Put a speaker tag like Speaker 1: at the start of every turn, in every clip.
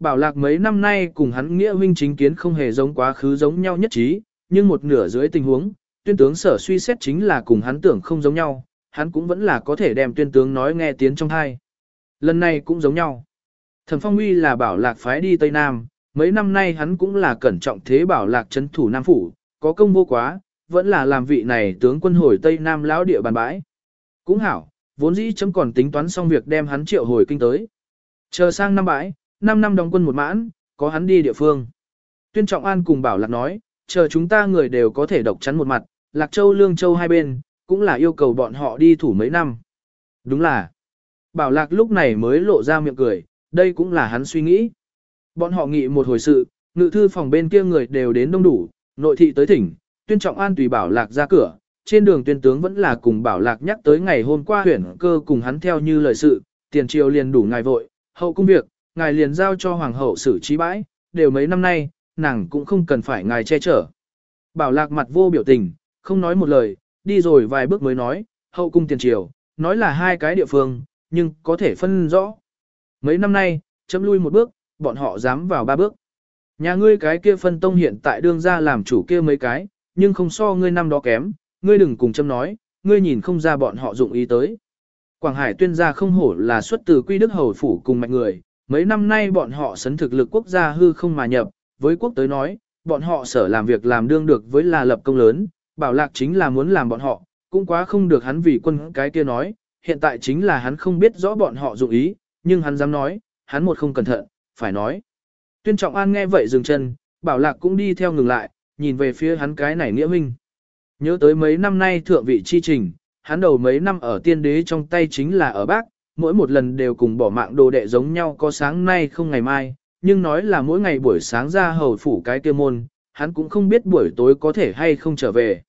Speaker 1: Bảo lạc mấy năm nay cùng hắn nghĩa huynh chính kiến không hề giống quá khứ giống nhau nhất trí, nhưng một nửa dưới tình huống, tuyên tướng sở suy xét chính là cùng hắn tưởng không giống nhau, hắn cũng vẫn là có thể đem tuyên tướng nói nghe tiếng trong thai. Lần này cũng giống nhau. Thẩm Phong Uy là bảo lạc phái đi Tây Nam, mấy năm nay hắn cũng là cẩn trọng thế bảo lạc chấn thủ Nam Phủ, có công vô quá, vẫn là làm vị này tướng quân hồi Tây Nam lão địa bàn bãi. Cũng hảo, vốn dĩ chấm còn tính toán xong việc đem hắn triệu hồi kinh tới. Chờ sang năm bãi, 5 năm đóng quân một mãn, có hắn đi địa phương. Tuyên Trọng An cùng Bảo Lạc nói, chờ chúng ta người đều có thể độc chắn một mặt, Lạc Châu Lương Châu hai bên, cũng là yêu cầu bọn họ đi thủ mấy năm. Đúng là, Bảo Lạc lúc này mới lộ ra miệng cười, đây cũng là hắn suy nghĩ. Bọn họ nghị một hồi sự, ngự thư phòng bên kia người đều đến đông đủ, nội thị tới thỉnh, Tuyên Trọng An tùy Bảo Lạc ra cửa, trên đường tuyên tướng vẫn là cùng Bảo Lạc nhắc tới ngày hôm qua huyển cơ cùng hắn theo như lời sự, tiền triều liền đủ ngài vội, hậu cung việc, ngài liền giao cho hoàng hậu xử trí bãi, đều mấy năm nay, nàng cũng không cần phải ngài che chở. Bảo lạc mặt vô biểu tình, không nói một lời, đi rồi vài bước mới nói, hậu cung tiền triều, nói là hai cái địa phương, nhưng có thể phân rõ. Mấy năm nay, chấm lui một bước, bọn họ dám vào ba bước. Nhà ngươi cái kia phân tông hiện tại đương ra làm chủ kia mấy cái, nhưng không so ngươi năm đó kém, ngươi đừng cùng chấm nói, ngươi nhìn không ra bọn họ dụng ý tới. Quảng Hải tuyên gia không hổ là xuất từ quy đức hầu phủ cùng mạnh người, mấy năm nay bọn họ sấn thực lực quốc gia hư không mà nhập, với quốc tới nói, bọn họ sở làm việc làm đương được với là lập công lớn, bảo lạc chính là muốn làm bọn họ, cũng quá không được hắn vì quân cái kia nói, hiện tại chính là hắn không biết rõ bọn họ dụng ý, nhưng hắn dám nói, hắn một không cẩn thận, phải nói. Tuyên Trọng An nghe vậy dừng chân, bảo lạc cũng đi theo ngừng lại, nhìn về phía hắn cái này nghĩa minh. Nhớ tới mấy năm nay thượng vị chi trình, hắn đầu mấy năm ở tiên đế trong tay chính là ở bác mỗi một lần đều cùng bỏ mạng đồ đệ giống nhau có sáng nay không ngày mai, nhưng nói là mỗi ngày buổi sáng ra hầu phủ cái kia môn, hắn cũng không biết buổi tối có thể hay không trở về.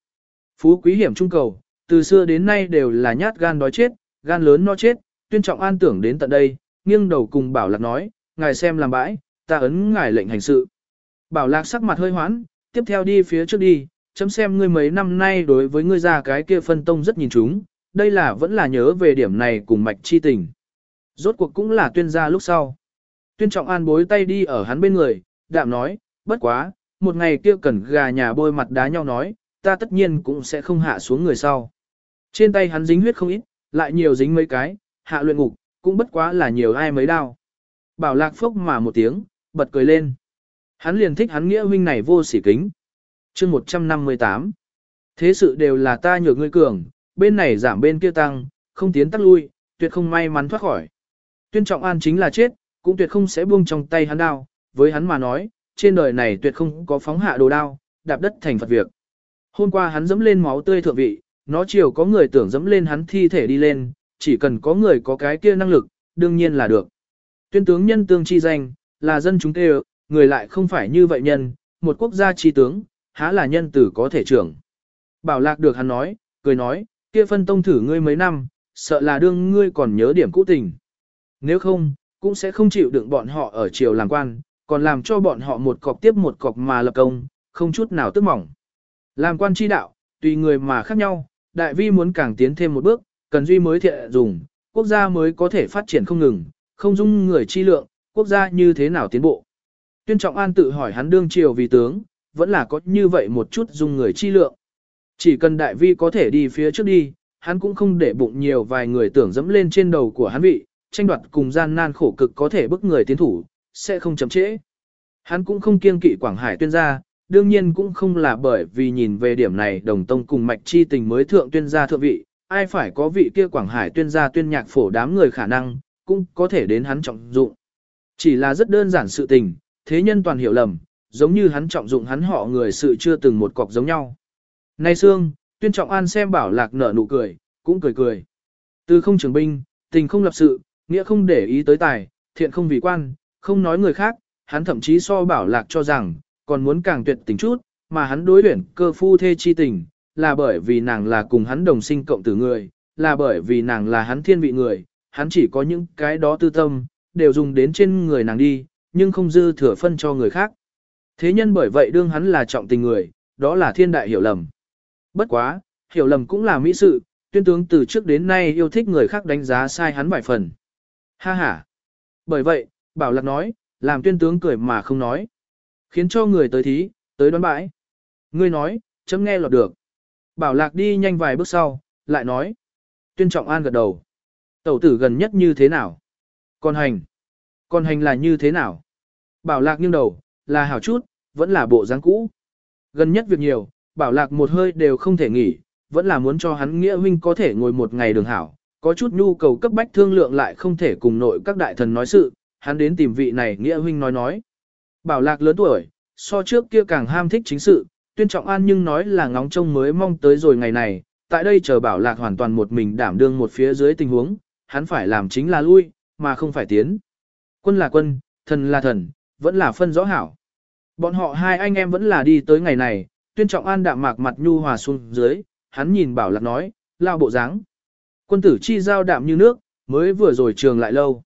Speaker 1: Phú quý hiểm trung cầu, từ xưa đến nay đều là nhát gan đói chết, gan lớn no chết, tuyên trọng an tưởng đến tận đây, nghiêng đầu cùng bảo lạc nói, ngài xem làm bãi, ta ấn ngài lệnh hành sự. Bảo lạc sắc mặt hơi hoán, tiếp theo đi phía trước đi, chấm xem ngươi mấy năm nay đối với ngươi ra cái kia phân tông rất nhìn chúng, đây là vẫn là nhớ về điểm này cùng mạch chi tình. Rốt cuộc cũng là tuyên gia lúc sau. Tuyên trọng an bối tay đi ở hắn bên người, đạm nói, bất quá, một ngày kia cần gà nhà bôi mặt đá nhau nói, ta tất nhiên cũng sẽ không hạ xuống người sau. Trên tay hắn dính huyết không ít, lại nhiều dính mấy cái, hạ luyện ngục, cũng bất quá là nhiều ai mấy đau. Bảo lạc phốc mà một tiếng, bật cười lên. Hắn liền thích hắn nghĩa huynh này vô sỉ kính. chương 158. Thế sự đều là ta nhược ngươi cường, bên này giảm bên kia tăng, không tiến tắc lui, tuyệt không may mắn thoát khỏi. Tuyên trọng an chính là chết, cũng tuyệt không sẽ buông trong tay hắn đao, với hắn mà nói, trên đời này tuyệt không có phóng hạ đồ đao, đạp đất thành Phật việc. Hôm qua hắn dẫm lên máu tươi thượng vị, nó chiều có người tưởng dẫm lên hắn thi thể đi lên, chỉ cần có người có cái kia năng lực, đương nhiên là được. Tuyên tướng nhân tương chi danh, là dân chúng kêu, người lại không phải như vậy nhân, một quốc gia chi tướng, há là nhân tử có thể trưởng. Bảo lạc được hắn nói, cười nói, kia phân tông thử ngươi mấy năm, sợ là đương ngươi còn nhớ điểm cũ tình. Nếu không, cũng sẽ không chịu đựng bọn họ ở triều làm quan, còn làm cho bọn họ một cọc tiếp một cọc mà lập công, không chút nào tức mỏng. Làm quan chi đạo, tùy người mà khác nhau, đại vi muốn càng tiến thêm một bước, cần duy mới thiện dùng, quốc gia mới có thể phát triển không ngừng, không dung người chi lượng, quốc gia như thế nào tiến bộ. Tuyên Trọng An tự hỏi hắn đương triều vì tướng, vẫn là có như vậy một chút dung người chi lượng. Chỉ cần đại vi có thể đi phía trước đi, hắn cũng không để bụng nhiều vài người tưởng dẫm lên trên đầu của hắn vị, tranh đoạt cùng gian nan khổ cực có thể bức người tiến thủ, sẽ không chậm trễ. Hắn cũng không kiêng kỵ Quảng Hải tuyên gia, đương nhiên cũng không là bởi vì nhìn về điểm này đồng tông cùng mạch chi tình mới thượng tuyên gia thượng vị, ai phải có vị kia Quảng Hải tuyên gia tuyên nhạc phổ đám người khả năng, cũng có thể đến hắn trọng dụng. Chỉ là rất đơn giản sự tình, thế nhân toàn hiểu lầm, giống như hắn trọng dụng hắn họ người sự chưa từng một cọc giống nhau. Nay xương tuyên trọng an xem bảo lạc nở nụ cười, cũng cười cười. Từ không trường binh, tình không lập sự, nghĩa không để ý tới tài, thiện không vì quan, không nói người khác, hắn thậm chí so bảo lạc cho rằng, còn muốn càng tuyệt tình chút, mà hắn đối luyện cơ phu thê chi tình, là bởi vì nàng là cùng hắn đồng sinh cộng tử người, là bởi vì nàng là hắn thiên vị người, hắn chỉ có những cái đó tư tâm, đều dùng đến trên người nàng đi, nhưng không dư thừa phân cho người khác. Thế nhân bởi vậy đương hắn là trọng tình người, đó là thiên đại hiểu lầm. Bất quá, hiểu lầm cũng là mỹ sự, tuyên tướng từ trước đến nay yêu thích người khác đánh giá sai hắn vài phần. Ha ha. Bởi vậy, Bảo Lạc nói, làm tuyên tướng cười mà không nói. Khiến cho người tới thí, tới đoán bãi. Ngươi nói, chấm nghe lọt được. Bảo lạc đi nhanh vài bước sau, lại nói. Tuyên trọng an gật đầu. Tẩu tử gần nhất như thế nào? Còn hành. Còn hành là như thế nào? Bảo lạc nghiêng đầu, là hảo chút, vẫn là bộ dáng cũ. Gần nhất việc nhiều, bảo lạc một hơi đều không thể nghỉ, vẫn là muốn cho hắn nghĩa huynh có thể ngồi một ngày đường hảo. Có chút nhu cầu cấp bách thương lượng lại không thể cùng nội các đại thần nói sự, hắn đến tìm vị này nghĩa huynh nói nói. Bảo lạc lớn tuổi, so trước kia càng ham thích chính sự, tuyên trọng an nhưng nói là ngóng trông mới mong tới rồi ngày này, tại đây chờ bảo lạc hoàn toàn một mình đảm đương một phía dưới tình huống, hắn phải làm chính là lui, mà không phải tiến. Quân là quân, thần là thần, vẫn là phân rõ hảo. Bọn họ hai anh em vẫn là đi tới ngày này, tuyên trọng an đạm mạc mặt nhu hòa xuống dưới, hắn nhìn bảo lạc nói, lao bộ dáng. Quân tử chi giao đạm như nước, mới vừa rồi trường lại lâu.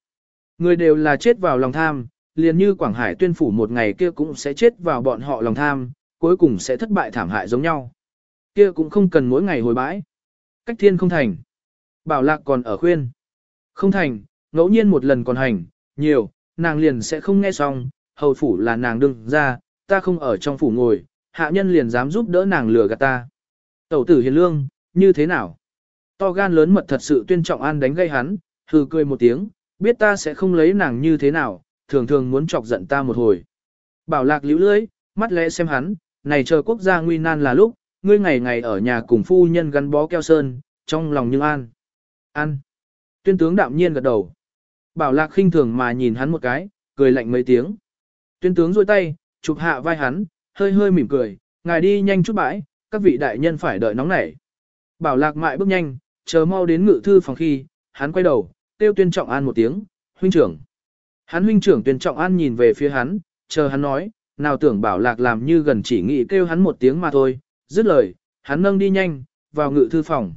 Speaker 1: Người đều là chết vào lòng tham, liền như Quảng Hải tuyên phủ một ngày kia cũng sẽ chết vào bọn họ lòng tham, cuối cùng sẽ thất bại thảm hại giống nhau. Kia cũng không cần mỗi ngày hồi bãi. Cách thiên không thành. Bảo lạc còn ở khuyên. Không thành, ngẫu nhiên một lần còn hành, nhiều, nàng liền sẽ không nghe xong, hầu phủ là nàng đừng ra, ta không ở trong phủ ngồi, hạ nhân liền dám giúp đỡ nàng lừa gạt ta. Tẩu tử hiền lương, như thế nào? To gan lớn mật thật sự tuyên trọng an đánh gây hắn, hừ cười một tiếng, biết ta sẽ không lấy nàng như thế nào, thường thường muốn chọc giận ta một hồi. Bảo lạc liễu lưỡi, mắt lẽ xem hắn, này chờ quốc gia nguy nan là lúc, ngươi ngày ngày ở nhà cùng phu nhân gắn bó keo sơn, trong lòng nhưng an. An. Tuyên tướng đạm nhiên gật đầu. Bảo lạc khinh thường mà nhìn hắn một cái, cười lạnh mấy tiếng. Tuyên tướng rôi tay, chụp hạ vai hắn, hơi hơi mỉm cười, ngài đi nhanh chút bãi, các vị đại nhân phải đợi nóng nảy. Bảo lạc mại bước nhanh, chờ mau đến ngự thư phòng khi, hắn quay đầu, tiêu tuyên trọng an một tiếng, huynh trưởng. Hắn huynh trưởng tuyên trọng an nhìn về phía hắn, chờ hắn nói, nào tưởng bảo lạc làm như gần chỉ nghĩ kêu hắn một tiếng mà thôi, dứt lời, hắn nâng đi nhanh, vào ngự thư phòng.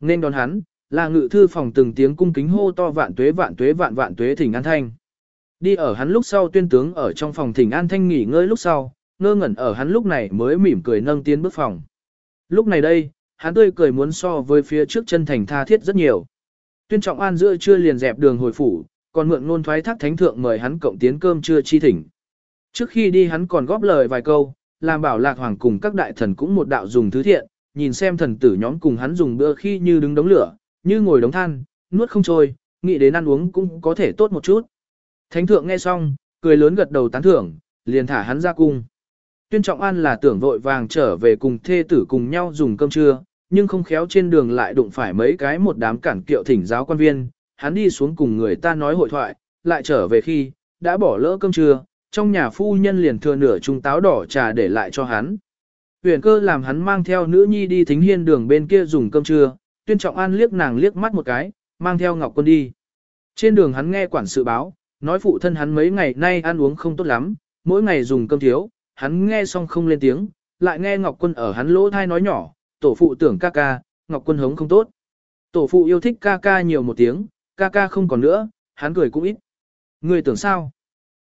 Speaker 1: Nên đón hắn, là ngự thư phòng từng tiếng cung kính hô to vạn tuế vạn tuế vạn vạn tuế thỉnh an thanh. Đi ở hắn lúc sau tuyên tướng ở trong phòng thỉnh an thanh nghỉ ngơi lúc sau, ngơ ngẩn ở hắn lúc này mới mỉm cười nâng tiến bước phòng. Lúc này đây, hắn tươi cười muốn so với phía trước chân thành tha thiết rất nhiều. Tuyên trọng an giữa chưa liền dẹp đường hồi phủ, còn mượn ngôn thoái thác thánh thượng mời hắn cộng tiến cơm trưa chi thỉnh. Trước khi đi hắn còn góp lời vài câu, làm bảo lạc hoàng cùng các đại thần cũng một đạo dùng thứ thiện, nhìn xem thần tử nhóm cùng hắn dùng bữa khi như đứng đống lửa, như ngồi đống than, nuốt không trôi, nghĩ đến ăn uống cũng có thể tốt một chút. Thánh thượng nghe xong, cười lớn gật đầu tán thưởng, liền thả hắn ra cung. Tuyên Trọng An là tưởng vội vàng trở về cùng thê tử cùng nhau dùng cơm trưa, nhưng không khéo trên đường lại đụng phải mấy cái một đám cản kiệu thỉnh giáo quan viên, hắn đi xuống cùng người ta nói hội thoại, lại trở về khi, đã bỏ lỡ cơm trưa, trong nhà phu nhân liền thừa nửa chung táo đỏ trà để lại cho hắn. Huyền cơ làm hắn mang theo nữ nhi đi thính hiên đường bên kia dùng cơm trưa, tuyên trọng an liếc nàng liếc mắt một cái, mang theo ngọc quân đi. Trên đường hắn nghe quản sự báo, nói phụ thân hắn mấy ngày nay ăn uống không tốt lắm, mỗi ngày dùng cơm thiếu, hắn nghe xong không lên tiếng, lại nghe ngọc quân ở hắn lỗ thai nói nhỏ, tổ phụ tưởng ca ca, ngọc quân hống không tốt. Tổ phụ yêu thích ca ca nhiều một tiếng, ca ca không còn nữa, hắn cười cũng ít. Người tưởng sao?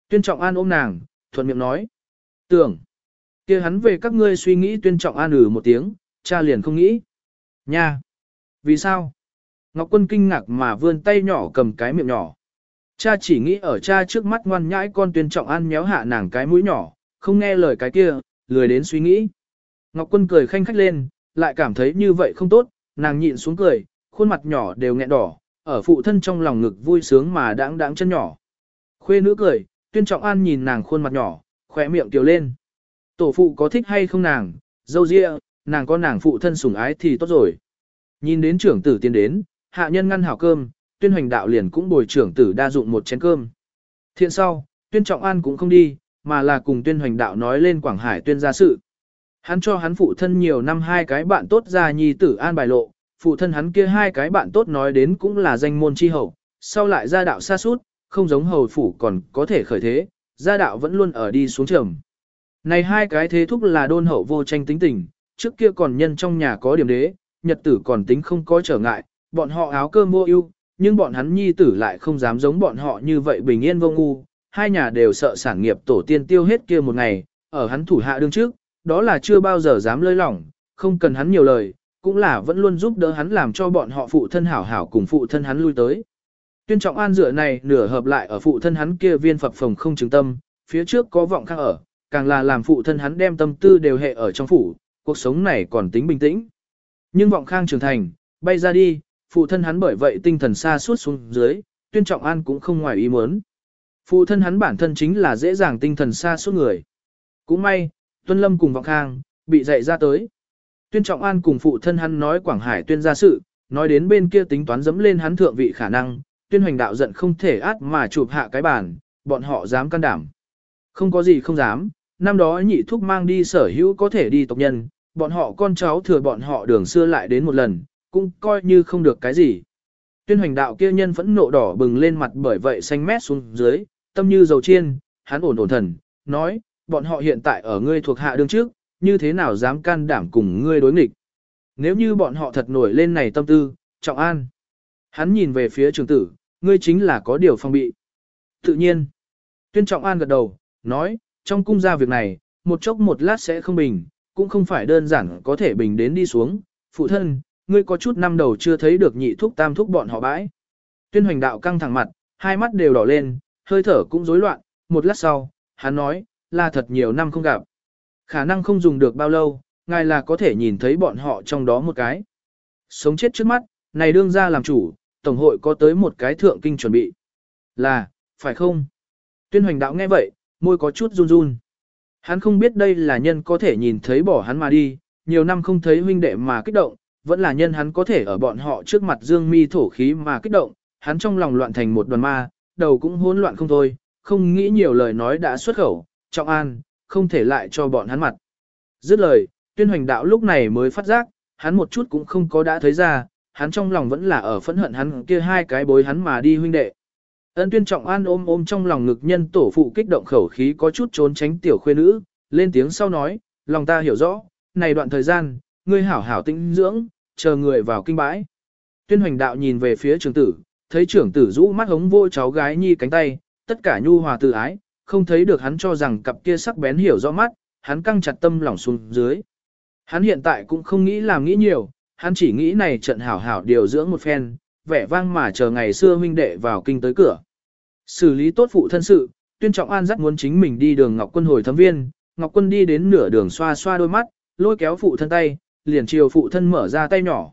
Speaker 1: Tuyên trọng an ôm nàng, thuận miệng nói. Tưởng. kia hắn về các ngươi suy nghĩ tuyên trọng an ử một tiếng, cha liền không nghĩ. Nha. Vì sao? Ngọc quân kinh ngạc mà vươn tay nhỏ cầm cái miệng nhỏ. Cha chỉ nghĩ ở cha trước mắt ngoan nhãi con tuyên trọng an méo hạ nàng cái mũi nhỏ, không nghe lời cái kia, lười đến suy nghĩ. Ngọc quân cười khanh khách lên, lại cảm thấy như vậy không tốt, nàng nhịn xuống cười, khuôn mặt nhỏ đều nghẹn đỏ, ở phụ thân trong lòng ngực vui sướng mà đáng đáng chân nhỏ. Khuê nữ cười, tuyên trọng an nhìn nàng khuôn mặt nhỏ, khỏe miệng tiểu lên. Tổ phụ có thích hay không nàng, dâu dịa, nàng có nàng phụ thân sủng ái thì tốt rồi. Nhìn đến trưởng tử tiến đến, hạ nhân ngăn hảo cơm, tuyên hoành đạo liền cũng bồi trưởng tử đa dụng một chén cơm. Thiện sau, tuyên trọng an cũng không đi, mà là cùng tuyên hoành đạo nói lên Quảng Hải tuyên gia sự. Hắn cho hắn phụ thân nhiều năm hai cái bạn tốt ra nhi tử an bài lộ, phụ thân hắn kia hai cái bạn tốt nói đến cũng là danh môn chi hậu, sau lại gia đạo xa suốt, không giống hầu phủ còn có thể khởi thế, gia đạo vẫn luôn ở đi xuống trầm. Này hai cái thế thúc là đôn hậu vô tranh tính tình, trước kia còn nhân trong nhà có điểm đế, nhật tử còn tính không có trở ngại, bọn họ áo cơm mua ưu, nhưng bọn hắn nhi tử lại không dám giống bọn họ như vậy bình yên vô ngu, hai nhà đều sợ sản nghiệp tổ tiên tiêu hết kia một ngày, ở hắn thủ hạ đương trước, đó là chưa bao giờ dám lơi lỏng, không cần hắn nhiều lời, cũng là vẫn luôn giúp đỡ hắn làm cho bọn họ phụ thân hảo hảo cùng phụ thân hắn lui tới. Tuyên trọng an dựa này nửa hợp lại ở phụ thân hắn kia viên phập phòng không chứng tâm, phía trước có vọng khang ở, càng là làm phụ thân hắn đem tâm tư đều hệ ở trong phủ, cuộc sống này còn tính bình tĩnh. Nhưng vọng khang trưởng thành, bay ra đi, phụ thân hắn bởi vậy tinh thần xa suốt xuống dưới, tuyên trọng an cũng không ngoài ý muốn. Phụ thân hắn bản thân chính là dễ dàng tinh thần xa suốt người. Cũng may, Tuân Lâm cùng vọng khang, bị dạy ra tới. Tuyên trọng an cùng phụ thân hắn nói Quảng Hải tuyên ra sự, nói đến bên kia tính toán dẫm lên hắn thượng vị khả năng, tuyên hoành đạo giận không thể át mà chụp hạ cái bàn, bọn họ dám can đảm. Không có gì không dám, năm đó nhị thúc mang đi sở hữu có thể đi tộc nhân, bọn họ con cháu thừa bọn họ đường xưa lại đến một lần, cũng coi như không được cái gì. Tuyên hoành đạo kia nhân phẫn nộ đỏ bừng lên mặt bởi vậy xanh mét xuống dưới, tâm như dầu chiên, hắn ổn ổn thần, nói, bọn họ hiện tại ở ngươi thuộc hạ đương trước, như thế nào dám can đảm cùng ngươi đối nghịch. Nếu như bọn họ thật nổi lên này tâm tư, trọng an. Hắn nhìn về phía trường tử, ngươi chính là có điều phong bị. Tự nhiên, tuyên trọng an gật đầu, nói, trong cung gia việc này, một chốc một lát sẽ không bình, cũng không phải đơn giản có thể bình đến đi xuống. Phụ thân, ngươi có chút năm đầu chưa thấy được nhị thúc tam thúc bọn họ bãi. Tuyên hoành đạo căng thẳng mặt, hai mắt đều đỏ lên, hơi thở cũng rối loạn, một lát sau, hắn nói, là thật nhiều năm không gặp. Khả năng không dùng được bao lâu, ngài là có thể nhìn thấy bọn họ trong đó một cái. Sống chết trước mắt, này đương ra làm chủ, Tổng hội có tới một cái thượng kinh chuẩn bị. Là, phải không? Tuyên hoành đạo nghe vậy, môi có chút run run. Hắn không biết đây là nhân có thể nhìn thấy bỏ hắn mà đi, nhiều năm không thấy huynh đệ mà kích động, vẫn là nhân hắn có thể ở bọn họ trước mặt dương mi thổ khí mà kích động, hắn trong lòng loạn thành một đoàn ma, đầu cũng hỗn loạn không thôi, không nghĩ nhiều lời nói đã xuất khẩu, trọng an, không thể lại cho bọn hắn mặt. Dứt lời, tuyên hoành đạo lúc này mới phát giác, hắn một chút cũng không có đã thấy ra, hắn trong lòng vẫn là ở phẫn hận hắn kia hai cái bối hắn mà đi huynh đệ. Ân tuyên trọng an ôm ôm trong lòng ngực nhân tổ phụ kích động khẩu khí có chút trốn tránh tiểu khuê nữ, lên tiếng sau nói, lòng ta hiểu rõ, này đoạn thời gian, ngươi hảo hảo tĩnh dưỡng, chờ người vào kinh bãi. Tuyên hoành đạo nhìn về phía trường tử, thấy trưởng tử rũ mắt hống vô cháu gái nhi cánh tay, tất cả nhu hòa tự ái, không thấy được hắn cho rằng cặp kia sắc bén hiểu rõ mắt, hắn căng chặt tâm lòng xuống dưới. Hắn hiện tại cũng không nghĩ làm nghĩ nhiều, hắn chỉ nghĩ này trận hảo hảo điều dưỡng một phen, vẻ vang mà chờ ngày xưa huynh đệ vào kinh tới cửa. Xử lý tốt phụ thân sự, tuyên trọng an dắt muốn chính mình đi đường Ngọc Quân hồi thấm viên, Ngọc Quân đi đến nửa đường xoa xoa đôi mắt, lôi kéo phụ thân tay, liền chiều phụ thân mở ra tay nhỏ.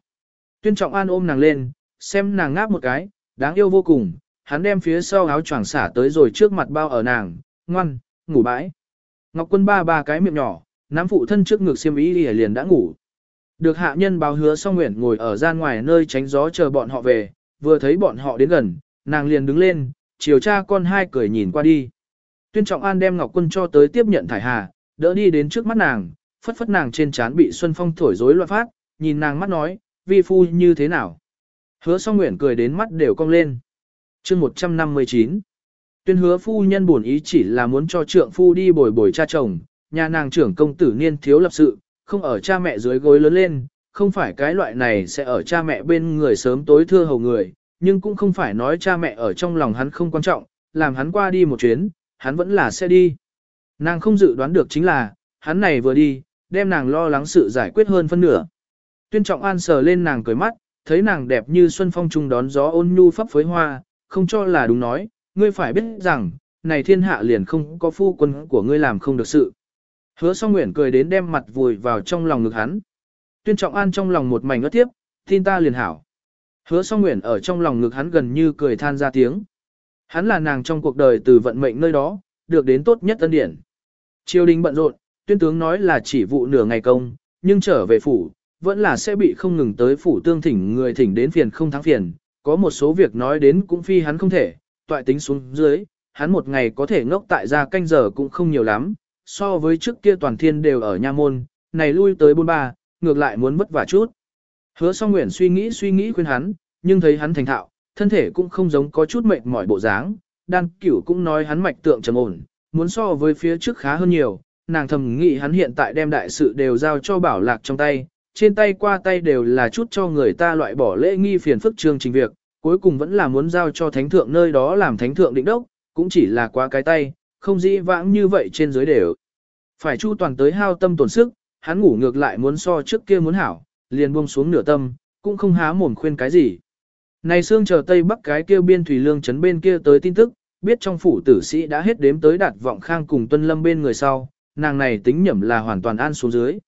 Speaker 1: Tuyên trọng an ôm nàng lên, xem nàng ngáp một cái, đáng yêu vô cùng, hắn đem phía sau áo choàng xả tới rồi trước mặt bao ở nàng, ngoan, ngủ bãi. Ngọc Quân ba ba cái miệng nhỏ, nắm phụ thân trước ngực xiêm ý liền đã ngủ. Được hạ nhân báo hứa xong nguyện ngồi ở gian ngoài nơi tránh gió chờ bọn họ về, vừa thấy bọn họ đến gần, nàng liền đứng lên, chiều cha con hai cười nhìn qua đi. Tuyên Trọng An đem Ngọc Quân cho tới tiếp nhận thải hà, đỡ đi đến trước mắt nàng, phất phất nàng trên trán bị Xuân Phong thổi rối loạn phát, nhìn nàng mắt nói, vi phu như thế nào. Hứa song nguyện cười đến mắt đều cong lên. chương 159 Tuyên hứa phu nhân buồn ý chỉ là muốn cho trượng phu đi bồi bồi cha chồng, nhà nàng trưởng công tử niên thiếu lập sự, không ở cha mẹ dưới gối lớn lên, không phải cái loại này sẽ ở cha mẹ bên người sớm tối thưa hầu người, nhưng cũng không phải nói cha mẹ ở trong lòng hắn không quan trọng, làm hắn qua đi một chuyến, hắn vẫn là sẽ đi. Nàng không dự đoán được chính là, hắn này vừa đi, đem nàng lo lắng sự giải quyết hơn phân nửa. Tuyên trọng an sờ lên nàng cười mắt, thấy nàng đẹp như xuân phong trung đón gió ôn nhu phấp phới hoa, không cho là đúng nói, ngươi phải biết rằng, này thiên hạ liền không có phu quân của ngươi làm không được sự. Hứa song nguyện cười đến đem mặt vùi vào trong lòng ngực hắn. Tuyên trọng an trong lòng một mảnh ngất tiếp, tin ta liền hảo. Hứa song nguyện ở trong lòng ngực hắn gần như cười than ra tiếng. Hắn là nàng trong cuộc đời từ vận mệnh nơi đó, được đến tốt nhất tân điển. Triều đình bận rộn, tuyên tướng nói là chỉ vụ nửa ngày công, nhưng trở về phủ, vẫn là sẽ bị không ngừng tới phủ tương thỉnh người thỉnh đến phiền không thắng phiền. Có một số việc nói đến cũng phi hắn không thể, toại tính xuống dưới, hắn một ngày có thể ngốc tại gia canh giờ cũng không nhiều lắm, so với trước kia toàn thiên đều ở nha môn, này lui tới bôn ba, ngược lại muốn vất vả chút. Hứa song nguyện suy nghĩ suy nghĩ khuyên hắn, nhưng thấy hắn thành thạo, thân thể cũng không giống có chút mệt mỏi bộ dáng, đan cửu cũng nói hắn mạch tượng trầm ổn, muốn so với phía trước khá hơn nhiều, nàng thầm nghĩ hắn hiện tại đem đại sự đều giao cho bảo lạc trong tay, trên tay qua tay đều là chút cho người ta loại bỏ lễ nghi phiền phức chương trình việc, cuối cùng vẫn là muốn giao cho thánh thượng nơi đó làm thánh thượng định đốc, cũng chỉ là qua cái tay, không dĩ vãng như vậy trên dưới đều. Phải chu toàn tới hao tâm tổn sức, hắn ngủ ngược lại muốn so trước kia muốn hảo, liền buông xuống nửa tâm, cũng không há mồm khuyên cái gì. Này xương chờ Tây Bắc cái kia biên thủy lương trấn bên kia tới tin tức, biết trong phủ tử sĩ đã hết đếm tới đạt vọng khang cùng tuân lâm bên người sau, nàng này tính nhẩm là hoàn toàn an xuống dưới.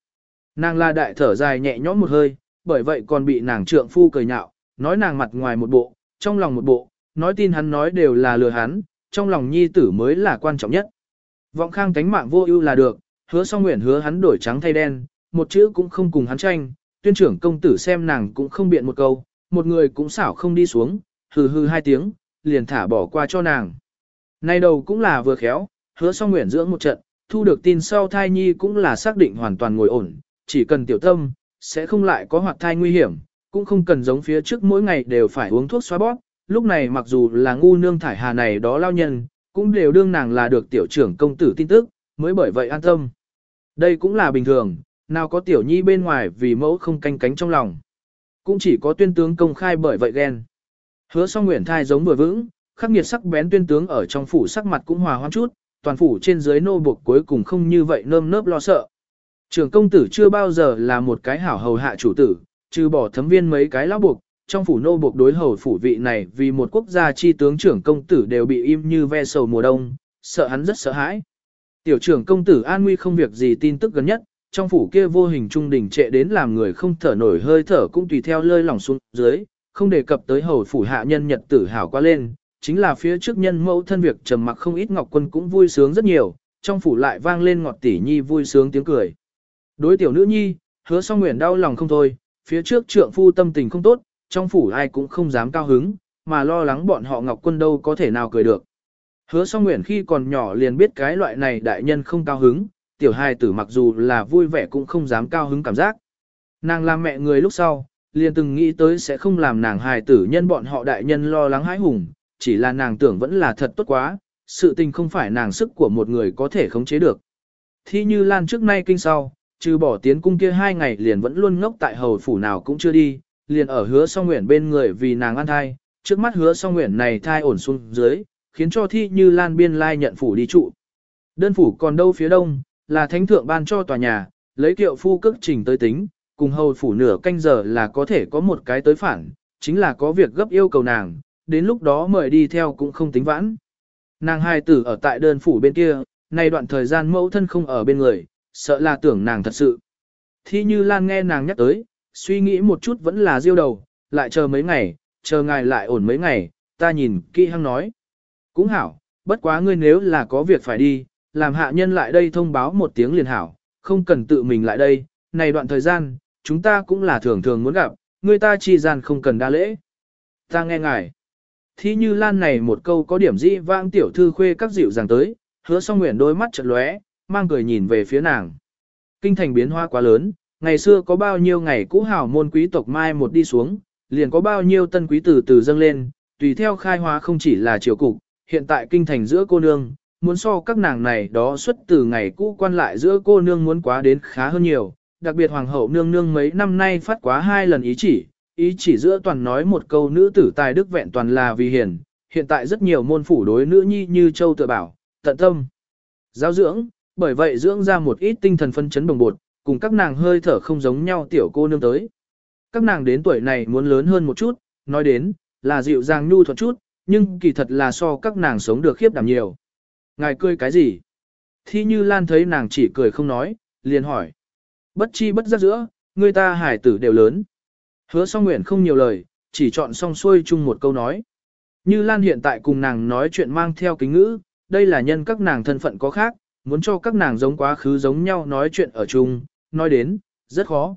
Speaker 1: Nàng là đại thở dài nhẹ nhõm một hơi, bởi vậy còn bị nàng trượng phu cười nhạo, nói nàng mặt ngoài một bộ, trong lòng một bộ, nói tin hắn nói đều là lừa hắn, trong lòng nhi tử mới là quan trọng nhất. Vọng khang tánh mạng vô ưu là được, hứa song nguyện hứa hắn đổi trắng thay đen, một chữ cũng không cùng hắn tranh, tuyên trưởng công tử xem nàng cũng không biện một câu, một người cũng xảo không đi xuống, hừ hừ hai tiếng, liền thả bỏ qua cho nàng. Nay đầu cũng là vừa khéo, hứa song nguyện dưỡng một trận, thu được tin sau thai nhi cũng là xác định hoàn toàn ngồi ổn, chỉ cần tiểu tâm, sẽ không lại có hoạt thai nguy hiểm, cũng không cần giống phía trước mỗi ngày đều phải uống thuốc xóa bóp. Lúc này mặc dù là ngu nương thải hà này đó lao nhân, cũng đều đương nàng là được tiểu trưởng công tử tin tức, mới bởi vậy an tâm. Đây cũng là bình thường, nào có tiểu nhi bên ngoài vì mẫu không canh cánh trong lòng. Cũng chỉ có tuyên tướng công khai bởi vậy ghen. Hứa song nguyện thai giống vừa vững, khắc nghiệt sắc bén tuyên tướng ở trong phủ sắc mặt cũng hòa hoãn chút, toàn phủ trên dưới nô buộc cuối cùng không như vậy nơm nớp lo sợ. Trưởng công tử chưa bao giờ là một cái hảo hầu hạ chủ tử, trừ bỏ thấm viên mấy cái lão buộc, trong phủ nô buộc đối hầu phủ vị này vì một quốc gia chi tướng trưởng công tử đều bị im như ve sầu mùa đông, sợ hắn rất sợ hãi. Tiểu trưởng công tử an nguy không việc gì tin tức gần nhất, trong phủ kia vô hình trung đỉnh trệ đến làm người không thở nổi hơi thở cũng tùy theo lơi lỏng xuống dưới, không đề cập tới hầu phủ hạ nhân nhật tử hảo quá lên, chính là phía trước nhân mẫu thân việc trầm mặc không ít ngọc quân cũng vui sướng rất nhiều, trong phủ lại vang lên ngọt tỷ nhi vui sướng tiếng cười. Đối tiểu nữ nhi, hứa song nguyện đau lòng không thôi, phía trước trượng phu tâm tình không tốt, trong phủ ai cũng không dám cao hứng, mà lo lắng bọn họ ngọc quân đâu có thể nào cười được. Hứa song nguyện khi còn nhỏ liền biết cái loại này đại nhân không cao hứng, tiểu hài tử mặc dù là vui vẻ cũng không dám cao hứng cảm giác. Nàng làm mẹ người lúc sau, liền từng nghĩ tới sẽ không làm nàng hài tử nhân bọn họ đại nhân lo lắng hãi hùng, chỉ là nàng tưởng vẫn là thật tốt quá, sự tình không phải nàng sức của một người có thể khống chế được. Thi như Lan trước nay kinh sau, trừ bỏ tiến cung kia hai ngày liền vẫn luôn ngốc tại hầu phủ nào cũng chưa đi, liền ở hứa song nguyện bên người vì nàng ăn thai, trước mắt hứa song nguyện này thai ổn xuống dưới, khiến cho thi như Lan biên lai nhận phủ đi trụ. Đơn phủ còn đâu phía đông, là thánh thượng ban cho tòa nhà, lấy kiệu phu cước trình tới tính, cùng hầu phủ nửa canh giờ là có thể có một cái tới phản, chính là có việc gấp yêu cầu nàng, đến lúc đó mời đi theo cũng không tính vãn. Nàng hai tử ở tại đơn phủ bên kia, nay đoạn thời gian mẫu thân không ở bên người, sợ là tưởng nàng thật sự. Thi như Lan nghe nàng nhắc tới, suy nghĩ một chút vẫn là diêu đầu, lại chờ mấy ngày, chờ ngài lại ổn mấy ngày, ta nhìn kỹ hăng nói. Cũng hảo, bất quá ngươi nếu là có việc phải đi, làm hạ nhân lại đây thông báo một tiếng liền hảo, không cần tự mình lại đây, này đoạn thời gian, chúng ta cũng là thường thường muốn gặp, người ta chi gian không cần đa lễ. Ta nghe ngài. Thi như lan này một câu có điểm dĩ vãng tiểu thư khuê các dịu dàng tới, hứa song nguyện đôi mắt chật lóe, mang cười nhìn về phía nàng. Kinh thành biến hoa quá lớn, ngày xưa có bao nhiêu ngày cũ hào môn quý tộc mai một đi xuống, liền có bao nhiêu tân quý từ từ dâng lên, tùy theo khai hóa không chỉ là triều cục, hiện tại kinh thành giữa cô nương, muốn so các nàng này đó xuất từ ngày cũ quan lại giữa cô nương muốn quá đến khá hơn nhiều, đặc biệt hoàng hậu nương nương mấy năm nay phát quá hai lần ý chỉ, ý chỉ giữa toàn nói một câu nữ tử tài đức vẹn toàn là vì hiền, hiện tại rất nhiều môn phủ đối nữ nhi như châu tự bảo, tận tâm, giáo dưỡng, bởi vậy dưỡng ra một ít tinh thần phân chấn đồng bột, cùng các nàng hơi thở không giống nhau tiểu cô nương tới. Các nàng đến tuổi này muốn lớn hơn một chút, nói đến, là dịu dàng nhu thuật chút, nhưng kỳ thật là so các nàng sống được khiếp đảm nhiều. Ngài cười cái gì? Thi như Lan thấy nàng chỉ cười không nói, liền hỏi. Bất chi bất giác giữa, người ta hải tử đều lớn. Hứa song nguyện không nhiều lời, chỉ chọn song xuôi chung một câu nói. Như Lan hiện tại cùng nàng nói chuyện mang theo kính ngữ, đây là nhân các nàng thân phận có khác, muốn cho các nàng giống quá khứ giống nhau nói chuyện ở chung, nói đến, rất khó.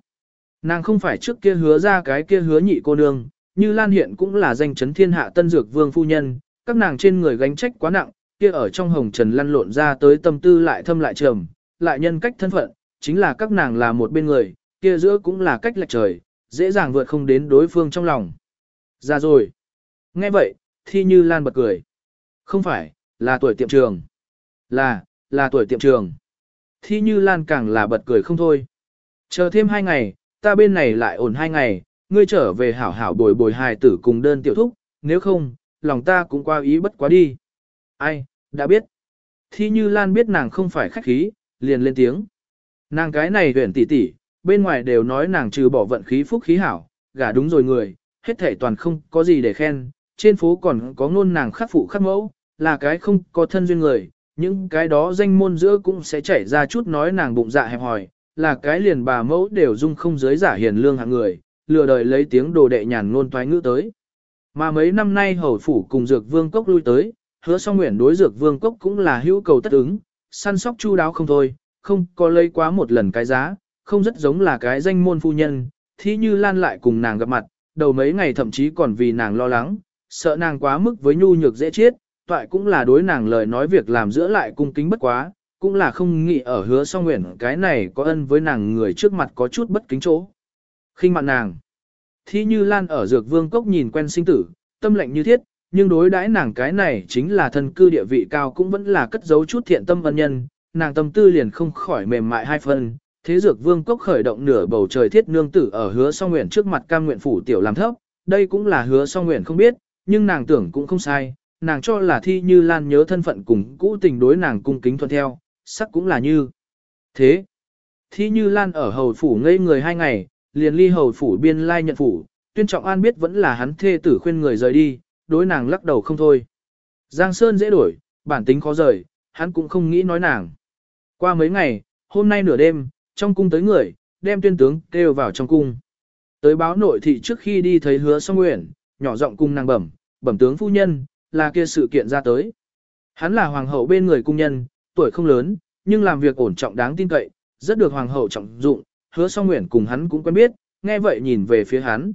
Speaker 1: Nàng không phải trước kia hứa ra cái kia hứa nhị cô nương, như Lan hiện cũng là danh chấn thiên hạ tân dược vương phu nhân, các nàng trên người gánh trách quá nặng, kia ở trong hồng trần lăn lộn ra tới tâm tư lại thâm lại trầm, lại nhân cách thân phận, chính là các nàng là một bên người, kia giữa cũng là cách lệch trời, dễ dàng vượt không đến đối phương trong lòng. Ra rồi. Nghe vậy, thi như Lan bật cười. Không phải, là tuổi tiệm trường. Là, là tuổi tiệm trường. Thi như Lan càng là bật cười không thôi. Chờ thêm hai ngày, ta bên này lại ổn hai ngày, ngươi trở về hảo hảo bồi bồi hài tử cùng đơn tiểu thúc, nếu không, lòng ta cũng qua ý bất quá đi. Ai, đã biết. Thi như Lan biết nàng không phải khách khí, liền lên tiếng. Nàng cái này huyền tỷ tỷ, bên ngoài đều nói nàng trừ bỏ vận khí phúc khí hảo, gả đúng rồi người, hết thể toàn không có gì để khen, trên phố còn có ngôn nàng khắc phụ khắc mẫu, là cái không có thân duyên người, những cái đó danh môn giữa cũng sẽ chảy ra chút nói nàng bụng dạ hẹp hòi, là cái liền bà mẫu đều dung không giới giả hiền lương hạng người, lừa đời lấy tiếng đồ đệ nhàn ngôn toái ngữ tới. Mà mấy năm nay hầu phủ cùng dược vương cốc lui tới, hứa song nguyện đối dược vương cốc cũng là hữu cầu tất ứng, săn sóc chu đáo không thôi, không có lấy quá một lần cái giá, không rất giống là cái danh môn phu nhân, thí như lan lại cùng nàng gặp mặt, đầu mấy ngày thậm chí còn vì nàng lo lắng, sợ nàng quá mức với nhu nhược dễ chết, toại cũng là đối nàng lời nói việc làm giữa lại cung kính bất quá, cũng là không nghĩ ở hứa song nguyện cái này có ân với nàng người trước mặt có chút bất kính chỗ. khinh mạn nàng. Thi như Lan ở dược vương cốc nhìn quen sinh tử, tâm lệnh như thiết, nhưng đối đãi nàng cái này chính là thân cư địa vị cao cũng vẫn là cất giấu chút thiện tâm ân nhân, nàng tâm tư liền không khỏi mềm mại hai phần. Thế dược vương cốc khởi động nửa bầu trời thiết nương tử ở hứa song nguyện trước mặt cam nguyện phủ tiểu làm thấp, đây cũng là hứa song nguyện không biết, nhưng nàng tưởng cũng không sai, nàng cho là thi như Lan nhớ thân phận cùng cũ tình đối nàng cung kính thuận theo, sắc cũng là như. Thế, thi như Lan ở hầu phủ ngây người hai ngày, liền ly hầu phủ biên lai nhận phủ, tuyên trọng an biết vẫn là hắn thê tử khuyên người rời đi, đối nàng lắc đầu không thôi. Giang Sơn dễ đổi, bản tính khó rời, hắn cũng không nghĩ nói nàng. Qua mấy ngày, hôm nay nửa đêm, trong cung tới người, đem tuyên tướng kêu vào trong cung. Tới báo nội thị trước khi đi thấy hứa song nguyện, nhỏ giọng cung nàng bẩm, bẩm tướng phu nhân, là kia sự kiện ra tới. Hắn là hoàng hậu bên người cung nhân, tuổi không lớn, nhưng làm việc ổn trọng đáng tin cậy, rất được hoàng hậu trọng dụng, hứa song nguyện cùng hắn cũng quen biết, nghe vậy nhìn về phía hắn.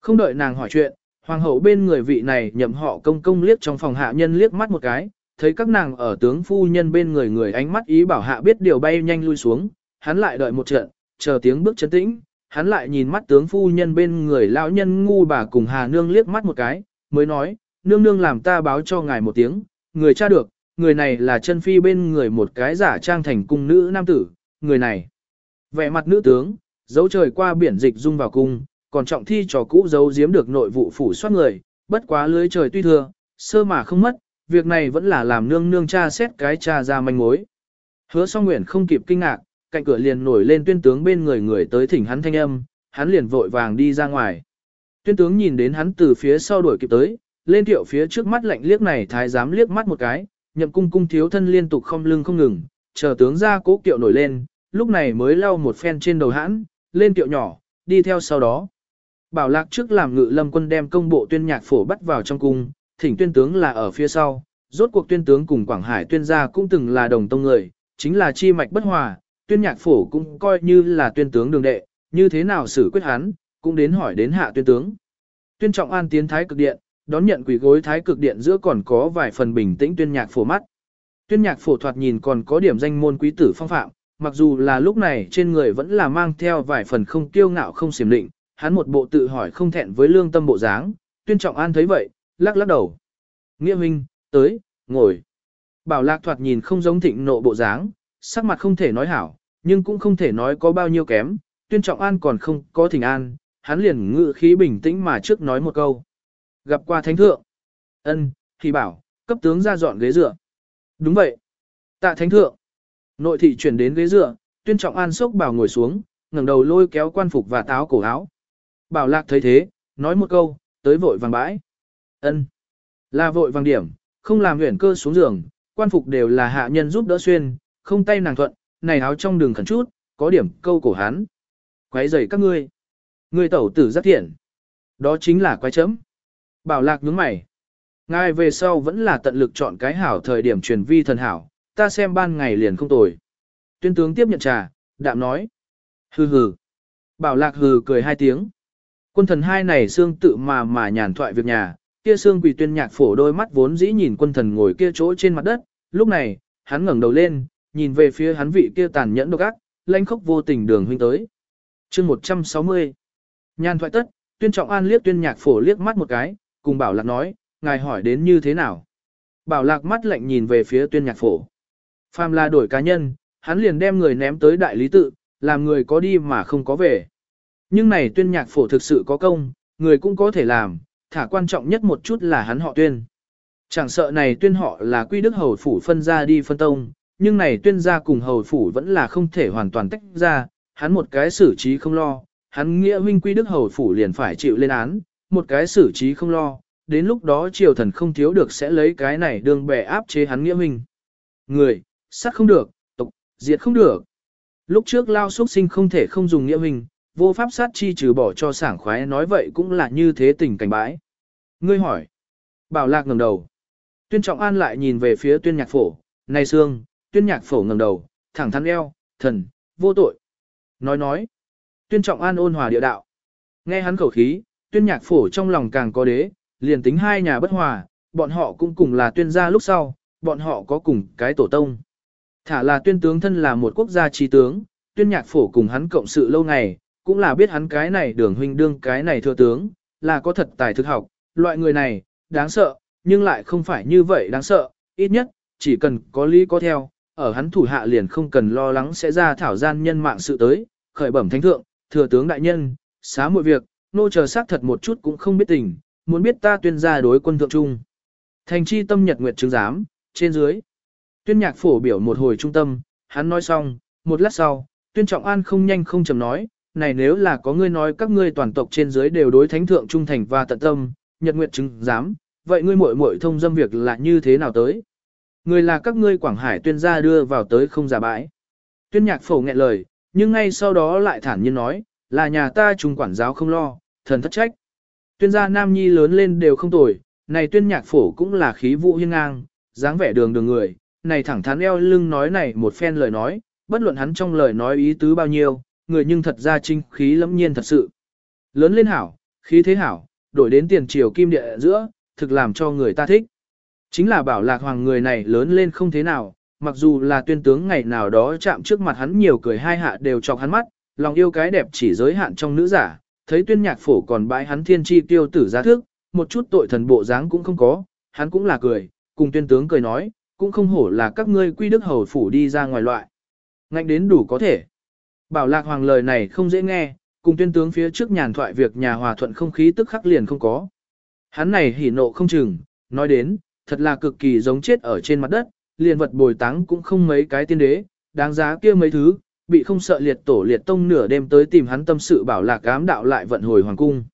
Speaker 1: Không đợi nàng hỏi chuyện, hoàng hậu bên người vị này nhậm họ công công liếc trong phòng hạ nhân liếc mắt một cái, thấy các nàng ở tướng phu nhân bên người người ánh mắt ý bảo hạ biết điều bay nhanh lui xuống, hắn lại đợi một trận, chờ tiếng bước chân tĩnh, hắn lại nhìn mắt tướng phu nhân bên người lão nhân ngu bà cùng Hà Nương liếc mắt một cái, mới nói, nương nương làm ta báo cho ngài một tiếng, người tra được, người này là chân phi bên người một cái giả trang thành cung nữ nam tử, người này. Vẻ mặt nữ tướng, dấu trời qua biển dịch dung vào cung, còn trọng thi trò cũ giấu giếm được nội vụ phủ soát người, bất quá lưới trời tuy thừa, sơ mà không mất, việc này vẫn là làm nương nương cha xét cái cha ra manh mối. Hứa song nguyện không kịp kinh ngạc, cạnh cửa liền nổi lên tuyên tướng bên người người tới thỉnh hắn thanh âm, hắn liền vội vàng đi ra ngoài. Tuyên tướng nhìn đến hắn từ phía sau đuổi kịp tới, lên tiệu phía trước mắt lạnh liếc này thái giám liếc mắt một cái, nhậm cung cung thiếu thân liên tục không lưng không ngừng, chờ tướng ra cố kiệu nổi lên, lúc này mới lau một phen trên đầu hãn, lên tiệu nhỏ, đi theo sau đó. Bảo lạc trước làm ngự lâm quân đem công bộ tuyên nhạc phổ bắt vào trong cung, thỉnh tuyên tướng là ở phía sau, rốt cuộc tuyên tướng cùng Quảng Hải tuyên gia cũng từng là đồng tông người, chính là chi mạch bất hòa, tuyên nhạc phổ cũng coi như là tuyên tướng đường đệ, như thế nào xử quyết hắn, cũng đến hỏi đến hạ tuyên tướng. Tuyên trọng an tiến thái cực điện, đón nhận quỷ gối thái cực điện giữa còn có vài phần bình tĩnh tuyên nhạc phổ mắt. Tuyên nhạc phổ thoạt nhìn còn có điểm danh môn quý tử phong phạm, mặc dù là lúc này trên người vẫn là mang theo vài phần không kiêu ngạo không xiểm định, hắn một bộ tự hỏi không thẹn với lương tâm bộ dáng, tuyên trọng an thấy vậy, lắc lắc đầu. Nghĩa huynh, tới, ngồi. Bảo lạc thoạt nhìn không giống thịnh nộ bộ dáng, sắc mặt không thể nói hảo, nhưng cũng không thể nói có bao nhiêu kém, tuyên trọng an còn không có thỉnh an, hắn liền ngự khí bình tĩnh mà trước nói một câu. Gặp qua thánh thượng. ân thì bảo, cấp tướng ra dọn ghế dựa. Đúng vậy. Tạ thánh thượng. Nội thị chuyển đến ghế dựa, tuyên trọng an sốc bảo ngồi xuống, ngẩng đầu lôi kéo quan phục và táo cổ áo. Bảo lạc thấy thế, nói một câu, tới vội vàng bãi. ân Là vội vàng điểm, không làm huyển cơ xuống giường, quan phục đều là hạ nhân giúp đỡ xuyên, không tay nàng thuận, này áo trong đường khẩn chút, có điểm câu cổ hắn. Quái dày các ngươi. Ngươi tẩu tử rất thiện. Đó chính là quái chấm. Bảo lạc nhướng mày. Ngài về sau vẫn là tận lực chọn cái hảo thời điểm truyền vi thần hảo, ta xem ban ngày liền không tồi. Tuyên tướng tiếp nhận trà, đạm nói. Hừ hừ. Bảo lạc hừ cười hai tiếng. Quân thần hai này xương tự mà mà nhàn thoại việc nhà, kia xương quỳ tuyên nhạc phổ đôi mắt vốn dĩ nhìn quân thần ngồi kia chỗ trên mặt đất, lúc này, hắn ngẩng đầu lên, nhìn về phía hắn vị kia tàn nhẫn độc ác, lãnh khốc vô tình đường huynh tới. chương 160. Nhàn thoại tất, tuyên trọng an liếc tuyên nhạc phổ liếc mắt một cái, cùng bảo lạc nói, ngài hỏi đến như thế nào. Bảo lạc mắt lạnh nhìn về phía tuyên nhạc phổ. Phàm là đổi cá nhân, hắn liền đem người ném tới đại lý tự, làm người có đi mà không có về. Nhưng này tuyên nhạc phổ thực sự có công, người cũng có thể làm, thả quan trọng nhất một chút là hắn họ tuyên. Chẳng sợ này tuyên họ là quy đức hầu phủ phân ra đi phân tông, nhưng này tuyên gia cùng hầu phủ vẫn là không thể hoàn toàn tách ra, hắn một cái xử trí không lo, hắn nghĩa huynh quy đức hầu phủ liền phải chịu lên án, một cái xử trí không lo, đến lúc đó triều thần không thiếu được sẽ lấy cái này đường bẻ áp chế hắn nghĩa mình Người, sát không được, tộc, diệt không được. Lúc trước lao xuất sinh không thể không dùng nghĩa mình vô pháp sát chi trừ bỏ cho sảng khoái nói vậy cũng là như thế tình cảnh bãi. Ngươi hỏi. Bảo lạc ngẩng đầu. Tuyên trọng an lại nhìn về phía tuyên nhạc phổ, này xương, tuyên nhạc phổ ngẩng đầu, thẳng thắn eo, thần, vô tội. Nói nói. Tuyên trọng an ôn hòa địa đạo. Nghe hắn khẩu khí, tuyên nhạc phổ trong lòng càng có đế, liền tính hai nhà bất hòa, bọn họ cũng cùng là tuyên gia lúc sau, bọn họ có cùng cái tổ tông. Thả là tuyên tướng thân là một quốc gia trí tướng, tuyên nhạc phổ cùng hắn cộng sự lâu ngày, cũng là biết hắn cái này đường huynh đương cái này thừa tướng, là có thật tài thực học, loại người này, đáng sợ, nhưng lại không phải như vậy đáng sợ, ít nhất, chỉ cần có lý có theo, ở hắn thủ hạ liền không cần lo lắng sẽ ra thảo gian nhân mạng sự tới, khởi bẩm thánh thượng, thừa tướng đại nhân, xá mọi việc, nô chờ xác thật một chút cũng không biết tình, muốn biết ta tuyên gia đối quân thượng trung. Thành chi tâm nhật nguyệt chứng giám, trên dưới. Tuyên nhạc phổ biểu một hồi trung tâm, hắn nói xong, một lát sau, tuyên trọng an không nhanh không chậm nói, này nếu là có ngươi nói các ngươi toàn tộc trên dưới đều đối thánh thượng trung thành và tận tâm, nhật nguyệt chứng giám, vậy ngươi muội muội thông dâm việc là như thế nào tới? Người là các ngươi Quảng Hải tuyên gia đưa vào tới không giả bãi. Tuyên nhạc phổ nghẹn lời, nhưng ngay sau đó lại thản nhiên nói, là nhà ta trung quản giáo không lo, thần thất trách. Tuyên gia nam nhi lớn lên đều không tồi, này tuyên nhạc phổ cũng là khí vũ hiên ngang, dáng vẻ đường đường người, này thẳng thắn eo lưng nói này một phen lời nói, bất luận hắn trong lời nói ý tứ bao nhiêu, người nhưng thật ra trinh khí lẫm nhiên thật sự. Lớn lên hảo, khí thế hảo, đổi đến tiền triều kim địa giữa, thực làm cho người ta thích. Chính là bảo lạc hoàng người này lớn lên không thế nào, mặc dù là tuyên tướng ngày nào đó chạm trước mặt hắn nhiều cười hai hạ đều chọc hắn mắt, lòng yêu cái đẹp chỉ giới hạn trong nữ giả, thấy tuyên nhạc phổ còn bãi hắn thiên chi tiêu tử giá thước, một chút tội thần bộ dáng cũng không có, hắn cũng là cười, cùng tuyên tướng cười nói, cũng không hổ là các ngươi quy đức hầu phủ đi ra ngoài loại. Ngạnh đến đủ có thể. Bảo lạc hoàng lời này không dễ nghe, cùng tuyên tướng phía trước nhàn thoại việc nhà hòa thuận không khí tức khắc liền không có. Hắn này hỉ nộ không chừng, nói đến, thật là cực kỳ giống chết ở trên mặt đất, liền vật bồi táng cũng không mấy cái tiên đế, đáng giá kia mấy thứ, bị không sợ liệt tổ liệt tông nửa đêm tới tìm hắn tâm sự bảo lạc ám đạo lại vận hồi hoàng cung.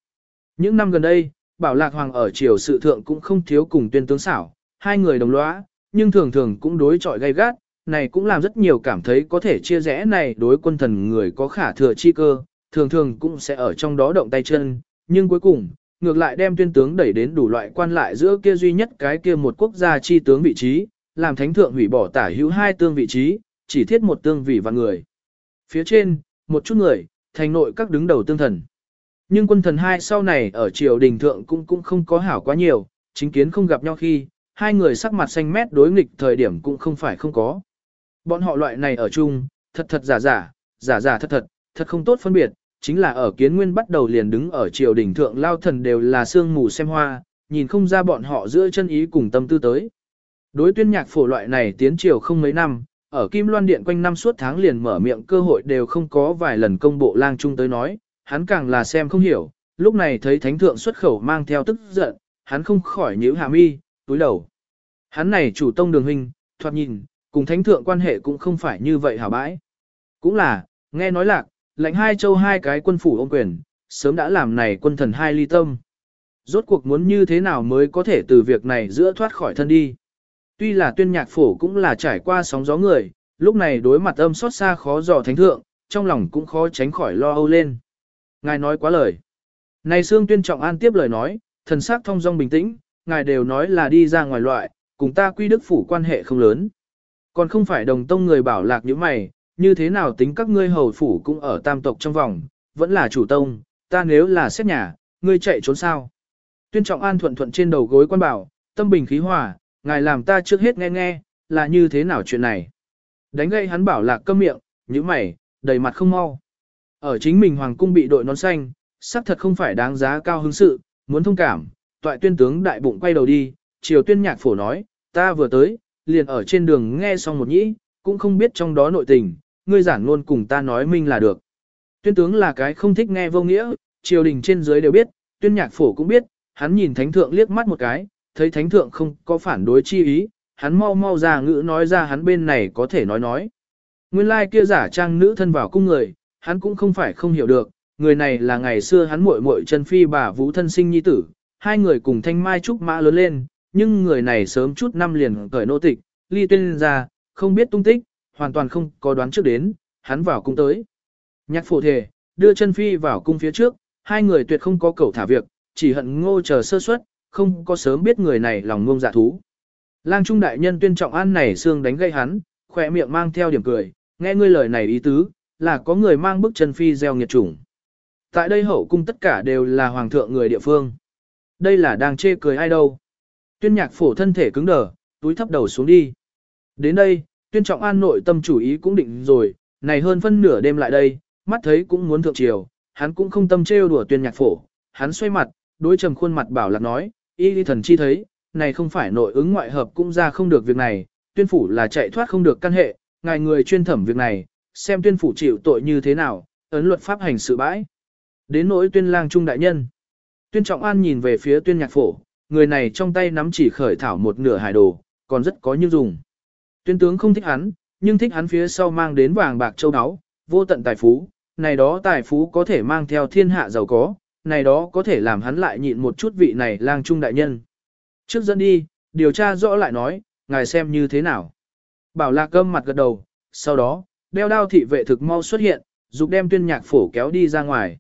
Speaker 1: Những năm gần đây, bảo lạc hoàng ở triều sự thượng cũng không thiếu cùng tuyên tướng xảo, hai người đồng lõa, nhưng thường thường cũng đối chọi gay gắt, này cũng làm rất nhiều cảm thấy có thể chia rẽ này đối quân thần người có khả thừa chi cơ, thường thường cũng sẽ ở trong đó động tay chân, nhưng cuối cùng, ngược lại đem tuyên tướng đẩy đến đủ loại quan lại giữa kia duy nhất cái kia một quốc gia chi tướng vị trí, làm thánh thượng hủy bỏ tả hữu hai tương vị trí, chỉ thiết một tương vị và người. Phía trên, một chút người, thành nội các đứng đầu tương thần. Nhưng quân thần hai sau này ở triều đình thượng cũng cũng không có hảo quá nhiều, chính kiến không gặp nhau khi, hai người sắc mặt xanh mét đối nghịch thời điểm cũng không phải không có. Bọn họ loại này ở chung, thật thật giả giả, giả giả thật thật, thật không tốt phân biệt, chính là ở kiến nguyên bắt đầu liền đứng ở triều đình thượng lao thần đều là sương mù xem hoa, nhìn không ra bọn họ giữa chân ý cùng tâm tư tới. Đối tuyên nhạc phổ loại này tiến triều không mấy năm, ở Kim Loan Điện quanh năm suốt tháng liền mở miệng cơ hội đều không có vài lần công bộ lang trung tới nói, hắn càng là xem không hiểu, lúc này thấy thánh thượng xuất khẩu mang theo tức giận, hắn không khỏi nhíu hàm mi, túi đầu. Hắn này chủ tông đường hình, thoạt nhìn, cùng thánh thượng quan hệ cũng không phải như vậy hảo bãi. Cũng là, nghe nói lạc, lệnh hai châu hai cái quân phủ ôm quyền, sớm đã làm này quân thần hai ly tâm. Rốt cuộc muốn như thế nào mới có thể từ việc này giữa thoát khỏi thân đi. Tuy là tuyên nhạc phổ cũng là trải qua sóng gió người, lúc này đối mặt âm xót xa khó dò thánh thượng, trong lòng cũng khó tránh khỏi lo âu lên. Ngài nói quá lời. Này xương tuyên trọng an tiếp lời nói, thần sắc thông dong bình tĩnh, ngài đều nói là đi ra ngoài loại, cùng ta quy đức phủ quan hệ không lớn. Còn không phải đồng tông người bảo lạc như mày, như thế nào tính các ngươi hầu phủ cũng ở tam tộc trong vòng, vẫn là chủ tông, ta nếu là xét nhà, ngươi chạy trốn sao. Tuyên trọng an thuận thuận trên đầu gối quan bảo, tâm bình khí hòa, ngài làm ta trước hết nghe nghe, là như thế nào chuyện này. Đánh gây hắn bảo lạc câm miệng, như mày, đầy mặt không mau. Ở chính mình hoàng cung bị đội nón xanh, xác thật không phải đáng giá cao hứng sự, muốn thông cảm, toại tuyên tướng đại bụng quay đầu đi, triều tuyên nhạc phổ nói, ta vừa tới, liền ở trên đường nghe xong một nhĩ, cũng không biết trong đó nội tình, ngươi giản luôn cùng ta nói minh là được. Tuyên tướng là cái không thích nghe vô nghĩa, triều đình trên dưới đều biết, tuyên nhạc phổ cũng biết, hắn nhìn thánh thượng liếc mắt một cái, thấy thánh thượng không có phản đối chi ý, hắn mau mau ra ngữ nói ra hắn bên này có thể nói nói. Nguyên lai like kia giả trang nữ thân vào cung người, hắn cũng không phải không hiểu được, người này là ngày xưa hắn muội muội chân phi bà vũ thân sinh nhi tử, hai người cùng thanh mai trúc mã lớn lên, nhưng người này sớm chút năm liền cởi nô tịch, ly tuyên ra, không biết tung tích, hoàn toàn không có đoán trước đến, hắn vào cung tới. Nhạc phổ thể, đưa chân phi vào cung phía trước, hai người tuyệt không có cầu thả việc, chỉ hận ngô chờ sơ suất, không có sớm biết người này lòng ngông dạ thú. Lang trung đại nhân tuyên trọng an này xương đánh gây hắn, khỏe miệng mang theo điểm cười, nghe ngươi lời này ý tứ, là có người mang bức chân phi gieo nghiệt chủng. Tại đây hậu cung tất cả đều là hoàng thượng người địa phương. Đây là đang chê cười ai đâu. Tuyên nhạc phổ thân thể cứng đờ, túi thấp đầu xuống đi. Đến đây, tuyên trọng an nội tâm chủ ý cũng định rồi, này hơn phân nửa đêm lại đây, mắt thấy cũng muốn thượng triều, hắn cũng không tâm trêu đùa tuyên nhạc phổ, hắn xoay mặt, đối trầm khuôn mặt bảo lạc nói, y thần chi thấy, này không phải nội ứng ngoại hợp cũng ra không được việc này, tuyên phủ là chạy thoát không được căn hệ, ngài người chuyên thẩm việc này, xem tuyên phủ chịu tội như thế nào, ấn luật pháp hành sự bãi. Đến nỗi tuyên lang trung đại nhân. Tuyên trọng an nhìn về phía tuyên nhạc phổ, người này trong tay nắm chỉ khởi thảo một nửa hải đồ, còn rất có như dùng. Tuyên tướng không thích hắn, nhưng thích hắn phía sau mang đến vàng bạc châu áo, vô tận tài phú, này đó tài phú có thể mang theo thiên hạ giàu có, này đó có thể làm hắn lại nhịn một chút vị này lang trung đại nhân. Trước dẫn đi, điều tra rõ lại nói, ngài xem như thế nào. Bảo lạc cơm mặt gật đầu, sau đó, đeo đao thị vệ thực mau xuất hiện, dục đem tuyên nhạc phổ kéo đi ra ngoài.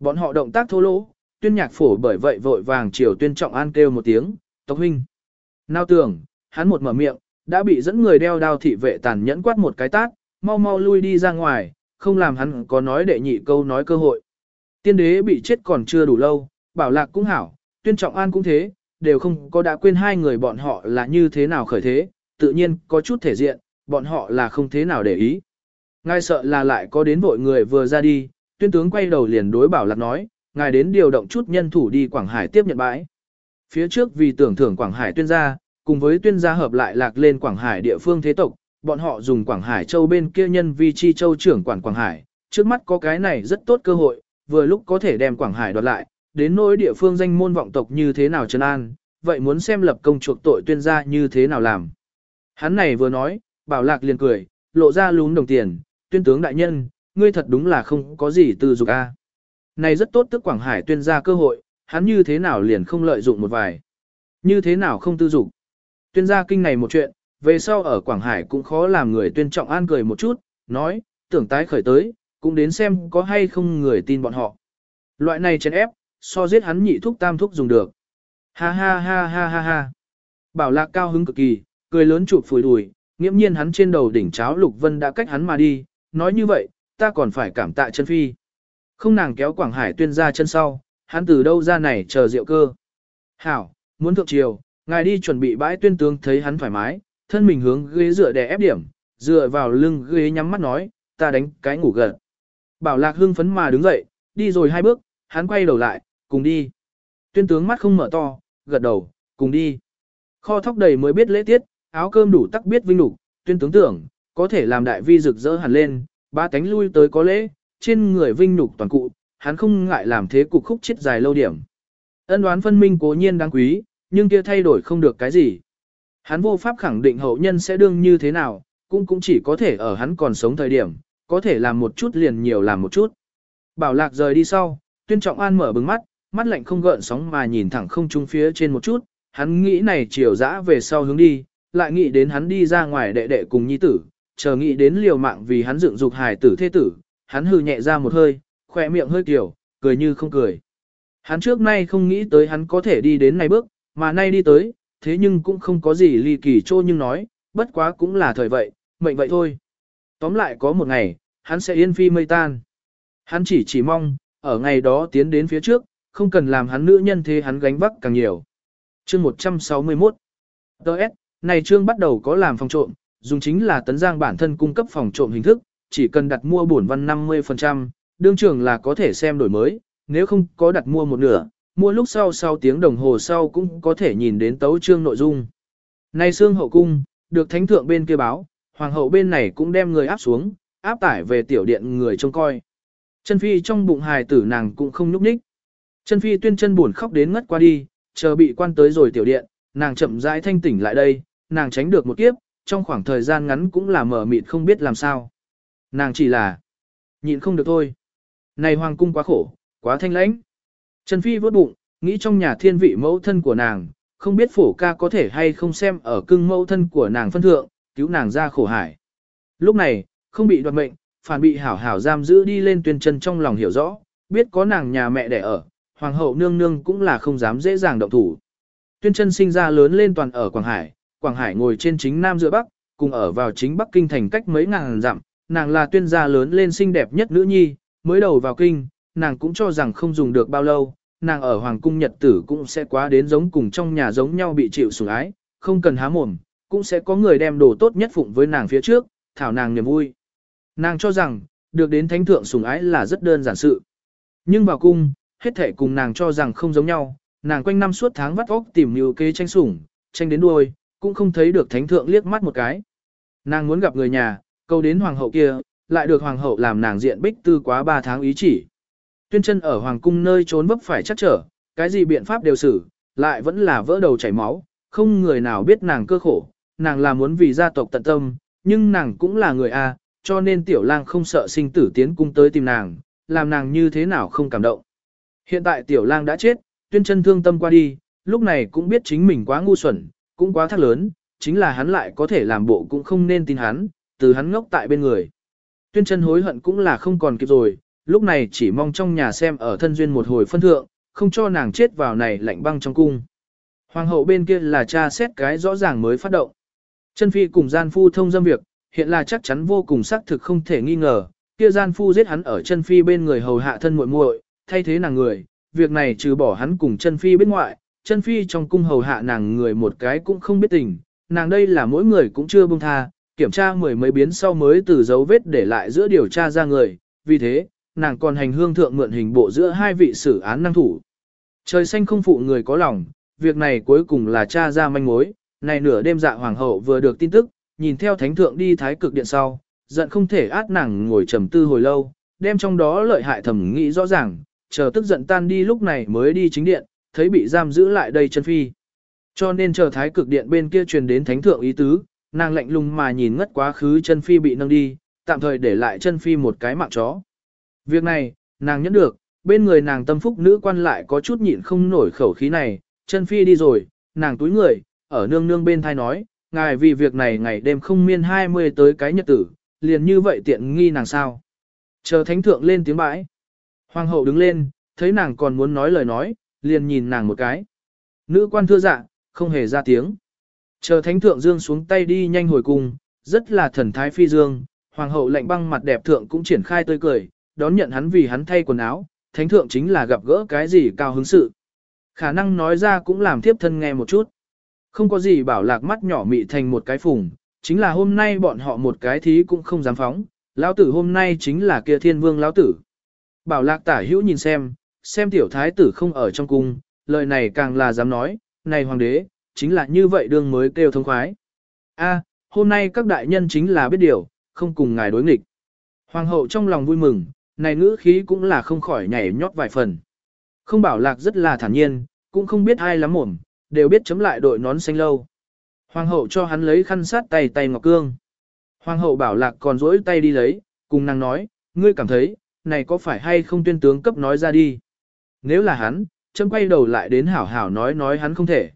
Speaker 1: Bọn họ động tác thô lỗ, tuyên nhạc phổ bởi vậy vội vàng chiều tuyên trọng an kêu một tiếng, tộc huynh. Nào tưởng, hắn một mở miệng, đã bị dẫn người đeo đao thị vệ tàn nhẫn quát một cái tát, mau mau lui đi ra ngoài, không làm hắn có nói đệ nhị câu nói cơ hội. Tiên đế bị chết còn chưa đủ lâu, bảo lạc cũng hảo, tuyên trọng an cũng thế, đều không có đã quên hai người bọn họ là như thế nào khởi thế, tự nhiên có chút thể diện, bọn họ là không thế nào để ý. Ngài sợ là lại có đến vội người vừa ra đi, tuyên tướng quay đầu liền đối bảo lạc nói, ngài đến điều động chút nhân thủ đi Quảng Hải tiếp nhận bãi. Phía trước vì tưởng thưởng Quảng Hải tuyên gia, cùng với tuyên gia hợp lại lạc lên Quảng Hải địa phương thế tộc, bọn họ dùng Quảng Hải châu bên kia nhân vi chi châu trưởng quản Quảng Hải, trước mắt có cái này rất tốt cơ hội, vừa lúc có thể đem Quảng Hải đoạt lại, đến nỗi địa phương danh môn vọng tộc như thế nào trấn an, vậy muốn xem lập công chuộc tội tuyên gia như thế nào làm. Hắn này vừa nói, bảo lạc liền cười, lộ ra lún đồng tiền, tuyên tướng đại nhân, ngươi thật đúng là không có gì tư dục a. Này rất tốt tức Quảng Hải tuyên ra cơ hội, hắn như thế nào liền không lợi dụng một vài. Như thế nào không tư dục. Tuyên gia kinh này một chuyện, về sau ở Quảng Hải cũng khó làm người tuyên trọng an cười một chút, nói, tưởng tái khởi tới, cũng đến xem có hay không người tin bọn họ. Loại này chèn ép, so giết hắn nhị thúc tam thúc dùng được. Ha ha ha ha ha ha. Bảo lạc cao hứng cực kỳ, cười lớn chụp phủi đùi, nghiễm nhiên hắn trên đầu đỉnh cháo lục vân đã cách hắn mà đi, nói như vậy, ta còn phải cảm tạ chân phi. Không nàng kéo Quảng Hải tuyên ra chân sau, hắn từ đâu ra này chờ rượu cơ. Hảo, muốn thượng triều, ngài đi chuẩn bị bãi tuyên tướng thấy hắn thoải mái, thân mình hướng ghế dựa đè ép điểm, dựa vào lưng ghế nhắm mắt nói, ta đánh cái ngủ gần. Bảo lạc hưng phấn mà đứng dậy, đi rồi hai bước, hắn quay đầu lại, cùng đi. Tuyên tướng mắt không mở to, gật đầu, cùng đi. Kho thóc đầy mới biết lễ tiết, áo cơm đủ tắc biết vinh đủ, tuyên tướng tưởng, có thể làm đại vi rực rỡ hẳn lên, ba tánh lui tới có lễ, trên người vinh nhục toàn cụ, hắn không ngại làm thế cục khúc chết dài lâu điểm. Ân đoán phân minh cố nhiên đáng quý, nhưng kia thay đổi không được cái gì. Hắn vô pháp khẳng định hậu nhân sẽ đương như thế nào, cũng cũng chỉ có thể ở hắn còn sống thời điểm, có thể làm một chút liền nhiều làm một chút. Bảo lạc rời đi sau, tuyên trọng an mở bừng mắt, mắt lạnh không gợn sóng mà nhìn thẳng không trung phía trên một chút, hắn nghĩ này chiều dã về sau hướng đi, lại nghĩ đến hắn đi ra ngoài đệ đệ cùng nhi tử, chờ nghĩ đến liều mạng vì hắn dựng dục hài tử thế tử, hắn hừ nhẹ ra một hơi, khỏe miệng hơi kiểu, cười như không cười. Hắn trước nay không nghĩ tới hắn có thể đi đến này bước, mà nay đi tới, thế nhưng cũng không có gì ly kỳ trô nhưng nói, bất quá cũng là thời vậy, mệnh vậy thôi. Tóm lại có một ngày, hắn sẽ yên phi mây tan. Hắn chỉ chỉ mong, ở ngày đó tiến đến phía trước, không cần làm hắn nữ nhân thế hắn gánh vác càng nhiều. Chương 161 Đợt, này chương bắt đầu có làm phòng trộm, dùng chính là tấn giang bản thân cung cấp phòng trộm hình thức, chỉ cần đặt mua bổn văn 50%, đương trưởng là có thể xem đổi mới, nếu không có đặt mua một nửa, mua lúc sau sau tiếng đồng hồ sau cũng có thể nhìn đến tấu chương nội dung. Này xương hậu cung, được thánh thượng bên kia báo, hoàng hậu bên này cũng đem người áp xuống, áp tải về tiểu điện người trông coi. Chân phi trong bụng hài tử nàng cũng không nhúc nhích. Chân phi tuyên chân buồn khóc đến ngất qua đi, chờ bị quan tới rồi tiểu điện, nàng chậm rãi thanh tỉnh lại đây, nàng tránh được một kiếp, trong khoảng thời gian ngắn cũng là mở mịt không biết làm sao. Nàng chỉ là nhịn không được thôi. Này hoàng cung quá khổ, quá thanh lãnh. Trần Phi vớt bụng, nghĩ trong nhà thiên vị mẫu thân của nàng, không biết phổ ca có thể hay không xem ở cưng mẫu thân của nàng phân thượng, cứu nàng ra khổ hải. Lúc này, không bị đoạt mệnh, phản bị hảo hảo giam giữ đi lên tuyên chân trong lòng hiểu rõ, biết có nàng nhà mẹ đẻ ở, hoàng hậu nương nương cũng là không dám dễ dàng động thủ. Tuyên chân sinh ra lớn lên toàn ở Quảng Hải, Quảng Hải ngồi trên chính Nam giữa Bắc, cùng ở vào chính Bắc Kinh thành cách mấy ngàn dặm, nàng là tuyên gia lớn lên xinh đẹp nhất nữ nhi, mới đầu vào kinh, nàng cũng cho rằng không dùng được bao lâu, nàng ở Hoàng cung Nhật tử cũng sẽ quá đến giống cùng trong nhà giống nhau bị chịu sủng ái, không cần há mồm, cũng sẽ có người đem đồ tốt nhất phụng với nàng phía trước, thảo nàng niềm vui. Nàng cho rằng, được đến thánh thượng sủng ái là rất đơn giản sự. Nhưng vào cung, hết thể cùng nàng cho rằng không giống nhau, nàng quanh năm suốt tháng vắt óc tìm nhiều kế tranh sủng, tranh đến đuôi, cũng không thấy được thánh thượng liếc mắt một cái. Nàng muốn gặp người nhà, câu đến hoàng hậu kia, lại được hoàng hậu làm nàng diện bích tư quá 3 tháng ý chỉ. Tuyên chân ở hoàng cung nơi trốn vấp phải chắc trở, cái gì biện pháp đều xử, lại vẫn là vỡ đầu chảy máu, không người nào biết nàng cơ khổ, nàng là muốn vì gia tộc tận tâm, nhưng nàng cũng là người A, cho nên tiểu lang không sợ sinh tử tiến cung tới tìm nàng, làm nàng như thế nào không cảm động. Hiện tại tiểu lang đã chết, tuyên chân thương tâm qua đi, lúc này cũng biết chính mình quá ngu xuẩn, cũng quá thắc lớn, chính là hắn lại có thể làm bộ cũng không nên tin hắn, từ hắn ngốc tại bên người. Tuyên chân hối hận cũng là không còn kịp rồi, lúc này chỉ mong trong nhà xem ở thân duyên một hồi phân thượng, không cho nàng chết vào này lạnh băng trong cung. Hoàng hậu bên kia là cha xét cái rõ ràng mới phát động. Chân phi cùng gian phu thông dâm việc, hiện là chắc chắn vô cùng xác thực không thể nghi ngờ, kia gian phu giết hắn ở chân phi bên người hầu hạ thân muội muội, thay thế nàng người, việc này trừ bỏ hắn cùng chân phi bên ngoại, chân phi trong cung hầu hạ nàng người một cái cũng không biết tình, nàng đây là mỗi người cũng chưa buông tha, kiểm tra mười mấy biến sau mới từ dấu vết để lại giữa điều tra ra người, vì thế, nàng còn hành hương thượng mượn hình bộ giữa hai vị xử án năng thủ. Trời xanh không phụ người có lòng, việc này cuối cùng là tra ra manh mối, này nửa đêm dạ hoàng hậu vừa được tin tức, nhìn theo thánh thượng đi thái cực điện sau, giận không thể át nàng ngồi trầm tư hồi lâu, đem trong đó lợi hại thẩm nghĩ rõ ràng, chờ tức giận tan đi lúc này mới đi chính điện, thấy bị giam giữ lại đây chân phi. Cho nên chờ thái cực điện bên kia truyền đến thánh thượng ý tứ, nàng lạnh lùng mà nhìn ngất quá khứ chân phi bị nâng đi, tạm thời để lại chân phi một cái mạng chó. Việc này, nàng nhẫn được, bên người nàng tâm phúc nữ quan lại có chút nhịn không nổi khẩu khí này, chân phi đi rồi, nàng túi người, ở nương nương bên thai nói, ngài vì việc này ngày đêm không miên 20 tới cái nhật tử, liền như vậy tiện nghi nàng sao. Chờ thánh thượng lên tiếng bãi. Hoàng hậu đứng lên, thấy nàng còn muốn nói lời nói, liền nhìn nàng một cái. Nữ quan thưa dạ, không hề ra tiếng. Chờ thánh thượng dương xuống tay đi nhanh hồi cùng, rất là thần thái phi dương, hoàng hậu lạnh băng mặt đẹp thượng cũng triển khai tươi cười, đón nhận hắn vì hắn thay quần áo, thánh thượng chính là gặp gỡ cái gì cao hứng sự. Khả năng nói ra cũng làm thiếp thân nghe một chút. Không có gì bảo lạc mắt nhỏ mị thành một cái phùng, chính là hôm nay bọn họ một cái thí cũng không dám phóng, lão tử hôm nay chính là kia thiên vương lão tử. Bảo lạc tả hữu nhìn xem, xem tiểu thái tử không ở trong cung, lời này càng là dám nói, này hoàng đế, chính là như vậy đương mới kêu thông khoái. A, hôm nay các đại nhân chính là biết điều, không cùng ngài đối nghịch. Hoàng hậu trong lòng vui mừng, này ngữ khí cũng là không khỏi nhảy nhót vài phần. Không bảo lạc rất là thản nhiên, cũng không biết ai lắm mồm, đều biết chấm lại đội nón xanh lâu. Hoàng hậu cho hắn lấy khăn sát tay tay ngọc cương. Hoàng hậu bảo lạc còn rỗi tay đi lấy, cùng nàng nói, ngươi cảm thấy, này có phải hay không tuyên tướng cấp nói ra đi. Nếu là hắn, chấm quay đầu lại đến hảo hảo nói nói hắn không thể.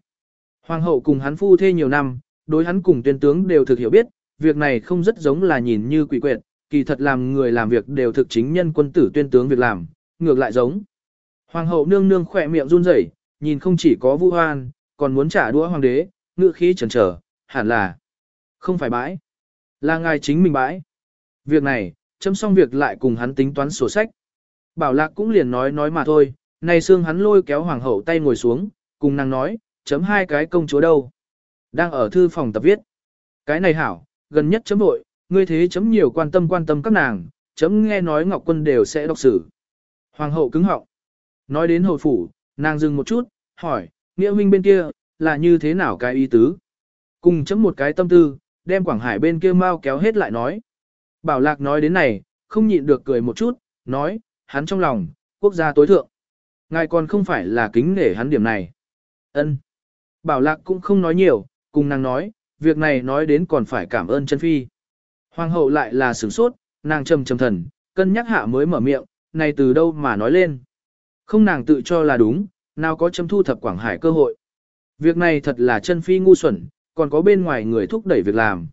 Speaker 1: Hoàng hậu cùng hắn phu thê nhiều năm, đối hắn cùng tuyên tướng đều thực hiểu biết, việc này không rất giống là nhìn như quỷ quyệt, kỳ thật làm người làm việc đều thực chính nhân quân tử tuyên tướng việc làm, ngược lại giống. Hoàng hậu nương nương khỏe miệng run rẩy, nhìn không chỉ có vu hoan, còn muốn trả đũa hoàng đế, ngựa khí chần trở, hẳn là không phải bãi, là ngài chính mình bãi. Việc này, chấm xong việc lại cùng hắn tính toán sổ sách. Bảo lạc cũng liền nói nói mà thôi, này xương hắn lôi kéo hoàng hậu tay ngồi xuống, cùng nàng nói, chấm hai cái công chúa đâu. Đang ở thư phòng tập viết. Cái này hảo, gần nhất chấm vội, ngươi thế chấm nhiều quan tâm quan tâm các nàng, chấm nghe nói Ngọc Quân đều sẽ đọc sử. Hoàng hậu cứng họng. Nói đến hồi phủ, nàng dừng một chút, hỏi, nghĩa huynh bên kia, là như thế nào cái ý tứ? Cùng chấm một cái tâm tư, đem Quảng Hải bên kia mau kéo hết lại nói. Bảo Lạc nói đến này, không nhịn được cười một chút, nói, hắn trong lòng, quốc gia tối thượng. Ngài còn không phải là kính nể hắn điểm này. ân Bảo Lạc cũng không nói nhiều, cùng nàng nói, việc này nói đến còn phải cảm ơn chân phi. Hoàng hậu lại là sửng sốt, nàng trầm trầm thần, cân nhắc hạ mới mở miệng, này từ đâu mà nói lên. Không nàng tự cho là đúng, nào có châm thu thập Quảng Hải cơ hội. Việc này thật là chân phi ngu xuẩn, còn có bên ngoài người thúc đẩy việc làm.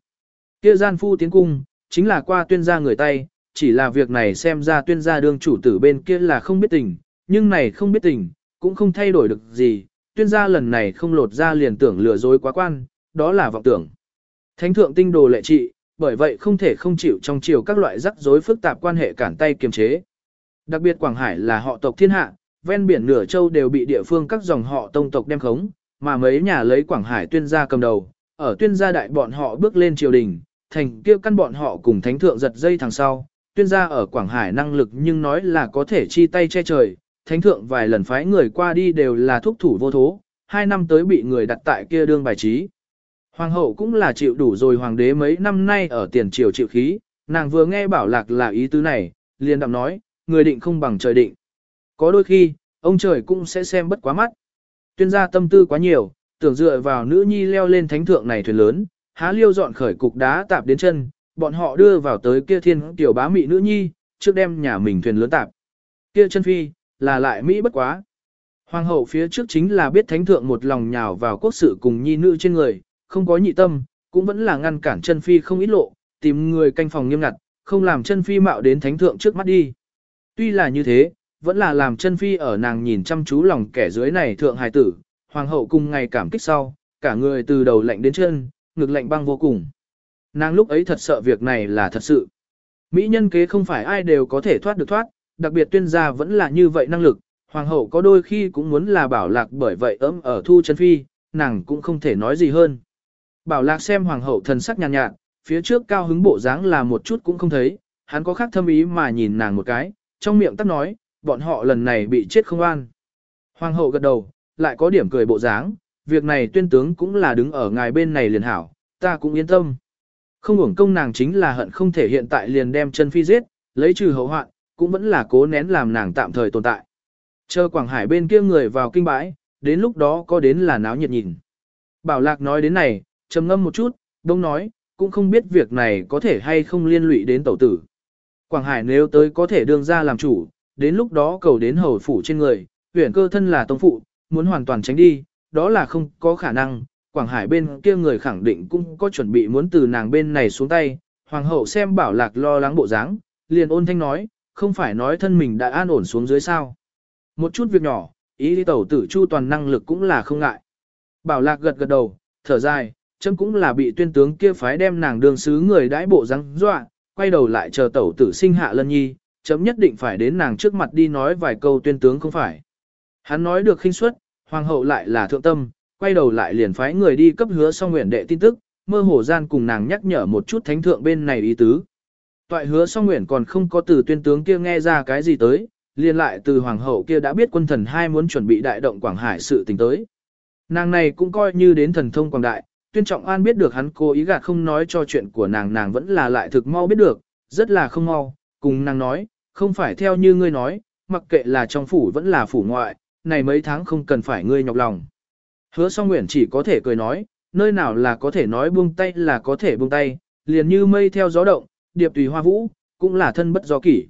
Speaker 1: Kia gian phu tiến cung, chính là qua tuyên gia người tay, chỉ là việc này xem ra tuyên gia đương chủ tử bên kia là không biết tình, nhưng này không biết tình, cũng không thay đổi được gì, tuyên gia lần này không lột ra liền tưởng lừa dối quá quan, đó là vọng tưởng. Thánh thượng tinh đồ lệ trị, bởi vậy không thể không chịu trong chiều các loại rắc rối phức tạp quan hệ cản tay kiềm chế. Đặc biệt Quảng Hải là họ tộc thiên hạ, ven biển nửa châu đều bị địa phương các dòng họ tông tộc đem khống, mà mấy nhà lấy Quảng Hải tuyên gia cầm đầu, ở tuyên gia đại bọn họ bước lên triều đình, thành kia căn bọn họ cùng thánh thượng giật dây thằng sau, tuyên gia ở Quảng Hải năng lực nhưng nói là có thể chi tay che trời, thánh thượng vài lần phái người qua đi đều là thúc thủ vô thố, hai năm tới bị người đặt tại kia đương bài trí. Hoàng hậu cũng là chịu đủ rồi hoàng đế mấy năm nay ở tiền triều chịu khí, nàng vừa nghe bảo lạc là ý tứ này, liền đạm nói, người định không bằng trời định. Có đôi khi, ông trời cũng sẽ xem bất quá mắt. Tuyên gia tâm tư quá nhiều, tưởng dựa vào nữ nhi leo lên thánh thượng này thuyền lớn, há liêu dọn khởi cục đá tạp đến chân, bọn họ đưa vào tới kia thiên tiểu bá mị nữ nhi, trước đem nhà mình thuyền lớn tạp. Kia chân phi, là lại Mỹ bất quá. Hoàng hậu phía trước chính là biết thánh thượng một lòng nhào vào quốc sự cùng nhi nữ trên người, không có nhị tâm, cũng vẫn là ngăn cản chân phi không ít lộ, tìm người canh phòng nghiêm ngặt, không làm chân phi mạo đến thánh thượng trước mắt đi. Tuy là như thế, vẫn là làm chân phi ở nàng nhìn chăm chú lòng kẻ dưới này thượng hài tử, hoàng hậu cùng ngày cảm kích sau, cả người từ đầu lạnh đến chân, ngực lạnh băng vô cùng. Nàng lúc ấy thật sợ việc này là thật sự. Mỹ nhân kế không phải ai đều có thể thoát được thoát, đặc biệt tuyên gia vẫn là như vậy năng lực, hoàng hậu có đôi khi cũng muốn là bảo lạc bởi vậy ấm ở thu chân phi, nàng cũng không thể nói gì hơn. Bảo lạc xem hoàng hậu thần sắc nhàn nhạt, nhạt, phía trước cao hứng bộ dáng là một chút cũng không thấy, hắn có khác thâm ý mà nhìn nàng một cái, trong miệng tắt nói, bọn họ lần này bị chết không an. Hoàng hậu gật đầu, lại có điểm cười bộ dáng, việc này tuyên tướng cũng là đứng ở ngài bên này liền hảo, ta cũng yên tâm. Không hưởng công nàng chính là hận không thể hiện tại liền đem chân phi giết, lấy trừ hậu hoạn, cũng vẫn là cố nén làm nàng tạm thời tồn tại. Chờ Quảng Hải bên kia người vào kinh bãi, đến lúc đó có đến là náo nhiệt nhìn. Bảo Lạc nói đến này, trầm ngâm một chút, đông nói, cũng không biết việc này có thể hay không liên lụy đến tẩu tử. Quảng Hải nếu tới có thể đương ra làm chủ, đến lúc đó cầu đến hầu phủ trên người, huyện cơ thân là tông phụ, muốn hoàn toàn tránh đi, đó là không có khả năng. Quảng Hải bên kia người khẳng định cũng có chuẩn bị muốn từ nàng bên này xuống tay. Hoàng hậu xem bảo lạc lo lắng bộ dáng, liền ôn thanh nói, không phải nói thân mình đã an ổn xuống dưới sao. Một chút việc nhỏ, ý đi tẩu tử chu toàn năng lực cũng là không ngại. Bảo lạc gật gật đầu, thở dài, chấm cũng là bị tuyên tướng kia phái đem nàng đường sứ người đãi bộ răng dọa, quay đầu lại chờ tẩu tử sinh hạ lân nhi, chấm nhất định phải đến nàng trước mặt đi nói vài câu tuyên tướng không phải. Hắn nói được khinh suất, hoàng hậu lại là thượng tâm, quay đầu lại liền phái người đi cấp hứa song nguyện đệ tin tức, mơ hồ gian cùng nàng nhắc nhở một chút thánh thượng bên này ý tứ. Toại hứa song nguyện còn không có từ tuyên tướng kia nghe ra cái gì tới, liền lại từ hoàng hậu kia đã biết quân thần hai muốn chuẩn bị đại động Quảng Hải sự tình tới. Nàng này cũng coi như đến thần thông quảng đại, tuyên trọng an biết được hắn cố ý gạt không nói cho chuyện của nàng nàng vẫn là lại thực mau biết được, rất là không mau, cùng nàng nói, không phải theo như ngươi nói, mặc kệ là trong phủ vẫn là phủ ngoại, này mấy tháng không cần phải ngươi nhọc lòng. Hứa song nguyện chỉ có thể cười nói, nơi nào là có thể nói buông tay là có thể buông tay, liền như mây theo gió động, điệp tùy hoa vũ, cũng là thân bất do kỷ.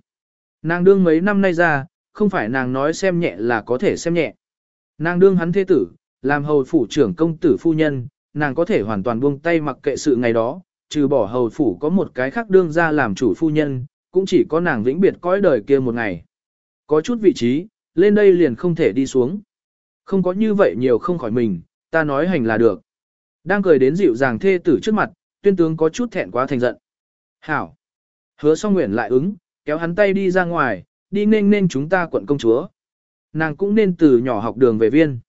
Speaker 1: Nàng đương mấy năm nay ra, không phải nàng nói xem nhẹ là có thể xem nhẹ. Nàng đương hắn thế tử, làm hầu phủ trưởng công tử phu nhân, nàng có thể hoàn toàn buông tay mặc kệ sự ngày đó, trừ bỏ hầu phủ có một cái khác đương ra làm chủ phu nhân, cũng chỉ có nàng vĩnh biệt cõi đời kia một ngày. Có chút vị trí, lên đây liền không thể đi xuống. Không có như vậy nhiều không khỏi mình, ta nói hành là được. Đang cười đến dịu dàng thê tử trước mặt, tuyên tướng có chút thẹn quá thành giận. Hảo. Hứa song nguyện lại ứng, kéo hắn tay đi ra ngoài, đi nên nên chúng ta quận công chúa. Nàng cũng nên từ nhỏ học đường về viên.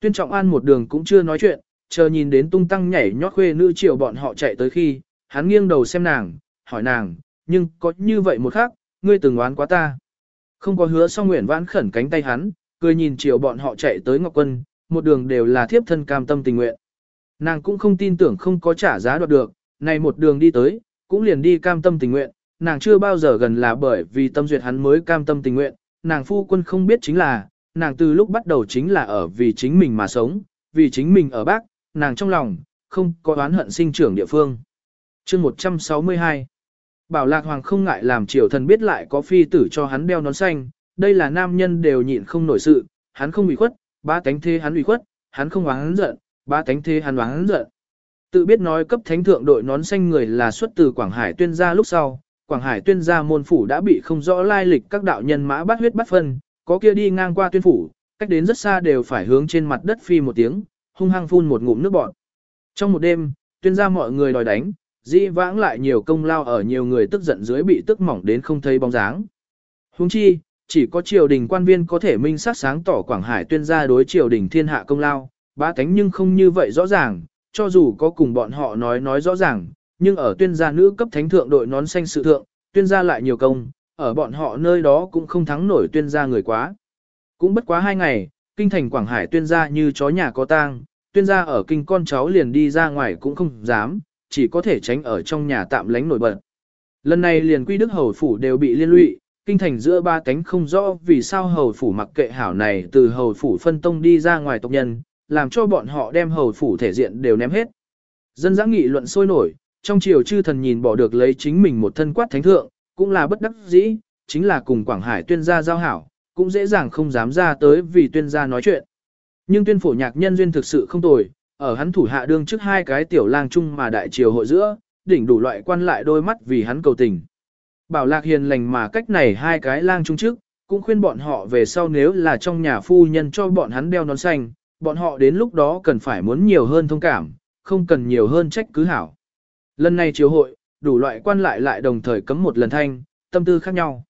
Speaker 1: Tuyên trọng an một đường cũng chưa nói chuyện, chờ nhìn đến tung tăng nhảy nhót khuê nữ chiều bọn họ chạy tới khi, hắn nghiêng đầu xem nàng, hỏi nàng, nhưng có như vậy một khác, ngươi từng oán quá ta. Không có hứa song nguyện vãn khẩn cánh tay hắn, cười nhìn chiều bọn họ chạy tới Ngọc Quân, một đường đều là thiếp thân cam tâm tình nguyện. Nàng cũng không tin tưởng không có trả giá đoạt được, này một đường đi tới, cũng liền đi cam tâm tình nguyện, nàng chưa bao giờ gần là bởi vì tâm duyệt hắn mới cam tâm tình nguyện, nàng phu quân không biết chính là, nàng từ lúc bắt đầu chính là ở vì chính mình mà sống, vì chính mình ở bác, nàng trong lòng, không có oán hận sinh trưởng địa phương. chương 162 Bảo lạc hoàng không ngại làm triều thần biết lại có phi tử cho hắn đeo nón xanh, đây là nam nhân đều nhịn không nổi sự, hắn không ủy khuất, ba tánh thế hắn ủy khuất, hắn không oán giận, ba tánh thế hắn oán giận. Tự biết nói cấp thánh thượng đội nón xanh người là xuất từ Quảng Hải tuyên gia lúc sau, Quảng Hải tuyên gia môn phủ đã bị không rõ lai lịch các đạo nhân mã bắt huyết bắt phân, có kia đi ngang qua tuyên phủ, cách đến rất xa đều phải hướng trên mặt đất phi một tiếng, hung hăng phun một ngụm nước bọt. Trong một đêm, tuyên gia mọi người đòi đánh, Di vãng lại nhiều công lao ở nhiều người tức giận dưới bị tức mỏng đến không thấy bóng dáng. Huống chi, chỉ có triều đình quan viên có thể minh sát sáng tỏ Quảng Hải tuyên gia đối triều đình thiên hạ công lao, ba cánh nhưng không như vậy rõ ràng, cho dù có cùng bọn họ nói nói rõ ràng, nhưng ở tuyên gia nữ cấp thánh thượng đội nón xanh sự thượng, tuyên gia lại nhiều công, ở bọn họ nơi đó cũng không thắng nổi tuyên gia người quá. Cũng bất quá hai ngày, kinh thành Quảng Hải tuyên gia như chó nhà có tang, tuyên gia ở kinh con cháu liền đi ra ngoài cũng không dám, chỉ có thể tránh ở trong nhà tạm lánh nổi bật. Lần này liền quy đức hầu phủ đều bị liên lụy, kinh thành giữa ba cánh không rõ vì sao hầu phủ mặc kệ hảo này từ hầu phủ phân tông đi ra ngoài tộc nhân, làm cho bọn họ đem hầu phủ thể diện đều ném hết. Dân giã nghị luận sôi nổi, trong triều chư thần nhìn bỏ được lấy chính mình một thân quát thánh thượng, cũng là bất đắc dĩ, chính là cùng Quảng Hải tuyên gia giao hảo, cũng dễ dàng không dám ra tới vì tuyên gia nói chuyện. Nhưng tuyên phổ nhạc nhân duyên thực sự không tồi, ở hắn thủ hạ đương trước hai cái tiểu lang chung mà đại triều hội giữa, đỉnh đủ loại quan lại đôi mắt vì hắn cầu tình. Bảo lạc hiền lành mà cách này hai cái lang chung trước, cũng khuyên bọn họ về sau nếu là trong nhà phu nhân cho bọn hắn đeo nón xanh, bọn họ đến lúc đó cần phải muốn nhiều hơn thông cảm, không cần nhiều hơn trách cứ hảo. Lần này triều hội, đủ loại quan lại lại đồng thời cấm một lần thanh, tâm tư khác nhau.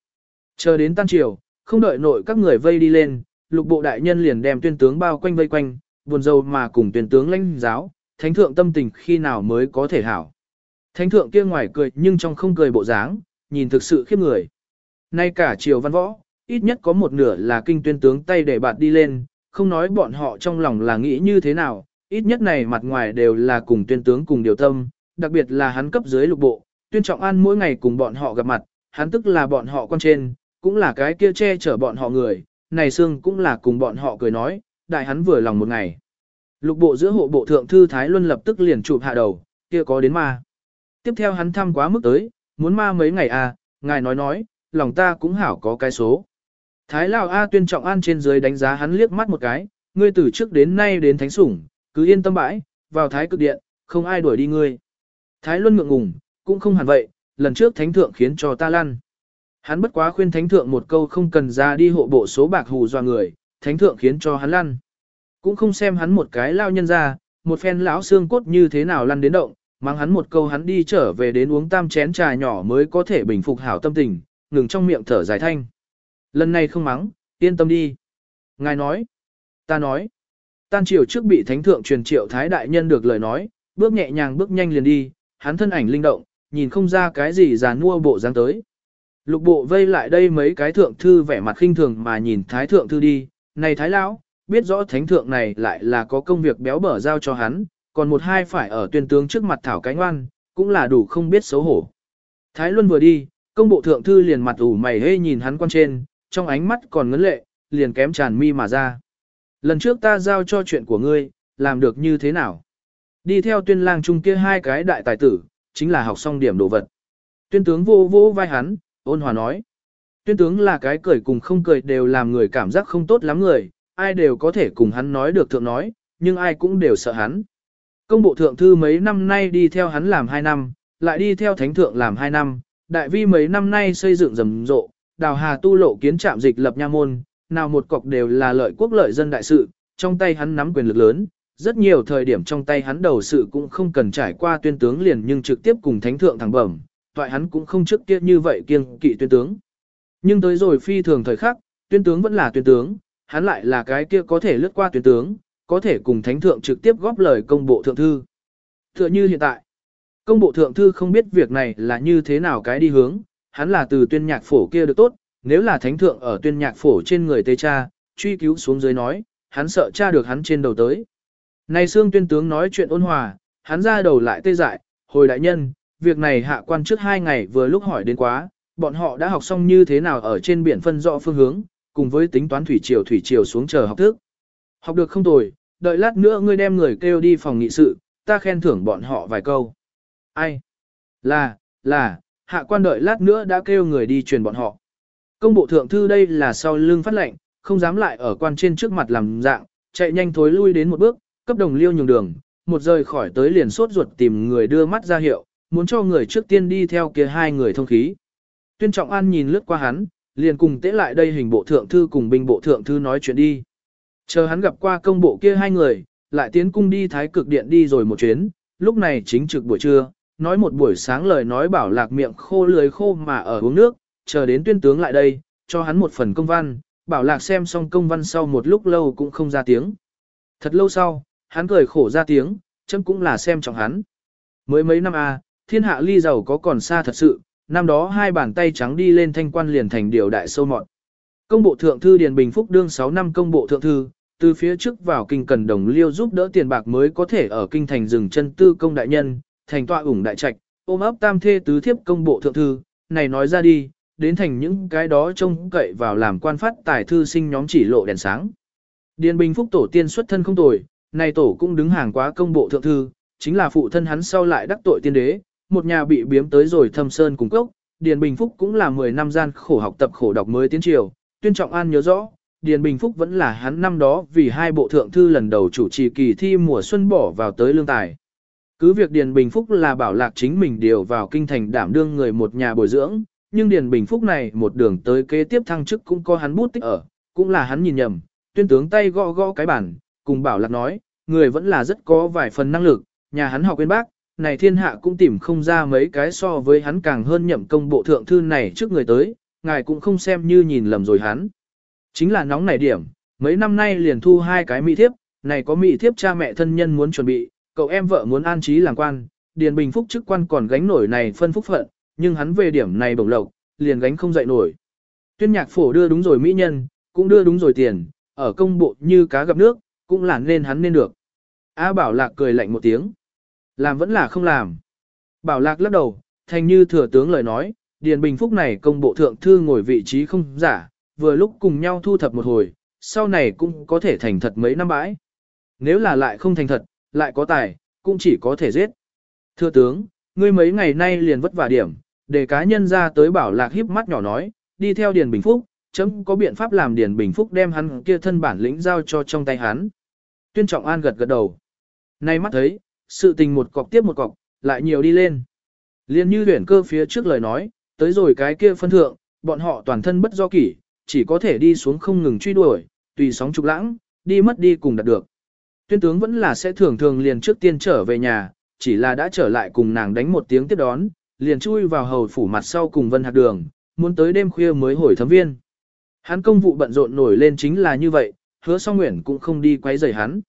Speaker 1: Chờ đến tan triều, không đợi nội các người vây đi lên, lục bộ đại nhân liền đem tuyên tướng bao quanh vây quanh, buồn rầu mà cùng tuyên tướng lãnh giáo, thánh thượng tâm tình khi nào mới có thể hảo. Thánh thượng kia ngoài cười nhưng trong không cười bộ dáng, nhìn thực sự khiếp người. Nay cả triều văn võ, ít nhất có một nửa là kinh tuyên tướng tay để bạt đi lên, không nói bọn họ trong lòng là nghĩ như thế nào, ít nhất này mặt ngoài đều là cùng tuyên tướng cùng điều tâm, đặc biệt là hắn cấp dưới lục bộ, tuyên trọng an mỗi ngày cùng bọn họ gặp mặt, hắn tức là bọn họ con trên, cũng là cái kia che chở bọn họ người, này xương cũng là cùng bọn họ cười nói, đại hắn vừa lòng một ngày. Lục bộ giữa hộ bộ thượng thư Thái Luân lập tức liền chụp hạ đầu, kia có đến ma. Tiếp theo hắn thăm quá mức tới, muốn ma mấy ngày à, ngài nói nói, lòng ta cũng hảo có cái số. Thái Lào A tuyên trọng an trên dưới đánh giá hắn liếc mắt một cái, ngươi từ trước đến nay đến thánh sủng, cứ yên tâm bãi, vào thái cực điện, không ai đuổi đi ngươi. Thái Luân ngượng ngùng, cũng không hẳn vậy, lần trước thánh thượng khiến cho ta lăn. Hắn bất quá khuyên thánh thượng một câu không cần ra đi hộ bộ số bạc hù dọa người, thánh thượng khiến cho hắn lăn. Cũng không xem hắn một cái lao nhân ra, một phen lão xương cốt như thế nào lăn đến động, mang hắn một câu hắn đi trở về đến uống tam chén trà nhỏ mới có thể bình phục hảo tâm tình, ngừng trong miệng thở dài thanh. Lần này không mắng, yên tâm đi. Ngài nói, ta nói, tan triều trước bị thánh thượng truyền triệu thái đại nhân được lời nói, bước nhẹ nhàng bước nhanh liền đi, hắn thân ảnh linh động, nhìn không ra cái gì già nua bộ dáng tới. Lục bộ vây lại đây mấy cái thượng thư vẻ mặt khinh thường mà nhìn thái thượng thư đi, này thái lão, biết rõ thánh thượng này lại là có công việc béo bở giao cho hắn, còn một hai phải ở tuyên tướng trước mặt thảo cái ngoan, cũng là đủ không biết xấu hổ. Thái Luân vừa đi, công bộ thượng thư liền mặt ủ mày hê nhìn hắn quan trên, trong ánh mắt còn ngấn lệ, liền kém tràn mi mà ra. Lần trước ta giao cho chuyện của ngươi, làm được như thế nào? Đi theo tuyên lang chung kia hai cái đại tài tử, chính là học xong điểm đồ vật. Tuyên tướng vô vô vai hắn, ôn hòa nói. Tuyên tướng là cái cười cùng không cười đều làm người cảm giác không tốt lắm người, ai đều có thể cùng hắn nói được thượng nói, nhưng ai cũng đều sợ hắn. Công bộ thượng thư mấy năm nay đi theo hắn làm hai năm, lại đi theo thánh thượng làm hai năm, đại vi mấy năm nay xây dựng rầm rộ, đào hà tu lộ kiến trạm dịch lập nha môn, nào một cọc đều là lợi quốc lợi dân đại sự, trong tay hắn nắm quyền lực lớn, rất nhiều thời điểm trong tay hắn đầu sự cũng không cần trải qua tuyên tướng liền nhưng trực tiếp cùng thánh thượng thẳng bẩm, toại hắn cũng không trước kia như vậy kiêng kỵ tuyên tướng. Nhưng tới rồi phi thường thời khắc, tuyên tướng vẫn là tuyên tướng, hắn lại là cái kia có thể lướt qua tuyên tướng, có thể cùng thánh thượng trực tiếp góp lời công bộ thượng thư. Tựa như hiện tại, công bộ thượng thư không biết việc này là như thế nào cái đi hướng, hắn là từ tuyên nhạc phổ kia được tốt, nếu là thánh thượng ở tuyên nhạc phổ trên người tê cha, truy cứu xuống dưới nói, hắn sợ cha được hắn trên đầu tới. Này xương tuyên tướng nói chuyện ôn hòa, hắn ra đầu lại tê dại, hồi đại nhân, việc này hạ quan trước hai ngày vừa lúc hỏi đến quá, bọn họ đã học xong như thế nào ở trên biển phân rõ phương hướng, cùng với tính toán thủy triều thủy triều xuống chờ học thức. Học được không tồi, đợi lát nữa ngươi đem người kêu đi phòng nghị sự, ta khen thưởng bọn họ vài câu. Ai? Là, là, hạ quan đợi lát nữa đã kêu người đi truyền bọn họ. Công bộ thượng thư đây là sau lưng phát lệnh, không dám lại ở quan trên trước mặt làm dạng, chạy nhanh thối lui đến một bước, cấp đồng liêu nhường đường, một rời khỏi tới liền sốt ruột tìm người đưa mắt ra hiệu, muốn cho người trước tiên đi theo kia hai người thông khí. Tuyên Trọng An nhìn lướt qua hắn, liền cùng tế lại đây hình bộ thượng thư cùng binh bộ thượng thư nói chuyện đi. Chờ hắn gặp qua công bộ kia hai người, lại tiến cung đi thái cực điện đi rồi một chuyến, lúc này chính trực buổi trưa, nói một buổi sáng lời nói bảo lạc miệng khô lưới khô mà ở uống nước, chờ đến tuyên tướng lại đây, cho hắn một phần công văn, bảo lạc xem xong công văn sau một lúc lâu cũng không ra tiếng. Thật lâu sau, hắn cười khổ ra tiếng, chấm cũng là xem trọng hắn. Mới mấy năm a, à, thiên hạ ly giàu có còn xa thật sự, năm đó hai bàn tay trắng đi lên thanh quan liền thành điều đại sâu mọt. Công bộ thượng thư Điền Bình Phúc đương 6 năm công bộ thượng thư, từ phía trước vào kinh cần đồng liêu giúp đỡ tiền bạc mới có thể ở kinh thành dừng chân tư công đại nhân, thành tọa ủng đại trạch, ôm ấp tam thê tứ thiếp công bộ thượng thư, này nói ra đi, đến thành những cái đó trông cậy vào làm quan phát tài thư sinh nhóm chỉ lộ đèn sáng. Điền Bình Phúc tổ tiên xuất thân không tồi, này tổ cũng đứng hàng quá công bộ thượng thư, chính là phụ thân hắn sau lại đắc tội tiên đế, một nhà bị biếm tới rồi thâm sơn cùng cốc, Điền Bình Phúc cũng là 10 năm gian khổ học tập khổ đọc mới tiến triều, tuyên trọng an nhớ rõ, Điền Bình Phúc vẫn là hắn năm đó vì hai bộ thượng thư lần đầu chủ trì kỳ thi mùa xuân bỏ vào tới lương tài. Cứ việc Điền Bình Phúc là bảo lạc chính mình điều vào kinh thành đảm đương người một nhà bồi dưỡng, nhưng Điền Bình Phúc này một đường tới kế tiếp thăng chức cũng có hắn bút tích ở, cũng là hắn nhìn nhầm, tuyên tướng tay gõ gõ cái bản, cùng bảo lạc nói, người vẫn là rất có vài phần năng lực, nhà hắn học quên bác, này thiên hạ cũng tìm không ra mấy cái so với hắn càng hơn nhậm công bộ thượng thư này trước người tới, ngài cũng không xem như nhìn lầm rồi hắn. Chính là nóng này điểm, mấy năm nay liền thu hai cái mỹ thiếp, này có mỹ thiếp cha mẹ thân nhân muốn chuẩn bị, cậu em vợ muốn an trí làm quan, Điền Bình Phúc chức quan còn gánh nổi này phân phúc phận, nhưng hắn về điểm này bổng lộc, liền gánh không dậy nổi. Tuyên nhạc phổ đưa đúng rồi mỹ nhân, cũng đưa đúng rồi tiền, ở công bộ như cá gặp nước, cũng là nên hắn nên được. A Bảo Lạc cười lạnh một tiếng. Làm vẫn là không làm. Bảo Lạc lắc đầu, thành như thừa tướng lời nói, Điền Bình Phúc này công bộ thượng thư ngồi vị trí không giả, vừa lúc cùng nhau thu thập một hồi, sau này cũng có thể thành thật mấy năm bãi. Nếu là lại không thành thật, lại có tài, cũng chỉ có thể giết. Thưa tướng, ngươi mấy ngày nay liền vất vả điểm, để cá nhân ra tới bảo lạc híp mắt nhỏ nói, đi theo Điền Bình Phúc, chấm có biện pháp làm Điền Bình Phúc đem hắn kia thân bản lĩnh giao cho trong tay hắn. Tuyên Trọng An gật gật đầu. Nay mắt thấy, sự tình một cọc tiếp một cọc, lại nhiều đi lên. Liên như huyển cơ phía trước lời nói, tới rồi cái kia phân thượng, bọn họ toàn thân bất do kỷ, chỉ có thể đi xuống không ngừng truy đuổi, tùy sóng trục lãng, đi mất đi cùng đạt được. Tuyên tướng vẫn là sẽ thường thường liền trước tiên trở về nhà, chỉ là đã trở lại cùng nàng đánh một tiếng tiếp đón, liền chui vào hầu phủ mặt sau cùng vân hạt đường, muốn tới đêm khuya mới hồi thấm viên. Hắn công vụ bận rộn nổi lên chính là như vậy, hứa song nguyện cũng không đi quấy rầy hắn.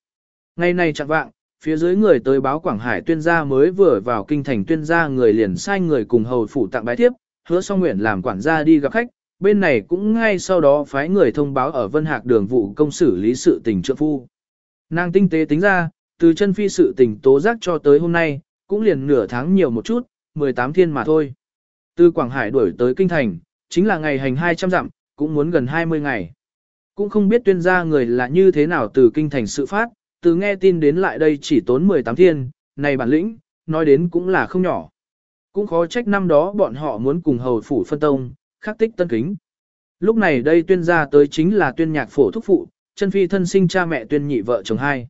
Speaker 1: Ngày này chẳng vạng, phía dưới người tới báo Quảng Hải tuyên gia mới vừa vào kinh thành tuyên gia người liền sai người cùng hầu phủ tặng bái tiếp, hứa song nguyện làm quản gia đi gặp khách, bên này cũng ngay sau đó phái người thông báo ở Vân Hạc đường vụ công xử lý sự tình trượng phu. Nàng tinh tế tính ra, từ chân phi sự tình tố giác cho tới hôm nay, cũng liền nửa tháng nhiều một chút, 18 thiên mà thôi. Từ Quảng Hải đuổi tới Kinh Thành, chính là ngày hành 200 dặm, cũng muốn gần 20 ngày. Cũng không biết tuyên gia người là như thế nào từ Kinh Thành sự phát, từ nghe tin đến lại đây chỉ tốn 18 thiên, này bản lĩnh, nói đến cũng là không nhỏ. Cũng khó trách năm đó bọn họ muốn cùng hầu phủ phân tông, khắc tích tân kính. Lúc này đây tuyên gia tới chính là tuyên nhạc phổ thúc phụ, chân phi thân sinh cha mẹ tuyên nhị vợ chồng hai.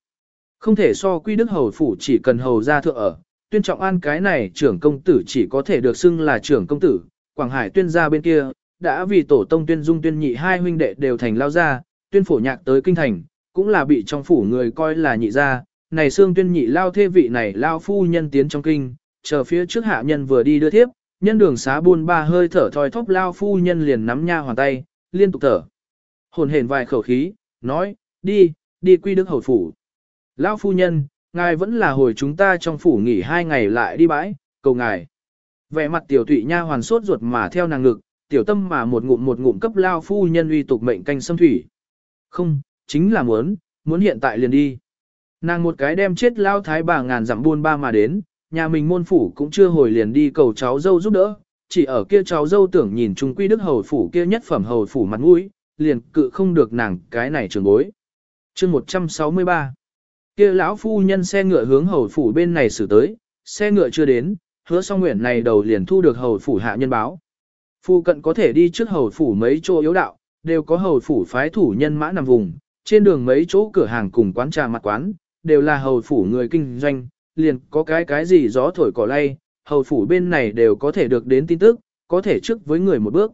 Speaker 1: Không thể so quy đức hầu phủ chỉ cần hầu gia thượng ở, tuyên trọng an cái này trưởng công tử chỉ có thể được xưng là trưởng công tử, Quảng Hải tuyên gia bên kia, đã vì tổ tông tuyên dung tuyên nhị hai huynh đệ đều thành lao gia, tuyên phổ nhạc tới kinh thành, cũng là bị trong phủ người coi là nhị gia, này xương tuyên nhị lao thê vị này lao phu nhân tiến trong kinh, chờ phía trước hạ nhân vừa đi đưa tiếp nhân đường xá buôn ba hơi thở thoi thóp lao phu nhân liền nắm nha hoàn tay, liên tục thở. Hồn hển vài khẩu khí, nói, đi, đi quy đức hầu phủ. Lao phu nhân, ngài vẫn là hồi chúng ta trong phủ nghỉ hai ngày lại đi bãi, cầu ngài. Vẻ mặt tiểu tụy nha hoàn sốt ruột mà theo nàng ngực, tiểu tâm mà một ngụm một ngụm cấp lao phu nhân uy tục mệnh canh xâm thủy. Không, chính là muốn, muốn hiện tại liền đi. Nàng một cái đem chết lao thái bà ngàn dặm buôn ba mà đến, nhà mình môn phủ cũng chưa hồi liền đi cầu cháu dâu giúp đỡ, chỉ ở kia cháu dâu tưởng nhìn chung quy đức hầu phủ kia nhất phẩm hầu phủ mặt mũi, liền cự không được nàng cái này trường bối. chương 163 kia lão phu nhân xe ngựa hướng hầu phủ bên này xử tới, xe ngựa chưa đến, hứa song nguyện này đầu liền thu được hầu phủ hạ nhân báo. Phu cận có thể đi trước hầu phủ mấy chỗ yếu đạo, đều có hầu phủ phái thủ nhân mã nằm vùng, trên đường mấy chỗ cửa hàng cùng quán trà mặt quán, đều là hầu phủ người kinh doanh, liền có cái cái gì gió thổi cỏ lay, hầu phủ bên này đều có thể được đến tin tức, có thể trước với người một bước.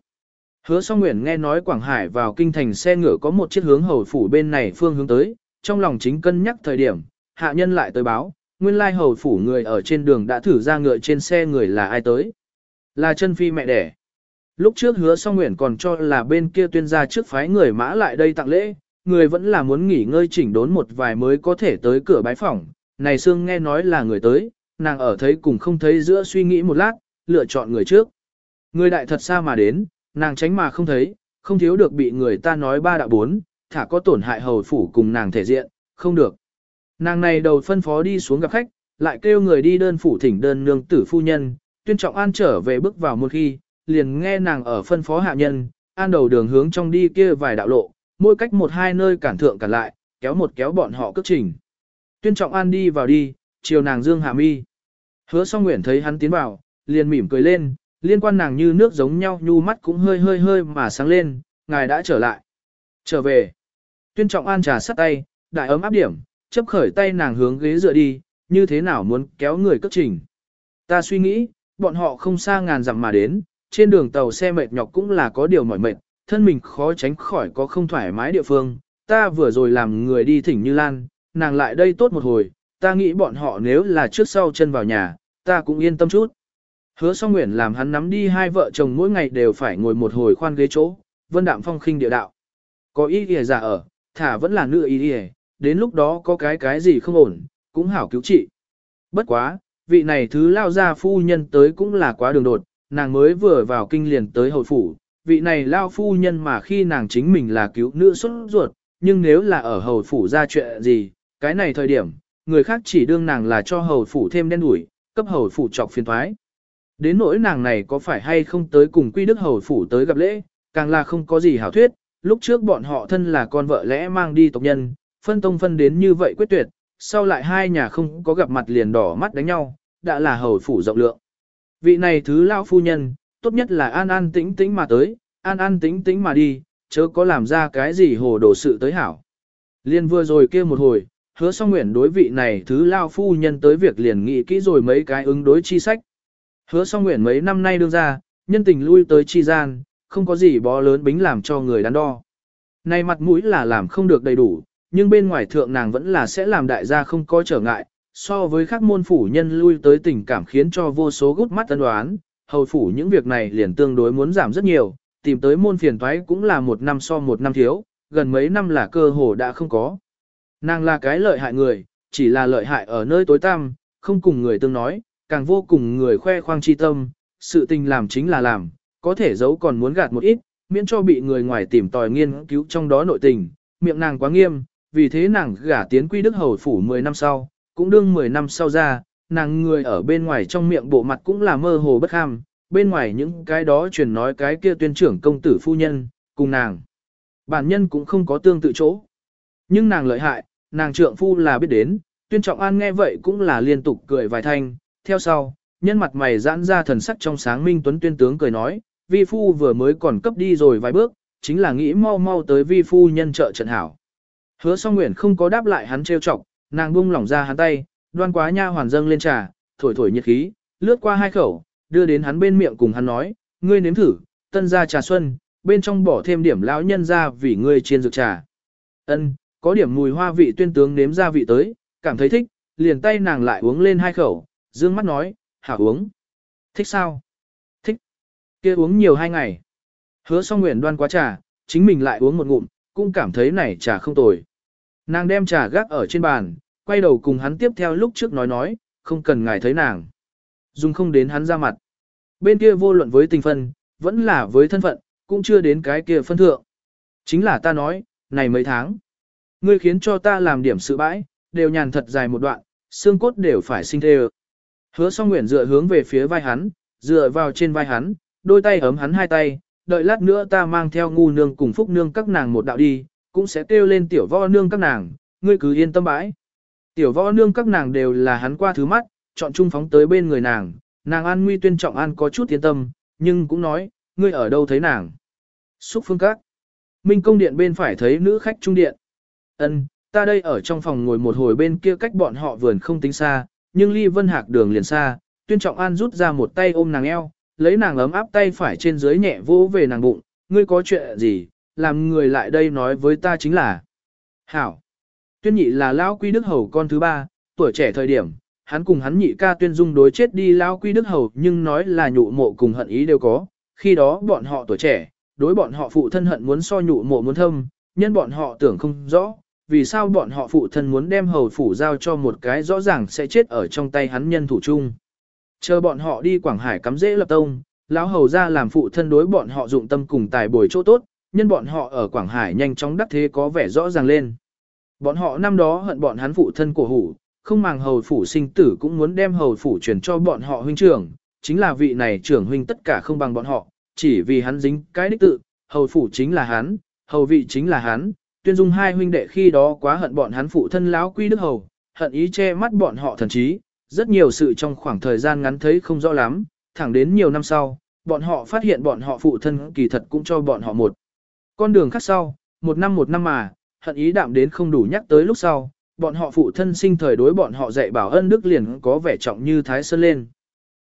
Speaker 1: Hứa song nguyện nghe nói Quảng Hải vào kinh thành xe ngựa có một chiếc hướng hầu phủ bên này phương hướng tới, trong lòng chính cân nhắc thời điểm, hạ nhân lại tới báo, nguyên lai hầu phủ người ở trên đường đã thử ra ngựa trên xe người là ai tới. Là chân phi mẹ đẻ. Lúc trước hứa song nguyện còn cho là bên kia tuyên gia trước phái người mã lại đây tặng lễ, người vẫn là muốn nghỉ ngơi chỉnh đốn một vài mới có thể tới cửa bái phỏng. Này Sương nghe nói là người tới, nàng ở thấy cùng không thấy giữa suy nghĩ một lát, lựa chọn người trước. Người đại thật xa mà đến, nàng tránh mà không thấy, không thiếu được bị người ta nói ba đạo bốn, thả có tổn hại hầu phủ cùng nàng thể diện, không được. Nàng này đầu phân phó đi xuống gặp khách, lại kêu người đi đơn phủ thỉnh đơn nương tử phu nhân, tuyên trọng an trở về bước vào một khi, liền nghe nàng ở phân phó hạ nhân, an đầu đường hướng trong đi kia vài đạo lộ, mỗi cách một hai nơi cản thượng cản lại, kéo một kéo bọn họ cất trình. Tuyên trọng an đi vào đi, chiều nàng dương hạ mi. Hứa song nguyện thấy hắn tiến vào, liền mỉm cười lên, liên quan nàng như nước giống nhau nhu mắt cũng hơi hơi hơi mà sáng lên, ngài đã trở lại. Trở về. Tuyên trọng an trà sắt tay, đại ấm áp điểm, chấp khởi tay nàng hướng ghế dựa đi, như thế nào muốn kéo người cất trình. Ta suy nghĩ, bọn họ không xa ngàn dặm mà đến, trên đường tàu xe mệt nhọc cũng là có điều mỏi mệt, thân mình khó tránh khỏi có không thoải mái địa phương. Ta vừa rồi làm người đi thỉnh Như Lan, nàng lại đây tốt một hồi, ta nghĩ bọn họ nếu là trước sau chân vào nhà, ta cũng yên tâm chút. Hứa song nguyện làm hắn nắm đi hai vợ chồng mỗi ngày đều phải ngồi một hồi khoan ghế chỗ, vân đạm phong khinh địa đạo. Có ý kìa giả ở, thả vẫn là nữ ý kìa, đến lúc đó có cái cái gì không ổn, cũng hảo cứu trị. Bất quá, vị này thứ lao ra phu nhân tới cũng là quá đường đột, nàng mới vừa vào kinh liền tới hồi phủ, vị này lao phu nhân mà khi nàng chính mình là cứu nữ xuất ruột, nhưng nếu là ở hầu phủ ra chuyện gì, cái này thời điểm, người khác chỉ đương nàng là cho hầu phủ thêm đen đủi cấp hầu phủ trọc phiền thoái. Đến nỗi nàng này có phải hay không tới cùng quy đức hầu phủ tới gặp lễ, càng là không có gì hảo thuyết, lúc trước bọn họ thân là con vợ lẽ mang đi tộc nhân, phân tông phân đến như vậy quyết tuyệt, sau lại hai nhà không có gặp mặt liền đỏ mắt đánh nhau, đã là hầu phủ rộng lượng. Vị này thứ lão phu nhân, tốt nhất là an an tĩnh tĩnh mà tới, an an tĩnh tĩnh mà đi, chớ có làm ra cái gì hồ đồ sự tới hảo. Liên vừa rồi kia một hồi, hứa song nguyện đối vị này thứ lao phu nhân tới việc liền nghị kỹ rồi mấy cái ứng đối chi sách. Hứa song nguyện mấy năm nay đương ra, nhân tình lui tới chi gian, không có gì bó lớn bính làm cho người đắn đo. Này mặt mũi là làm không được đầy đủ, nhưng bên ngoài thượng nàng vẫn là sẽ làm đại gia không có trở ngại, so với các môn phủ nhân lui tới tình cảm khiến cho vô số gút mắt tân đoán, hầu phủ những việc này liền tương đối muốn giảm rất nhiều, tìm tới môn phiền toái cũng là một năm so một năm thiếu, gần mấy năm là cơ hồ đã không có. Nàng là cái lợi hại người, chỉ là lợi hại ở nơi tối tăm, không cùng người tương nói, càng vô cùng người khoe khoang chi tâm, sự tình làm chính là làm, có thể giấu còn muốn gạt một ít, miễn cho bị người ngoài tìm tòi nghiên cứu trong đó nội tình, miệng nàng quá nghiêm, vì thế nàng gả tiến quy đức hầu phủ 10 năm sau, cũng đương 10 năm sau ra, nàng người ở bên ngoài trong miệng bộ mặt cũng là mơ hồ bất ham, bên ngoài những cái đó truyền nói cái kia tuyên trưởng công tử phu nhân, cùng nàng. Bản nhân cũng không có tương tự chỗ. Nhưng nàng lợi hại, nàng trượng phu là biết đến, tuyên trọng an nghe vậy cũng là liên tục cười vài thanh, theo sau, nhân mặt mày giãn ra thần sắc trong sáng minh tuấn tuyên tướng cười nói, vi phu vừa mới còn cấp đi rồi vài bước, chính là nghĩ mau mau tới vi phu nhân trợ trận hảo. Hứa song nguyện không có đáp lại hắn trêu chọc, nàng buông lỏng ra hắn tay, đoan quá nha hoàn dâng lên trà, thổi thổi nhiệt khí, lướt qua hai khẩu, đưa đến hắn bên miệng cùng hắn nói, ngươi nếm thử, tân gia trà xuân, bên trong bỏ thêm điểm lão nhân ra vì ngươi chiên dược trà. Ân, có điểm mùi hoa vị tuyên tướng nếm ra vị tới, cảm thấy thích, liền tay nàng lại uống lên hai khẩu, dương mắt nói, hảo uống. Thích sao? Thích. kia uống nhiều hai ngày. Hứa song nguyện đoan quá trà, chính mình lại uống một ngụm, cũng cảm thấy này trà không tồi. Nàng đem trà gác ở trên bàn, quay đầu cùng hắn tiếp theo lúc trước nói nói, không cần ngài thấy nàng. Dùng không đến hắn ra mặt. Bên kia vô luận với tình phân, vẫn là với thân phận, cũng chưa đến cái kia phân thượng. Chính là ta nói, này mấy tháng. Ngươi khiến cho ta làm điểm sự bãi, đều nhàn thật dài một đoạn, xương cốt đều phải sinh thê Hứa song nguyện dựa hướng về phía vai hắn, dựa vào trên vai hắn, đôi tay ấm hắn hai tay, đợi lát nữa ta mang theo ngu nương cùng phúc nương các nàng một đạo đi, cũng sẽ kêu lên tiểu vo nương các nàng, ngươi cứ yên tâm bãi. Tiểu võ nương các nàng đều là hắn qua thứ mắt, chọn trung phóng tới bên người nàng, Nàng an nguy tuyên trọng an có chút tiến tâm, nhưng cũng nói, ngươi ở đâu thấy nàng. Xúc phương các. Minh công điện bên phải thấy nữ khách trung điện. Ân, ta đây ở trong phòng ngồi một hồi bên kia cách bọn họ vườn không tính xa, nhưng ly vân hạc đường liền xa, tuyên trọng an rút ra một tay ôm nàng eo, lấy nàng ấm áp tay phải trên dưới nhẹ vỗ về nàng bụng, ngươi có chuyện gì, làm người lại đây nói với ta chính là. Hảo. Tuyên nhị là lão quy đức hầu con thứ ba, tuổi trẻ thời điểm, hắn cùng hắn nhị ca tuyên dung đối chết đi lão quy đức hầu nhưng nói là nhụ mộ cùng hận ý đều có, khi đó bọn họ tuổi trẻ, đối bọn họ phụ thân hận muốn so nhụ mộ muốn thâm, nhân bọn họ tưởng không rõ, vì sao bọn họ phụ thân muốn đem hầu phủ giao cho một cái rõ ràng sẽ chết ở trong tay hắn nhân thủ chung. Chờ bọn họ đi Quảng Hải cắm dễ lập tông, lão hầu ra làm phụ thân đối bọn họ dụng tâm cùng tài bồi chỗ tốt, nhân bọn họ ở Quảng Hải nhanh chóng đắc thế có vẻ rõ ràng lên. Bọn họ năm đó hận bọn hắn phụ thân cổ hủ, không màng hầu phủ sinh tử cũng muốn đem hầu phủ chuyển cho bọn họ huynh trưởng, chính là vị này trưởng huynh tất cả không bằng bọn họ, chỉ vì hắn dính cái đích tự, hầu phủ chính là hắn, hầu vị chính là hắn, tuyên dung hai huynh đệ khi đó quá hận bọn hắn phụ thân lão quy đức hầu, hận ý che mắt bọn họ thần trí, rất nhiều sự trong khoảng thời gian ngắn thấy không rõ lắm, thẳng đến nhiều năm sau, bọn họ phát hiện bọn họ phụ thân kỳ thật cũng cho bọn họ một. Con đường khác sau, một năm một năm mà, hận ý đạm đến không đủ nhắc tới lúc sau, bọn họ phụ thân sinh thời đối bọn họ dạy bảo ân đức liền có vẻ trọng như thái sơn lên.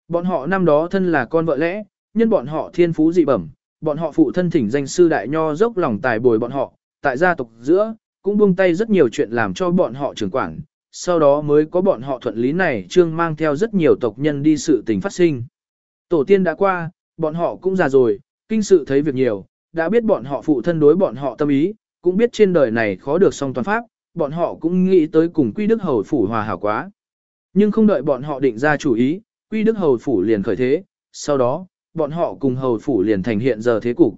Speaker 1: Bọn họ năm đó thân là con vợ lẽ, nhân bọn họ thiên phú dị bẩm, bọn họ phụ thân thỉnh danh sư đại nho dốc lòng tài bồi bọn họ, tại gia tộc giữa, cũng buông tay rất nhiều chuyện làm cho bọn họ trưởng quản, sau đó mới có bọn họ thuận lý này trương mang theo rất nhiều tộc nhân đi sự tình phát sinh. Tổ tiên đã qua, bọn họ cũng già rồi, kinh sự thấy việc nhiều, đã biết bọn họ phụ thân đối bọn họ tâm ý, cũng biết trên đời này khó được song toàn pháp, bọn họ cũng nghĩ tới cùng Quy Đức Hầu Phủ hòa hảo quá. Nhưng không đợi bọn họ định ra chủ ý, Quy Đức Hầu Phủ liền khởi thế, sau đó, bọn họ cùng Hầu Phủ liền thành hiện giờ thế cục.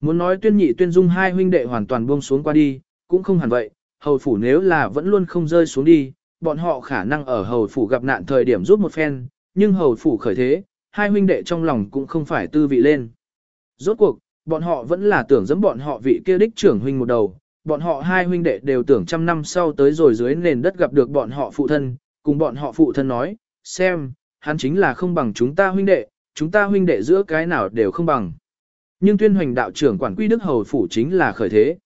Speaker 1: Muốn nói tuyên nhị tuyên dung hai huynh đệ hoàn toàn buông xuống qua đi, cũng không hẳn vậy, Hầu Phủ nếu là vẫn luôn không rơi xuống đi, bọn họ khả năng ở Hầu Phủ gặp nạn thời điểm rút một phen, nhưng Hầu Phủ khởi thế, hai huynh đệ trong lòng cũng không phải tư vị lên. Rốt cuộc, bọn họ vẫn là tưởng giẫm bọn họ vị kia đích trưởng huynh một đầu, bọn họ hai huynh đệ đều tưởng trăm năm sau tới rồi dưới nền đất gặp được bọn họ phụ thân, cùng bọn họ phụ thân nói, xem, hắn chính là không bằng chúng ta huynh đệ, chúng ta huynh đệ giữa cái nào đều không bằng. Nhưng tuyên hoành đạo trưởng quản quy đức hầu phủ chính là khởi thế.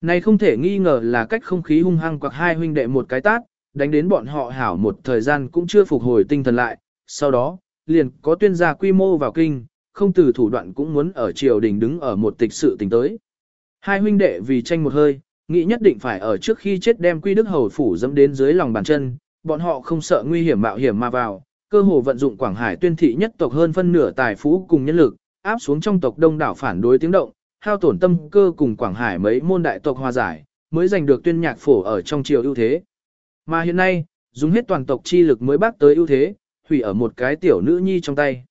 Speaker 1: Này không thể nghi ngờ là cách không khí hung hăng quặc hai huynh đệ một cái tát, đánh đến bọn họ hảo một thời gian cũng chưa phục hồi tinh thần lại, sau đó, liền có tuyên gia quy mô vào kinh, không từ thủ đoạn cũng muốn ở triều đình đứng ở một tịch sự tình tới. Hai huynh đệ vì tranh một hơi, nghĩ nhất định phải ở trước khi chết đem quy đức hầu phủ dẫm đến dưới lòng bàn chân, bọn họ không sợ nguy hiểm mạo hiểm mà vào, cơ hồ vận dụng Quảng Hải tuyên thị nhất tộc hơn phân nửa tài phú cùng nhân lực, áp xuống trong tộc đông đảo phản đối tiếng động, hao tổn tâm cơ cùng Quảng Hải mấy môn đại tộc hòa giải, mới giành được tuyên nhạc phổ ở trong triều ưu thế. Mà hiện nay, dùng hết toàn tộc chi lực mới bác tới ưu thế, hủy ở một cái tiểu nữ nhi trong tay.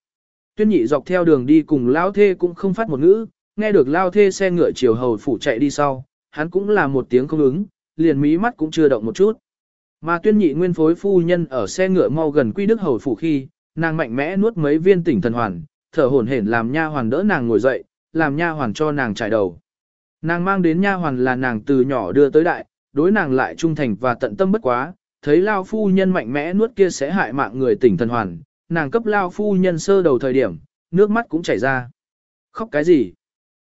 Speaker 1: Tuyên nhị dọc theo đường đi cùng lao thê cũng không phát một ngữ, nghe được lao thê xe ngựa chiều hầu phủ chạy đi sau, hắn cũng là một tiếng không ứng, liền mí mắt cũng chưa động một chút. Mà tuyên nhị nguyên phối phu nhân ở xe ngựa mau gần quy đức hầu phủ khi, nàng mạnh mẽ nuốt mấy viên tỉnh thần hoàn, thở hổn hển làm nha hoàn đỡ nàng ngồi dậy, làm nha hoàn cho nàng trải đầu. Nàng mang đến nha hoàn là nàng từ nhỏ đưa tới đại, đối nàng lại trung thành và tận tâm bất quá, thấy lao phu nhân mạnh mẽ nuốt kia sẽ hại mạng người tỉnh thần hoàn, nàng cấp lao phu nhân sơ đầu thời điểm, nước mắt cũng chảy ra. Khóc cái gì?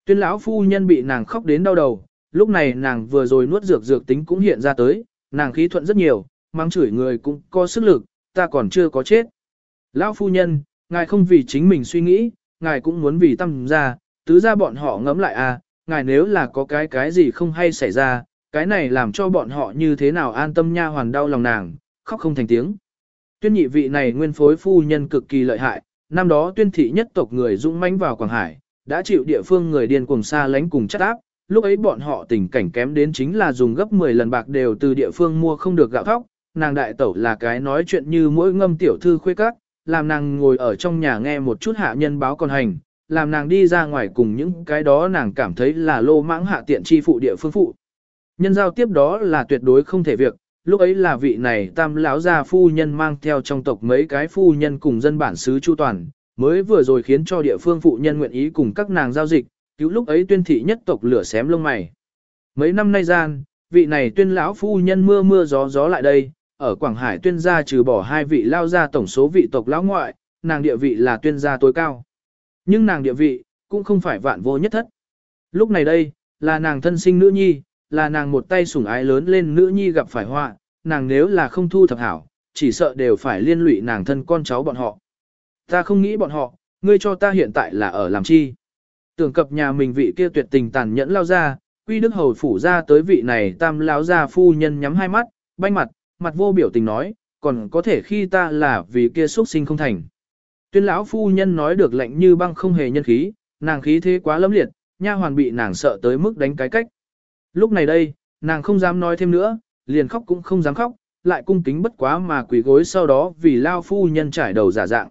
Speaker 1: Tuyên lão phu nhân bị nàng khóc đến đau đầu, lúc này nàng vừa rồi nuốt dược dược tính cũng hiện ra tới, nàng khí thuận rất nhiều, mang chửi người cũng có sức lực, ta còn chưa có chết. Lão phu nhân, ngài không vì chính mình suy nghĩ, ngài cũng muốn vì tâm ra, tứ ra bọn họ ngẫm lại à, ngài nếu là có cái cái gì không hay xảy ra, cái này làm cho bọn họ như thế nào an tâm nha hoàn đau lòng nàng, khóc không thành tiếng. Tuyên nhị vị này nguyên phối phu nhân cực kỳ lợi hại, năm đó tuyên thị nhất tộc người dũng mãnh vào Quảng Hải, đã chịu địa phương người điên cuồng xa lánh cùng chất áp, lúc ấy bọn họ tình cảnh kém đến chính là dùng gấp 10 lần bạc đều từ địa phương mua không được gạo thóc, nàng đại tẩu là cái nói chuyện như mỗi ngâm tiểu thư khuê các, làm nàng ngồi ở trong nhà nghe một chút hạ nhân báo con hành, làm nàng đi ra ngoài cùng những cái đó nàng cảm thấy là lô mãng hạ tiện chi phụ địa phương phụ. Nhân giao tiếp đó là tuyệt đối không thể việc, lúc ấy là vị này tam lão gia phu nhân mang theo trong tộc mấy cái phu nhân cùng dân bản xứ chu toàn, mới vừa rồi khiến cho địa phương phụ nhân nguyện ý cùng các nàng giao dịch, cứu lúc ấy tuyên thị nhất tộc lửa xém lông mày. Mấy năm nay gian, vị này tuyên lão phu nhân mưa mưa gió gió lại đây, ở Quảng Hải tuyên gia trừ bỏ hai vị lao gia tổng số vị tộc lão ngoại, nàng địa vị là tuyên gia tối cao. Nhưng nàng địa vị, cũng không phải vạn vô nhất thất. Lúc này đây, là nàng thân sinh nữ nhi, là nàng một tay sủng ái lớn lên nữ nhi gặp phải họa, nàng nếu là không thu thập hảo, chỉ sợ đều phải liên lụy nàng thân con cháu bọn họ. Ta không nghĩ bọn họ, ngươi cho ta hiện tại là ở làm chi. Tưởng cập nhà mình vị kia tuyệt tình tàn nhẫn lao ra, quy đức hầu phủ ra tới vị này tam lão gia phu nhân nhắm hai mắt, banh mặt, mặt vô biểu tình nói, còn có thể khi ta là vì kia xuất sinh không thành. Tuyên lão phu nhân nói được lạnh như băng không hề nhân khí, nàng khí thế quá lâm liệt, nha hoàn bị nàng sợ tới mức đánh cái cách. Lúc này đây, nàng không dám nói thêm nữa, liền khóc cũng không dám khóc, lại cung kính bất quá mà quỳ gối sau đó vì lao phu nhân trải đầu giả dạng.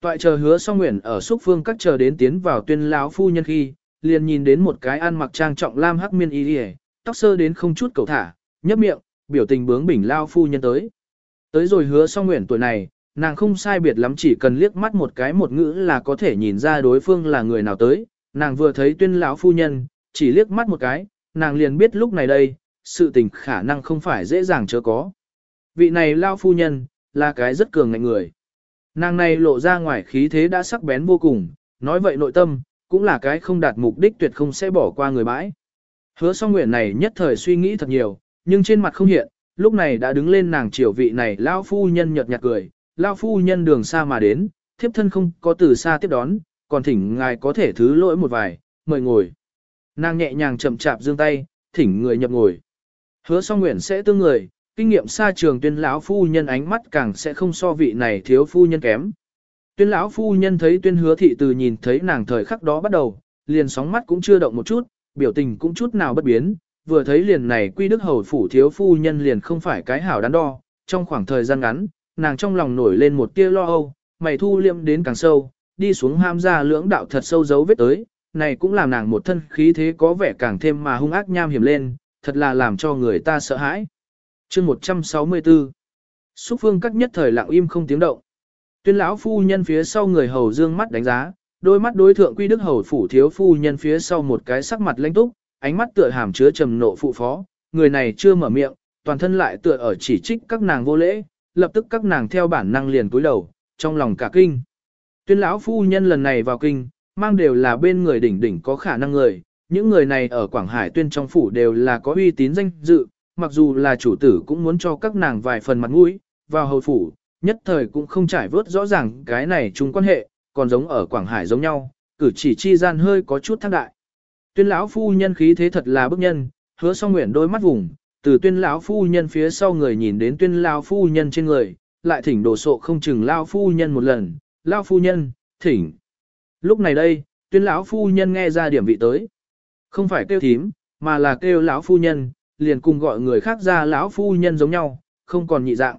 Speaker 1: Toại chờ hứa song nguyện ở xúc phương các chờ đến tiến vào tuyên lão phu nhân khi, liền nhìn đến một cái ăn mặc trang trọng lam hắc miên y tóc sơ đến không chút cầu thả, nhấp miệng, biểu tình bướng bỉnh lao phu nhân tới. Tới rồi hứa song nguyện tuổi này, nàng không sai biệt lắm chỉ cần liếc mắt một cái một ngữ là có thể nhìn ra đối phương là người nào tới, nàng vừa thấy tuyên lão phu nhân, chỉ liếc mắt một cái, nàng liền biết lúc này đây, sự tình khả năng không phải dễ dàng chớ có. Vị này lao phu nhân, là cái rất cường ngạnh người. Nàng này lộ ra ngoài khí thế đã sắc bén vô cùng, nói vậy nội tâm, cũng là cái không đạt mục đích tuyệt không sẽ bỏ qua người bãi. Hứa song nguyện này nhất thời suy nghĩ thật nhiều, nhưng trên mặt không hiện, lúc này đã đứng lên nàng triều vị này lao phu nhân nhợt nhạt cười, lao phu nhân đường xa mà đến, thiếp thân không có từ xa tiếp đón, còn thỉnh ngài có thể thứ lỗi một vài, mời ngồi. Nàng nhẹ nhàng chậm chạp giương tay, thỉnh người nhập ngồi. Hứa song nguyện sẽ tương người, kinh nghiệm xa trường tuyên lão phu nhân ánh mắt càng sẽ không so vị này thiếu phu nhân kém. Tuyên lão phu nhân thấy tuyên hứa thị từ nhìn thấy nàng thời khắc đó bắt đầu, liền sóng mắt cũng chưa động một chút, biểu tình cũng chút nào bất biến, vừa thấy liền này quy đức hầu phủ thiếu phu nhân liền không phải cái hảo đắn đo, trong khoảng thời gian ngắn, nàng trong lòng nổi lên một tia lo âu, mày thu liệm đến càng sâu, đi xuống ham ra lưỡng đạo thật sâu dấu vết tới, này cũng làm nàng một thân khí thế có vẻ càng thêm mà hung ác nham hiểm lên, thật là làm cho người ta sợ hãi. chương 164 Xúc phương các nhất thời lặng im không tiếng động. Tuyên lão phu nhân phía sau người hầu dương mắt đánh giá, đôi mắt đối thượng quy đức hầu phủ thiếu phu nhân phía sau một cái sắc mặt lãnh túc, ánh mắt tựa hàm chứa trầm nộ phụ phó, người này chưa mở miệng, toàn thân lại tựa ở chỉ trích các nàng vô lễ, lập tức các nàng theo bản năng liền cúi đầu, trong lòng cả kinh. Tuyên lão phu nhân lần này vào kinh, mang đều là bên người đỉnh đỉnh có khả năng người, những người này ở Quảng Hải tuyên trong phủ đều là có uy tín danh dự, mặc dù là chủ tử cũng muốn cho các nàng vài phần mặt mũi, vào hầu phủ, nhất thời cũng không trải vớt rõ ràng cái này chung quan hệ, còn giống ở Quảng Hải giống nhau, cử chỉ chi gian hơi có chút thác đại. Tuyên lão phu nhân khí thế thật là bức nhân, hứa song nguyện đôi mắt vùng, từ tuyên lão phu nhân phía sau người nhìn đến tuyên lão phu nhân trên người, lại thỉnh đồ sộ không chừng lão phu nhân một lần, lão phu nhân, thỉnh. Lúc này đây, tuyên lão phu nhân nghe ra điểm vị tới. Không phải kêu thím, mà là kêu lão phu nhân, liền cùng gọi người khác ra lão phu nhân giống nhau, không còn nhị dạng.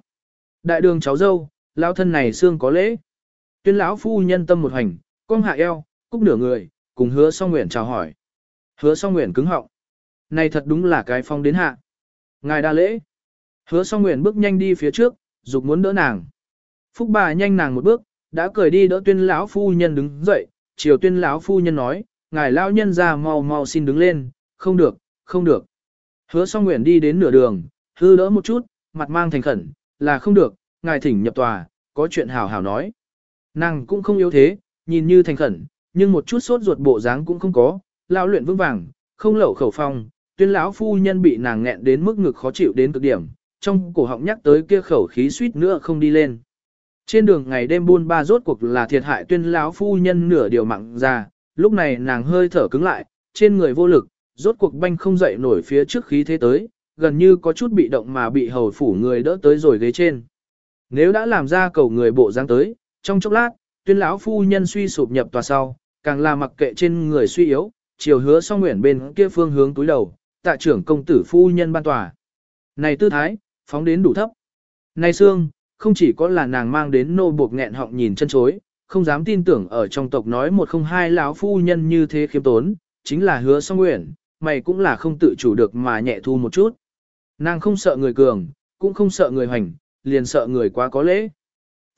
Speaker 1: Đại đường cháu dâu, lão thân này xương có lễ. Tuyên lão phu nhân tâm một hành, cong hạ eo, cúc nửa người, cùng hứa song nguyện chào hỏi. Hứa song nguyện cứng họng. Này thật đúng là cái phong đến hạ. Ngài đa lễ. Hứa song nguyện bước nhanh đi phía trước, dục muốn đỡ nàng. Phúc bà nhanh nàng một bước, đã cười đi đỡ tuyên lão phu nhân đứng dậy, chiều tuyên lão phu nhân nói, ngài lão nhân ra mau mau xin đứng lên, không được, không được. Hứa song nguyện đi đến nửa đường, hư đỡ một chút, mặt mang thành khẩn, là không được, ngài thỉnh nhập tòa, có chuyện hào hào nói. Nàng cũng không yếu thế, nhìn như thành khẩn, nhưng một chút sốt ruột bộ dáng cũng không có, lao luyện vững vàng, không lẩu khẩu phong, tuyên lão phu nhân bị nàng nghẹn đến mức ngực khó chịu đến cực điểm, trong cổ họng nhắc tới kia khẩu khí suýt nữa không đi lên. Trên đường ngày đêm buôn ba rốt cuộc là thiệt hại tuyên lão phu nhân nửa điều mặn ra, lúc này nàng hơi thở cứng lại, trên người vô lực, rốt cuộc banh không dậy nổi phía trước khí thế tới, gần như có chút bị động mà bị hầu phủ người đỡ tới rồi ghế trên. Nếu đã làm ra cầu người bộ dáng tới, trong chốc lát, tuyên lão phu nhân suy sụp nhập tòa sau, càng là mặc kệ trên người suy yếu, chiều hứa song nguyện bên kia phương hướng túi đầu, tạ trưởng công tử phu nhân ban tòa. Này tư thái, phóng đến đủ thấp. Này xương, không chỉ có là nàng mang đến nô buộc nghẹn họng nhìn chân chối, không dám tin tưởng ở trong tộc nói một không hai lão phu nhân như thế khiêm tốn, chính là hứa song nguyện, mày cũng là không tự chủ được mà nhẹ thu một chút. Nàng không sợ người cường, cũng không sợ người hoành, liền sợ người quá có lễ.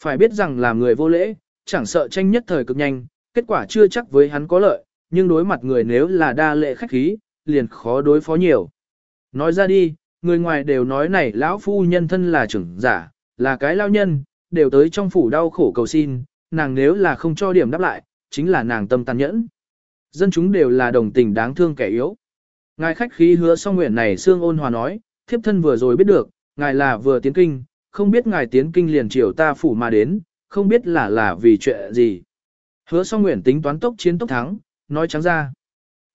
Speaker 1: Phải biết rằng làm người vô lễ, chẳng sợ tranh nhất thời cực nhanh, kết quả chưa chắc với hắn có lợi, nhưng đối mặt người nếu là đa lệ khách khí, liền khó đối phó nhiều. Nói ra đi, người ngoài đều nói này lão phu nhân thân là trưởng giả, là cái lao nhân, đều tới trong phủ đau khổ cầu xin, nàng nếu là không cho điểm đáp lại, chính là nàng tâm tàn nhẫn. Dân chúng đều là đồng tình đáng thương kẻ yếu. Ngài khách khí hứa xong nguyện này xương ôn hòa nói, thiếp thân vừa rồi biết được, ngài là vừa tiến kinh, không biết ngài tiến kinh liền chiều ta phủ mà đến, không biết là là vì chuyện gì. Hứa xong nguyện tính toán tốc chiến tốc thắng, nói trắng ra.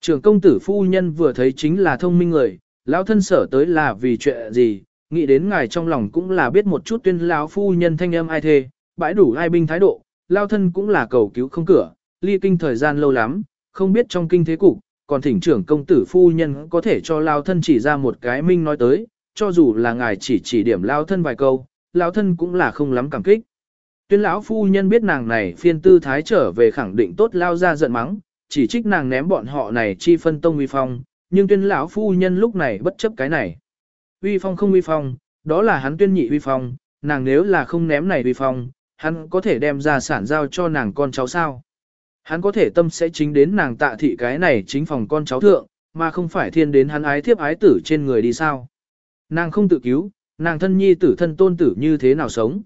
Speaker 1: Trưởng công tử phu nhân vừa thấy chính là thông minh người, lão thân sở tới là vì chuyện gì, nghĩ đến ngài trong lòng cũng là biết một chút tuyên lão phu nhân thanh âm ai thê, bãi đủ ai binh thái độ, lao thân cũng là cầu cứu không cửa, ly kinh thời gian lâu lắm, không biết trong kinh thế cục, còn thỉnh trưởng công tử phu nhân có thể cho lao thân chỉ ra một cái minh nói tới, cho dù là ngài chỉ chỉ điểm lao thân vài câu, lao thân cũng là không lắm cảm kích. Tuyên lão phu nhân biết nàng này phiên tư thái trở về khẳng định tốt lao ra giận mắng, chỉ trích nàng ném bọn họ này chi phân tông uy phong, nhưng tuyên lão phu nhân lúc này bất chấp cái này. Uy phong không uy phong, đó là hắn tuyên nhị uy phong, nàng nếu là không ném này uy phong, hắn có thể đem ra sản giao cho nàng con cháu sao. Hắn có thể tâm sẽ chính đến nàng tạ thị cái này chính phòng con cháu thượng, mà không phải thiên đến hắn ái thiếp ái tử trên người đi sao. Nàng không tự cứu, nàng thân nhi tử thân tôn tử như thế nào sống.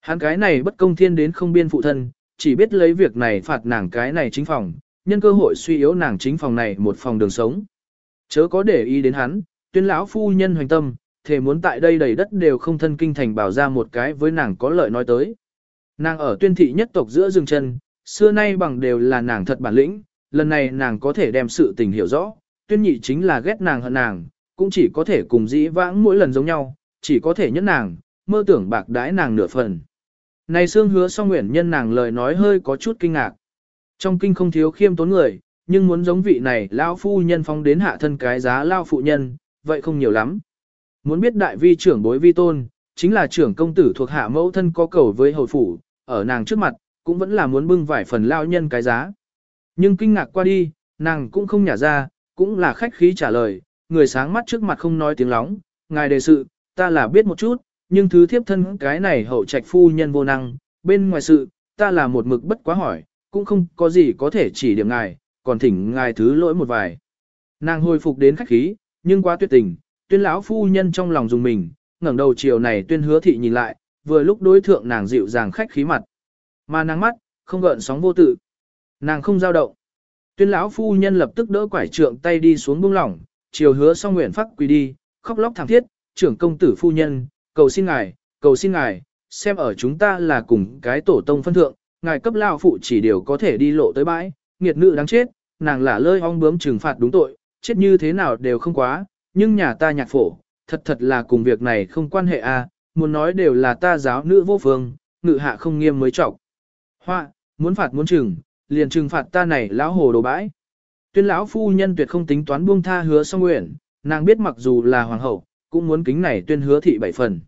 Speaker 1: Hắn cái này bất công thiên đến không biên phụ thân, chỉ biết lấy việc này phạt nàng cái này chính phòng, nhân cơ hội suy yếu nàng chính phòng này một phòng đường sống. Chớ có để ý đến hắn, tuyên lão phu nhân hoành tâm, thể muốn tại đây đầy đất đều không thân kinh thành bảo ra một cái với nàng có lợi nói tới. Nàng ở tuyên thị nhất tộc giữa rừng chân, xưa nay bằng đều là nàng thật bản lĩnh, lần này nàng có thể đem sự tình hiểu rõ, tuyên nhị chính là ghét nàng hận nàng, cũng chỉ có thể cùng dĩ vãng mỗi lần giống nhau, chỉ có thể nhẫn nàng, mơ tưởng bạc đãi nàng nửa phần. Này xương hứa song nguyện nhân nàng lời nói hơi có chút kinh ngạc. Trong kinh không thiếu khiêm tốn người, nhưng muốn giống vị này lão phu nhân phong đến hạ thân cái giá lao phụ nhân, vậy không nhiều lắm. Muốn biết đại vi trưởng bối vi tôn, chính là trưởng công tử thuộc hạ mẫu thân có cầu với hầu phủ, ở nàng trước mặt, cũng vẫn là muốn bưng vải phần lao nhân cái giá. Nhưng kinh ngạc qua đi, nàng cũng không nhả ra, cũng là khách khí trả lời, người sáng mắt trước mặt không nói tiếng lóng, ngài đề sự, ta là biết một chút, nhưng thứ thiếp thân cái này hậu trạch phu nhân vô năng, bên ngoài sự, ta là một mực bất quá hỏi, cũng không có gì có thể chỉ điểm ngài, còn thỉnh ngài thứ lỗi một vài. Nàng hồi phục đến khách khí, nhưng quá tuyệt tình, tuyên lão phu nhân trong lòng dùng mình, ngẩng đầu chiều này tuyên hứa thị nhìn lại, vừa lúc đối thượng nàng dịu dàng khách khí mặt. Mà nàng mắt, không gợn sóng vô tự. Nàng không dao động. Tuyên lão phu nhân lập tức đỡ quải trượng tay đi xuống buông lỏng, chiều hứa xong nguyện phát quỳ đi, khóc lóc thảm thiết, trưởng công tử phu nhân, cầu xin ngài, cầu xin ngài, xem ở chúng ta là cùng cái tổ tông phân thượng, ngài cấp lao phụ chỉ điều có thể đi lộ tới bãi, nghiệt nữ đáng chết, nàng là lơi ong bướm trừng phạt đúng tội, chết như thế nào đều không quá, nhưng nhà ta nhạc phổ, thật thật là cùng việc này không quan hệ a, à, muốn nói đều là ta giáo nữ vô phương, ngự hạ không nghiêm mới trọng. Hoa, muốn phạt muốn trừng, liền trừng phạt ta này lão hồ đồ bãi. Tuyên lão phu nhân tuyệt không tính toán buông tha hứa song nguyện, nàng biết mặc dù là hoàng hậu, cũng muốn kính này tuyên hứa thị bảy phần.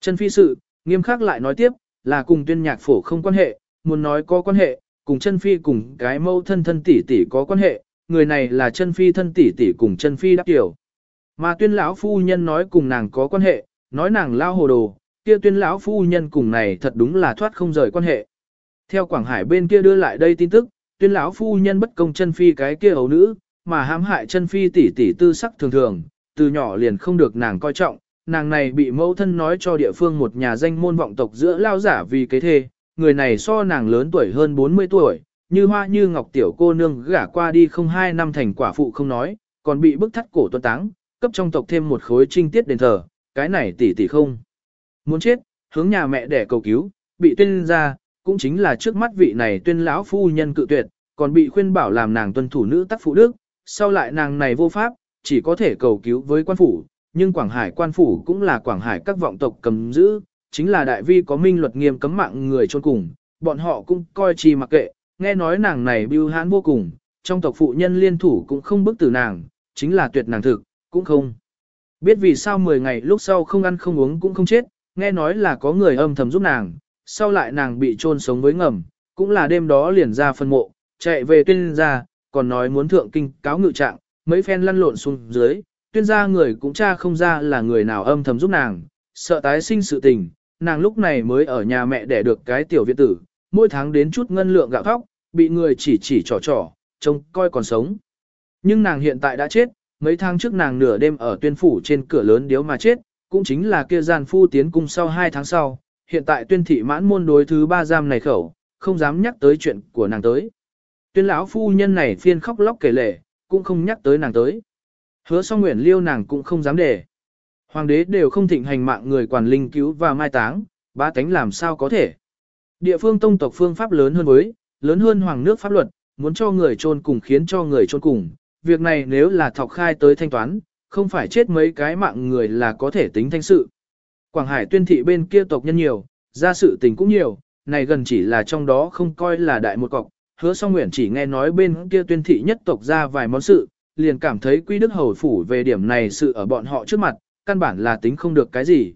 Speaker 1: Chân phi sự, nghiêm khắc lại nói tiếp, là cùng tuyên nhạc phổ không quan hệ, muốn nói có quan hệ, cùng chân phi cùng cái mâu thân thân tỷ tỷ có quan hệ, người này là chân phi thân tỷ tỷ cùng chân phi đáp tiểu. Mà tuyên lão phu nhân nói cùng nàng có quan hệ, nói nàng lao hồ đồ, kia tuyên lão phu nhân cùng này thật đúng là thoát không rời quan hệ. Theo Quảng Hải bên kia đưa lại đây tin tức, tuyên lão phu nhân bất công chân phi cái kia ấu nữ, mà hãm hại chân phi tỷ tỷ tư sắc thường thường, từ nhỏ liền không được nàng coi trọng, nàng này bị mẫu thân nói cho địa phương một nhà danh môn vọng tộc giữa lao giả vì kế thê, người này so nàng lớn tuổi hơn 40 tuổi, như hoa như ngọc tiểu cô nương gả qua đi không hai năm thành quả phụ không nói, còn bị bức thắt cổ tuân táng, cấp trong tộc thêm một khối trinh tiết đền thờ, cái này tỷ tỷ không. Muốn chết, hướng nhà mẹ để cầu cứu, bị tuyên ra, cũng chính là trước mắt vị này tuyên lão phu nhân cự tuyệt, còn bị khuyên bảo làm nàng tuân thủ nữ tắc phụ đức, sau lại nàng này vô pháp, chỉ có thể cầu cứu với quan phủ, nhưng Quảng Hải quan phủ cũng là Quảng Hải các vọng tộc cầm giữ, chính là đại vi có minh luật nghiêm cấm mạng người trôn cùng, bọn họ cũng coi chi mặc kệ, nghe nói nàng này bưu hãn vô cùng, trong tộc phụ nhân liên thủ cũng không bức tử nàng, chính là tuyệt nàng thực, cũng không. Biết vì sao 10 ngày lúc sau không ăn không uống cũng không chết, nghe nói là có người âm thầm giúp nàng, sau lại nàng bị chôn sống với ngầm, cũng là đêm đó liền ra phân mộ, chạy về tuyên ra, còn nói muốn thượng kinh cáo ngự trạng, mấy phen lăn lộn xuống dưới, tuyên ra người cũng tra không ra là người nào âm thầm giúp nàng, sợ tái sinh sự tình, nàng lúc này mới ở nhà mẹ để được cái tiểu viện tử, mỗi tháng đến chút ngân lượng gạo thóc, bị người chỉ chỉ trò trò, trông coi còn sống. Nhưng nàng hiện tại đã chết, mấy tháng trước nàng nửa đêm ở tuyên phủ trên cửa lớn điếu mà chết, cũng chính là kia gian phu tiến cung sau hai tháng sau, hiện tại tuyên thị mãn môn đối thứ ba giam này khẩu, không dám nhắc tới chuyện của nàng tới. Tuyên lão phu nhân này phiên khóc lóc kể lể, cũng không nhắc tới nàng tới. Hứa song nguyện liêu nàng cũng không dám để. Hoàng đế đều không thịnh hành mạng người quản linh cứu và mai táng, ba tánh làm sao có thể. Địa phương tông tộc phương pháp lớn hơn với, lớn hơn hoàng nước pháp luật, muốn cho người trôn cùng khiến cho người trôn cùng. Việc này nếu là thọc khai tới thanh toán, không phải chết mấy cái mạng người là có thể tính thanh sự. Quảng Hải tuyên thị bên kia tộc nhân nhiều, ra sự tình cũng nhiều, này gần chỉ là trong đó không coi là đại một cọc. Hứa song nguyện chỉ nghe nói bên kia tuyên thị nhất tộc ra vài món sự, liền cảm thấy quy đức hầu phủ về điểm này sự ở bọn họ trước mặt, căn bản là tính không được cái gì.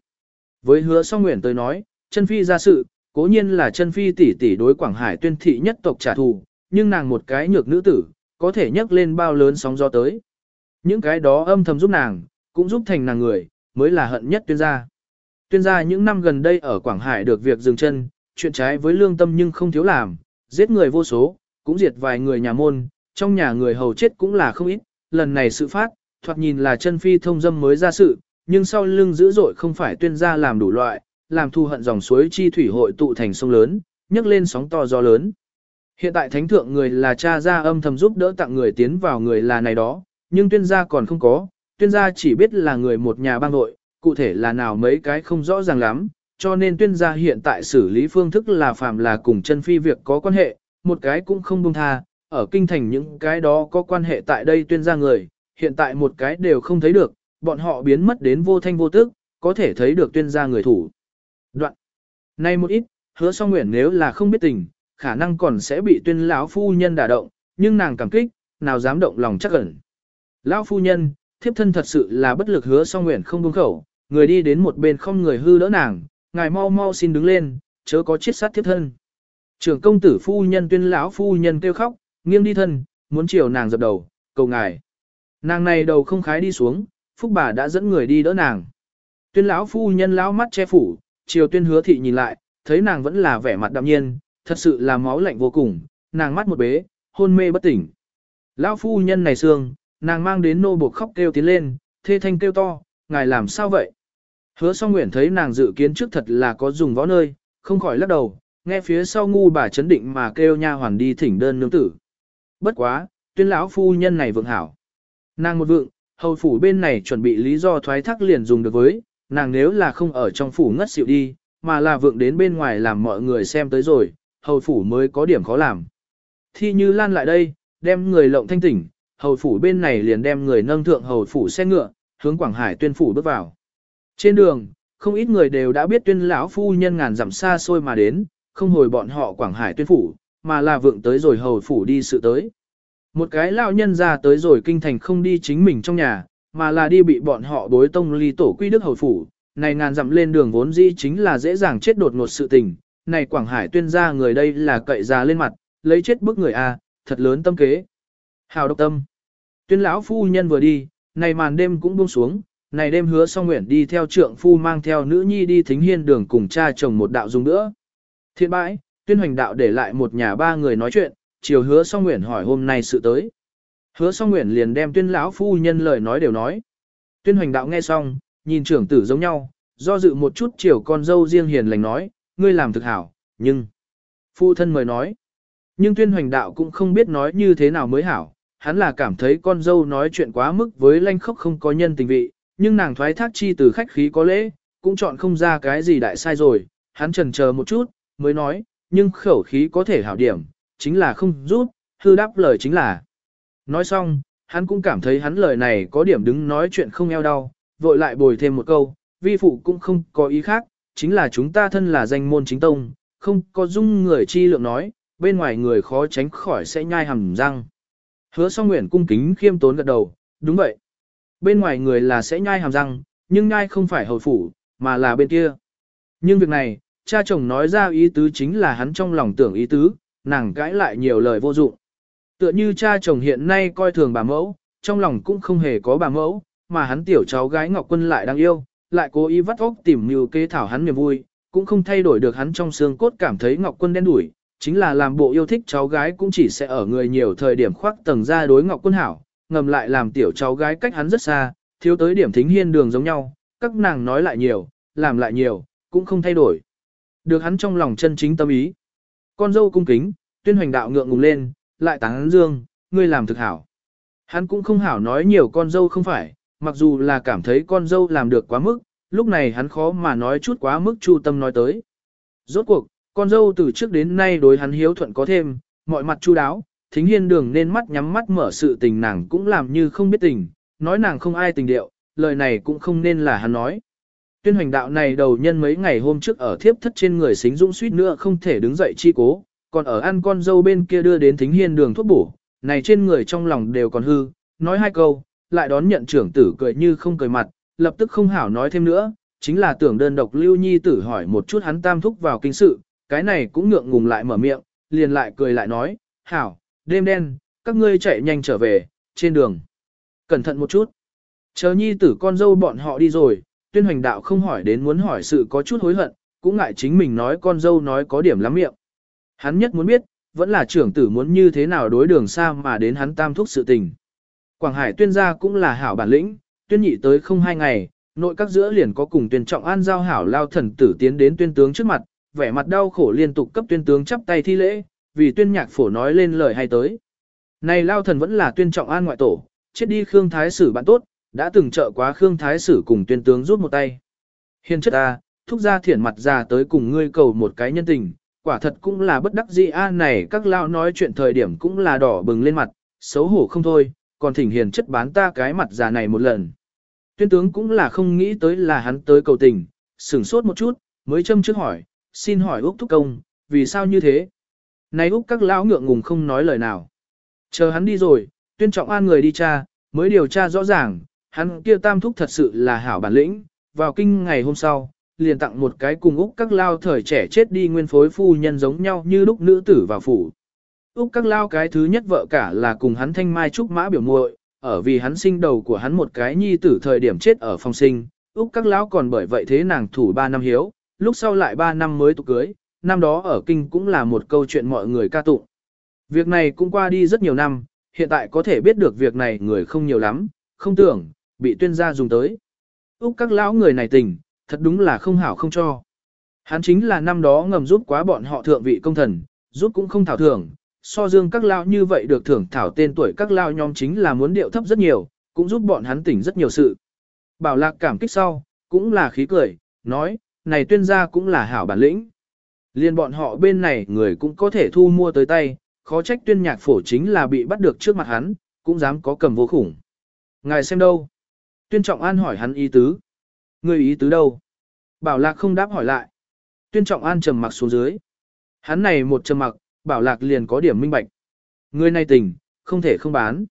Speaker 1: Với hứa song nguyện tới nói, chân phi ra sự, cố nhiên là chân phi tỷ tỷ đối Quảng Hải tuyên thị nhất tộc trả thù, nhưng nàng một cái nhược nữ tử, có thể nhấc lên bao lớn sóng gió tới. Những cái đó âm thầm giúp nàng, cũng giúp thành nàng người, mới là hận nhất tuyên gia. Tuyên gia những năm gần đây ở Quảng Hải được việc dừng chân, chuyện trái với lương tâm nhưng không thiếu làm, giết người vô số, cũng diệt vài người nhà môn, trong nhà người hầu chết cũng là không ít, lần này sự phát, thoạt nhìn là chân phi thông dâm mới ra sự, nhưng sau lưng dữ dội không phải tuyên gia làm đủ loại, làm thu hận dòng suối chi thủy hội tụ thành sông lớn, nhấc lên sóng to gió lớn. Hiện tại thánh thượng người là cha gia âm thầm giúp đỡ tặng người tiến vào người là này đó, nhưng tuyên gia còn không có, tuyên gia chỉ biết là người một nhà bang nội, cụ thể là nào mấy cái không rõ ràng lắm, cho nên tuyên gia hiện tại xử lý phương thức là phạm là cùng chân phi việc có quan hệ, một cái cũng không buông tha, ở kinh thành những cái đó có quan hệ tại đây tuyên gia người, hiện tại một cái đều không thấy được, bọn họ biến mất đến vô thanh vô tức, có thể thấy được tuyên gia người thủ. Đoạn. Nay một ít, hứa song nguyện nếu là không biết tình, khả năng còn sẽ bị tuyên lão phu nhân đả động, nhưng nàng cảm kích, nào dám động lòng chắc ẩn. Lão phu nhân, thiếp thân thật sự là bất lực hứa song nguyện không buông khẩu, người đi đến một bên không người hư đỡ nàng, ngài mau mau xin đứng lên, chớ có chiết sát thiếp thân. Trưởng công tử phu nhân tuyên lão phu nhân kêu khóc, nghiêng đi thân, muốn chiều nàng dập đầu, cầu ngài. Nàng này đầu không khái đi xuống, phúc bà đã dẫn người đi đỡ nàng. Tuyên lão phu nhân lão mắt che phủ, Triều tuyên hứa thị nhìn lại, thấy nàng vẫn là vẻ mặt đạm nhiên, thật sự là máu lạnh vô cùng, nàng mắt một bế, hôn mê bất tỉnh. Lão phu nhân này xương, nàng mang đến nô buộc khóc kêu tiến lên, thê thanh kêu to, ngài làm sao vậy? Hứa song nguyện thấy nàng dự kiến trước thật là có dùng võ nơi, không khỏi lắc đầu, nghe phía sau ngu bà chấn định mà kêu nha hoàn đi thỉnh đơn nương tử. Bất quá, tuyên lão phu nhân này vượng hảo. Nàng một vượng, hầu phủ bên này chuẩn bị lý do thoái thác liền dùng được với, nàng nếu là không ở trong phủ ngất xịu đi, mà là vượng đến bên ngoài làm mọi người xem tới rồi, hầu phủ mới có điểm khó làm. Thi như lan lại đây, đem người lộng thanh tỉnh, hầu phủ bên này liền đem người nâng thượng hầu phủ xe ngựa, hướng Quảng Hải tuyên phủ bước vào. Trên đường, không ít người đều đã biết tuyên lão phu nhân ngàn dặm xa xôi mà đến, không hồi bọn họ Quảng Hải tuyên phủ, mà là vượng tới rồi hầu phủ đi sự tới. Một cái lão nhân ra tới rồi kinh thành không đi chính mình trong nhà, mà là đi bị bọn họ bối tông ly tổ quy đức hầu phủ, này ngàn dặm lên đường vốn dĩ chính là dễ dàng chết đột ngột sự tình, này Quảng Hải tuyên ra người đây là cậy ra lên mặt, lấy chết bức người a, thật lớn tâm kế. Hào độc tâm. Tuyên lão phu nhân vừa đi, này màn đêm cũng buông xuống, này đêm hứa song nguyện đi theo trượng phu mang theo nữ nhi đi thính hiên đường cùng cha chồng một đạo dùng nữa. Thiện bãi, tuyên hoành đạo để lại một nhà ba người nói chuyện, chiều hứa song nguyện hỏi hôm nay sự tới. Hứa song nguyện liền đem tuyên lão phu nhân lời nói đều nói. Tuyên hoành đạo nghe xong, nhìn trưởng tử giống nhau, do dự một chút chiều con dâu riêng hiền lành nói, ngươi làm thực hảo, nhưng... Phu thân mời nói. Nhưng tuyên hoành đạo cũng không biết nói như thế nào mới hảo, hắn là cảm thấy con dâu nói chuyện quá mức với lanh khốc không có nhân tình vị, nhưng nàng thoái thác chi từ khách khí có lễ, cũng chọn không ra cái gì đại sai rồi, hắn trần chờ một chút, mới nói, nhưng khẩu khí có thể hảo điểm, chính là không rút, hư đáp lời chính là. Nói xong, hắn cũng cảm thấy hắn lời này có điểm đứng nói chuyện không eo đau, vội lại bồi thêm một câu, vi phụ cũng không có ý khác, chính là chúng ta thân là danh môn chính tông, không có dung người chi lượng nói, bên ngoài người khó tránh khỏi sẽ nhai hầm răng. Hứa song nguyện cung kính khiêm tốn gật đầu, đúng vậy. Bên ngoài người là sẽ nhai hàm răng, nhưng nhai không phải hầu phủ, mà là bên kia. Nhưng việc này, cha chồng nói ra ý tứ chính là hắn trong lòng tưởng ý tứ, nàng cãi lại nhiều lời vô dụng. Tựa như cha chồng hiện nay coi thường bà mẫu, trong lòng cũng không hề có bà mẫu, mà hắn tiểu cháu gái Ngọc Quân lại đang yêu, lại cố ý vắt óc tìm mưu kế thảo hắn niềm vui, cũng không thay đổi được hắn trong xương cốt cảm thấy Ngọc Quân đen đủi, chính là làm bộ yêu thích cháu gái cũng chỉ sẽ ở người nhiều thời điểm khoác tầng ra đối Ngọc Quân hảo, ngầm lại làm tiểu cháu gái cách hắn rất xa, thiếu tới điểm thính hiên đường giống nhau, các nàng nói lại nhiều, làm lại nhiều, cũng không thay đổi. Được hắn trong lòng chân chính tâm ý. Con dâu cung kính, tuyên hoành đạo ngượng ngùng lên, lại tán dương, ngươi làm thực hảo. Hắn cũng không hảo nói nhiều con dâu không phải, mặc dù là cảm thấy con dâu làm được quá mức, lúc này hắn khó mà nói chút quá mức chu tâm nói tới. Rốt cuộc, con dâu từ trước đến nay đối hắn hiếu thuận có thêm, mọi mặt chu đáo, thính hiên đường nên mắt nhắm mắt mở sự tình nàng cũng làm như không biết tình, nói nàng không ai tình điệu, lời này cũng không nên là hắn nói. Tuyên hoành đạo này đầu nhân mấy ngày hôm trước ở thiếp thất trên người xính dũng suýt nữa không thể đứng dậy chi cố, còn ở ăn con dâu bên kia đưa đến thính hiên đường thuốc bổ, này trên người trong lòng đều còn hư, nói hai câu, lại đón nhận trưởng tử cười như không cười mặt, lập tức không hảo nói thêm nữa, chính là tưởng đơn độc lưu nhi tử hỏi một chút hắn tam thúc vào kinh sự, cái này cũng ngượng ngùng lại mở miệng, liền lại cười lại nói, hảo, đêm đen, các ngươi chạy nhanh trở về, trên đường. Cẩn thận một chút. Chờ nhi tử con dâu bọn họ đi rồi, tuyên hoành đạo không hỏi đến muốn hỏi sự có chút hối hận, cũng ngại chính mình nói con dâu nói có điểm lắm miệng. Hắn nhất muốn biết, vẫn là trưởng tử muốn như thế nào đối đường xa mà đến hắn tam thúc sự tình. Quảng Hải tuyên gia cũng là hảo bản lĩnh, tuyên nhị tới không hai ngày, nội các giữa liền có cùng tuyên trọng an giao hảo lao thần tử tiến đến tuyên tướng trước mặt, vẻ mặt đau khổ liên tục cấp tuyên tướng chắp tay thi lễ, vì tuyên nhạc phổ nói lên lời hay tới. Này lao thần vẫn là tuyên trọng an ngoại tổ, chết đi Khương Thái Sử bạn tốt, đã từng trợ quá Khương Thái Sử cùng tuyên tướng rút một tay. Hiền chất ta, thúc ra thiển mặt ra tới cùng ngươi cầu một cái nhân tình, quả thật cũng là bất đắc dĩ a này các lao nói chuyện thời điểm cũng là đỏ bừng lên mặt, xấu hổ không thôi, còn thỉnh hiền chất bán ta cái mặt già này một lần. Tuyên tướng cũng là không nghĩ tới là hắn tới cầu tình, sửng sốt một chút, mới châm trước hỏi, xin hỏi Úc Thúc Công, vì sao như thế? Này Úc các lão ngượng ngùng không nói lời nào. Chờ hắn đi rồi, tuyên trọng an người đi tra, mới điều tra rõ ràng, hắn kia tam thúc thật sự là hảo bản lĩnh, vào kinh ngày hôm sau, liền tặng một cái cùng Úc các lao thời trẻ chết đi nguyên phối phu nhân giống nhau như lúc nữ tử vào phủ. Úc các lao cái thứ nhất vợ cả là cùng hắn thanh mai trúc mã biểu muội, ở vì hắn sinh đầu của hắn một cái nhi tử thời điểm chết ở phòng sinh, Úc các lão còn bởi vậy thế nàng thủ 3 năm hiếu, lúc sau lại 3 năm mới tục cưới, năm đó ở kinh cũng là một câu chuyện mọi người ca tụng. Việc này cũng qua đi rất nhiều năm, hiện tại có thể biết được việc này người không nhiều lắm, không tưởng, bị tuyên gia dùng tới. Úc các lão người này tình, thật đúng là không hảo không cho. Hắn chính là năm đó ngầm giúp quá bọn họ thượng vị công thần, giúp cũng không thảo thưởng, so dương các lao như vậy được thưởng thảo tên tuổi các lao nhóm chính là muốn điệu thấp rất nhiều, cũng giúp bọn hắn tỉnh rất nhiều sự. Bảo lạc cảm kích sau, cũng là khí cười, nói, này tuyên gia cũng là hảo bản lĩnh. Liên bọn họ bên này người cũng có thể thu mua tới tay, khó trách tuyên nhạc phổ chính là bị bắt được trước mặt hắn, cũng dám có cầm vô khủng. Ngài xem đâu? Tuyên trọng an hỏi hắn ý tứ ngươi ý tứ đâu? Bảo lạc không đáp hỏi lại. Tuyên trọng an trầm mặc xuống dưới. Hắn này một trầm mặc, bảo lạc liền có điểm minh bạch. Người này tình, không thể không bán.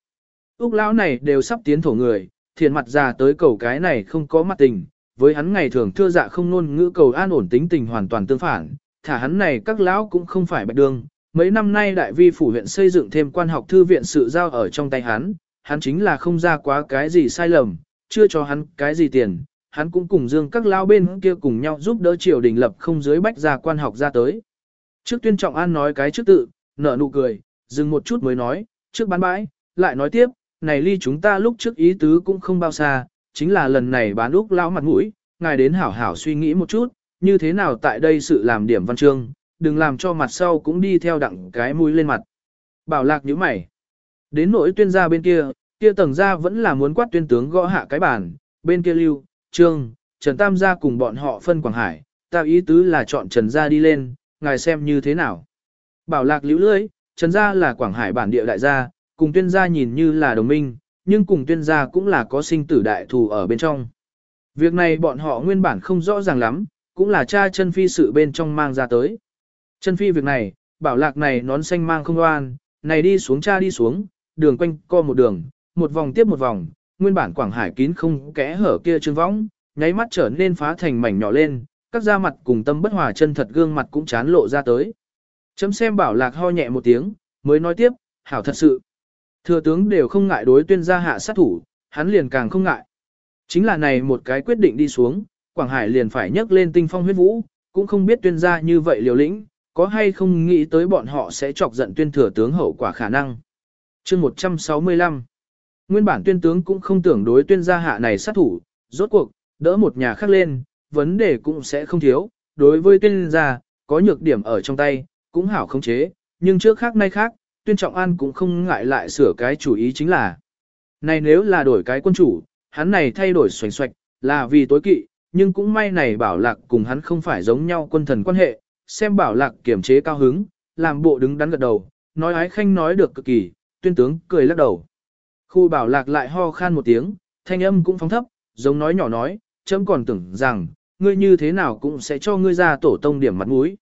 Speaker 1: Úc lão này đều sắp tiến thổ người, thiền mặt già tới cầu cái này không có mặt tình, với hắn ngày thường thưa dạ không nôn ngữ cầu an ổn tính tình hoàn toàn tương phản, thả hắn này các lão cũng không phải bạch đường. Mấy năm nay đại vi phủ huyện xây dựng thêm quan học thư viện sự giao ở trong tay hắn, hắn chính là không ra quá cái gì sai lầm, chưa cho hắn cái gì tiền, hắn cũng cùng dương các lão bên kia cùng nhau giúp đỡ triều đình lập không dưới bách gia quan học ra tới. Trước tuyên trọng an nói cái trước tự, nở nụ cười, dừng một chút mới nói, trước bán bãi, lại nói tiếp, này ly chúng ta lúc trước ý tứ cũng không bao xa, chính là lần này bán úc lão mặt mũi, ngài đến hảo hảo suy nghĩ một chút, như thế nào tại đây sự làm điểm văn chương, đừng làm cho mặt sau cũng đi theo đặng cái mũi lên mặt. Bảo lạc như mày. Đến nỗi tuyên gia bên kia, kia tầng gia vẫn là muốn quát tuyên tướng gõ hạ cái bản, bên kia lưu, trương, Trần Tam gia cùng bọn họ phân Quảng Hải, ta ý tứ là chọn Trần gia đi lên, ngài xem như thế nào. Bảo lạc liễu lưỡi, Trần gia là Quảng Hải bản địa đại gia, cùng tuyên gia nhìn như là đồng minh, nhưng cùng tuyên gia cũng là có sinh tử đại thù ở bên trong. Việc này bọn họ nguyên bản không rõ ràng lắm, cũng là cha chân phi sự bên trong mang ra tới. Chân phi việc này, bảo lạc này nón xanh mang không oan, này đi xuống cha đi xuống, đường quanh co một đường, một vòng tiếp một vòng, nguyên bản Quảng Hải kín không kẽ hở kia trương võng, nháy mắt trở nên phá thành mảnh nhỏ lên, các da mặt cùng tâm bất hòa chân thật gương mặt cũng chán lộ ra tới. Chấm xem bảo lạc ho nhẹ một tiếng, mới nói tiếp, hảo thật sự. Thừa tướng đều không ngại đối tuyên gia hạ sát thủ, hắn liền càng không ngại. Chính là này một cái quyết định đi xuống, Quảng Hải liền phải nhấc lên tinh phong huyết vũ, cũng không biết tuyên gia như vậy liều lĩnh, có hay không nghĩ tới bọn họ sẽ chọc giận tuyên thừa tướng hậu quả khả năng. chương 165 Nguyên bản tuyên tướng cũng không tưởng đối tuyên gia hạ này sát thủ, rốt cuộc, đỡ một nhà khác lên, vấn đề cũng sẽ không thiếu, đối với tuyên gia, có nhược điểm ở trong tay, cũng hảo không chế, nhưng trước khác nay khác, tuyên trọng an cũng không ngại lại sửa cái chủ ý chính là. Này nếu là đổi cái quân chủ, hắn này thay đổi xoành xoạch, là vì tối kỵ, nhưng cũng may này bảo lạc cùng hắn không phải giống nhau quân thần quan hệ, xem bảo lạc kiểm chế cao hứng, làm bộ đứng đắn gật đầu, nói ái khanh nói được cực kỳ, tuyên tướng cười lắc đầu. Khu bảo lạc lại ho khan một tiếng, thanh âm cũng phóng thấp, giống nói nhỏ nói, chấm còn tưởng rằng, ngươi như thế nào cũng sẽ cho ngươi ra tổ tông điểm mặt mũi.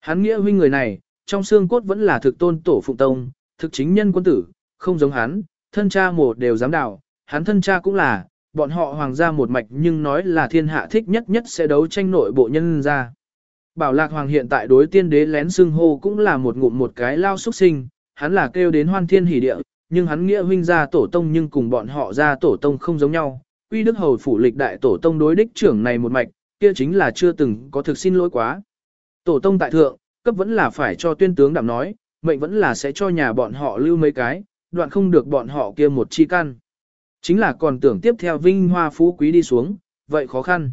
Speaker 1: Hắn nghĩa huynh người này, trong xương cốt vẫn là thực tôn tổ phụng tông, thực chính nhân quân tử, không giống hắn, thân cha một đều dám đạo, hắn thân cha cũng là, bọn họ hoàng gia một mạch nhưng nói là thiên hạ thích nhất nhất sẽ đấu tranh nội bộ nhân ra. Bảo lạc hoàng hiện tại đối tiên đế lén xương hô cũng là một ngụm một cái lao xuất sinh, hắn là kêu đến hoan thiên hỷ địa, nhưng hắn nghĩa huynh gia tổ tông nhưng cùng bọn họ gia tổ tông không giống nhau. Quy đức hầu phủ lịch đại tổ tông đối đích trưởng này một mạch, kia chính là chưa từng có thực xin lỗi quá. Tổ tông tại thượng, cấp vẫn là phải cho tuyên tướng đảm nói, mệnh vẫn là sẽ cho nhà bọn họ lưu mấy cái, đoạn không được bọn họ kia một chi căn. Chính là còn tưởng tiếp theo vinh hoa phú quý đi xuống, vậy khó khăn.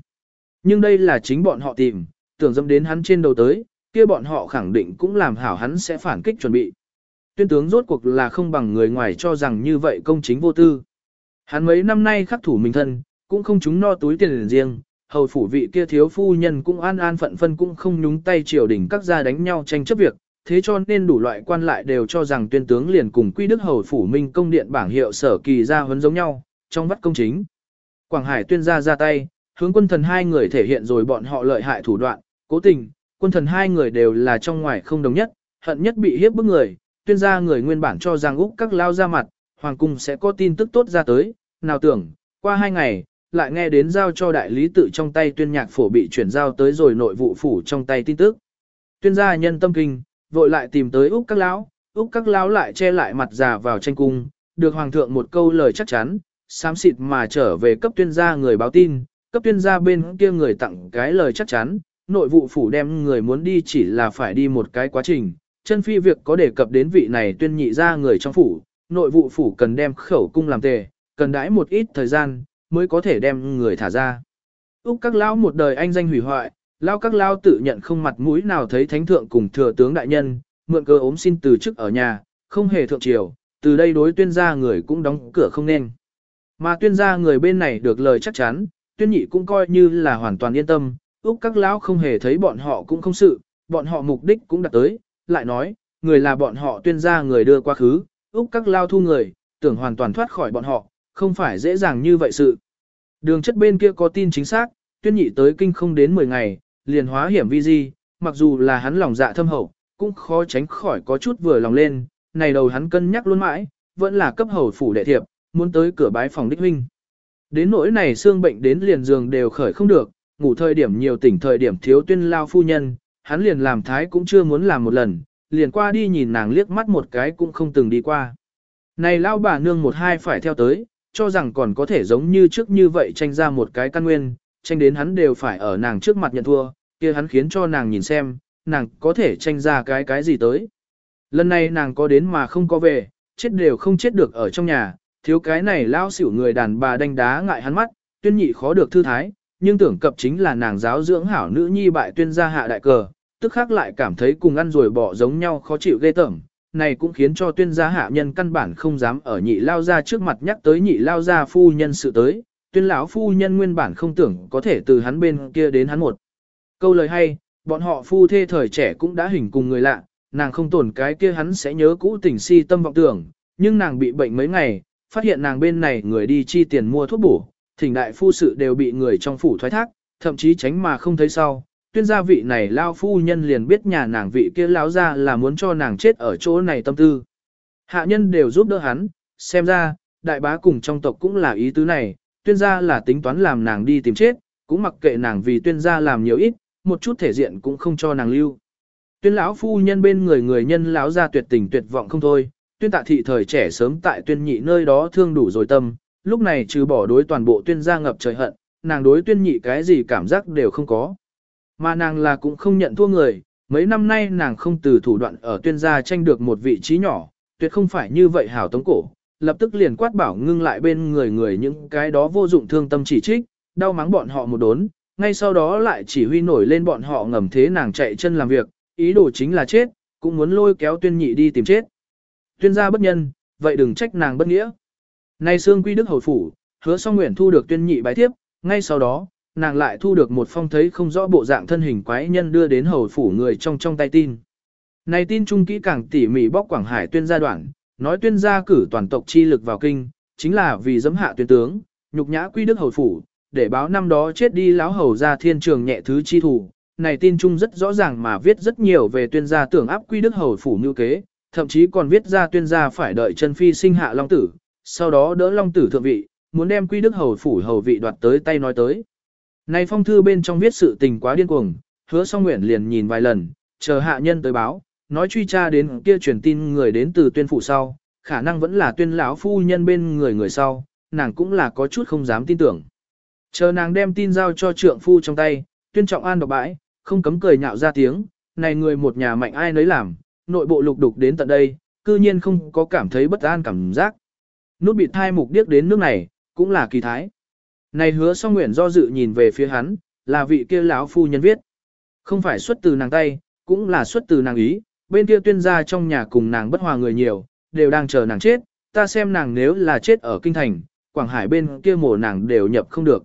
Speaker 1: Nhưng đây là chính bọn họ tìm, tưởng dâm đến hắn trên đầu tới, kia bọn họ khẳng định cũng làm hảo hắn sẽ phản kích chuẩn bị. Tuyên tướng rốt cuộc là không bằng người ngoài cho rằng như vậy công chính vô tư. Hắn mấy năm nay khắc thủ mình thân, cũng không chúng no túi tiền riêng, hầu phủ vị kia thiếu phu nhân cũng an an phận phân cũng không nhúng tay triều đình các gia đánh nhau tranh chấp việc, thế cho nên đủ loại quan lại đều cho rằng tuyên tướng liền cùng quy đức hầu phủ minh công điện bảng hiệu sở kỳ gia huấn giống nhau, trong vắt công chính. Quảng Hải tuyên gia ra tay, hướng quân thần hai người thể hiện rồi bọn họ lợi hại thủ đoạn, cố tình, quân thần hai người đều là trong ngoài không đồng nhất, hận nhất bị hiếp bức người, tuyên gia người nguyên bản cho rằng Úc các lao ra mặt, hoàng cung sẽ có tin tức tốt ra tới, nào tưởng, qua hai ngày, lại nghe đến giao cho đại lý tự trong tay tuyên nhạc phổ bị chuyển giao tới rồi nội vụ phủ trong tay tin tức. Tuyên gia nhân tâm kinh, vội lại tìm tới Úc các lão, Úc các lão lại che lại mặt già vào tranh cung, được hoàng thượng một câu lời chắc chắn, xám xịt mà trở về cấp tuyên gia người báo tin, cấp tuyên gia bên kia người tặng cái lời chắc chắn, nội vụ phủ đem người muốn đi chỉ là phải đi một cái quá trình, chân phi việc có đề cập đến vị này tuyên nhị ra người trong phủ, nội vụ phủ cần đem khẩu cung làm tề, cần đãi một ít thời gian, mới có thể đem người thả ra. Úc các lão một đời anh danh hủy hoại, lão các lão tự nhận không mặt mũi nào thấy thánh thượng cùng thừa tướng đại nhân, mượn cơ ốm xin từ chức ở nhà, không hề thượng triều, từ đây đối tuyên gia người cũng đóng cửa không nên. Mà tuyên gia người bên này được lời chắc chắn, tuyên nhị cũng coi như là hoàn toàn yên tâm, Úc các lão không hề thấy bọn họ cũng không sự, bọn họ mục đích cũng đạt tới, lại nói, người là bọn họ tuyên gia người đưa qua khứ, Úc các lao thu người, tưởng hoàn toàn thoát khỏi bọn họ, không phải dễ dàng như vậy sự. Đường chất bên kia có tin chính xác, tuyên nhị tới kinh không đến 10 ngày, liền hóa hiểm vi di, mặc dù là hắn lòng dạ thâm hậu, cũng khó tránh khỏi có chút vừa lòng lên, này đầu hắn cân nhắc luôn mãi, vẫn là cấp hầu phủ đệ thiệp, muốn tới cửa bái phòng đích huynh. Đến nỗi này xương bệnh đến liền giường đều khởi không được, ngủ thời điểm nhiều tỉnh thời điểm thiếu tuyên lao phu nhân, hắn liền làm thái cũng chưa muốn làm một lần, liền qua đi nhìn nàng liếc mắt một cái cũng không từng đi qua. Này lao bà nương một hai phải theo tới, cho rằng còn có thể giống như trước như vậy tranh ra một cái căn nguyên, tranh đến hắn đều phải ở nàng trước mặt nhận thua, kia hắn khiến cho nàng nhìn xem, nàng có thể tranh ra cái cái gì tới. Lần này nàng có đến mà không có về, chết đều không chết được ở trong nhà, thiếu cái này lao xỉu người đàn bà đánh đá ngại hắn mắt, tuyên nhị khó được thư thái, nhưng tưởng cập chính là nàng giáo dưỡng hảo nữ nhi bại tuyên gia hạ đại cờ, tức khác lại cảm thấy cùng ăn rồi bỏ giống nhau khó chịu ghê tởm. Này cũng khiến cho tuyên gia hạ nhân căn bản không dám ở nhị lao ra trước mặt nhắc tới nhị lao ra phu nhân sự tới, tuyên lão phu nhân nguyên bản không tưởng có thể từ hắn bên kia đến hắn một. Câu lời hay, bọn họ phu thê thời trẻ cũng đã hình cùng người lạ, nàng không tổn cái kia hắn sẽ nhớ cũ tình si tâm vọng tưởng, nhưng nàng bị bệnh mấy ngày, phát hiện nàng bên này người đi chi tiền mua thuốc bổ, thỉnh đại phu sự đều bị người trong phủ thoái thác, thậm chí tránh mà không thấy sau. Tuyên gia vị này lao phu nhân liền biết nhà nàng vị kia lão ra là muốn cho nàng chết ở chỗ này tâm tư. Hạ nhân đều giúp đỡ hắn, xem ra, đại bá cùng trong tộc cũng là ý tứ này, tuyên gia là tính toán làm nàng đi tìm chết, cũng mặc kệ nàng vì tuyên gia làm nhiều ít, một chút thể diện cũng không cho nàng lưu. Tuyên lão phu nhân bên người người nhân lão ra tuyệt tình tuyệt vọng không thôi, tuyên tạ thị thời trẻ sớm tại tuyên nhị nơi đó thương đủ rồi tâm, lúc này trừ bỏ đối toàn bộ tuyên gia ngập trời hận, nàng đối tuyên nhị cái gì cảm giác đều không có. Mà nàng là cũng không nhận thua người, mấy năm nay nàng không từ thủ đoạn ở tuyên gia tranh được một vị trí nhỏ, tuyệt không phải như vậy hảo tống cổ, lập tức liền quát bảo ngưng lại bên người người những cái đó vô dụng thương tâm chỉ trích, đau mắng bọn họ một đốn, ngay sau đó lại chỉ huy nổi lên bọn họ ngầm thế nàng chạy chân làm việc, ý đồ chính là chết, cũng muốn lôi kéo tuyên nhị đi tìm chết. Tuyên gia bất nhân, vậy đừng trách nàng bất nghĩa. Nay xương quy đức hầu phủ, hứa song nguyện thu được tuyên nhị bái tiếp, ngay sau đó, nàng lại thu được một phong thấy không rõ bộ dạng thân hình quái nhân đưa đến hầu phủ người trong trong tay tin. Này tin trung kỹ càng tỉ mỉ bóc Quảng Hải tuyên gia đoạn, nói tuyên gia cử toàn tộc chi lực vào kinh, chính là vì dẫm hạ tuyên tướng, nhục nhã quy đức hầu phủ, để báo năm đó chết đi lão hầu ra thiên trường nhẹ thứ chi thủ. Này tin trung rất rõ ràng mà viết rất nhiều về tuyên gia tưởng áp quy đức hầu phủ như kế, thậm chí còn viết ra tuyên gia phải đợi chân phi sinh hạ long tử, sau đó đỡ long tử thượng vị, muốn đem quy đức hầu phủ hầu vị đoạt tới tay nói tới. Này phong thư bên trong viết sự tình quá điên cuồng, hứa song nguyện liền nhìn vài lần, chờ hạ nhân tới báo, nói truy tra đến kia truyền tin người đến từ tuyên phủ sau, khả năng vẫn là tuyên lão phu nhân bên người người sau, nàng cũng là có chút không dám tin tưởng. Chờ nàng đem tin giao cho trượng phu trong tay, tuyên trọng an đọc bãi, không cấm cười nhạo ra tiếng, này người một nhà mạnh ai nấy làm, nội bộ lục đục đến tận đây, cư nhiên không có cảm thấy bất an cảm giác. Nút bị thai mục điếc đến nước này, cũng là kỳ thái. Này hứa song nguyện do dự nhìn về phía hắn, là vị kia lão phu nhân viết. Không phải xuất từ nàng tay, cũng là xuất từ nàng ý, bên kia tuyên gia trong nhà cùng nàng bất hòa người nhiều, đều đang chờ nàng chết, ta xem nàng nếu là chết ở kinh thành, Quảng Hải bên kia mổ nàng đều nhập không được.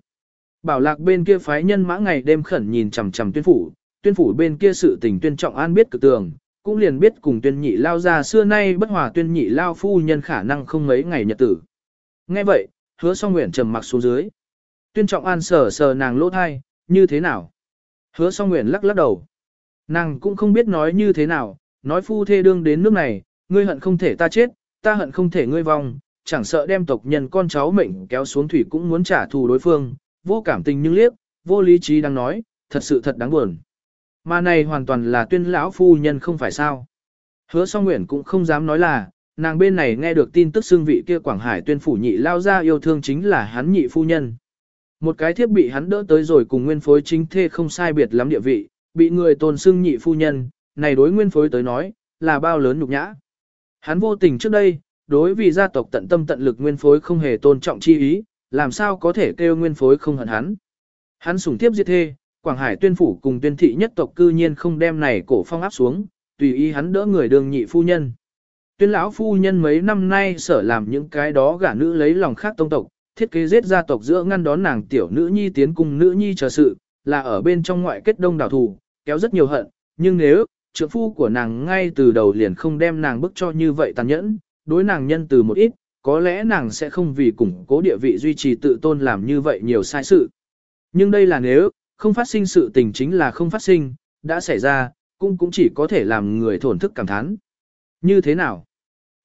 Speaker 1: Bảo lạc bên kia phái nhân mã ngày đêm khẩn nhìn chằm chằm tuyên phủ, tuyên phủ bên kia sự tình tuyên trọng an biết cực tường, cũng liền biết cùng tuyên nhị lao ra xưa nay bất hòa tuyên nhị lao phu nhân khả năng không mấy ngày nhật tử. Nghe vậy, hứa song nguyện trầm mặc xuống dưới. Tuyên trọng an sờ sờ nàng lỗ thai, như thế nào? Hứa song nguyện lắc lắc đầu. Nàng cũng không biết nói như thế nào, nói phu thê đương đến nước này, ngươi hận không thể ta chết, ta hận không thể ngươi vong, chẳng sợ đem tộc nhân con cháu mệnh kéo xuống thủy cũng muốn trả thù đối phương, vô cảm tình nhưng liếc, vô lý trí đang nói, thật sự thật đáng buồn. Mà này hoàn toàn là tuyên lão phu nhân không phải sao. Hứa song nguyện cũng không dám nói là, nàng bên này nghe được tin tức xương vị kia Quảng Hải tuyên phủ nhị lao ra yêu thương chính là hắn nhị phu nhân. Một cái thiết bị hắn đỡ tới rồi cùng nguyên phối chính thê không sai biệt lắm địa vị, bị người tôn xưng nhị phu nhân, này đối nguyên phối tới nói, là bao lớn nhục nhã. Hắn vô tình trước đây, đối vì gia tộc tận tâm tận lực nguyên phối không hề tôn trọng chi ý, làm sao có thể kêu nguyên phối không hận hắn. Hắn sủng tiếp diệt thê, Quảng Hải tuyên phủ cùng tuyên thị nhất tộc cư nhiên không đem này cổ phong áp xuống, tùy ý hắn đỡ người đường nhị phu nhân. Tuyên lão phu nhân mấy năm nay sở làm những cái đó gả nữ lấy lòng khác tông tộc, thiết kế giết gia tộc giữa ngăn đón nàng tiểu nữ nhi tiến cùng nữ nhi chờ sự, là ở bên trong ngoại kết đông đảo thủ, kéo rất nhiều hận, nhưng nếu, trượng phu của nàng ngay từ đầu liền không đem nàng bức cho như vậy tàn nhẫn, đối nàng nhân từ một ít, có lẽ nàng sẽ không vì củng cố địa vị duy trì tự tôn làm như vậy nhiều sai sự. Nhưng đây là nếu, không phát sinh sự tình chính là không phát sinh, đã xảy ra, cũng cũng chỉ có thể làm người thổn thức cảm thán. Như thế nào?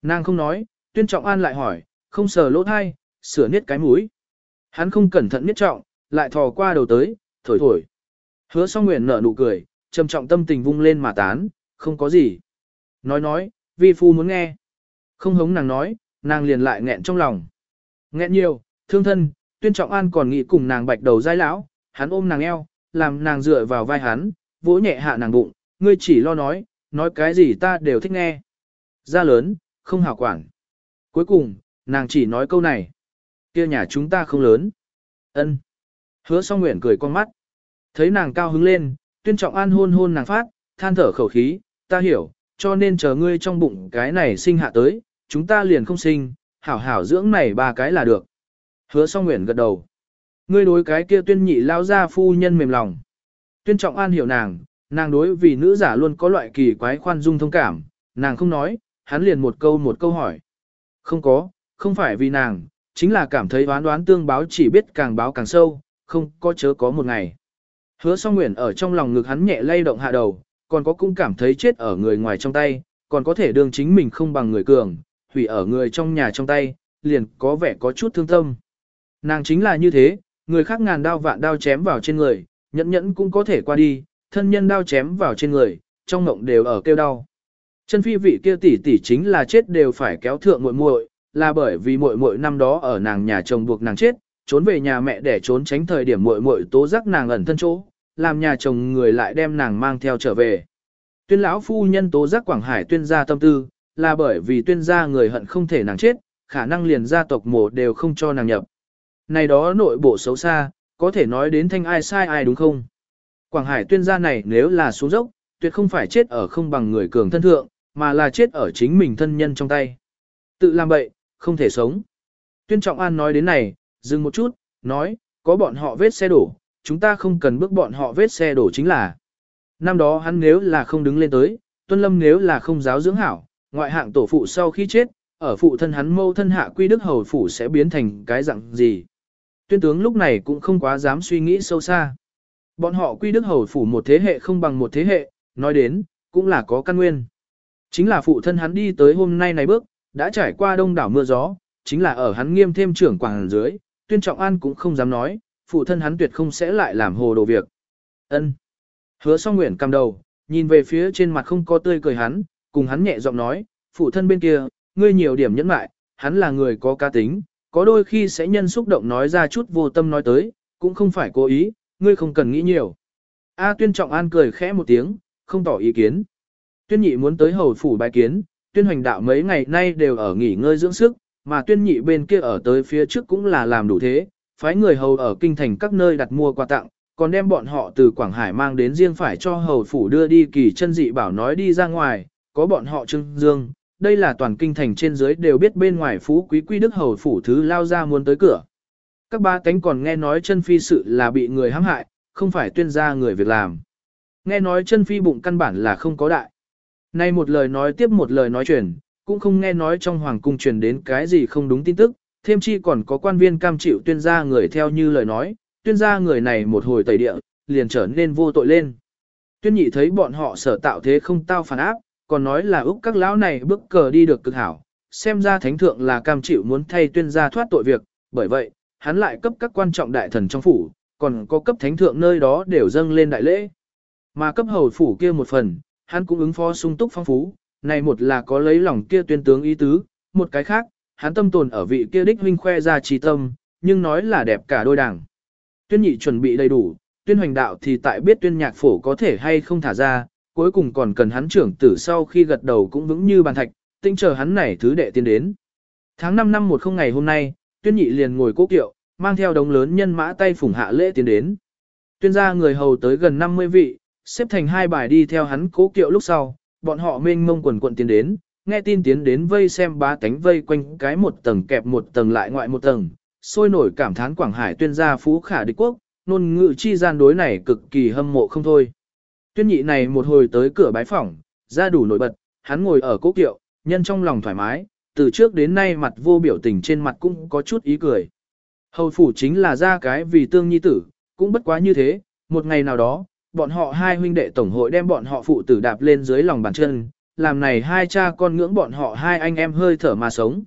Speaker 1: Nàng không nói, tuyên trọng an lại hỏi, không sờ lỗ thai, sửa niết cái mũi. Hắn không cẩn thận niết trọng, lại thò qua đầu tới, thổi thổi. Hứa song nguyện nở nụ cười, trầm trọng tâm tình vung lên mà tán, không có gì. Nói nói, vi phu muốn nghe. Không hống nàng nói, nàng liền lại nghẹn trong lòng. Nghẹn nhiều, thương thân, tuyên trọng an còn nghĩ cùng nàng bạch đầu dai lão, hắn ôm nàng eo, làm nàng dựa vào vai hắn, vỗ nhẹ hạ nàng bụng, ngươi chỉ lo nói, nói cái gì ta đều thích nghe. Ra lớn, không hảo quản. Cuối cùng, nàng chỉ nói câu này. kia nhà chúng ta không lớn. ân Hứa song nguyện cười con mắt. Thấy nàng cao hứng lên, tuyên trọng an hôn hôn nàng phát, than thở khẩu khí, ta hiểu, cho nên chờ ngươi trong bụng cái này sinh hạ tới, chúng ta liền không sinh, hảo hảo dưỡng này ba cái là được. Hứa song nguyện gật đầu. Ngươi đối cái kia tuyên nhị lao ra phu nhân mềm lòng. Tuyên trọng an hiểu nàng, nàng đối vì nữ giả luôn có loại kỳ quái khoan dung thông cảm, nàng không nói, hắn liền một câu một câu hỏi. Không có, không phải vì nàng, chính là cảm thấy đoán đoán tương báo chỉ biết càng báo càng sâu, không có chớ có một ngày. Hứa song nguyện ở trong lòng ngực hắn nhẹ lay động hạ đầu, còn có cũng cảm thấy chết ở người ngoài trong tay, còn có thể đương chính mình không bằng người cường, hủy ở người trong nhà trong tay, liền có vẻ có chút thương tâm. Nàng chính là như thế, người khác ngàn đao vạn đao chém vào trên người, nhẫn nhẫn cũng có thể qua đi, thân nhân đao chém vào trên người, trong mộng đều ở kêu đau. Chân phi vị kia tỷ tỷ chính là chết đều phải kéo thượng muội muội, là bởi vì muội muội năm đó ở nàng nhà chồng buộc nàng chết, trốn về nhà mẹ để trốn tránh thời điểm muội muội tố giác nàng ẩn thân chỗ, làm nhà chồng người lại đem nàng mang theo trở về. Tuyên lão phu nhân tố giác Quảng Hải tuyên gia tâm tư, là bởi vì tuyên gia người hận không thể nàng chết, khả năng liền gia tộc mổ đều không cho nàng nhập. Này đó nội bộ xấu xa, có thể nói đến thanh ai sai ai đúng không? Quảng Hải tuyên gia này nếu là xuống dốc, tuyệt không phải chết ở không bằng người cường thân thượng, mà là chết ở chính mình thân nhân trong tay. Tự làm bậy, không thể sống. Tuyên Trọng An nói đến này, dừng một chút, nói, có bọn họ vết xe đổ, chúng ta không cần bước bọn họ vết xe đổ chính là. Năm đó hắn nếu là không đứng lên tới, Tuân Lâm nếu là không giáo dưỡng hảo, ngoại hạng tổ phụ sau khi chết, ở phụ thân hắn mâu thân hạ quy đức hầu phủ sẽ biến thành cái dạng gì. Tuyên tướng lúc này cũng không quá dám suy nghĩ sâu xa. Bọn họ quy đức hầu phủ một thế hệ không bằng một thế hệ, nói đến, cũng là có căn nguyên. Chính là phụ thân hắn đi tới hôm nay này bước, đã trải qua đông đảo mưa gió, chính là ở hắn nghiêm thêm trưởng quảng dưới, tuyên trọng an cũng không dám nói, phụ thân hắn tuyệt không sẽ lại làm hồ đồ việc. ân Hứa song nguyện cầm đầu, nhìn về phía trên mặt không có tươi cười hắn, cùng hắn nhẹ giọng nói, phụ thân bên kia, ngươi nhiều điểm nhẫn mại, hắn là người có ca tính, có đôi khi sẽ nhân xúc động nói ra chút vô tâm nói tới, cũng không phải cố ý, ngươi không cần nghĩ nhiều. A tuyên trọng an cười khẽ một tiếng, không tỏ ý kiến. Tuyên nhị muốn tới hầu phủ bài kiến, tuyên hoành đạo mấy ngày nay đều ở nghỉ ngơi dưỡng sức, mà tuyên nhị bên kia ở tới phía trước cũng là làm đủ thế, phái người hầu ở kinh thành các nơi đặt mua quà tặng, còn đem bọn họ từ Quảng Hải mang đến riêng phải cho hầu phủ đưa đi kỳ chân dị bảo nói đi ra ngoài, có bọn họ trưng dương, đây là toàn kinh thành trên dưới đều biết bên ngoài phú quý quy đức hầu phủ thứ lao ra muốn tới cửa. Các ba cánh còn nghe nói chân phi sự là bị người hãm hại, không phải tuyên ra người việc làm. Nghe nói chân phi bụng căn bản là không có đại. Nay một lời nói tiếp một lời nói truyền, cũng không nghe nói trong hoàng cung truyền đến cái gì không đúng tin tức, thêm chi còn có quan viên cam chịu tuyên gia người theo như lời nói, tuyên gia người này một hồi tẩy địa, liền trở nên vô tội lên. Tuyên nhị thấy bọn họ sở tạo thế không tao phản áp, còn nói là úc các lão này bước cờ đi được cực hảo, xem ra thánh thượng là cam chịu muốn thay tuyên gia thoát tội việc, bởi vậy, hắn lại cấp các quan trọng đại thần trong phủ, còn có cấp thánh thượng nơi đó đều dâng lên đại lễ. Mà cấp hầu phủ kia một phần, hắn cũng ứng phó sung túc phong phú, này một là có lấy lòng kia tuyên tướng ý tứ, một cái khác, hắn tâm tồn ở vị kia đích huynh khoe ra trí tâm, nhưng nói là đẹp cả đôi đảng. Tuyên nhị chuẩn bị đầy đủ, tuyên hoành đạo thì tại biết tuyên nhạc phổ có thể hay không thả ra, cuối cùng còn cần hắn trưởng tử sau khi gật đầu cũng vững như bàn thạch, tinh chờ hắn này thứ đệ tiến đến. Tháng 5 năm một không ngày hôm nay, tuyên nhị liền ngồi cố kiệu, mang theo đống lớn nhân mã tay phủng hạ lễ tiến đến. Tuyên gia người hầu tới gần 50 vị, xếp thành hai bài đi theo hắn cố kiệu lúc sau, bọn họ mênh mông quần quận tiến đến, nghe tin tiến đến vây xem bá tánh vây quanh cái một tầng kẹp một tầng lại ngoại một tầng, sôi nổi cảm thán Quảng Hải tuyên gia phú khả địch quốc, nôn ngự chi gian đối này cực kỳ hâm mộ không thôi. Tuyên nhị này một hồi tới cửa bái phỏng, ra đủ nổi bật, hắn ngồi ở cố kiệu, nhân trong lòng thoải mái, từ trước đến nay mặt vô biểu tình trên mặt cũng có chút ý cười. Hầu phủ chính là ra cái vì tương nhi tử, cũng bất quá như thế, một ngày nào đó, bọn họ hai huynh đệ tổng hội đem bọn họ phụ tử đạp lên dưới lòng bàn chân, làm này hai cha con ngưỡng bọn họ hai anh em hơi thở mà sống.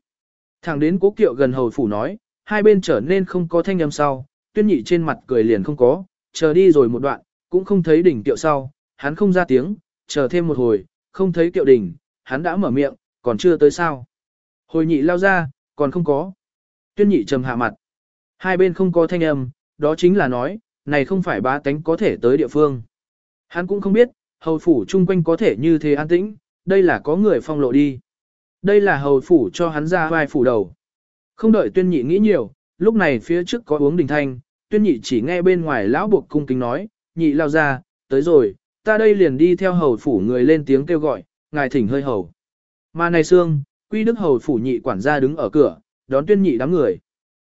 Speaker 1: Thẳng đến cố kiệu gần hầu phủ nói, hai bên trở nên không có thanh âm sau, tuyên nhị trên mặt cười liền không có, chờ đi rồi một đoạn, cũng không thấy đỉnh kiệu sau, hắn không ra tiếng, chờ thêm một hồi, không thấy kiệu Đình, hắn đã mở miệng, còn chưa tới sao. Hồi nhị lao ra, còn không có. Tuyên nhị trầm hạ mặt. Hai bên không có thanh âm, đó chính là nói, này không phải bá tánh có thể tới địa phương. Hắn cũng không biết, hầu phủ chung quanh có thể như thế an tĩnh, đây là có người phong lộ đi. Đây là hầu phủ cho hắn ra vai phủ đầu. Không đợi tuyên nhị nghĩ nhiều, lúc này phía trước có uống đình thanh, tuyên nhị chỉ nghe bên ngoài lão buộc cung kính nói, nhị lao ra, tới rồi, ta đây liền đi theo hầu phủ người lên tiếng kêu gọi, ngài thỉnh hơi hầu. Mà này xương, quy đức hầu phủ nhị quản gia đứng ở cửa, đón tuyên nhị đám người.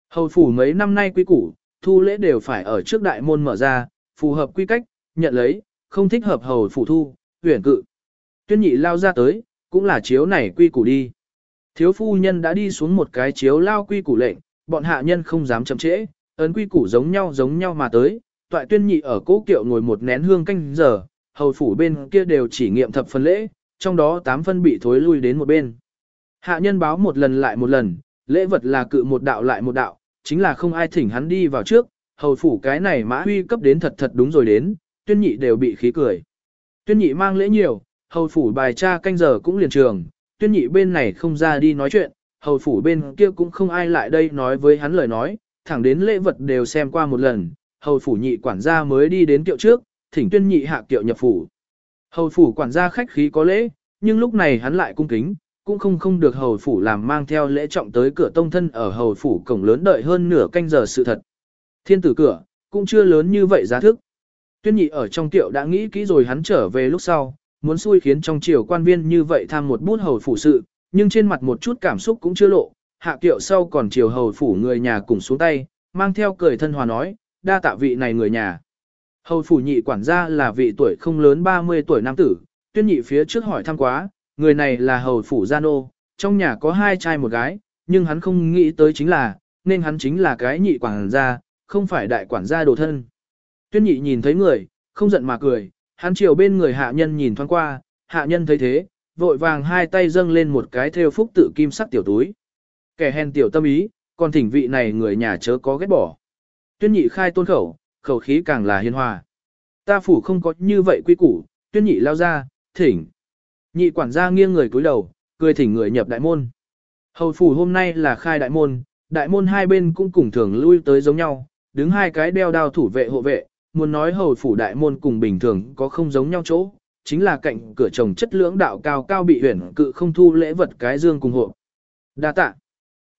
Speaker 1: Hầu phủ mấy năm nay quy củ, thu lễ đều phải ở trước đại môn mở ra, phù hợp quy cách, nhận lấy, không thích hợp hầu phủ thu, huyền cự. Tuyên nhị lao ra tới, cũng là chiếu này quy củ đi. Thiếu phu nhân đã đi xuống một cái chiếu lao quy củ lệnh, bọn hạ nhân không dám chậm trễ, ấn quy củ giống nhau giống nhau mà tới, toại tuyên nhị ở cố kiệu ngồi một nén hương canh giờ, hầu phủ bên kia đều chỉ nghiệm thập phần lễ, trong đó tám phân bị thối lui đến một bên. Hạ nhân báo một lần lại một lần, lễ vật là cự một đạo lại một đạo, chính là không ai thỉnh hắn đi vào trước, hầu phủ cái này mã huy cấp đến thật thật đúng rồi đến, tuyên nhị đều bị khí cười. Tuyên nhị mang lễ nhiều, hầu phủ bài tra canh giờ cũng liền trường, tuyên nhị bên này không ra đi nói chuyện, hầu phủ bên kia cũng không ai lại đây nói với hắn lời nói, thẳng đến lễ vật đều xem qua một lần, hầu phủ nhị quản gia mới đi đến tiệu trước, thỉnh tuyên nhị hạ kiệu nhập phủ. Hầu phủ quản gia khách khí có lễ, nhưng lúc này hắn lại cung kính, cũng không không được hầu phủ làm mang theo lễ trọng tới cửa tông thân ở hầu phủ cổng lớn đợi hơn nửa canh giờ sự thật. Thiên tử cửa, cũng chưa lớn như vậy giá thức. Tuyên nhị ở trong tiệu đã nghĩ kỹ rồi hắn trở về lúc sau, muốn xui khiến trong triều quan viên như vậy tham một bút hầu phủ sự, nhưng trên mặt một chút cảm xúc cũng chưa lộ, hạ kiệu sau còn triều hầu phủ người nhà cùng xuống tay, mang theo cười thân hòa nói, đa tạ vị này người nhà. Hầu phủ nhị quản gia là vị tuổi không lớn 30 tuổi nam tử, tuyên nhị phía trước hỏi thăm quá, người này là hầu phủ gia nô, trong nhà có hai trai một gái, nhưng hắn không nghĩ tới chính là, nên hắn chính là cái nhị quản gia, không phải đại quản gia đồ thân. Tuyên nhị nhìn thấy người, không giận mà cười, hắn chiều bên người hạ nhân nhìn thoáng qua, hạ nhân thấy thế, vội vàng hai tay dâng lên một cái theo phúc tự kim sắc tiểu túi. Kẻ hèn tiểu tâm ý, còn thỉnh vị này người nhà chớ có ghét bỏ. Tuyên nhị khai tôn khẩu, khẩu khí càng là hiền hòa. Ta phủ không có như vậy quy củ, tuyên nhị lao ra, thỉnh. Nhị quản gia nghiêng người cúi đầu, cười thỉnh người nhập đại môn. Hầu phủ hôm nay là khai đại môn, đại môn hai bên cũng cùng thường lui tới giống nhau, đứng hai cái đeo đao thủ vệ hộ vệ, muốn nói hầu phủ đại môn cùng bình thường có không giống nhau chỗ, chính là cạnh cửa trồng chất lưỡng đạo cao cao bị huyển cự không thu lễ vật cái dương cùng hộ. Đa tạ.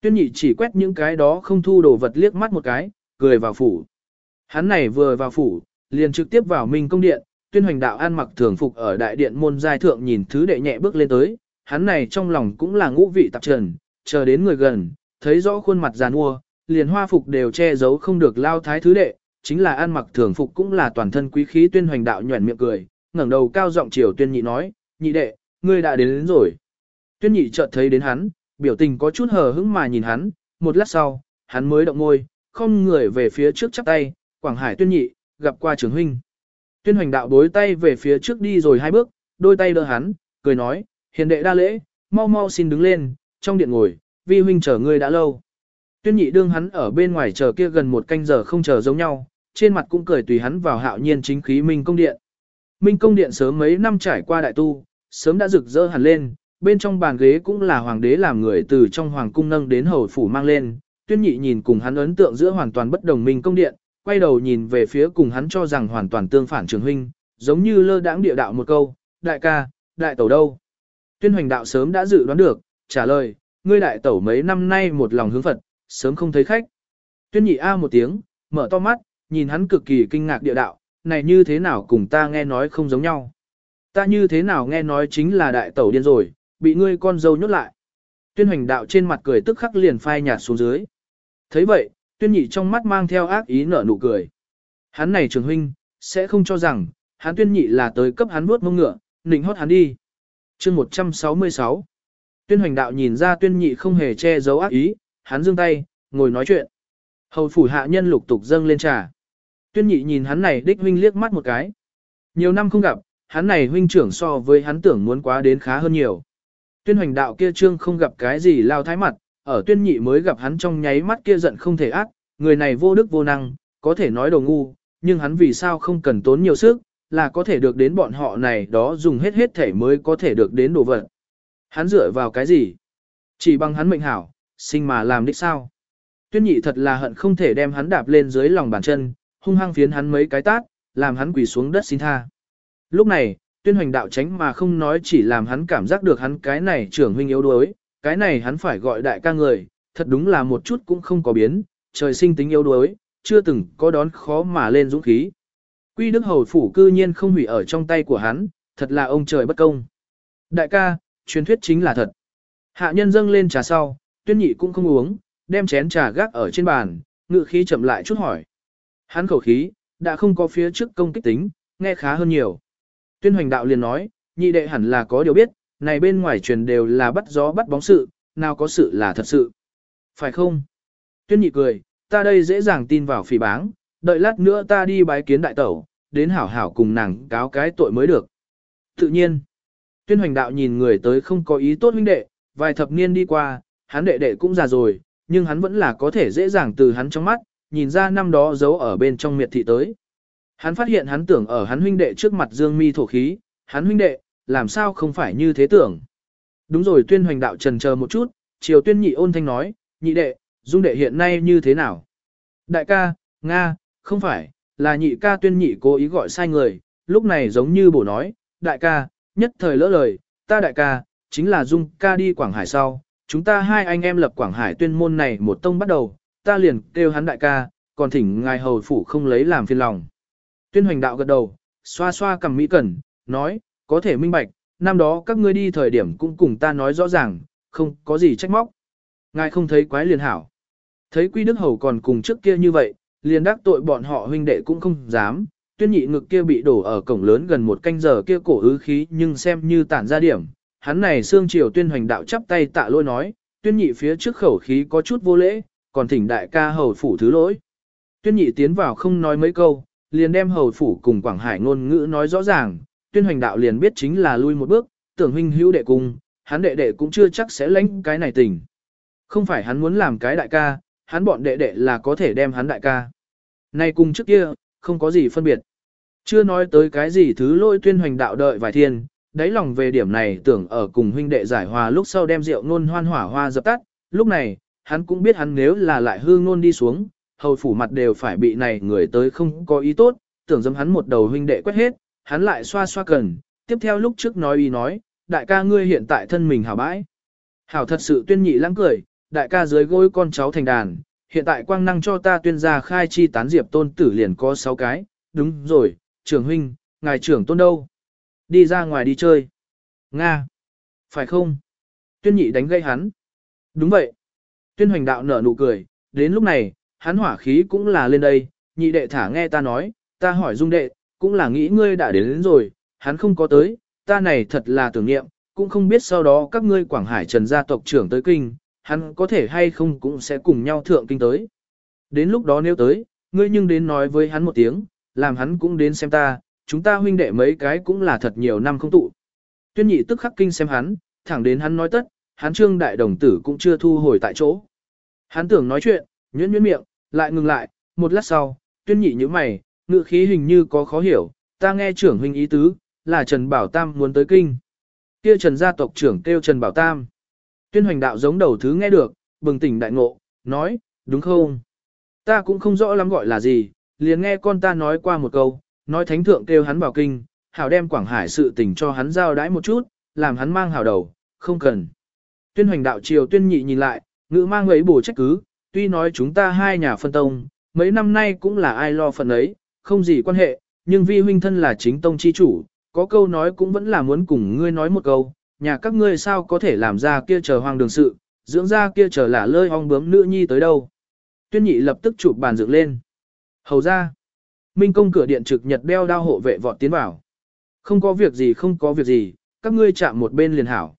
Speaker 1: Tuyên nhị chỉ quét những cái đó không thu đồ vật liếc mắt một cái, cười vào phủ. Hắn này vừa vào phủ, liền trực tiếp vào Minh công điện, tuyên hoành đạo an mặc thường phục ở đại điện môn giai thượng nhìn thứ đệ nhẹ bước lên tới, hắn này trong lòng cũng là ngũ vị tạp trần, chờ đến người gần, thấy rõ khuôn mặt giàn mua, liền hoa phục đều che giấu không được lao thái thứ đệ, chính là an mặc thường phục cũng là toàn thân quý khí tuyên hoành đạo nhuẩn miệng cười, ngẩng đầu cao giọng chiều tuyên nhị nói, nhị đệ, ngươi đã đến, đến rồi. Tuyên nhị chợt thấy đến hắn, biểu tình có chút hờ hững mà nhìn hắn, một lát sau, hắn mới động môi, không người về phía trước chắp tay, Quảng Hải tuyên nhị, gặp qua trưởng huynh. Tuyên hoành đạo đối tay về phía trước đi rồi hai bước, đôi tay đỡ hắn, cười nói, hiền đệ đa lễ, mau mau xin đứng lên, trong điện ngồi, vi huynh chờ ngươi đã lâu. Tuyên nhị đương hắn ở bên ngoài chờ kia gần một canh giờ không chờ giống nhau, trên mặt cũng cười tùy hắn vào hạo nhiên chính khí Minh Công Điện. Minh Công Điện sớm mấy năm trải qua đại tu, sớm đã rực rỡ hẳn lên, bên trong bàn ghế cũng là hoàng đế làm người từ trong hoàng cung nâng đến hầu phủ mang lên. Tuyên nhị nhìn cùng hắn ấn tượng giữa hoàn toàn bất đồng Minh Công Điện, quay đầu nhìn về phía cùng hắn cho rằng hoàn toàn tương phản trường huynh, giống như lơ đãng địa đạo một câu, đại ca, đại tẩu đâu. Tuyên hoành đạo sớm đã dự đoán được, trả lời, ngươi đại tẩu mấy năm nay một lòng hướng Phật, sớm không thấy khách. Tuyên nhị a một tiếng, mở to mắt, nhìn hắn cực kỳ kinh ngạc địa đạo, này như thế nào cùng ta nghe nói không giống nhau. Ta như thế nào nghe nói chính là đại tẩu điên rồi, bị ngươi con dâu nhốt lại. Tuyên hoành đạo trên mặt cười tức khắc liền phai nhạt xuống dưới. thấy vậy, tuyên nhị trong mắt mang theo ác ý nở nụ cười. Hắn này trường huynh, sẽ không cho rằng, hắn tuyên nhị là tới cấp hắn vuốt mông ngựa, nịnh hót hắn đi. chương 166 Tuyên hoành đạo nhìn ra tuyên nhị không hề che giấu ác ý, hắn giương tay, ngồi nói chuyện. Hầu phủ hạ nhân lục tục dâng lên trà. Tuyên nhị nhìn hắn này đích huynh liếc mắt một cái. Nhiều năm không gặp, hắn này huynh trưởng so với hắn tưởng muốn quá đến khá hơn nhiều. Tuyên hoành đạo kia trương không gặp cái gì lao thái mặt, ở tuyên nhị mới gặp hắn trong nháy mắt kia giận không thể ác, người này vô đức vô năng, có thể nói đồ ngu, nhưng hắn vì sao không cần tốn nhiều sức, là có thể được đến bọn họ này đó dùng hết hết thể mới có thể được đến đồ vật. Hắn dựa vào cái gì? Chỉ bằng hắn mệnh hảo, sinh mà làm đích sao? Tuyên nhị thật là hận không thể đem hắn đạp lên dưới lòng bàn chân, hung hăng phiến hắn mấy cái tát, làm hắn quỳ xuống đất xin tha. Lúc này, tuyên hoành đạo tránh mà không nói chỉ làm hắn cảm giác được hắn cái này trưởng huynh yếu đuối, cái này hắn phải gọi đại ca người, thật đúng là một chút cũng không có biến, trời sinh tính yếu đuối, chưa từng có đón khó mà lên dũng khí. Quy đức hầu phủ cư nhiên không hủy ở trong tay của hắn, thật là ông trời bất công. Đại ca, truyền thuyết chính là thật. Hạ nhân dâng lên trà sau, tuyên nhị cũng không uống, đem chén trà gác ở trên bàn, ngự khí chậm lại chút hỏi. Hắn khẩu khí, đã không có phía trước công kích tính, nghe khá hơn nhiều. Tuyên hoành đạo liền nói, nhị đệ hẳn là có điều biết, này bên ngoài truyền đều là bắt gió bắt bóng sự, nào có sự là thật sự. Phải không? Tuyên nhị cười, ta đây dễ dàng tin vào phỉ báng, đợi lát nữa ta đi bái kiến đại tẩu, đến hảo hảo cùng nàng cáo cái tội mới được. Tự nhiên, tuyên hoành đạo nhìn người tới không có ý tốt huynh đệ, vài thập niên đi qua, hắn đệ đệ cũng già rồi, nhưng hắn vẫn là có thể dễ dàng từ hắn trong mắt, nhìn ra năm đó giấu ở bên trong miệt thị tới. Hắn phát hiện hắn tưởng ở hắn huynh đệ trước mặt dương mi thổ khí, hắn huynh đệ, làm sao không phải như thế tưởng. Đúng rồi tuyên hoành đạo trần chờ một chút, triều tuyên nhị ôn thanh nói, nhị đệ, dung đệ hiện nay như thế nào? Đại ca, Nga, không phải, là nhị ca tuyên nhị cố ý gọi sai người, lúc này giống như bổ nói, đại ca, nhất thời lỡ lời, ta đại ca, chính là dung ca đi Quảng Hải sau, chúng ta hai anh em lập Quảng Hải tuyên môn này một tông bắt đầu, ta liền kêu hắn đại ca, còn thỉnh ngài hầu phủ không lấy làm phiền lòng. Tuyên hoành đạo gật đầu, xoa xoa cầm mỹ cẩn, nói, có thể minh bạch, năm đó các ngươi đi thời điểm cũng cùng ta nói rõ ràng, không có gì trách móc. Ngài không thấy quái liền hảo. Thấy Quy Đức Hầu còn cùng trước kia như vậy, liền đắc tội bọn họ huynh đệ cũng không dám. Tuyên nhị ngực kia bị đổ ở cổng lớn gần một canh giờ kia cổ ứ khí nhưng xem như tản ra điểm. Hắn này xương triều tuyên hoành đạo chắp tay tạ lôi nói, tuyên nhị phía trước khẩu khí có chút vô lễ, còn thỉnh đại ca hầu phủ thứ lỗi. Tuyên nhị tiến vào không nói mấy câu, liền đem hầu phủ cùng Quảng Hải ngôn ngữ nói rõ ràng, tuyên hoành đạo liền biết chính là lui một bước, tưởng huynh hữu đệ cùng, hắn đệ đệ cũng chưa chắc sẽ lãnh cái này tình. Không phải hắn muốn làm cái đại ca, hắn bọn đệ đệ là có thể đem hắn đại ca. Nay cùng trước kia, không có gì phân biệt. Chưa nói tới cái gì thứ lôi tuyên hoành đạo đợi vài thiên, đáy lòng về điểm này tưởng ở cùng huynh đệ giải hòa lúc sau đem rượu nôn hoan hỏa hoa dập tắt, lúc này, hắn cũng biết hắn nếu là lại hư nôn đi xuống, hầu phủ mặt đều phải bị này người tới không có ý tốt, tưởng dâm hắn một đầu huynh đệ quét hết, hắn lại xoa xoa cần, tiếp theo lúc trước nói ý nói, đại ca ngươi hiện tại thân mình hảo bãi. Hảo thật sự tuyên nhị lãng cười, đại ca dưới gối con cháu thành đàn, hiện tại quang năng cho ta tuyên ra khai chi tán diệp tôn tử liền có 6 cái, đúng rồi, trưởng huynh, ngài trưởng tôn đâu? Đi ra ngoài đi chơi. Nga. Phải không? Tuyên nhị đánh gây hắn. Đúng vậy. Tuyên hoành đạo nở nụ cười, đến lúc này, hắn hỏa khí cũng là lên đây, nhị đệ thả nghe ta nói, ta hỏi dung đệ, cũng là nghĩ ngươi đã đến, đến rồi, hắn không có tới, ta này thật là tưởng niệm, cũng không biết sau đó các ngươi Quảng Hải Trần gia tộc trưởng tới kinh, hắn có thể hay không cũng sẽ cùng nhau thượng kinh tới. Đến lúc đó nếu tới, ngươi nhưng đến nói với hắn một tiếng, làm hắn cũng đến xem ta, chúng ta huynh đệ mấy cái cũng là thật nhiều năm không tụ. Tuyên nhị tức khắc kinh xem hắn, thẳng đến hắn nói tất, hắn trương đại đồng tử cũng chưa thu hồi tại chỗ. Hắn tưởng nói chuyện, nhuyễn nhuyễn miệng, lại ngừng lại, một lát sau, tuyên nhị như mày, ngự khí hình như có khó hiểu, ta nghe trưởng huynh ý tứ, là Trần Bảo Tam muốn tới kinh. Kia Trần gia tộc trưởng kêu Trần Bảo Tam. Tuyên hoành đạo giống đầu thứ nghe được, bừng tỉnh đại ngộ, nói, đúng không? Ta cũng không rõ lắm gọi là gì, liền nghe con ta nói qua một câu, nói thánh thượng kêu hắn vào kinh, hảo đem Quảng Hải sự tình cho hắn giao đãi một chút, làm hắn mang hảo đầu, không cần. Tuyên hoành đạo triều tuyên nhị nhìn lại, ngữ mang ấy bổ trách cứ, tuy nói chúng ta hai nhà phân tông, mấy năm nay cũng là ai lo phần ấy, không gì quan hệ, nhưng vi huynh thân là chính tông chi chủ, có câu nói cũng vẫn là muốn cùng ngươi nói một câu, nhà các ngươi sao có thể làm ra kia chờ hoang đường sự, dưỡng ra kia chờ là lơi ong bướm nữ nhi tới đâu. Tuyên nhị lập tức chụp bàn dựng lên. Hầu ra. Minh công cửa điện trực nhật đeo đao hộ vệ vọt tiến vào. Không có việc gì không có việc gì, các ngươi chạm một bên liền hảo.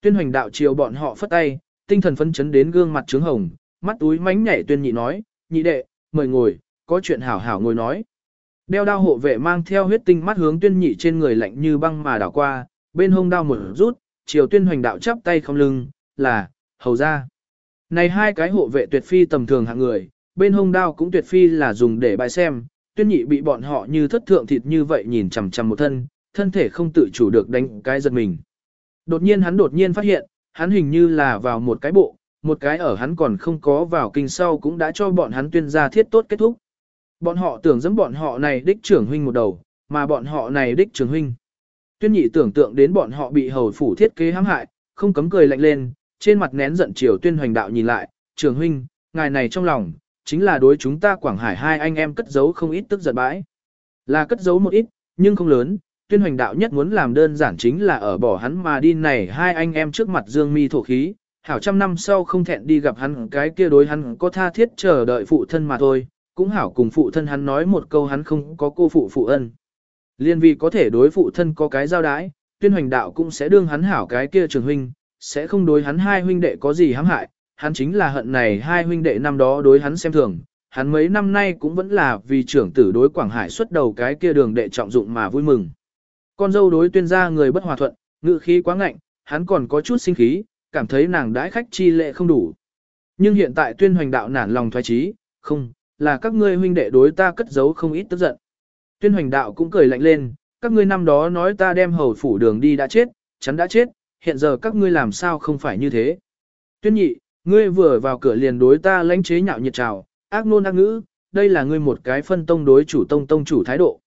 Speaker 1: Tuyên hoành đạo chiều bọn họ phất tay, tinh thần phấn chấn đến gương mặt trướng hồng, mắt túi mánh nhảy tuyên nhị nói, nhị đệ, mời ngồi, có chuyện hảo hảo ngồi nói. Đeo đao hộ vệ mang theo huyết tinh mắt hướng tuyên nhị trên người lạnh như băng mà đảo qua, bên hông đao một rút, chiều tuyên hoành đạo chắp tay không lưng, là, hầu ra. Này hai cái hộ vệ tuyệt phi tầm thường hạng người, bên hông đao cũng tuyệt phi là dùng để bài xem, tuyên nhị bị bọn họ như thất thượng thịt như vậy nhìn chằm chằm một thân, thân thể không tự chủ được đánh cái giật mình. Đột nhiên hắn đột nhiên phát hiện, hắn hình như là vào một cái bộ, một cái ở hắn còn không có vào kinh sau cũng đã cho bọn hắn tuyên ra thiết tốt kết thúc. Bọn họ tưởng dẫm bọn họ này đích trưởng huynh một đầu, mà bọn họ này đích trưởng huynh. Tuyên nhị tưởng tượng đến bọn họ bị hầu phủ thiết kế hãm hại, không cấm cười lạnh lên, trên mặt nén giận chiều tuyên hoành đạo nhìn lại, trưởng huynh, ngài này trong lòng, chính là đối chúng ta Quảng Hải hai anh em cất giấu không ít tức giận bãi. Là cất giấu một ít, nhưng không lớn, tuyên hoành đạo nhất muốn làm đơn giản chính là ở bỏ hắn mà đi này hai anh em trước mặt dương mi thổ khí, hảo trăm năm sau không thẹn đi gặp hắn cái kia đối hắn có tha thiết chờ đợi phụ thân mà thôi, cũng hảo cùng phụ thân hắn nói một câu hắn không có cô phụ phụ ân. Liên vì có thể đối phụ thân có cái giao đái, tuyên hoành đạo cũng sẽ đương hắn hảo cái kia trường huynh, sẽ không đối hắn hai huynh đệ có gì hãm hại, hắn chính là hận này hai huynh đệ năm đó đối hắn xem thường, hắn mấy năm nay cũng vẫn là vì trưởng tử đối Quảng Hải xuất đầu cái kia đường đệ trọng dụng mà vui mừng. Con dâu đối tuyên gia người bất hòa thuận, ngự khí quá ngạnh, hắn còn có chút sinh khí, cảm thấy nàng đãi khách chi lệ không đủ. Nhưng hiện tại tuyên hoành đạo nản lòng thoái trí, không, là các ngươi huynh đệ đối ta cất giấu không ít tức giận. Tuyên hoành đạo cũng cười lạnh lên, các ngươi năm đó nói ta đem hầu phủ đường đi đã chết, chắn đã chết, hiện giờ các ngươi làm sao không phải như thế. Tuyên nhị, ngươi vừa vào cửa liền đối ta lãnh chế nhạo nhiệt trào, ác nôn ác ngữ, đây là ngươi một cái phân tông đối chủ tông tông chủ thái độ.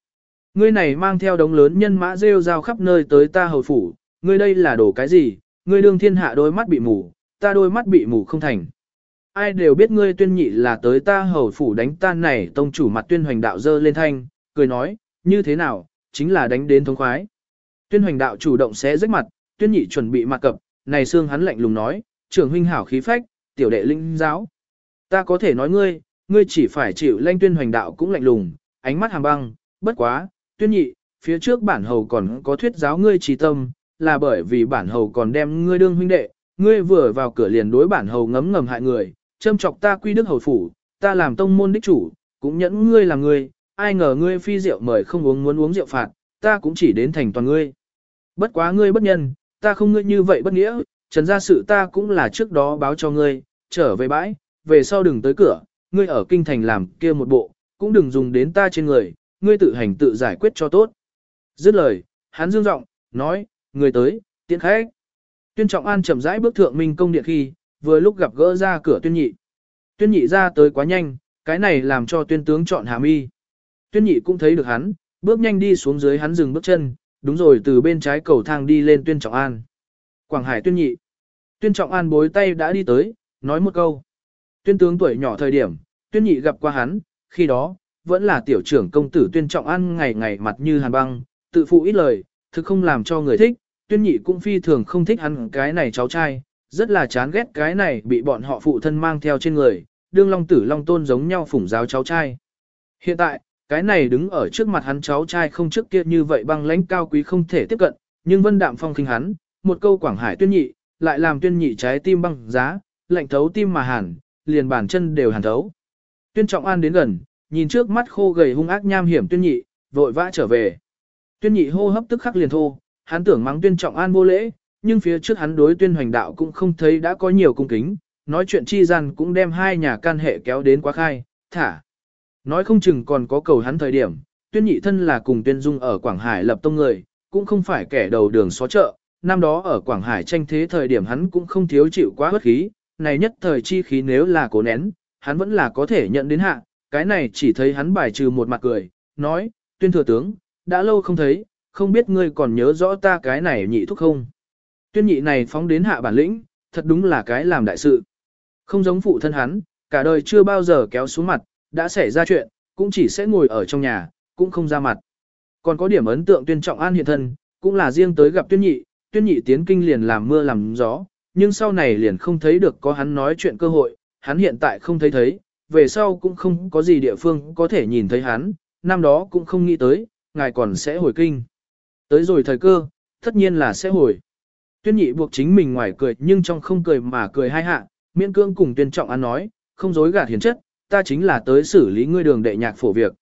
Speaker 1: Ngươi này mang theo đống lớn nhân mã rêu rao khắp nơi tới ta hầu phủ, ngươi đây là đổ cái gì, ngươi đương thiên hạ đôi mắt bị mù, ta đôi mắt bị mù không thành. Ai đều biết ngươi tuyên nhị là tới ta hầu phủ đánh tan này tông chủ mặt tuyên hoành đạo dơ lên thanh, cười nói, như thế nào, chính là đánh đến thống khoái. Tuyên hoành đạo chủ động xé rách mặt, tuyên nhị chuẩn bị mặt cập, này xương hắn lạnh lùng nói, trưởng huynh hảo khí phách, tiểu đệ linh giáo. Ta có thể nói ngươi, ngươi chỉ phải chịu lanh tuyên hoành đạo cũng lạnh lùng, ánh mắt hàm băng, bất quá, tuyên nhị, phía trước bản hầu còn có thuyết giáo ngươi trí tâm, là bởi vì bản hầu còn đem ngươi đương huynh đệ, ngươi vừa vào cửa liền đối bản hầu ngấm ngầm hại người, châm chọc ta quy đức hầu phủ, ta làm tông môn đích chủ, cũng nhẫn ngươi là ngươi, ai ngờ ngươi phi rượu mời không uống muốn uống rượu phạt, ta cũng chỉ đến thành toàn ngươi. Bất quá ngươi bất nhân, ta không ngươi như vậy bất nghĩa, trần gia sự ta cũng là trước đó báo cho ngươi, trở về bãi, về sau đừng tới cửa, ngươi ở kinh thành làm kia một bộ, cũng đừng dùng đến ta trên người, ngươi tự hành tự giải quyết cho tốt. Dứt lời, hắn dương giọng nói, người tới, tiện khách. Tuyên Trọng An chậm rãi bước thượng minh công điện khi, vừa lúc gặp gỡ ra cửa tuyên nhị. Tuyên nhị ra tới quá nhanh, cái này làm cho tuyên tướng chọn hàm mi. Tuyên nhị cũng thấy được hắn, bước nhanh đi xuống dưới hắn dừng bước chân, đúng rồi từ bên trái cầu thang đi lên tuyên trọng an. Quảng Hải tuyên nhị. Tuyên trọng an bối tay đã đi tới, nói một câu. Tuyên tướng tuổi nhỏ thời điểm, tuyên nhị gặp qua hắn, khi đó, vẫn là tiểu trưởng công tử tuyên trọng an ngày ngày mặt như hàn băng, tự phụ ít lời, thực không làm cho người thích, tuyên nhị cũng phi thường không thích hắn cái này cháu trai, rất là chán ghét cái này bị bọn họ phụ thân mang theo trên người, đương long tử long tôn giống nhau phủng giáo cháu trai. Hiện tại, cái này đứng ở trước mặt hắn cháu trai không trước kia như vậy băng lãnh cao quý không thể tiếp cận, nhưng vân đạm phong khinh hắn, một câu quảng hải tuyên nhị, lại làm tuyên nhị trái tim băng giá, lạnh thấu tim mà hàn, liền bàn chân đều hàn thấu. Tuyên trọng an đến gần, nhìn trước mắt khô gầy hung ác nham hiểm tuyên nhị, vội vã trở về. Tuyên nhị hô hấp tức khắc liền thô, hắn tưởng mắng tuyên trọng an vô lễ, nhưng phía trước hắn đối tuyên hoành đạo cũng không thấy đã có nhiều cung kính, nói chuyện chi gian cũng đem hai nhà can hệ kéo đến quá khai, thả. Nói không chừng còn có cầu hắn thời điểm, tuyên nhị thân là cùng tuyên dung ở Quảng Hải lập tông người, cũng không phải kẻ đầu đường xó chợ, năm đó ở Quảng Hải tranh thế thời điểm hắn cũng không thiếu chịu quá bất khí, này nhất thời chi khí nếu là cố nén, hắn vẫn là có thể nhận đến hạ, cái này chỉ thấy hắn bài trừ một mặt cười, nói, tuyên thừa tướng, đã lâu không thấy, không biết ngươi còn nhớ rõ ta cái này nhị thúc không. Tuyên nhị này phóng đến hạ bản lĩnh, thật đúng là cái làm đại sự. Không giống phụ thân hắn, cả đời chưa bao giờ kéo xuống mặt, đã xảy ra chuyện, cũng chỉ sẽ ngồi ở trong nhà, cũng không ra mặt. Còn có điểm ấn tượng tuyên trọng an hiện thân, cũng là riêng tới gặp tuyên nhị, tuyên nhị tiến kinh liền làm mưa làm gió, nhưng sau này liền không thấy được có hắn nói chuyện cơ hội, hắn hiện tại không thấy thấy, về sau cũng không có gì địa phương có thể nhìn thấy hắn, năm đó cũng không nghĩ tới, ngài còn sẽ hồi kinh. Tới rồi thời cơ, tất nhiên là sẽ hồi. Tuyên nhị buộc chính mình ngoài cười nhưng trong không cười mà cười hai hạ, miễn cương cùng tuyên trọng an nói, không dối gạt hiền chất, ta chính là tới xử lý ngươi đường đệ nhạc phổ việc.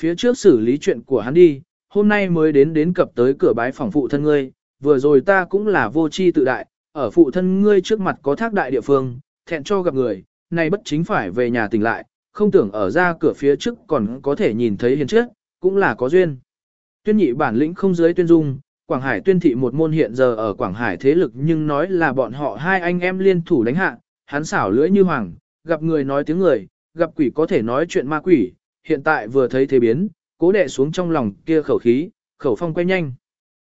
Speaker 1: Phía trước xử lý chuyện của hắn đi, hôm nay mới đến đến cập tới cửa bái phòng phụ thân ngươi, vừa rồi ta cũng là vô chi tự đại, ở phụ thân ngươi trước mặt có thác đại địa phương, thẹn cho gặp người, nay bất chính phải về nhà tỉnh lại, không tưởng ở ra cửa phía trước còn có thể nhìn thấy hiền trước, cũng là có duyên. Tuyên nhị bản lĩnh không dưới tuyên dung, Quảng Hải tuyên thị một môn hiện giờ ở Quảng Hải thế lực nhưng nói là bọn họ hai anh em liên thủ đánh hạ, hắn xảo lưỡi như hoàng, gặp người nói tiếng người, gặp quỷ có thể nói chuyện ma quỷ, hiện tại vừa thấy thế biến, cố đệ xuống trong lòng kia khẩu khí, khẩu phong quay nhanh.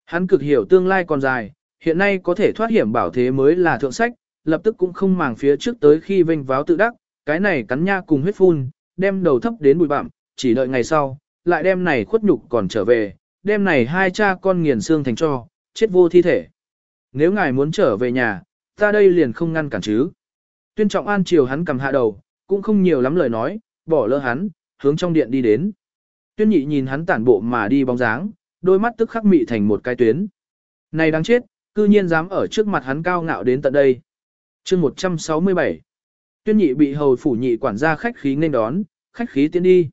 Speaker 1: Hắn cực hiểu tương lai còn dài, hiện nay có thể thoát hiểm bảo thế mới là thượng sách, lập tức cũng không màng phía trước tới khi vênh váo tự đắc, cái này cắn nha cùng huyết phun, đem đầu thấp đến bụi bặm, chỉ đợi ngày sau, lại đem này khuất nhục còn trở về, đem này hai cha con nghiền xương thành cho, chết vô thi thể. Nếu ngài muốn trở về nhà, ta đây liền không ngăn cản chứ. Tuyên trọng an chiều hắn cầm hạ đầu, cũng không nhiều lắm lời nói, bỏ lỡ hắn, hướng trong điện đi đến. Tuyên nhị nhìn hắn tản bộ mà đi bóng dáng, đôi mắt tức khắc mị thành một cái tuyến. Này đáng chết, cư nhiên dám ở trước mặt hắn cao ngạo đến tận đây. chương 167 Tuyên nhị bị hầu phủ nhị quản gia khách khí nên đón, khách khí tiến đi.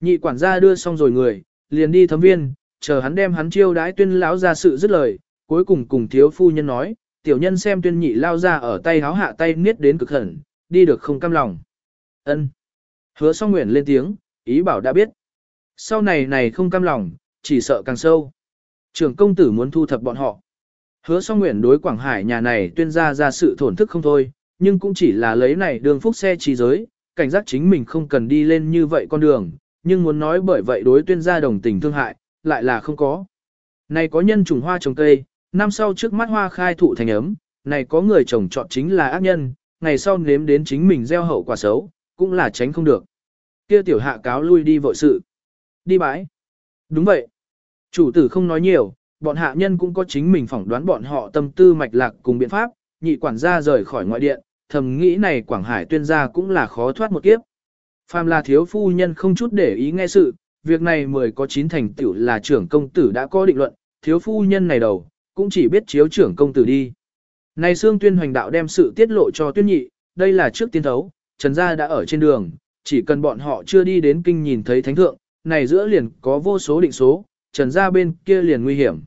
Speaker 1: Nhị quản gia đưa xong rồi người, liền đi thấm viên, chờ hắn đem hắn chiêu đãi tuyên lão ra sự dứt lời, cuối cùng cùng thiếu phu nhân nói, tiểu nhân xem tuyên nhị lao ra ở tay háo hạ tay niết đến cực hẳn, đi được không cam lòng. Ân. Hứa song nguyện lên tiếng, ý bảo đã biết. Sau này này không cam lòng, chỉ sợ càng sâu. Trưởng công tử muốn thu thập bọn họ. Hứa song nguyện đối Quảng Hải nhà này tuyên ra ra sự thổn thức không thôi, nhưng cũng chỉ là lấy này đường phúc xe trí giới, cảnh giác chính mình không cần đi lên như vậy con đường, nhưng muốn nói bởi vậy đối tuyên gia đồng tình thương hại, lại là không có. Này có nhân trùng hoa trồng cây, năm sau trước mắt hoa khai thụ thành ấm, này có người trồng trọt chính là ác nhân, ngày sau nếm đến chính mình gieo hậu quả xấu, cũng là tránh không được. Kia tiểu hạ cáo lui đi vội sự. Đi bãi. Đúng vậy. Chủ tử không nói nhiều, bọn hạ nhân cũng có chính mình phỏng đoán bọn họ tâm tư mạch lạc cùng biện pháp, nhị quản gia rời khỏi ngoại điện, thầm nghĩ này Quảng Hải tuyên gia cũng là khó thoát một kiếp. Phàm là thiếu phu nhân không chút để ý nghe sự, việc này mười có chín thành tựu là trưởng công tử đã có định luận, thiếu phu nhân này đầu, cũng chỉ biết chiếu trưởng công tử đi. Này xương tuyên hoành đạo đem sự tiết lộ cho tuyên nhị, đây là trước tiên thấu, trần gia đã ở trên đường, chỉ cần bọn họ chưa đi đến kinh nhìn thấy thánh thượng, này giữa liền có vô số định số, trần gia bên kia liền nguy hiểm.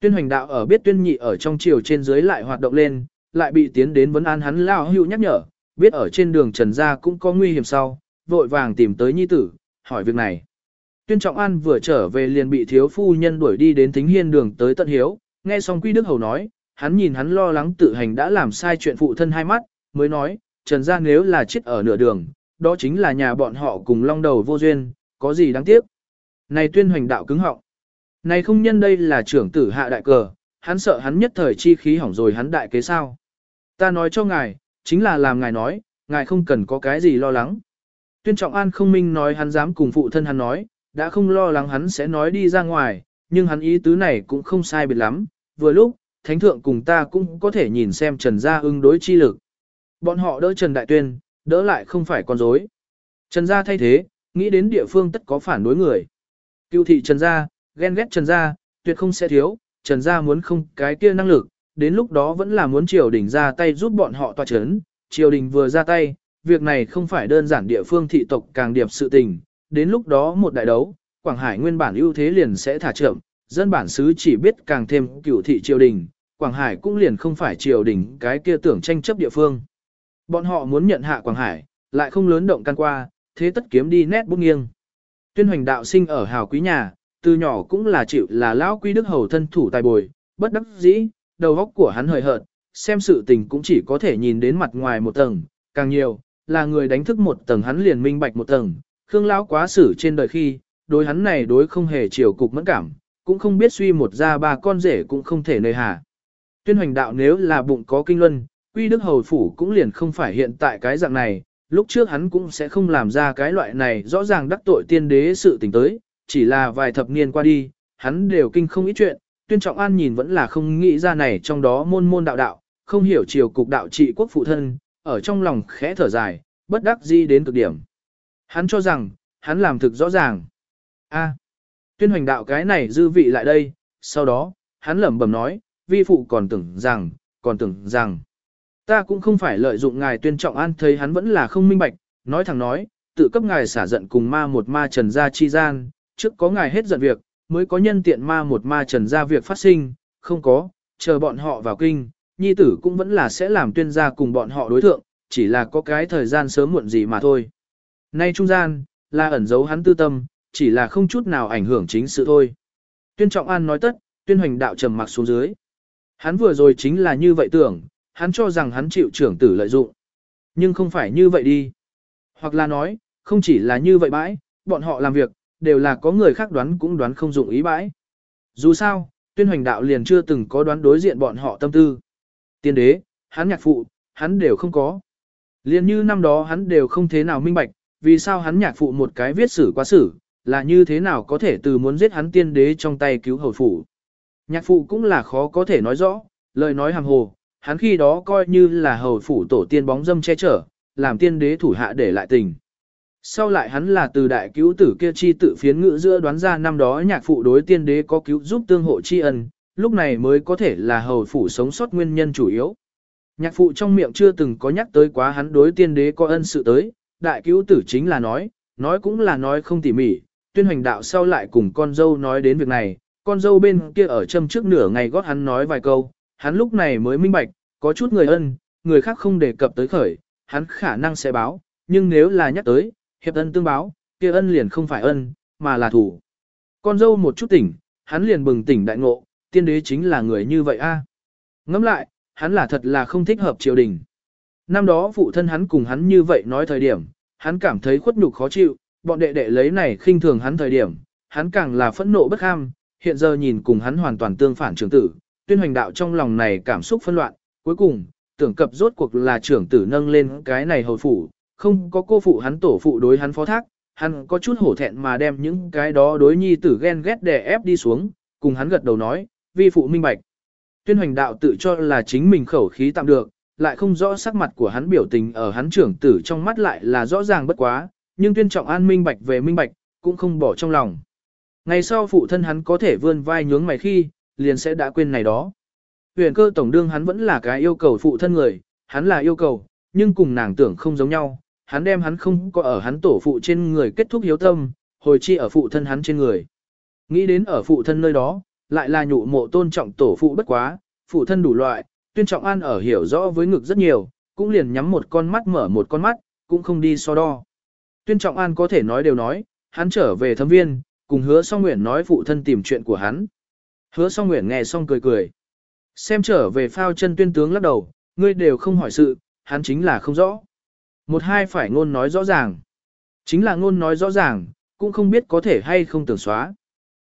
Speaker 1: Tuyên hoành đạo ở biết tuyên nhị ở trong chiều trên dưới lại hoạt động lên, lại bị tiến đến vấn an hắn lao hưu nhắc nhở, biết ở trên đường trần gia cũng có nguy hiểm sau, vội vàng tìm tới nhi tử, hỏi việc này. Tuyên Trọng An vừa trở về liền bị thiếu phu nhân đuổi đi đến thính hiên đường tới tận hiếu, nghe xong Quy Đức Hầu nói, hắn nhìn hắn lo lắng tự hành đã làm sai chuyện phụ thân hai mắt, mới nói, trần gia nếu là chết ở nửa đường, đó chính là nhà bọn họ cùng long đầu vô duyên, có gì đáng tiếc. Này tuyên hoành đạo cứng họng. Này không nhân đây là trưởng tử hạ đại cờ, hắn sợ hắn nhất thời chi khí hỏng rồi hắn đại kế sao. Ta nói cho ngài, chính là làm ngài nói, ngài không cần có cái gì lo lắng. Tuyên trọng an không minh nói hắn dám cùng phụ thân hắn nói, đã không lo lắng hắn sẽ nói đi ra ngoài, nhưng hắn ý tứ này cũng không sai biệt lắm. Vừa lúc, thánh thượng cùng ta cũng có thể nhìn xem Trần Gia ứng đối chi lực. Bọn họ đỡ Trần Đại Tuyên, đỡ lại không phải con dối. Trần Gia thay thế, nghĩ đến địa phương tất có phản đối người. Cựu thị Trần Gia, ghen ghét Trần Gia, tuyệt không sẽ thiếu, Trần Gia muốn không cái kia năng lực, đến lúc đó vẫn là muốn triều đình ra tay giúp bọn họ tòa chấn. Triều đình vừa ra tay, việc này không phải đơn giản địa phương thị tộc càng điệp sự tình, đến lúc đó một đại đấu, Quảng Hải nguyên bản ưu thế liền sẽ thả chậm, dân bản xứ chỉ biết càng thêm cựu thị triều đình, Quảng Hải cũng liền không phải triều đình cái kia tưởng tranh chấp địa phương. Bọn họ muốn nhận hạ Quảng Hải, lại không lớn động can qua, thế tất kiếm đi nét bút nghiêng. Tuyên hoành đạo sinh ở hào quý nhà, từ nhỏ cũng là chịu là lão quý đức hầu thân thủ tài bồi, bất đắc dĩ, đầu óc của hắn hời hợt, xem sự tình cũng chỉ có thể nhìn đến mặt ngoài một tầng, càng nhiều, là người đánh thức một tầng hắn liền minh bạch một tầng, Khương lão quá xử trên đời khi, đối hắn này đối không hề chiều cục mẫn cảm, cũng không biết suy một ra ba con rể cũng không thể nơi hà. Tuyên hoành đạo nếu là bụng có kinh luân, quy đức hầu phủ cũng liền không phải hiện tại cái dạng này, lúc trước hắn cũng sẽ không làm ra cái loại này rõ ràng đắc tội tiên đế sự tình tới, chỉ là vài thập niên qua đi, hắn đều kinh không ít chuyện, tuyên trọng an nhìn vẫn là không nghĩ ra này trong đó môn môn đạo đạo, không hiểu chiều cục đạo trị quốc phụ thân, ở trong lòng khẽ thở dài, bất đắc di đến cực điểm. Hắn cho rằng, hắn làm thực rõ ràng. A, tuyên hoành đạo cái này dư vị lại đây, sau đó, hắn lẩm bẩm nói, vi phụ còn tưởng rằng, còn tưởng rằng, ta cũng không phải lợi dụng ngài tuyên trọng an thấy hắn vẫn là không minh bạch, nói thẳng nói, tự cấp ngài xả giận cùng ma một ma trần gia chi gian, trước có ngài hết giận việc, mới có nhân tiện ma một ma trần gia việc phát sinh, không có, chờ bọn họ vào kinh, nhi tử cũng vẫn là sẽ làm tuyên gia cùng bọn họ đối thượng, chỉ là có cái thời gian sớm muộn gì mà thôi. Nay trung gian, là ẩn giấu hắn tư tâm, chỉ là không chút nào ảnh hưởng chính sự thôi. Tuyên Trọng An nói tất, tuyên hoành đạo trầm mặc xuống dưới. Hắn vừa rồi chính là như vậy tưởng, hắn cho rằng hắn chịu trưởng tử lợi dụng. Nhưng không phải như vậy đi. Hoặc là nói, không chỉ là như vậy bãi, bọn họ làm việc, đều là có người khác đoán cũng đoán không dụng ý bãi. Dù sao, tuyên hoành đạo liền chưa từng có đoán đối diện bọn họ tâm tư. Tiên đế, hắn nhạc phụ, hắn đều không có. Liền như năm đó hắn đều không thế nào minh bạch, vì sao hắn nhạc phụ một cái viết sử quá sử, là như thế nào có thể từ muốn giết hắn tiên đế trong tay cứu hầu phủ. Nhạc phụ cũng là khó có thể nói rõ, lời nói hàm hồ, hắn khi đó coi như là hầu phủ tổ tiên bóng dâm che chở, làm tiên đế thủ hạ để lại tình. Sau lại hắn là từ đại cứu tử kia chi tự phiến ngữ giữa đoán ra năm đó nhạc phụ đối tiên đế có cứu giúp tương hộ tri ân, lúc này mới có thể là hầu phủ sống sót nguyên nhân chủ yếu. Nhạc phụ trong miệng chưa từng có nhắc tới quá hắn đối tiên đế có ân sự tới, đại cứu tử chính là nói, nói cũng là nói không tỉ mỉ, tuyên hoành đạo sau lại cùng con dâu nói đến việc này, con dâu bên kia ở châm trước nửa ngày gót hắn nói vài câu, hắn lúc này mới minh bạch, có chút người ân, người khác không đề cập tới khởi, hắn khả năng sẽ báo, nhưng nếu là nhắc tới, hiệp ân tương báo, kia ân liền không phải ân, mà là thủ. Con dâu một chút tỉnh, hắn liền bừng tỉnh đại ngộ, tiên đế chính là người như vậy a. Ngẫm lại, hắn là thật là không thích hợp triều đình. Năm đó phụ thân hắn cùng hắn như vậy nói thời điểm, hắn cảm thấy khuất nhục khó chịu, bọn đệ đệ lấy này khinh thường hắn thời điểm, hắn càng là phẫn nộ bất ham, hiện giờ nhìn cùng hắn hoàn toàn tương phản trưởng tử, tuyên hoành đạo trong lòng này cảm xúc phân loạn, cuối cùng, tưởng cập rốt cuộc là trưởng tử nâng lên cái này hồi phủ, không có cô phụ hắn tổ phụ đối hắn phó thác, hắn có chút hổ thẹn mà đem những cái đó đối nhi tử ghen ghét đè ép đi xuống, cùng hắn gật đầu nói, vi phụ minh bạch. Tuyên hoành đạo tự cho là chính mình khẩu khí tạm được, lại không rõ sắc mặt của hắn biểu tình ở hắn trưởng tử trong mắt lại là rõ ràng bất quá, nhưng tuyên trọng an minh bạch về minh bạch, cũng không bỏ trong lòng. Ngày sau phụ thân hắn có thể vươn vai nhướng mày khi, liền sẽ đã quên này đó. Huyền cơ tổng đương hắn vẫn là cái yêu cầu phụ thân người, hắn là yêu cầu, nhưng cùng nàng tưởng không giống nhau, hắn đem hắn không có ở hắn tổ phụ trên người kết thúc hiếu tâm, hồi chi ở phụ thân hắn trên người. Nghĩ đến ở phụ thân nơi đó, lại là nhụ mộ tôn trọng tổ phụ bất quá, phụ thân đủ loại, tuyên trọng an ở hiểu rõ với ngực rất nhiều, cũng liền nhắm một con mắt mở một con mắt, cũng không đi so đo. Tuyên trọng an có thể nói đều nói, hắn trở về thâm viên, cùng hứa song nguyện nói phụ thân tìm chuyện của hắn. Hứa song nguyện nghe xong cười cười. Xem trở về phao chân tuyên tướng lắc đầu, ngươi đều không hỏi sự, hắn chính là không rõ. Một hai phải ngôn nói rõ ràng. Chính là ngôn nói rõ ràng, cũng không biết có thể hay không tưởng xóa.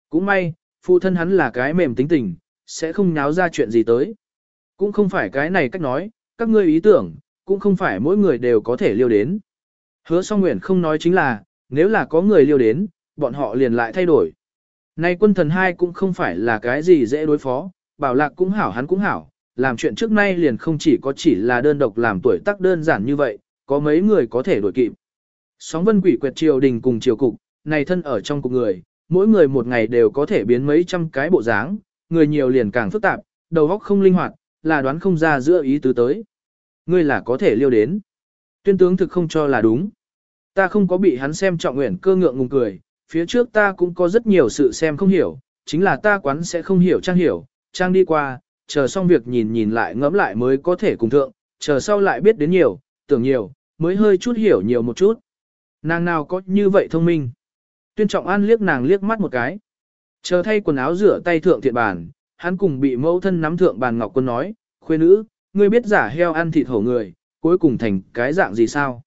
Speaker 1: Cũng may, phụ thân hắn là cái mềm tính tình, sẽ không nháo ra chuyện gì tới. Cũng không phải cái này cách nói, các ngươi ý tưởng, cũng không phải mỗi người đều có thể liêu đến. Hứa song nguyện không nói chính là, nếu là có người liêu đến, bọn họ liền lại thay đổi. Nay quân thần hai cũng không phải là cái gì dễ đối phó, bảo lạc cũng hảo hắn cũng hảo, làm chuyện trước nay liền không chỉ có chỉ là đơn độc làm tuổi tác đơn giản như vậy, có mấy người có thể đổi kịp. Sóng vân quỷ quẹt triều đình cùng triều cục, này thân ở trong cục người, mỗi người một ngày đều có thể biến mấy trăm cái bộ dáng, người nhiều liền càng phức tạp, đầu óc không linh hoạt, là đoán không ra giữa ý tứ tới. Ngươi là có thể liêu đến. Tuyên tướng thực không cho là đúng. Ta không có bị hắn xem trọng nguyện cơ ngượng ngùng cười, phía trước ta cũng có rất nhiều sự xem không hiểu, chính là ta quán sẽ không hiểu trang hiểu, trang đi qua, chờ xong việc nhìn nhìn lại ngẫm lại mới có thể cùng thượng, chờ sau lại biết đến nhiều, tưởng nhiều, mới hơi chút hiểu nhiều một chút. Nàng nào có như vậy thông minh. Tuyên trọng an liếc nàng liếc mắt một cái. Chờ thay quần áo rửa tay thượng thiện bàn, hắn cùng bị mẫu thân nắm thượng bàn ngọc quân nói, khuê nữ, ngươi biết giả heo ăn thịt hổ người, cuối cùng thành cái dạng gì sao?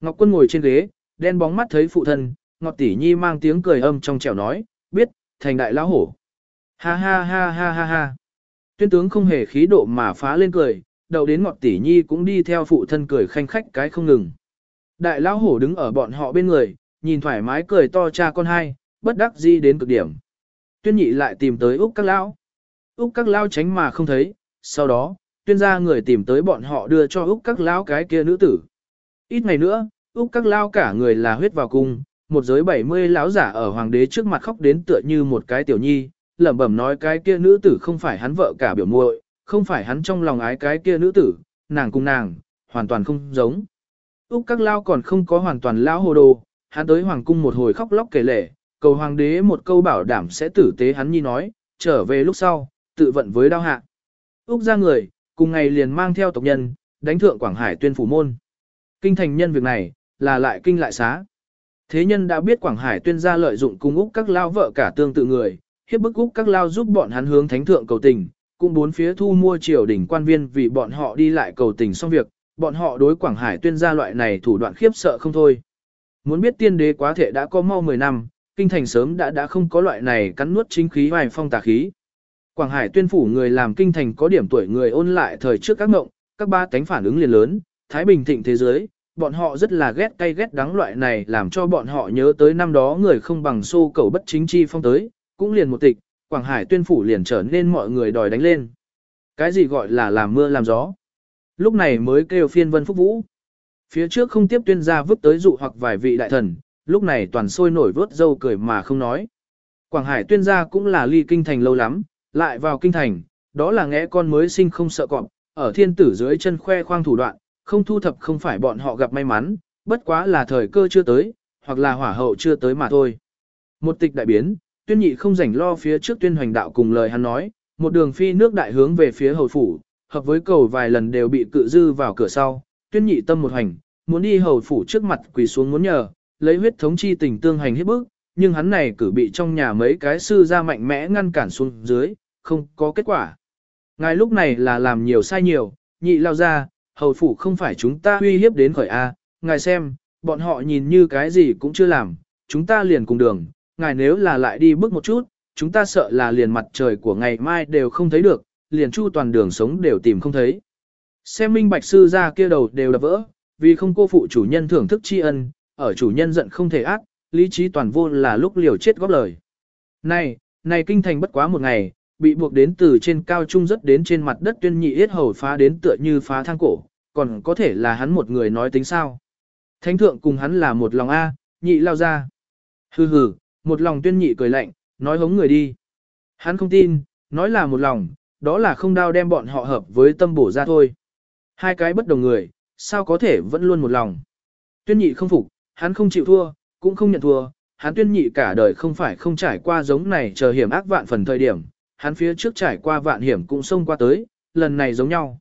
Speaker 1: Ngọc quân ngồi trên ghế, đen bóng mắt thấy phụ thân, Ngọc tỷ nhi mang tiếng cười âm trong trẻo nói, biết, thành đại lão hổ. Ha ha ha ha ha ha. Tuyên tướng không hề khí độ mà phá lên cười, đầu đến Ngọc tỷ nhi cũng đi theo phụ thân cười khanh khách cái không ngừng. Đại lão hổ đứng ở bọn họ bên người, nhìn thoải mái cười to cha con hai, bất đắc dĩ đến cực điểm. Tuyên nhị lại tìm tới Úc các lão. Úc các lao tránh mà không thấy, sau đó, tuyên gia người tìm tới bọn họ đưa cho Úc các lao cái kia nữ tử. Ít ngày nữa, Úc các lao cả người là huyết vào cung, một giới 70 lão giả ở hoàng đế trước mặt khóc đến tựa như một cái tiểu nhi, lẩm bẩm nói cái kia nữ tử không phải hắn vợ cả biểu muội, không phải hắn trong lòng ái cái kia nữ tử, nàng cùng nàng, hoàn toàn không giống. Úc các lao còn không có hoàn toàn lão hồ đồ, hắn tới hoàng cung một hồi khóc lóc kể lể, cầu hoàng đế một câu bảo đảm sẽ tử tế hắn nhi nói, trở về lúc sau, tự vận với đao hạ. Úc ra người, cùng ngày liền mang theo tộc nhân, đánh thượng Quảng Hải tuyên phủ môn. Kinh thành nhân việc này, là lại kinh lại xá. Thế nhân đã biết Quảng Hải tuyên gia lợi dụng cung Úc các lao vợ cả tương tự người, hiếp bức Úc các lao giúp bọn hắn hướng thánh thượng cầu tình, cũng bốn phía thu mua triều đỉnh quan viên vì bọn họ đi lại cầu tình xong việc, bọn họ đối Quảng Hải tuyên gia loại này thủ đoạn khiếp sợ không thôi. Muốn biết tiên đế quá thể đã có mau 10 năm, kinh thành sớm đã đã không có loại này cắn nuốt chính khí vài phong tà khí. Quảng Hải tuyên phủ người làm kinh thành có điểm tuổi người ôn lại thời trước các ngộng, các ba tánh phản ứng liền lớn, Thái Bình thịnh thế giới, bọn họ rất là ghét cay ghét đắng loại này làm cho bọn họ nhớ tới năm đó người không bằng xô cầu bất chính chi phong tới, cũng liền một tịch, Quảng Hải tuyên phủ liền trở nên mọi người đòi đánh lên. Cái gì gọi là làm mưa làm gió? Lúc này mới kêu phiên vân phúc vũ. Phía trước không tiếp tuyên gia vứt tới dụ hoặc vài vị đại thần, lúc này toàn sôi nổi vớt dâu cười mà không nói. Quảng Hải tuyên gia cũng là ly kinh thành lâu lắm, lại vào kinh thành, đó là ngẽ con mới sinh không sợ cọp, ở thiên tử dưới chân khoe khoang thủ đoạn, không thu thập không phải bọn họ gặp may mắn, bất quá là thời cơ chưa tới, hoặc là hỏa hậu chưa tới mà thôi. Một tịch đại biến, tuyên nhị không rảnh lo phía trước tuyên hoành đạo cùng lời hắn nói, một đường phi nước đại hướng về phía hầu phủ, hợp với cầu vài lần đều bị cự dư vào cửa sau, tuyên nhị tâm một hành, muốn đi hầu phủ trước mặt quỳ xuống muốn nhờ, lấy huyết thống chi tình tương hành hết bước, nhưng hắn này cử bị trong nhà mấy cái sư ra mạnh mẽ ngăn cản xuống dưới, không có kết quả. Ngài lúc này là làm nhiều sai nhiều, nhị lao ra, hầu phủ không phải chúng ta uy hiếp đến khởi A, ngài xem, bọn họ nhìn như cái gì cũng chưa làm, chúng ta liền cùng đường, ngài nếu là lại đi bước một chút, chúng ta sợ là liền mặt trời của ngày mai đều không thấy được, liền chu toàn đường sống đều tìm không thấy. Xem minh bạch sư ra kia đầu đều đập vỡ, vì không cô phụ chủ nhân thưởng thức tri ân, ở chủ nhân giận không thể ác, lý trí toàn vô là lúc liều chết góp lời. Này, này kinh thành bất quá một ngày, bị buộc đến từ trên cao trung rất đến trên mặt đất tuyên nhị yết hầu phá đến tựa như phá thang cổ, còn có thể là hắn một người nói tính sao. Thánh thượng cùng hắn là một lòng A, nhị lao ra. Hừ hừ, một lòng tuyên nhị cười lạnh, nói hống người đi. Hắn không tin, nói là một lòng, đó là không đao đem bọn họ hợp với tâm bổ ra thôi. Hai cái bất đồng người, sao có thể vẫn luôn một lòng. Tuyên nhị không phục, hắn không chịu thua, cũng không nhận thua, hắn tuyên nhị cả đời không phải không trải qua giống này chờ hiểm ác vạn phần thời điểm, hắn phía trước trải qua vạn hiểm cũng xông qua tới, lần này giống nhau.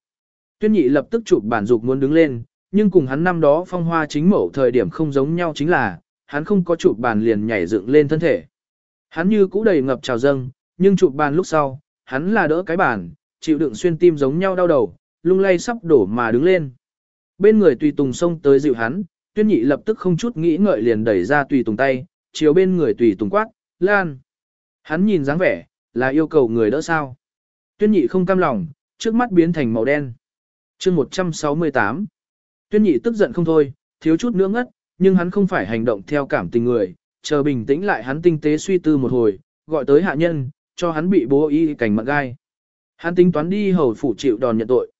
Speaker 1: Tuyên nhị lập tức chụp bản dục muốn đứng lên, nhưng cùng hắn năm đó phong hoa chính mẫu thời điểm không giống nhau chính là, hắn không có chụp bàn liền nhảy dựng lên thân thể. Hắn như cũ đầy ngập trào dâng, nhưng chụp bàn lúc sau, hắn là đỡ cái bàn, chịu đựng xuyên tim giống nhau đau đầu, lung lay sắp đổ mà đứng lên. Bên người tùy tùng xông tới dịu hắn, tuyên nhị lập tức không chút nghĩ ngợi liền đẩy ra tùy tùng tay, chiều bên người tùy tùng quát, lan. Hắn nhìn dáng vẻ, là yêu cầu người đỡ sao. Tuyên nhị không cam lòng, trước mắt biến thành màu đen. chương 168 Tuyên nhị tức giận không thôi, thiếu chút nữa ngất, nhưng hắn không phải hành động theo cảm tình người, chờ bình tĩnh lại hắn tinh tế suy tư một hồi, gọi tới hạ nhân, cho hắn bị bố y cảnh mặn gai. Hắn tính toán đi hầu phủ chịu đòn nhận tội.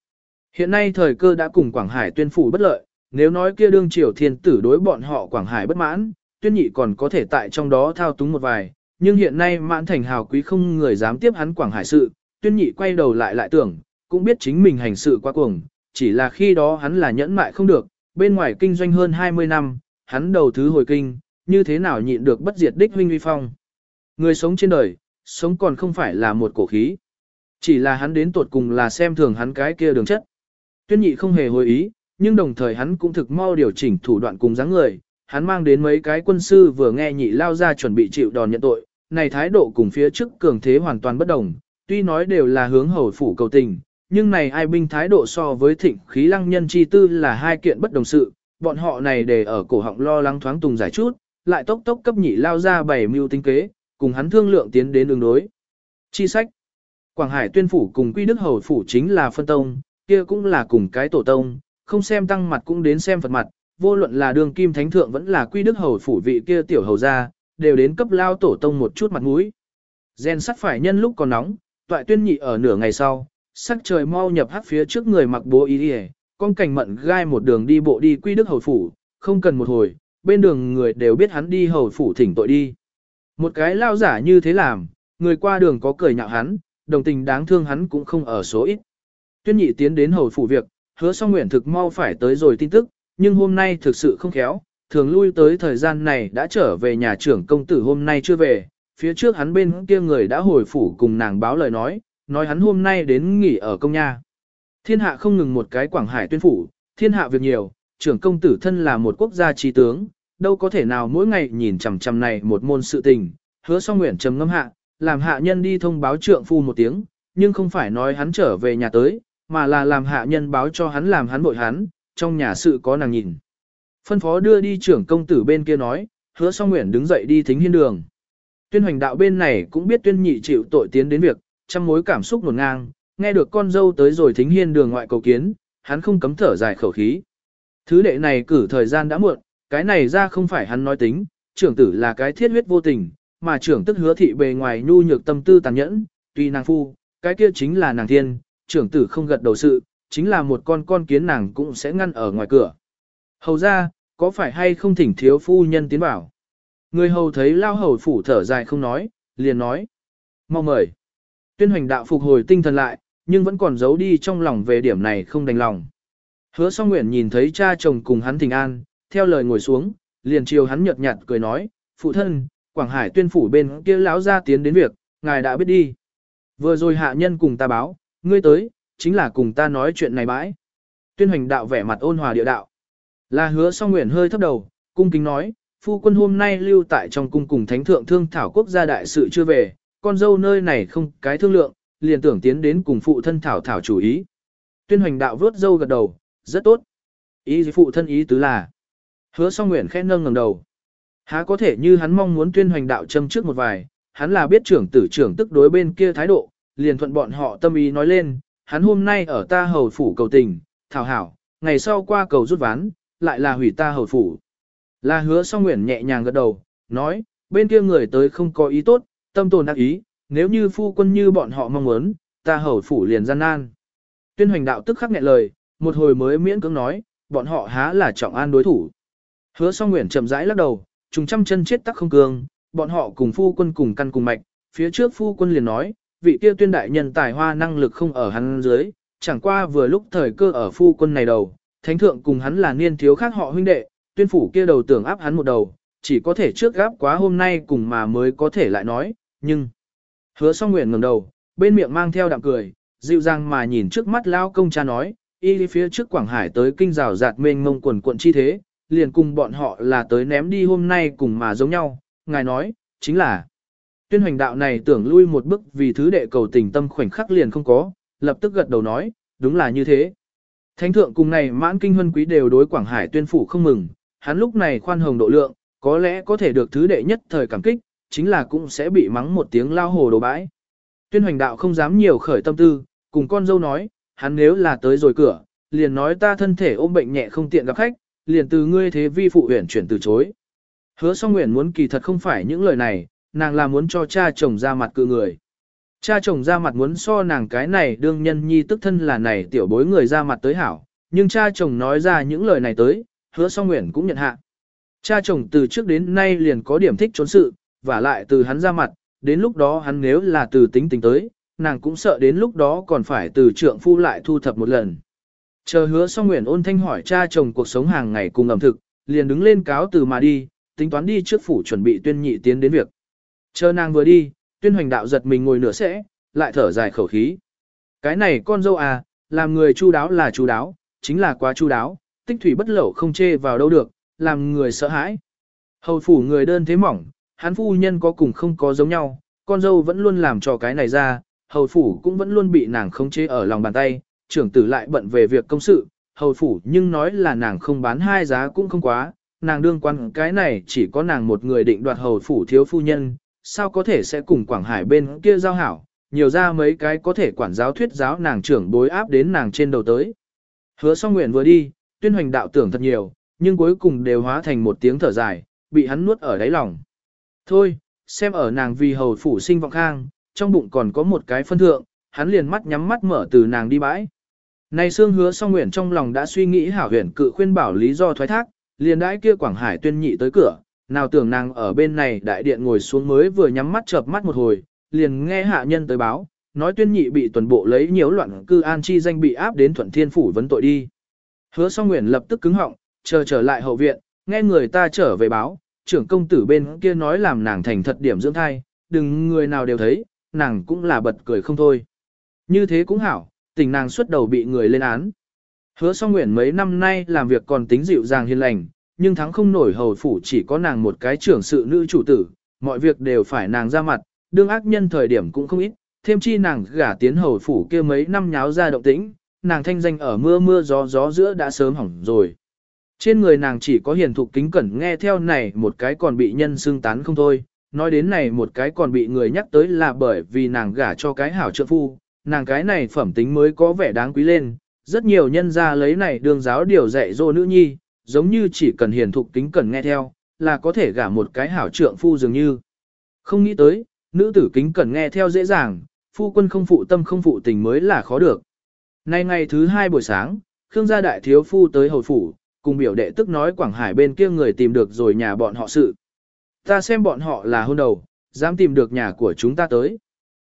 Speaker 1: Hiện nay thời cơ đã cùng Quảng Hải tuyên phủ bất lợi, nếu nói kia đương triều thiên tử đối bọn họ Quảng Hải bất mãn, tuyên nhị còn có thể tại trong đó thao túng một vài, nhưng hiện nay mãn thành hào quý không người dám tiếp hắn Quảng Hải sự, tuyên nhị quay đầu lại lại tưởng, cũng biết chính mình hành sự quá cuồng, chỉ là khi đó hắn là nhẫn mại không được, bên ngoài kinh doanh hơn 20 năm, hắn đầu thứ hồi kinh, như thế nào nhịn được bất diệt đích huynh uy phong. Người sống trên đời, sống còn không phải là một cổ khí. Chỉ là hắn đến tuột cùng là xem thường hắn cái kia đường chất. Tuyên nhị không hề hồi ý, nhưng đồng thời hắn cũng thực mau điều chỉnh thủ đoạn cùng dáng người. Hắn mang đến mấy cái quân sư vừa nghe nhị lao ra chuẩn bị chịu đòn nhận tội, này thái độ cùng phía trước cường thế hoàn toàn bất đồng, tuy nói đều là hướng hầu phủ cầu tình, nhưng này ai binh thái độ so với thịnh khí lăng nhân chi tư là hai kiện bất đồng sự, bọn họ này để ở cổ họng lo lắng thoáng tùng giải chút, lại tốc tốc cấp nhị lao ra bảy mưu tinh kế, cùng hắn thương lượng tiến đến đường đối. Chi sách Quảng Hải tuyên phủ cùng Quy Đức Hầu phủ chính là phân tông, kia cũng là cùng cái tổ tông, không xem tăng mặt cũng đến xem Phật mặt, vô luận là đường kim thánh thượng vẫn là Quy Đức Hầu phủ vị kia tiểu hầu gia, đều đến cấp lao tổ tông một chút mặt mũi. Gen sắt phải nhân lúc còn nóng, toại tuyên nhị ở nửa ngày sau, sắc trời mau nhập hắt phía trước người mặc bố y đi con cảnh mận gai một đường đi bộ đi Quy Đức Hầu phủ, không cần một hồi, bên đường người đều biết hắn đi hầu phủ thỉnh tội đi. Một cái lao giả như thế làm, người qua đường có cười nhạo hắn, đồng tình đáng thương hắn cũng không ở số ít. Tuyên nhị tiến đến hầu phủ việc, hứa song nguyện thực mau phải tới rồi tin tức, nhưng hôm nay thực sự không khéo, thường lui tới thời gian này đã trở về nhà trưởng công tử hôm nay chưa về, phía trước hắn bên kia người đã hồi phủ cùng nàng báo lời nói, nói hắn hôm nay đến nghỉ ở công nha. Thiên hạ không ngừng một cái quảng hải tuyên phủ, thiên hạ việc nhiều, trưởng công tử thân là một quốc gia trí tướng, đâu có thể nào mỗi ngày nhìn chằm chằm này một môn sự tình, hứa song nguyện trầm ngâm hạ, làm hạ nhân đi thông báo trượng phu một tiếng, nhưng không phải nói hắn trở về nhà tới, mà là làm hạ nhân báo cho hắn làm hắn bội hắn, trong nhà sự có nàng nhìn. Phân phó đưa đi trưởng công tử bên kia nói, hứa song nguyện đứng dậy đi thính hiên đường. Tuyên hoành đạo bên này cũng biết tuyên nhị chịu tội tiến đến việc, trăm mối cảm xúc nổn ngang, nghe được con dâu tới rồi thính hiên đường ngoại cầu kiến, hắn không cấm thở dài khẩu khí. Thứ đệ này cử thời gian đã muộn, cái này ra không phải hắn nói tính, trưởng tử là cái thiết huyết vô tình, mà trưởng tức hứa thị bề ngoài nhu nhược tâm tư tàn nhẫn, tuy nàng phu, cái kia chính là nàng thiên, trưởng tử không gật đầu sự, chính là một con con kiến nàng cũng sẽ ngăn ở ngoài cửa. Hầu ra, có phải hay không thỉnh thiếu phu nhân tiến bảo? Người hầu thấy lao hầu phủ thở dài không nói, liền nói. Mau mời. Tuyên hoành đạo phục hồi tinh thần lại, nhưng vẫn còn giấu đi trong lòng về điểm này không đành lòng. Hứa song nguyện nhìn thấy cha chồng cùng hắn thỉnh an, theo lời ngồi xuống, liền chiều hắn nhợt nhạt cười nói, phụ thân, Quảng Hải tuyên phủ bên kia lão ra tiến đến việc, ngài đã biết đi. Vừa rồi hạ nhân cùng ta báo, ngươi tới, chính là cùng ta nói chuyện này bãi. Tuyên hoành đạo vẻ mặt ôn hòa địa đạo. Là hứa song nguyện hơi thấp đầu, cung kính nói, phu quân hôm nay lưu tại trong cung cùng thánh thượng thương thảo quốc gia đại sự chưa về, con dâu nơi này không cái thương lượng, liền tưởng tiến đến cùng phụ thân thảo thảo chủ ý. Tuyên hoành đạo vớt dâu gật đầu, rất tốt. Ý phụ thân ý tứ là, hứa song nguyện khẽ nâng ngẩng đầu. Há có thể như hắn mong muốn tuyên hoành đạo châm trước một vài, hắn là biết trưởng tử trưởng tức đối bên kia thái độ, liền thuận bọn họ tâm ý nói lên, hắn hôm nay ở ta hầu phủ cầu tình, thảo hảo, ngày sau qua cầu rút ván, lại là hủy ta hầu phủ. Là hứa song nguyện nhẹ nhàng gật đầu, nói, bên kia người tới không có ý tốt, tâm tồn ác ý, nếu như phu quân như bọn họ mong muốn, ta hầu phủ liền gian nan. Tuyên hoành đạo tức khắc nghẹn lời, một hồi mới miễn cưỡng nói, bọn họ há là trọng an đối thủ. Hứa song nguyện chậm rãi lắc đầu, trùng trăm chân chết tắc không cường, bọn họ cùng phu quân cùng căn cùng mạch, phía trước phu quân liền nói, vị kia tuyên đại nhân tài hoa năng lực không ở hắn dưới, chẳng qua vừa lúc thời cơ ở phu quân này đầu, thánh thượng cùng hắn là niên thiếu khác họ huynh đệ, tuyên phủ kia đầu tưởng áp hắn một đầu, chỉ có thể trước gáp quá hôm nay cùng mà mới có thể lại nói, nhưng... Hứa song nguyện ngẩng đầu, bên miệng mang theo đạm cười, dịu dàng mà nhìn trước mắt lao công cha nói, y phía trước Quảng Hải tới kinh rào giạt mênh mông quần quận chi thế, liền cùng bọn họ là tới ném đi hôm nay cùng mà giống nhau, ngài nói, chính là tuyên hoành đạo này tưởng lui một bước vì thứ đệ cầu tình tâm khoảnh khắc liền không có, lập tức gật đầu nói, đúng là như thế. Thánh thượng cùng này mãn kinh huân quý đều đối Quảng Hải tuyên phủ không mừng, hắn lúc này khoan hồng độ lượng, có lẽ có thể được thứ đệ nhất thời cảm kích, chính là cũng sẽ bị mắng một tiếng lao hồ đồ bãi. Tuyên hoành đạo không dám nhiều khởi tâm tư, cùng con dâu nói, hắn nếu là tới rồi cửa, liền nói ta thân thể ôm bệnh nhẹ không tiện gặp khách, liền từ ngươi thế vi phụ huyển chuyển từ chối. Hứa song nguyện muốn kỳ thật không phải những lời này, nàng là muốn cho cha chồng ra mặt cự người. Cha chồng ra mặt muốn so nàng cái này đương nhân nhi tức thân là này tiểu bối người ra mặt tới hảo, nhưng cha chồng nói ra những lời này tới, hứa song nguyện cũng nhận hạ. Cha chồng từ trước đến nay liền có điểm thích trốn sự, và lại từ hắn ra mặt, đến lúc đó hắn nếu là từ tính tình tới, nàng cũng sợ đến lúc đó còn phải từ trượng phu lại thu thập một lần. Chờ hứa song nguyện ôn thanh hỏi cha chồng cuộc sống hàng ngày cùng ẩm thực, liền đứng lên cáo từ mà đi, tính toán đi trước phủ chuẩn bị tuyên nhị tiến đến việc. Chờ nàng vừa đi, tuyên hoành đạo giật mình ngồi nửa sẽ, lại thở dài khẩu khí. Cái này con dâu à, làm người chu đáo là chu đáo, chính là quá chu đáo, tích thủy bất lẩu không chê vào đâu được, làm người sợ hãi. Hầu phủ người đơn thế mỏng, hắn phu nhân có cùng không có giống nhau, con dâu vẫn luôn làm cho cái này ra, hầu phủ cũng vẫn luôn bị nàng khống chế ở lòng bàn tay, trưởng tử lại bận về việc công sự, hầu phủ nhưng nói là nàng không bán hai giá cũng không quá, nàng đương quan cái này chỉ có nàng một người định đoạt hầu phủ thiếu phu nhân, sao có thể sẽ cùng Quảng Hải bên kia giao hảo, nhiều ra mấy cái có thể quản giáo thuyết giáo nàng trưởng bối áp đến nàng trên đầu tới. Hứa song nguyện vừa đi, tuyên hoành đạo tưởng thật nhiều, nhưng cuối cùng đều hóa thành một tiếng thở dài, bị hắn nuốt ở đáy lòng. Thôi, xem ở nàng vì hầu phủ sinh vọng khang, trong bụng còn có một cái phân thượng, hắn liền mắt nhắm mắt mở từ nàng đi bãi. Này xương hứa song nguyện trong lòng đã suy nghĩ hảo huyền cự khuyên bảo lý do thoái thác, liền đãi kia Quảng Hải tuyên nhị tới cửa, nào tưởng nàng ở bên này đại điện ngồi xuống mới vừa nhắm mắt chợp mắt một hồi, liền nghe hạ nhân tới báo, nói tuyên nhị bị tuần bộ lấy nhiễu loạn cư an chi danh bị áp đến thuận thiên phủ vấn tội đi. Hứa song nguyện lập tức cứng họng, chờ trở lại hậu viện, nghe người ta trở về báo, trưởng công tử bên kia nói làm nàng thành thật điểm dưỡng thai, đừng người nào đều thấy, nàng cũng là bật cười không thôi. Như thế cũng hảo, tình nàng xuất đầu bị người lên án. Hứa song nguyện mấy năm nay làm việc còn tính dịu dàng hiền lành, nhưng thắng không nổi hầu phủ chỉ có nàng một cái trưởng sự nữ chủ tử, mọi việc đều phải nàng ra mặt, đương ác nhân thời điểm cũng không ít, thêm chi nàng gả tiến hầu phủ kia mấy năm nháo ra động tĩnh, nàng thanh danh ở mưa mưa gió gió giữa đã sớm hỏng rồi. Trên người nàng chỉ có hiền thục kính cẩn nghe theo này một cái còn bị nhân xương tán không thôi, nói đến này một cái còn bị người nhắc tới là bởi vì nàng gả cho cái hảo trợ phu, nàng cái này phẩm tính mới có vẻ đáng quý lên, rất nhiều nhân ra lấy này đường giáo điều dạy dỗ nữ nhi, giống như chỉ cần hiền thục kính cẩn nghe theo, là có thể gả một cái hảo trượng phu dường như. Không nghĩ tới, nữ tử kính cẩn nghe theo dễ dàng, phu quân không phụ tâm không phụ tình mới là khó được. Nay ngày thứ hai buổi sáng, Khương gia đại thiếu phu tới hồi phủ, cùng biểu đệ tức nói Quảng Hải bên kia người tìm được rồi nhà bọn họ sự. Ta xem bọn họ là hôn đầu, dám tìm được nhà của chúng ta tới.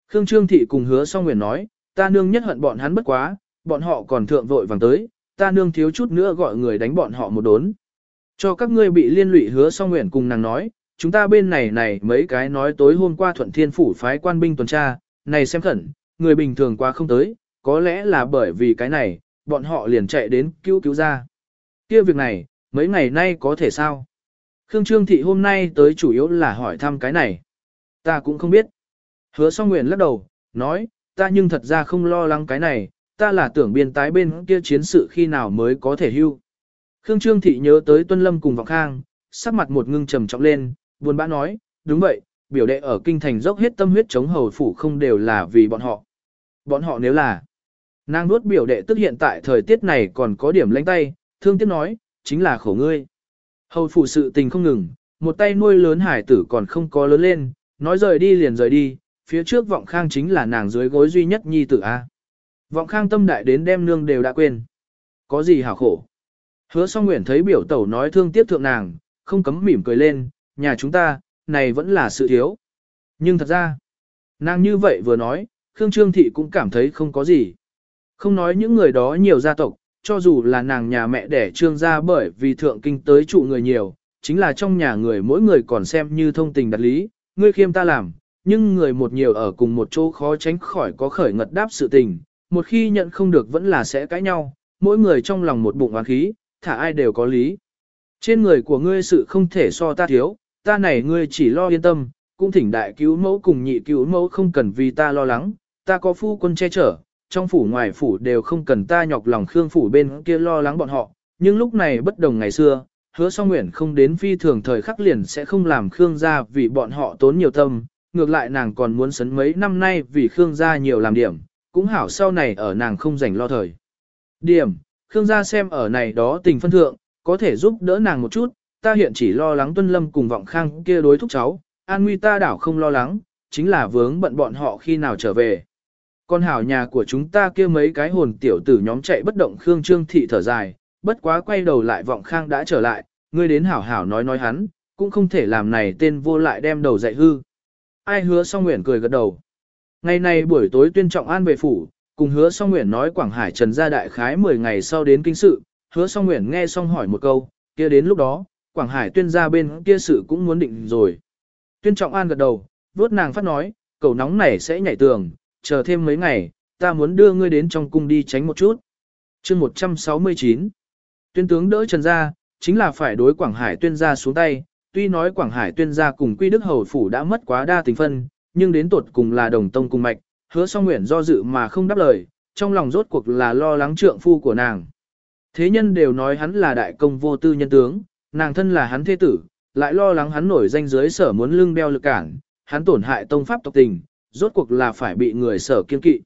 Speaker 1: Khương Trương Thị cùng hứa song nguyện nói, ta nương nhất hận bọn hắn bất quá, bọn họ còn thượng vội vàng tới, ta nương thiếu chút nữa gọi người đánh bọn họ một đốn. Cho các ngươi bị liên lụy hứa song nguyện cùng nàng nói, chúng ta bên này này mấy cái nói tối hôm qua thuận thiên phủ phái quan binh tuần tra, này xem khẩn, người bình thường qua không tới, có lẽ là bởi vì cái này, bọn họ liền chạy đến cứu cứu ra. kia việc này, mấy ngày nay có thể sao? Khương Trương Thị hôm nay tới chủ yếu là hỏi thăm cái này. Ta cũng không biết. Hứa song nguyện lắc đầu, nói, ta nhưng thật ra không lo lắng cái này, ta là tưởng biên tái bên kia chiến sự khi nào mới có thể hưu. Khương Trương Thị nhớ tới Tuân Lâm cùng Vọng Khang, sắc mặt một ngưng trầm trọng lên, buồn bã nói, đúng vậy, biểu đệ ở kinh thành dốc hết tâm huyết chống hầu phủ không đều là vì bọn họ. Bọn họ nếu là, nàng nuốt biểu đệ tức hiện tại thời tiết này còn có điểm lánh tay, thương tiếc nói, chính là khổ ngươi. Hầu phủ sự tình không ngừng, một tay nuôi lớn hải tử còn không có lớn lên, nói rời đi liền rời đi, phía trước vọng khang chính là nàng dưới gối duy nhất nhi tử A. Vọng khang tâm đại đến đem nương đều đã quên. Có gì hảo khổ. Hứa song nguyện thấy biểu tẩu nói thương tiếc thượng nàng, không cấm mỉm cười lên, nhà chúng ta, này vẫn là sự thiếu. Nhưng thật ra, nàng như vậy vừa nói, Khương Trương Thị cũng cảm thấy không có gì. Không nói những người đó nhiều gia tộc, cho dù là nàng nhà mẹ đẻ trương gia bởi vì thượng kinh tới trụ người nhiều, chính là trong nhà người mỗi người còn xem như thông tình đặt lý, ngươi khiêm ta làm, nhưng người một nhiều ở cùng một chỗ khó tránh khỏi có khởi ngật đáp sự tình, một khi nhận không được vẫn là sẽ cãi nhau, mỗi người trong lòng một bụng oán khí, thả ai đều có lý. Trên người của ngươi sự không thể so ta thiếu, ta này ngươi chỉ lo yên tâm, cũng thỉnh đại cứu mẫu cùng nhị cứu mẫu không cần vì ta lo lắng, ta có phu quân che chở, trong phủ ngoài phủ đều không cần ta nhọc lòng Khương phủ bên kia lo lắng bọn họ, nhưng lúc này bất đồng ngày xưa, hứa song nguyện không đến phi thường thời khắc liền sẽ không làm Khương gia vì bọn họ tốn nhiều tâm, ngược lại nàng còn muốn sấn mấy năm nay vì Khương gia nhiều làm điểm, cũng hảo sau này ở nàng không rảnh lo thời. Điểm, Khương gia xem ở này đó tình phân thượng, có thể giúp đỡ nàng một chút, ta hiện chỉ lo lắng tuân lâm cùng vọng khang kia đối thúc cháu, an nguy ta đảo không lo lắng, chính là vướng bận bọn họ khi nào trở về. Con hảo nhà của chúng ta kia mấy cái hồn tiểu tử nhóm chạy bất động Khương Trương Thị thở dài, bất quá quay đầu lại vọng khang đã trở lại, ngươi đến hảo hảo nói nói hắn, cũng không thể làm này tên vô lại đem đầu dạy hư. Ai hứa xong nguyện cười gật đầu. Ngày này buổi tối tuyên trọng an về phủ, cùng hứa song nguyện nói Quảng Hải Trần gia đại khái 10 ngày sau đến kinh sự, hứa song nguyện nghe xong hỏi một câu, kia đến lúc đó, Quảng Hải tuyên gia bên kia sự cũng muốn định rồi. Tuyên trọng an gật đầu, vuốt nàng phát nói, cầu nóng này sẽ nhảy tường, chờ thêm mấy ngày, ta muốn đưa ngươi đến trong cung đi tránh một chút. chương 169 Tuyên tướng đỡ Trần gia, chính là phải đối Quảng Hải tuyên gia xuống tay, tuy nói Quảng Hải tuyên gia cùng Quy Đức Hầu Phủ đã mất quá đa tình phân, nhưng đến tuột cùng là đồng tông cùng mạch, hứa song nguyện do dự mà không đáp lời, trong lòng rốt cuộc là lo lắng trượng phu của nàng. Thế nhân đều nói hắn là đại công vô tư nhân tướng, nàng thân là hắn thế tử, lại lo lắng hắn nổi danh giới sở muốn lưng đeo lực cản, hắn tổn hại tông pháp tộc tình, rốt cuộc là phải bị người sở kiên kỵ.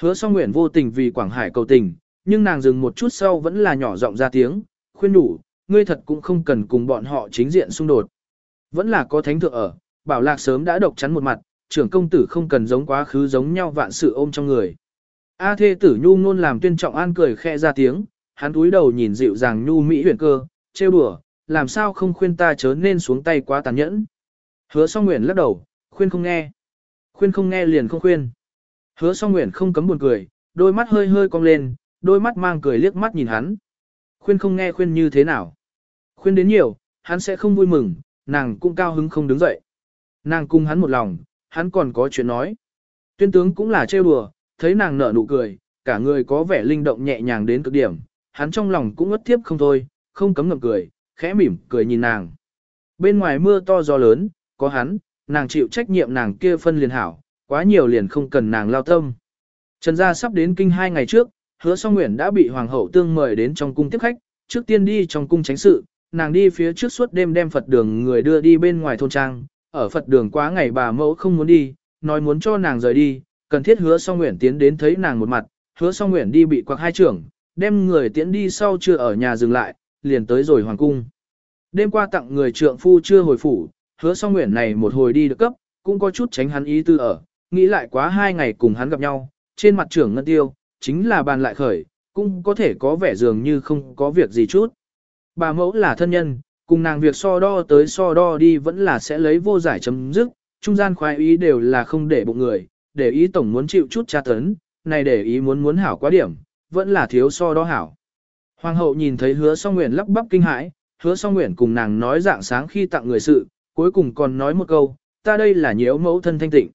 Speaker 1: Hứa song nguyện vô tình vì Quảng Hải cầu tình, nhưng nàng dừng một chút sau vẫn là nhỏ giọng ra tiếng, khuyên đủ, ngươi thật cũng không cần cùng bọn họ chính diện xung đột. Vẫn là có thánh thượng ở, bảo lạc sớm đã độc chắn một mặt, trưởng công tử không cần giống quá khứ giống nhau vạn sự ôm trong người. A thê tử nhu nôn làm tuyên trọng an cười khẽ ra tiếng, hắn túi đầu nhìn dịu dàng nhu mỹ huyền cơ, trêu đùa, làm sao không khuyên ta chớ nên xuống tay quá tàn nhẫn. Hứa song nguyện lắc đầu, khuyên không nghe. Khuyên không nghe liền không khuyên. Hứa song nguyện không cấm buồn cười, đôi mắt hơi hơi cong lên, đôi mắt mang cười liếc mắt nhìn hắn. Khuyên không nghe khuyên như thế nào. Khuyên đến nhiều, hắn sẽ không vui mừng, nàng cũng cao hứng không đứng dậy. Nàng cung hắn một lòng, hắn còn có chuyện nói. Tuyên tướng cũng là trêu đùa, thấy nàng nở nụ cười, cả người có vẻ linh động nhẹ nhàng đến cực điểm, hắn trong lòng cũng ngất tiếp không thôi, không cấm ngậm cười, khẽ mỉm cười nhìn nàng. Bên ngoài mưa to gió lớn, có hắn, nàng chịu trách nhiệm nàng kia phân liền hảo, quá nhiều liền không cần nàng lao tâm. Trần gia sắp đến kinh hai ngày trước, hứa song nguyện đã bị hoàng hậu tương mời đến trong cung tiếp khách, trước tiên đi trong cung tránh sự, nàng đi phía trước suốt đêm đem Phật đường người đưa đi bên ngoài thôn trang, ở Phật đường quá ngày bà mẫu không muốn đi, nói muốn cho nàng rời đi, cần thiết hứa song nguyện tiến đến thấy nàng một mặt, hứa song nguyện đi bị quạc hai trưởng, đem người tiến đi sau chưa ở nhà dừng lại, liền tới rồi hoàng cung. Đêm qua tặng người trượng phu chưa hồi phủ, hứa song nguyện này một hồi đi được cấp, cũng có chút tránh hắn ý tư ở, nghĩ lại quá hai ngày cùng hắn gặp nhau, trên mặt trưởng ngân tiêu, chính là bàn lại khởi, cũng có thể có vẻ dường như không có việc gì chút. Bà mẫu là thân nhân, cùng nàng việc so đo tới so đo đi vẫn là sẽ lấy vô giải chấm dứt, trung gian khoái ý đều là không để bụng người, để ý tổng muốn chịu chút tra tấn, này để ý muốn muốn hảo quá điểm, vẫn là thiếu so đo hảo. Hoàng hậu nhìn thấy hứa song nguyện lắp bắp kinh hãi, hứa song nguyện cùng nàng nói dạng sáng khi tặng người sự, cuối cùng còn nói một câu, ta đây là nhiễu mẫu thân thanh tịnh.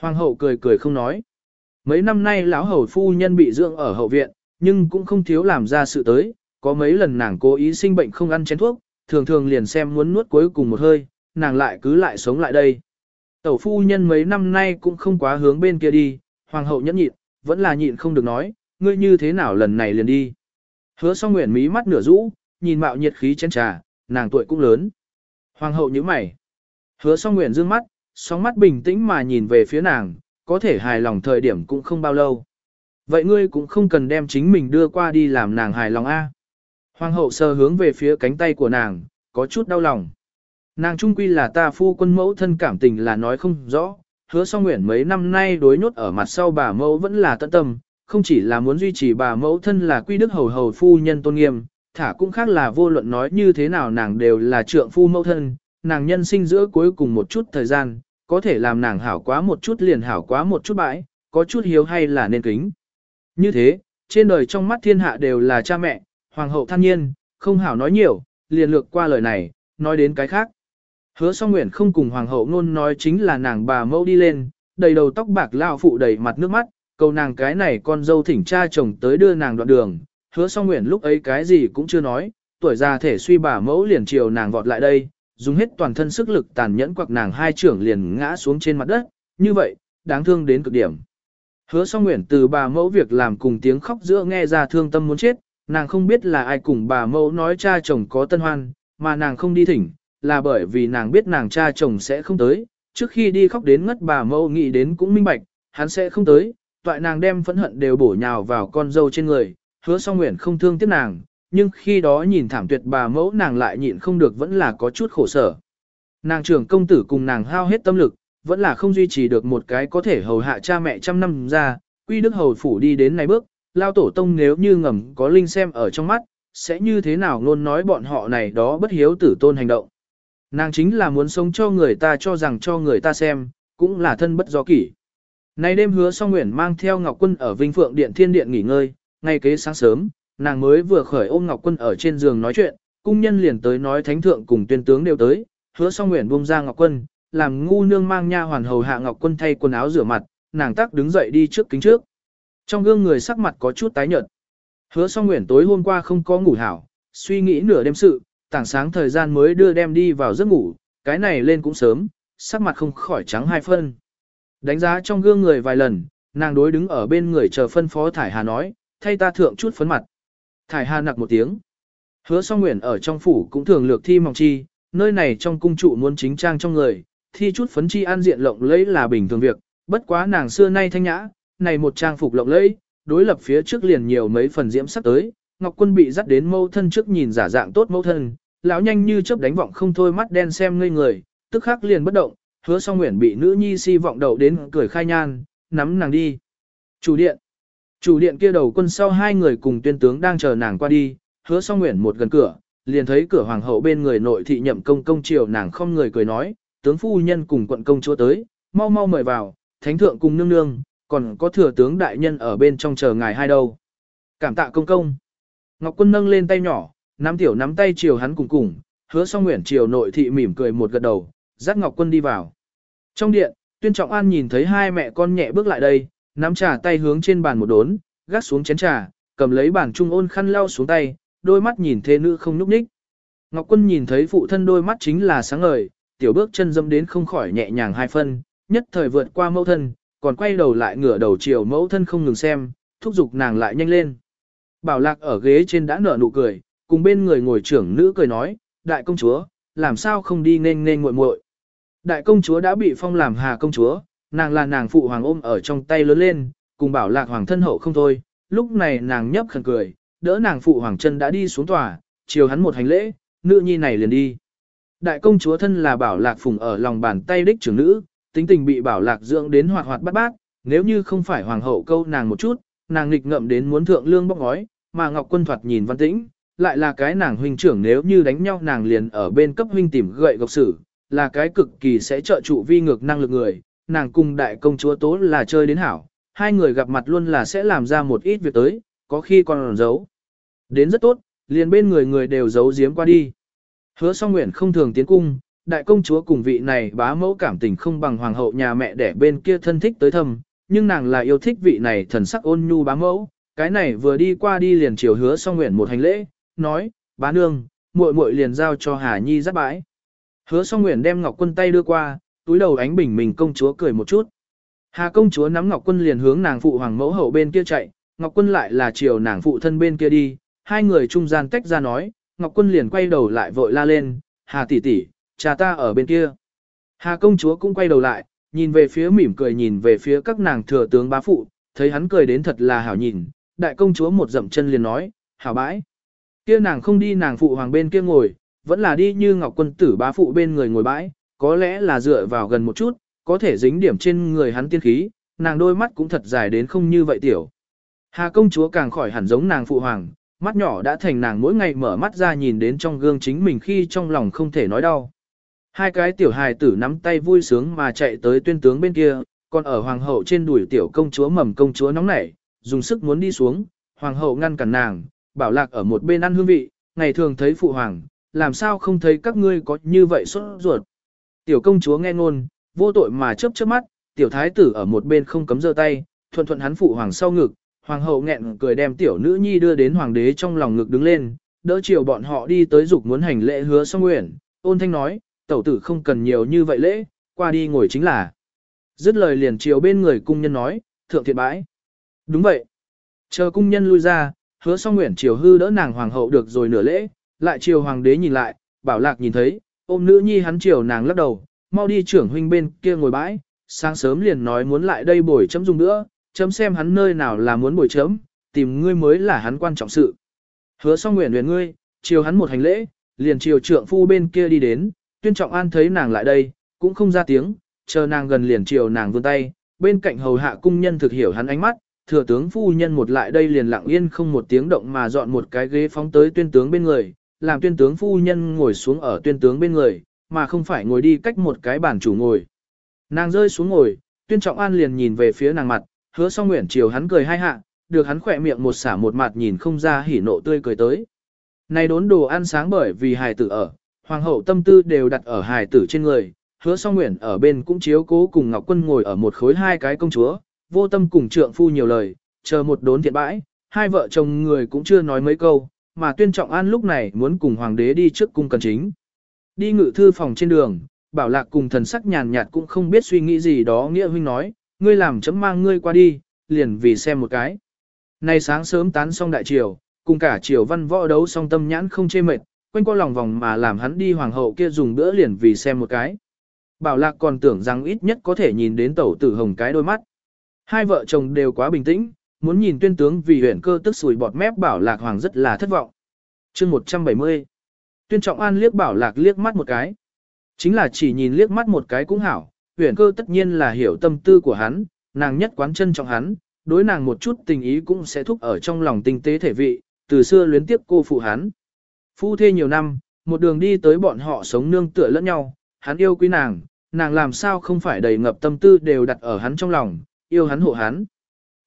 Speaker 1: Hoàng hậu cười cười không nói. Mấy năm nay lão hầu phu nhân bị dưỡng ở hậu viện, nhưng cũng không thiếu làm ra sự tới, có mấy lần nàng cố ý sinh bệnh không ăn chén thuốc, thường thường liền xem muốn nuốt cuối cùng một hơi, nàng lại cứ lại sống lại đây. Tẩu phu nhân mấy năm nay cũng không quá hướng bên kia đi, hoàng hậu nhẫn nhịn, vẫn là nhịn không được nói, ngươi như thế nào lần này liền đi. Hứa song nguyện mí mắt nửa rũ, nhìn mạo nhiệt khí chén trà, nàng tuổi cũng lớn. Hoàng hậu như mày. Hứa song nguyện dương mắt, sóng mắt bình tĩnh mà nhìn về phía nàng, có thể hài lòng thời điểm cũng không bao lâu. Vậy ngươi cũng không cần đem chính mình đưa qua đi làm nàng hài lòng a. Hoàng hậu sờ hướng về phía cánh tay của nàng, có chút đau lòng. Nàng trung quy là ta phu quân mẫu thân cảm tình là nói không rõ, hứa song nguyện mấy năm nay đối nhốt ở mặt sau bà mẫu vẫn là tận tâm, không chỉ là muốn duy trì bà mẫu thân là quy đức hầu hầu phu nhân tôn nghiêm, thả cũng khác là vô luận nói như thế nào nàng đều là trượng phu mẫu thân, nàng nhân sinh giữa cuối cùng một chút thời gian, có thể làm nàng hảo quá một chút liền hảo quá một chút bãi, có chút hiếu hay là nên kính. Như thế, trên đời trong mắt thiên hạ đều là cha mẹ, hoàng hậu than nhiên, không hảo nói nhiều, liền lược qua lời này, nói đến cái khác. Hứa song nguyện không cùng hoàng hậu ngôn nói chính là nàng bà mẫu đi lên, đầy đầu tóc bạc lao phụ đầy mặt nước mắt, cầu nàng cái này con dâu thỉnh cha chồng tới đưa nàng đoạn đường. Hứa song nguyện lúc ấy cái gì cũng chưa nói, tuổi già thể suy bà mẫu liền chiều nàng vọt lại đây, dùng hết toàn thân sức lực tàn nhẫn quặc nàng hai trưởng liền ngã xuống trên mặt đất, như vậy, đáng thương đến cực điểm. Hứa song nguyện từ bà mẫu việc làm cùng tiếng khóc giữa nghe ra thương tâm muốn chết, nàng không biết là ai cùng bà mẫu nói cha chồng có tân hoan, mà nàng không đi thỉnh, là bởi vì nàng biết nàng cha chồng sẽ không tới, trước khi đi khóc đến ngất bà mẫu nghĩ đến cũng minh bạch, hắn sẽ không tới, toại nàng đem phẫn hận đều bổ nhào vào con dâu trên người, hứa song nguyện không thương tiếc nàng, nhưng khi đó nhìn thảm tuyệt bà mẫu nàng lại nhịn không được vẫn là có chút khổ sở. Nàng trưởng công tử cùng nàng hao hết tâm lực, vẫn là không duy trì được một cái có thể hầu hạ cha mẹ trăm năm ra, quy đức hầu phủ đi đến này bước, lao tổ tông nếu như ngầm có linh xem ở trong mắt, sẽ như thế nào luôn nói bọn họ này đó bất hiếu tử tôn hành động. Nàng chính là muốn sống cho người ta cho rằng cho người ta xem, cũng là thân bất do kỷ. Nay đêm hứa song nguyện mang theo Ngọc Quân ở Vinh Phượng Điện Thiên Điện nghỉ ngơi, ngay kế sáng sớm, nàng mới vừa khởi ôm Ngọc Quân ở trên giường nói chuyện, cung nhân liền tới nói thánh thượng cùng tuyên tướng đều tới, hứa song nguyện buông ra Ngọc Quân, làm ngu nương mang nha hoàn hầu hạ Ngọc Quân thay quần áo rửa mặt, nàng tắc đứng dậy đi trước kính trước. Trong gương người sắc mặt có chút tái nhợt. Hứa song nguyện tối hôm qua không có ngủ hảo, suy nghĩ nửa đêm sự, tảng sáng thời gian mới đưa đem đi vào giấc ngủ, cái này lên cũng sớm, sắc mặt không khỏi trắng hai phân. Đánh giá trong gương người vài lần, nàng đối đứng ở bên người chờ phân phó Thải Hà nói, thay ta thượng chút phấn mặt. Thải Hà nặc một tiếng. Hứa song nguyện ở trong phủ cũng thường lược thi mỏng chi, nơi này trong cung trụ muốn chính trang trong người, thi chút phấn chi an diện lộng lẫy là bình thường việc, bất quá nàng xưa nay thanh nhã, này một trang phục lộng lẫy, đối lập phía trước liền nhiều mấy phần diễm sắc tới, Ngọc Quân bị dắt đến mâu thân trước nhìn giả dạng tốt mâu thân, lão nhanh như chớp đánh vọng không thôi mắt đen xem ngây người, tức khắc liền bất động, hứa song nguyện bị nữ nhi si vọng đầu đến cười khai nhan, nắm nàng đi. Chủ điện. Chủ điện kia đầu quân sau hai người cùng tuyên tướng đang chờ nàng qua đi, hứa song nguyện một gần cửa, liền thấy cửa hoàng hậu bên người nội thị nhậm công công triều nàng không người cười nói, tướng phu nhân cùng quận công chúa tới, mau mau mời vào, thánh thượng cùng nương nương, còn có thừa tướng đại nhân ở bên trong chờ ngài hai đâu. Cảm tạ công công. Ngọc quân nâng lên tay nhỏ, nắm tiểu nắm tay chiều hắn cùng cùng, hứa song nguyện chiều nội thị mỉm cười một gật đầu, dắt Ngọc quân đi vào. Trong điện, tuyên trọng an nhìn thấy hai mẹ con nhẹ bước lại đây, nắm trà tay hướng trên bàn một đốn, gác xuống chén trà, cầm lấy bàn trung ôn khăn lau xuống tay, đôi mắt nhìn thế nữ không nhúc nhích. Ngọc quân nhìn thấy phụ thân đôi mắt chính là sáng ngời, tiểu bước chân dâm đến không khỏi nhẹ nhàng hai phân, nhất thời vượt qua mẫu thân, còn quay đầu lại ngửa đầu chiều mẫu thân không ngừng xem, thúc giục nàng lại nhanh lên. Bảo lạc ở ghế trên đã nở nụ cười, cùng bên người ngồi trưởng nữ cười nói, đại công chúa, làm sao không đi nên nên muội muội. Đại công chúa đã bị phong làm hà công chúa, nàng là nàng phụ hoàng ôm ở trong tay lớn lên, cùng bảo lạc hoàng thân hậu không thôi, lúc này nàng nhấp khẩn cười, đỡ nàng phụ hoàng chân đã đi xuống tòa, chiều hắn một hành lễ, nữ nhi này liền đi. Đại công chúa thân là bảo lạc phùng ở lòng bàn tay đích trưởng nữ, tính tình bị bảo lạc dưỡng đến hoạt hoạt bát bát, nếu như không phải hoàng hậu câu nàng một chút, nàng nghịch ngậm đến muốn thượng lương bóc ngói, mà Ngọc Quân thoạt nhìn văn tĩnh, lại là cái nàng huynh trưởng nếu như đánh nhau nàng liền ở bên cấp huynh tìm gậy gộc sử, là cái cực kỳ sẽ trợ trụ vi ngược năng lực người, nàng cùng đại công chúa tố là chơi đến hảo, hai người gặp mặt luôn là sẽ làm ra một ít việc tới, có khi còn giấu. Đến rất tốt, liền bên người người đều giấu giếm qua đi. Hứa song nguyện không thường tiến cung, đại công chúa cùng vị này bá mẫu cảm tình không bằng hoàng hậu nhà mẹ đẻ bên kia thân thích tới thầm, nhưng nàng là yêu thích vị này thần sắc ôn nhu bá mẫu, cái này vừa đi qua đi liền chiều hứa song nguyện một hành lễ, nói, bá nương, muội muội liền giao cho Hà Nhi dắt bãi. Hứa song nguyện đem ngọc quân tay đưa qua, túi đầu ánh bình mình công chúa cười một chút. Hà công chúa nắm ngọc quân liền hướng nàng phụ hoàng mẫu hậu bên kia chạy, ngọc quân lại là chiều nàng phụ thân bên kia đi, hai người trung gian tách ra nói, ngọc quân liền quay đầu lại vội la lên, Hà tỷ tỷ, cha ta ở bên kia. Hà công chúa cũng quay đầu lại, nhìn về phía mỉm cười nhìn về phía các nàng thừa tướng bá phụ, thấy hắn cười đến thật là hảo nhìn, đại công chúa một dậm chân liền nói, hảo bãi. Kia nàng không đi nàng phụ hoàng bên kia ngồi, vẫn là đi như ngọc quân tử bá phụ bên người ngồi bãi, có lẽ là dựa vào gần một chút, có thể dính điểm trên người hắn tiên khí, nàng đôi mắt cũng thật dài đến không như vậy tiểu. Hà công chúa càng khỏi hẳn giống nàng phụ hoàng, mắt nhỏ đã thành nàng mỗi ngày mở mắt ra nhìn đến trong gương chính mình khi trong lòng không thể nói đau. Hai cái tiểu hài tử nắm tay vui sướng mà chạy tới tuyên tướng bên kia, còn ở hoàng hậu trên đùi tiểu công chúa mầm công chúa nóng nảy, dùng sức muốn đi xuống, hoàng hậu ngăn cản nàng, bảo lạc ở một bên ăn hương vị, ngày thường thấy phụ hoàng, làm sao không thấy các ngươi có như vậy sốt ruột. Tiểu công chúa nghe ngôn, vô tội mà chớp chớp mắt, tiểu thái tử ở một bên không cấm giơ tay, thuận thuận hắn phụ hoàng sau ngực, hoàng hậu nghẹn cười đem tiểu nữ nhi đưa đến hoàng đế trong lòng ngực đứng lên, đỡ chiều bọn họ đi tới dục muốn hành lễ hứa song nguyện, ôn thanh nói, tẩu tử không cần nhiều như vậy lễ, qua đi ngồi chính là. Dứt lời liền chiều bên người cung nhân nói, thượng thiện bãi. Đúng vậy. Chờ cung nhân lui ra, hứa song nguyện chiều hư đỡ nàng hoàng hậu được rồi nửa lễ, lại chiều hoàng đế nhìn lại, bảo lạc nhìn thấy, ôm nữ nhi hắn chiều nàng lắc đầu, mau đi trưởng huynh bên kia ngồi bãi, sáng sớm liền nói muốn lại đây bồi chấm dùng nữa, chấm xem hắn nơi nào là muốn bồi chấm, tìm ngươi mới là hắn quan trọng sự. Hứa song nguyện nguyện ngươi, chiều hắn một hành lễ, liền chiều trượng phu bên kia đi đến, tuyên trọng an thấy nàng lại đây, cũng không ra tiếng, chờ nàng gần liền chiều nàng vươn tay, bên cạnh hầu hạ cung nhân thực hiểu hắn ánh mắt, thừa tướng phu nhân một lại đây liền lặng yên không một tiếng động mà dọn một cái ghế phóng tới tuyên tướng bên người, làm tuyên tướng phu nhân ngồi xuống ở tuyên tướng bên người, mà không phải ngồi đi cách một cái bàn chủ ngồi. Nàng rơi xuống ngồi, tuyên trọng an liền nhìn về phía nàng mặt, hứa song nguyện chiều hắn cười hai hạ, được hắn khỏe miệng một xả một mặt nhìn không ra hỉ nộ tươi cười tới. Này đốn đồ ăn sáng bởi vì hài tử ở, hoàng hậu tâm tư đều đặt ở hài tử trên người, hứa song nguyện ở bên cũng chiếu cố cùng Ngọc Quân ngồi ở một khối hai cái công chúa, vô tâm cùng trượng phu nhiều lời, chờ một đốn thiện bãi, hai vợ chồng người cũng chưa nói mấy câu, mà tuyên trọng an lúc này muốn cùng hoàng đế đi trước cung cần chính. Đi ngự thư phòng trên đường, bảo lạc cùng thần sắc nhàn nhạt cũng không biết suy nghĩ gì đó nghĩa huynh nói, ngươi làm chấm mang ngươi qua đi, liền vì xem một cái. Nay sáng sớm tán xong đại triều, cùng cả triều văn võ đấu xong tâm nhãn không chê mệt, quanh qua lòng vòng mà làm hắn đi hoàng hậu kia dùng bữa liền vì xem một cái. Bảo lạc còn tưởng rằng ít nhất có thể nhìn đến tẩu tử hồng cái đôi mắt. Hai vợ chồng đều quá bình tĩnh, muốn nhìn tuyên tướng vì huyện cơ tức sùi bọt mép bảo lạc hoàng rất là thất vọng. chương 170 Tuyên trọng an liếc bảo lạc liếc mắt một cái. Chính là chỉ nhìn liếc mắt một cái cũng hảo, huyện cơ tất nhiên là hiểu tâm tư của hắn, nàng nhất quán chân trọng hắn, đối nàng một chút tình ý cũng sẽ thúc ở trong lòng tinh tế thể vị, từ xưa luyến tiếp cô phụ hắn. Phu thê nhiều năm, một đường đi tới bọn họ sống nương tựa lẫn nhau, hắn yêu quý nàng, nàng làm sao không phải đầy ngập tâm tư đều đặt ở hắn trong lòng, yêu hắn hộ hắn.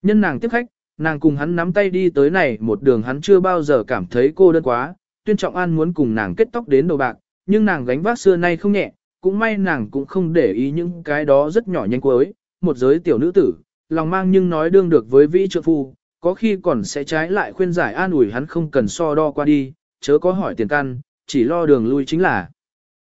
Speaker 1: Nhân nàng tiếp khách, nàng cùng hắn nắm tay đi tới này một đường hắn chưa bao giờ cảm thấy cô đơn quá, tuyên trọng an muốn cùng nàng kết tóc đến đầu bạc, nhưng nàng gánh vác xưa nay không nhẹ, cũng may nàng cũng không để ý những cái đó rất nhỏ nhanh cuối, một giới tiểu nữ tử, lòng mang nhưng nói đương được với vĩ trượng phu, có khi còn sẽ trái lại khuyên giải an ủi hắn không cần so đo qua đi, chớ có hỏi tiền căn, chỉ lo đường lui chính là.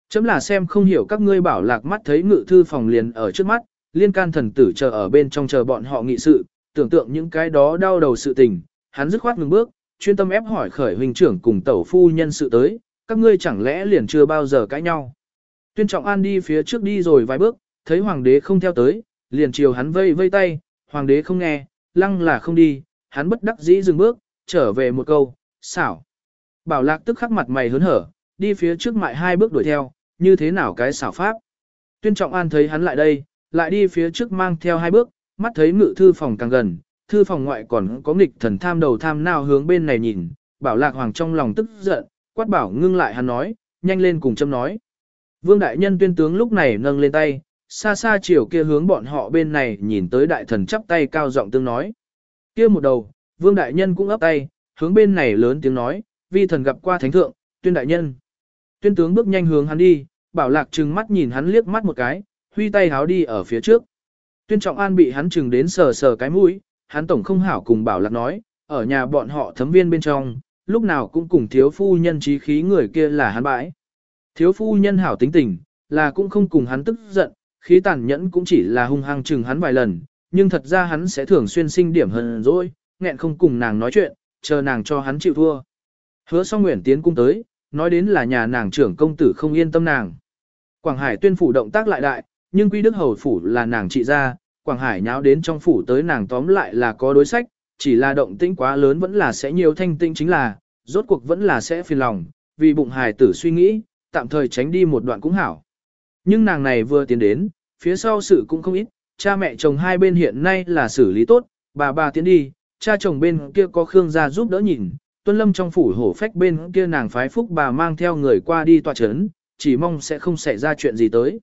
Speaker 1: Chấm là xem không hiểu các ngươi bảo lạc mắt thấy ngự thư phòng liền ở trước mắt, liên can thần tử chờ ở bên trong chờ bọn họ nghị sự, tưởng tượng những cái đó đau đầu sự tình, hắn dứt khoát ngừng bước, chuyên tâm ép hỏi khởi huynh trưởng cùng tẩu phu nhân sự tới, các ngươi chẳng lẽ liền chưa bao giờ cãi nhau. Tuyên trọng an đi phía trước đi rồi vài bước, thấy hoàng đế không theo tới, liền chiều hắn vây vây tay, hoàng đế không nghe, lăng là không đi, hắn bất đắc dĩ dừng bước, trở về một câu, xảo. Bảo lạc tức khắc mặt mày hớn hở, đi phía trước mại hai bước đuổi theo, như thế nào cái xảo pháp. Tuyên trọng an thấy hắn lại đây, lại đi phía trước mang theo hai bước, mắt thấy ngự thư phòng càng gần, thư phòng ngoại còn có nghịch thần tham đầu tham nào hướng bên này nhìn, bảo lạc hoàng trong lòng tức giận, quát bảo ngưng lại hắn nói, nhanh lên cùng châm nói. Vương đại nhân tuyên tướng lúc này nâng lên tay, xa xa chiều kia hướng bọn họ bên này nhìn tới đại thần chắp tay cao giọng tương nói. Kia một đầu, vương đại nhân cũng ấp tay, hướng bên này lớn tiếng nói, vi thần gặp qua thánh thượng, tuyên đại nhân. Tuyên tướng bước nhanh hướng hắn đi, bảo lạc trừng mắt nhìn hắn liếc mắt một cái, huy tay háo đi ở phía trước. Tuyên trọng an bị hắn chừng đến sờ sờ cái mũi, hắn tổng không hảo cùng bảo lạc nói, ở nhà bọn họ thấm viên bên trong, lúc nào cũng cùng thiếu phu nhân trí khí người kia là hắn bãi. Thiếu phu nhân hảo tính tình, là cũng không cùng hắn tức giận, khí tàn nhẫn cũng chỉ là hung hăng chừng hắn vài lần, nhưng thật ra hắn sẽ thường xuyên sinh điểm hờn rồi, nghẹn không cùng nàng nói chuyện, chờ nàng cho hắn chịu thua. Hứa song nguyện tiến cung tới, nói đến là nhà nàng trưởng công tử không yên tâm nàng. Quảng Hải tuyên phủ động tác lại đại, nhưng Quy Đức Hầu phủ là nàng trị ra, Quảng Hải nháo đến trong phủ tới nàng tóm lại là có đối sách, chỉ là động tĩnh quá lớn vẫn là sẽ nhiều thanh tinh chính là, rốt cuộc vẫn là sẽ phiền lòng, vì bụng hài tử suy nghĩ, tạm thời tránh đi một đoạn cũng hảo. Nhưng nàng này vừa tiến đến, phía sau sự cũng không ít, cha mẹ chồng hai bên hiện nay là xử lý tốt, bà bà tiến đi, cha chồng bên kia có Khương gia giúp đỡ nhìn, tuân lâm trong phủ hổ phách bên kia nàng phái phúc bà mang theo người qua đi tòa chấn, chỉ mong sẽ không xảy ra chuyện gì tới.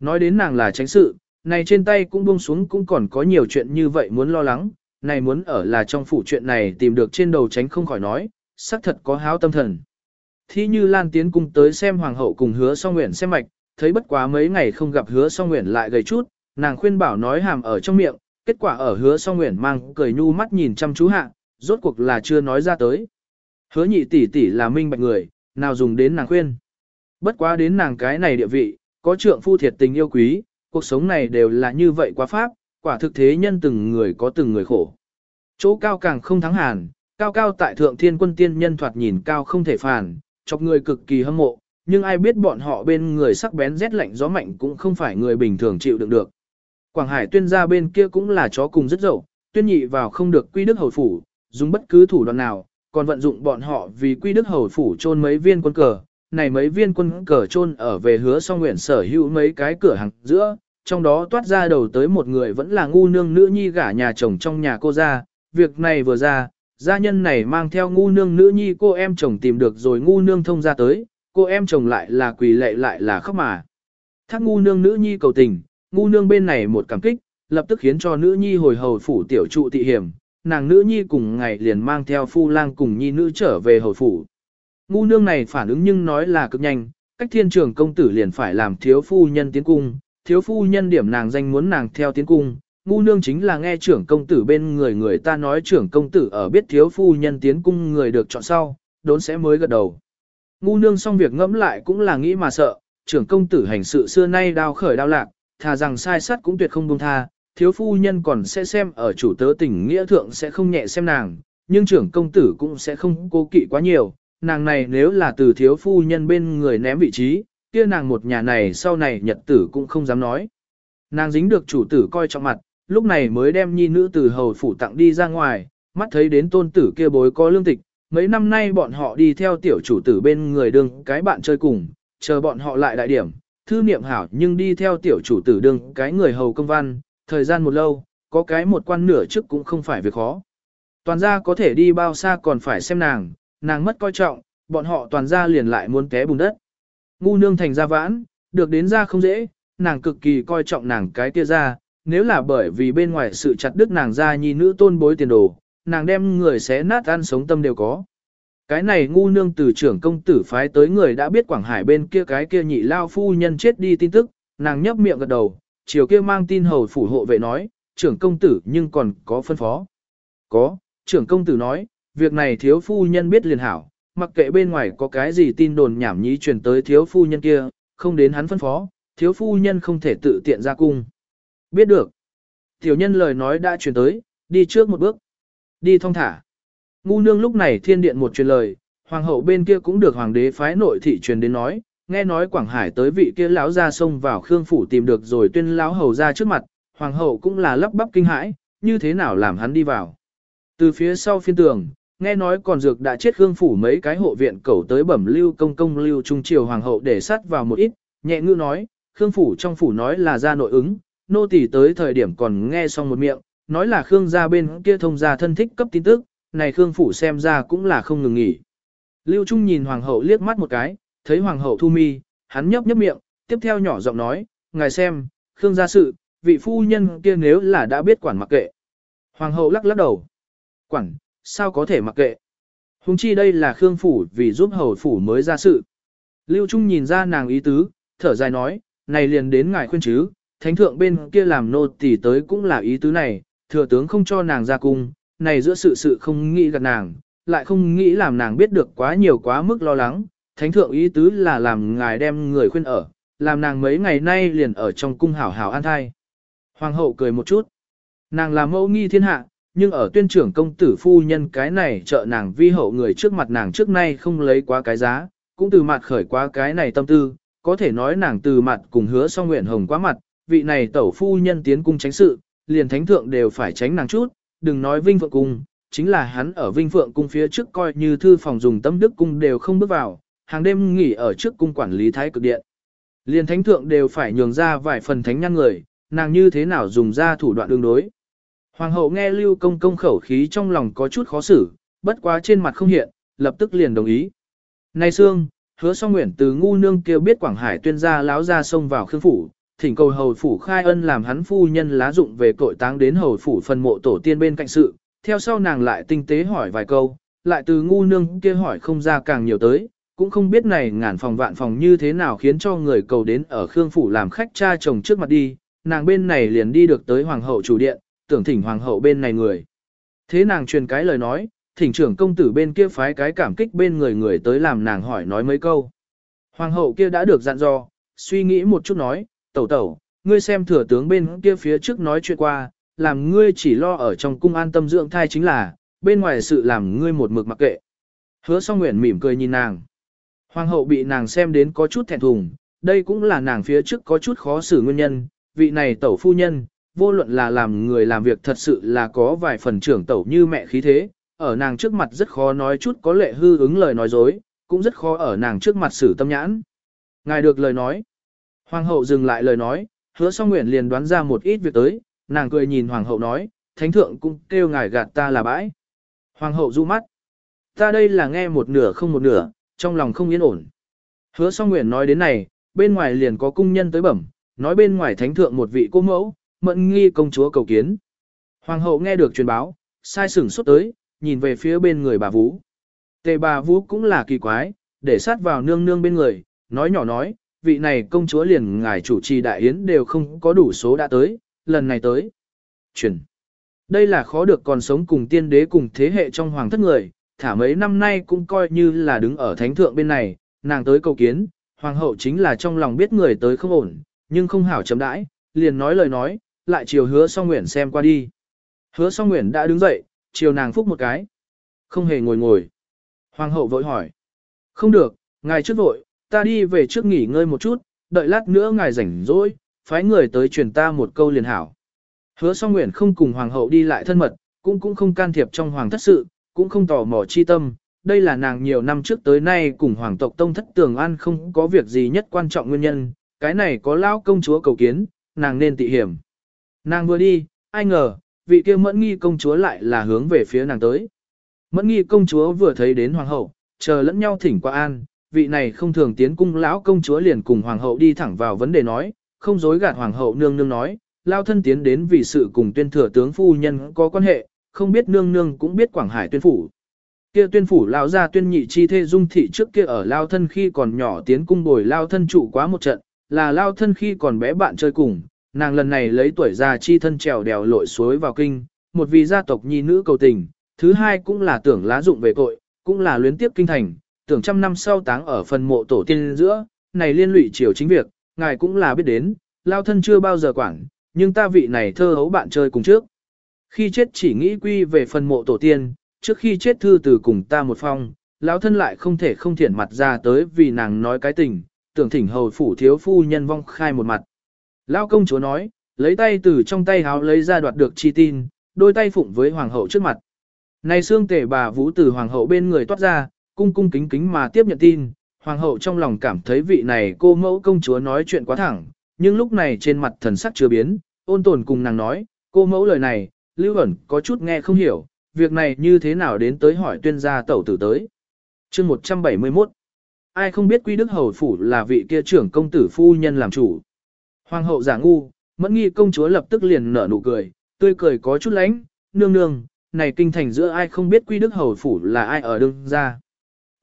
Speaker 1: Nói đến nàng là tránh sự, này trên tay cũng buông xuống cũng còn có nhiều chuyện như vậy muốn lo lắng, này muốn ở là trong phủ chuyện này tìm được trên đầu tránh không khỏi nói, xác thật có háo tâm thần. Thi như Lan tiến cung tới xem hoàng hậu cùng hứa song nguyện xem mạch, thấy bất quá mấy ngày không gặp hứa song nguyện lại gầy chút, nàng khuyên bảo nói hàm ở trong miệng, kết quả ở hứa song nguyện mang cười nhu mắt nhìn chăm chú hạ, rốt cuộc là chưa nói ra tới. Hứa nhị tỷ tỷ là minh bạch người, nào dùng đến nàng khuyên. Bất quá đến nàng cái này địa vị, có trượng phu thiệt tình yêu quý, cuộc sống này đều là như vậy quá pháp, quả thực thế nhân từng người có từng người khổ. Chỗ cao càng không thắng hàn, cao cao tại thượng thiên quân tiên nhân thoạt nhìn cao không thể phản, chọc người cực kỳ hâm mộ, nhưng ai biết bọn họ bên người sắc bén rét lạnh gió mạnh cũng không phải người bình thường chịu đựng được. Quảng Hải tuyên gia bên kia cũng là chó cùng rất dậu, tuyên nhị vào không được quy đức hầu phủ, dùng bất cứ thủ đoạn nào, còn vận dụng bọn họ vì quy đức hầu phủ chôn mấy viên quân cờ, này mấy viên quân cờ chôn ở về hứa song nguyện sở hữu mấy cái cửa hàng giữa, trong đó toát ra đầu tới một người vẫn là ngu nương nữ nhi gả nhà chồng trong nhà cô ra, việc này vừa ra, gia nhân này mang theo ngu nương nữ nhi cô em chồng tìm được rồi ngu nương thông ra tới, cô em chồng lại là quỳ lệ lại là khóc mà. Thác ngu nương nữ nhi cầu tình, ngu nương bên này một cảm kích, lập tức khiến cho nữ nhi hồi hầu phủ tiểu trụ tị hiểm, nàng nữ nhi cùng ngày liền mang theo phu lang cùng nhi nữ trở về hồi phủ. Ngu nương này phản ứng nhưng nói là cực nhanh, cách thiên trường công tử liền phải làm thiếu phu nhân tiến cung, thiếu phu nhân điểm nàng danh muốn nàng theo tiến cung, ngu nương chính là nghe trưởng công tử bên người người ta nói trưởng công tử ở biết thiếu phu nhân tiến cung người được chọn sau, đốn sẽ mới gật đầu. Ngu nương xong việc ngẫm lại cũng là nghĩ mà sợ, trưởng công tử hành sự xưa nay đau khởi đau lạc, thà rằng sai sắt cũng tuyệt không buông tha, thiếu phu nhân còn sẽ xem ở chủ tớ tình nghĩa thượng sẽ không nhẹ xem nàng, nhưng trưởng công tử cũng sẽ không cố kỵ quá nhiều, nàng này nếu là từ thiếu phu nhân bên người ném vị trí, kia nàng một nhà này sau này nhật tử cũng không dám nói. Nàng dính được chủ tử coi trọng mặt, lúc này mới đem nhi nữ từ hầu phủ tặng đi ra ngoài, mắt thấy đến tôn tử kia bối có lương tịch, mấy năm nay bọn họ đi theo tiểu chủ tử bên người đương cái bạn chơi cùng, chờ bọn họ lại đại điểm, thư niệm hảo nhưng đi theo tiểu chủ tử đương cái người hầu công văn, thời gian một lâu, có cái một quan nửa trước cũng không phải việc khó. Toàn gia có thể đi bao xa còn phải xem nàng, nàng mất coi trọng, bọn họ toàn gia liền lại muốn té bùn đất. Ngu nương thành gia vãn, được đến gia không dễ, nàng cực kỳ coi trọng nàng cái kia gia, nếu là bởi vì bên ngoài sự chặt đứt nàng gia nhi nữ tôn bối tiền đồ, nàng đem người xé nát ăn sống tâm đều có. Cái này ngu nương từ trưởng công tử phái tới người đã biết Quảng Hải bên kia cái kia nhị lao phu nhân chết đi tin tức, nàng nhấp miệng gật đầu, chiều kia mang tin hầu phủ hộ vệ nói, trưởng công tử nhưng còn có phân phó. Có, trưởng công tử nói, việc này thiếu phu nhân biết liền hảo, mặc kệ bên ngoài có cái gì tin đồn nhảm nhí truyền tới thiếu phu nhân kia, không đến hắn phân phó, thiếu phu nhân không thể tự tiện ra cung. Biết được. Tiểu nhân lời nói đã truyền tới, đi trước một bước. Đi thong thả. Ngu nương lúc này thiên điện một truyền lời, hoàng hậu bên kia cũng được hoàng đế phái nội thị truyền đến nói, nghe nói Quảng Hải tới vị kia lão ra sông vào Khương phủ tìm được rồi tuyên lão hầu ra trước mặt, hoàng hậu cũng là lắp bắp kinh hãi, như thế nào làm hắn đi vào. Từ phía sau phiên tường, nghe nói còn dược đã chết Khương phủ mấy cái hộ viện cầu tới bẩm lưu công công lưu trung triều hoàng hậu để sát vào một ít, nhẹ ngữ nói, Khương phủ trong phủ nói là ra nội ứng, nô tỳ tới thời điểm còn nghe xong một miệng, nói là Khương gia bên kia thông gia thân thích cấp tin tức, này Khương phủ xem ra cũng là không ngừng nghỉ. Lưu Trung nhìn hoàng hậu liếc mắt một cái, thấy hoàng hậu thu mi, hắn nhấp nhấp miệng, tiếp theo nhỏ giọng nói, ngài xem, Khương gia sự, vị phu nhân kia nếu là đã biết quản mặc kệ. Hoàng hậu lắc lắc đầu. Quản, sao có thể mặc kệ? Hùng chi đây là Khương phủ vì giúp hầu phủ mới ra sự. Lưu Trung nhìn ra nàng ý tứ, thở dài nói, này liền đến ngài khuyên chứ, thánh thượng bên kia làm nô tỳ tới cũng là ý tứ này, thừa tướng không cho nàng ra cung, này giữa sự sự không nghĩ gạt nàng, lại không nghĩ làm nàng biết được quá nhiều quá mức lo lắng, thánh thượng ý tứ là làm ngài đem người khuyên ở, làm nàng mấy ngày nay liền ở trong cung hảo hảo an thai. Hoàng hậu cười một chút, nàng là mẫu nghi thiên hạ, nhưng ở tuyên trưởng công tử phu nhân cái này trợ nàng vi hậu người trước mặt nàng trước nay không lấy quá cái giá, cũng từ mặt khởi quá cái này tâm tư, có thể nói nàng từ mặt cùng hứa song nguyện hồng quá mặt, vị này tẩu phu nhân tiến cung tránh sự, liền thánh thượng đều phải tránh nàng chút, đừng nói vinh phượng cung, chính là hắn ở vinh phượng cung phía trước coi như thư phòng dùng tâm đức cung đều không bước vào, hàng đêm nghỉ ở trước cung quản lý thái cực điện. Liên thánh thượng đều phải nhường ra vài phần thánh nhân người, nàng như thế nào dùng ra thủ đoạn đương đối. Hoàng hậu nghe lưu công công khẩu khí trong lòng có chút khó xử, bất quá trên mặt không hiện, lập tức liền đồng ý. Này Sương, hứa song nguyện từ ngu nương kêu biết Quảng Hải tuyên gia láo ra sông vào khương phủ, thỉnh cầu hầu phủ khai ân làm hắn phu nhân lá dụng về cội táng đến hầu phủ phần mộ tổ tiên bên cạnh sự, theo sau nàng lại tinh tế hỏi vài câu, lại từ ngu nương kia hỏi không ra càng nhiều tới, cũng không biết này ngàn phòng vạn phòng như thế nào khiến cho người cầu đến ở khương phủ làm khách cha chồng trước mặt đi, nàng bên này liền đi được tới hoàng hậu chủ điện, tưởng thỉnh hoàng hậu bên này người. Thế nàng truyền cái lời nói, thỉnh trưởng công tử bên kia phái cái cảm kích bên người người tới làm nàng hỏi nói mấy câu. Hoàng hậu kia đã được dặn dò, suy nghĩ một chút nói, tẩu tẩu, ngươi xem thừa tướng bên kia phía trước nói chuyện qua, làm ngươi chỉ lo ở trong cung an tâm dưỡng thai chính là, bên ngoài sự làm ngươi một mực mặc kệ. Hứa song nguyện mỉm cười nhìn nàng. Hoàng hậu bị nàng xem đến có chút thẹn thùng, đây cũng là nàng phía trước có chút khó xử nguyên nhân, vị này tẩu phu nhân, vô luận là làm người làm việc thật sự là có vài phần trưởng tẩu như mẹ khí thế, ở nàng trước mặt rất khó nói chút có lệ hư ứng lời nói dối, cũng rất khó ở nàng trước mặt xử tâm nhãn. Ngài được lời nói. Hoàng hậu dừng lại lời nói, hứa song nguyện liền đoán ra một ít việc tới, nàng cười nhìn hoàng hậu nói, thánh thượng cũng kêu ngài gạt ta là bãi. Hoàng hậu du mắt. Ta đây là nghe một nửa không một nửa, trong lòng không yên ổn. Hứa song nguyện nói đến này, bên ngoài liền có cung nhân tới bẩm, nói bên ngoài thánh thượng một vị cô mẫu, mận nghi công chúa cầu kiến. Hoàng hậu nghe được truyền báo, sai sửng xuất tới, nhìn về phía bên người bà Vũ. Tề bà Vũ cũng là kỳ quái, để sát vào nương nương bên người, nói nhỏ nói, vị này công chúa liền ngài chủ trì đại yến đều không có đủ số đã tới, lần này tới. Chuyển. Đây là khó được còn sống cùng tiên đế cùng thế hệ trong hoàng thất người, thả mấy năm nay cũng coi như là đứng ở thánh thượng bên này, nàng tới cầu kiến, hoàng hậu chính là trong lòng biết người tới không ổn, nhưng không hảo chấm đãi, liền nói lời nói, lại chiều hứa song nguyện xem qua đi. Hứa song nguyện đã đứng dậy, chiều nàng phúc một cái. Không hề ngồi ngồi. Hoàng hậu vội hỏi. Không được, ngài trước vội, ta đi về trước nghỉ ngơi một chút, đợi lát nữa ngài rảnh rỗi, phái người tới truyền ta một câu liền hảo. Hứa song nguyện không cùng hoàng hậu đi lại thân mật, cũng cũng không can thiệp trong hoàng thất sự, cũng không tỏ mò chi tâm. Đây là nàng nhiều năm trước tới nay cùng hoàng tộc tông thất tường an không có việc gì nhất quan trọng nguyên nhân, cái này có lão công chúa cầu kiến, nàng nên tị hiểm. Nàng vừa đi, ai ngờ, vị kia mẫn nghi công chúa lại là hướng về phía nàng tới. Mẫn nghi công chúa vừa thấy đến hoàng hậu, chờ lẫn nhau thỉnh qua an, vị này không thường tiến cung lão công chúa liền cùng hoàng hậu đi thẳng vào vấn đề nói, không dối gạt hoàng hậu nương nương nói, lao thân tiến đến vì sự cùng tuyên thừa tướng phu nhân có quan hệ, không biết nương nương cũng biết Quảng Hải tuyên phủ. Kia tuyên phủ lao ra tuyên nhị chi thê dung thị trước kia ở lao thân khi còn nhỏ tiến cung bồi lao thân trụ quá một trận, là lao thân khi còn bé bạn chơi cùng, nàng lần này lấy tuổi già chi thân trèo đèo lội suối vào kinh, một vì gia tộc nhi nữ cầu tình, thứ hai cũng là tưởng lá dụng về tội, cũng là luyến tiếp kinh thành, tưởng trăm năm sau táng ở phần mộ tổ tiên giữa, này liên lụy chiều chính việc, ngài cũng là biết đến, lao thân chưa bao giờ quản, nhưng ta vị này thơ hấu bạn chơi cùng trước. Khi chết chỉ nghĩ quy về phần mộ tổ tiên, trước khi chết thư từ cùng ta một phong, lão thân lại không thể không thiện mặt ra tới vì nàng nói cái tình, tưởng thỉnh hầu phủ thiếu phu nhân vong khai một mặt. Lão công chúa nói, lấy tay từ trong tay háo lấy ra đoạt được chi tin, đôi tay phụng với hoàng hậu trước mặt. Này xương tể bà vũ từ hoàng hậu bên người toát ra, cung cung kính kính mà tiếp nhận tin, hoàng hậu trong lòng cảm thấy vị này cô mẫu công chúa nói chuyện quá thẳng, nhưng lúc này trên mặt thần sắc chưa biến, ôn tồn cùng nàng nói, cô mẫu lời này, lưu ẩn có chút nghe không hiểu, việc này như thế nào đến tới hỏi tuyên gia tẩu tử tới. chương 171 Ai không biết quy đức hầu phủ là vị kia trưởng công tử phu nhân làm chủ. Hoàng hậu giả ngu, mẫn nghi công chúa lập tức liền nở nụ cười, tươi cười có chút lánh, nương nương, này kinh thành giữa ai không biết quy đức hầu phủ là ai ở đương ra.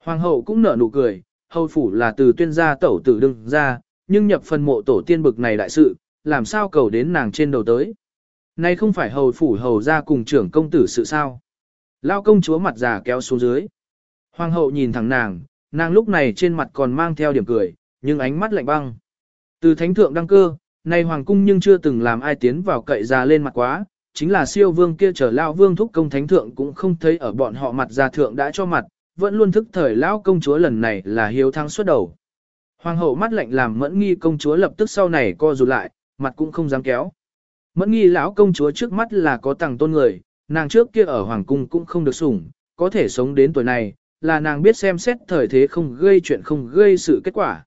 Speaker 1: Hoàng hậu cũng nở nụ cười, hầu phủ là từ tuyên gia tẩu tử đương ra, nhưng nhập phần mộ tổ tiên bực này đại sự, làm sao cầu đến nàng trên đầu tới. Này không phải hầu phủ hầu ra cùng trưởng công tử sự sao. Lao công chúa mặt già kéo xuống dưới. Hoàng hậu nhìn thẳng nàng, nàng lúc này trên mặt còn mang theo điểm cười, nhưng ánh mắt lạnh băng. Từ thánh thượng đăng cơ, nay hoàng cung nhưng chưa từng làm ai tiến vào cậy già lên mặt quá, chính là siêu vương kia trở lao vương thúc công thánh thượng cũng không thấy ở bọn họ mặt già thượng đã cho mặt, vẫn luôn thức thời lão công chúa lần này là hiếu thắng xuất đầu. Hoàng hậu mắt lạnh làm mẫn nghi công chúa lập tức sau này co rụt lại, mặt cũng không dám kéo. Mẫn nghi lão công chúa trước mắt là có tàng tôn người, nàng trước kia ở hoàng cung cũng không được sủng, có thể sống đến tuổi này, là nàng biết xem xét thời thế không gây chuyện không gây sự kết quả.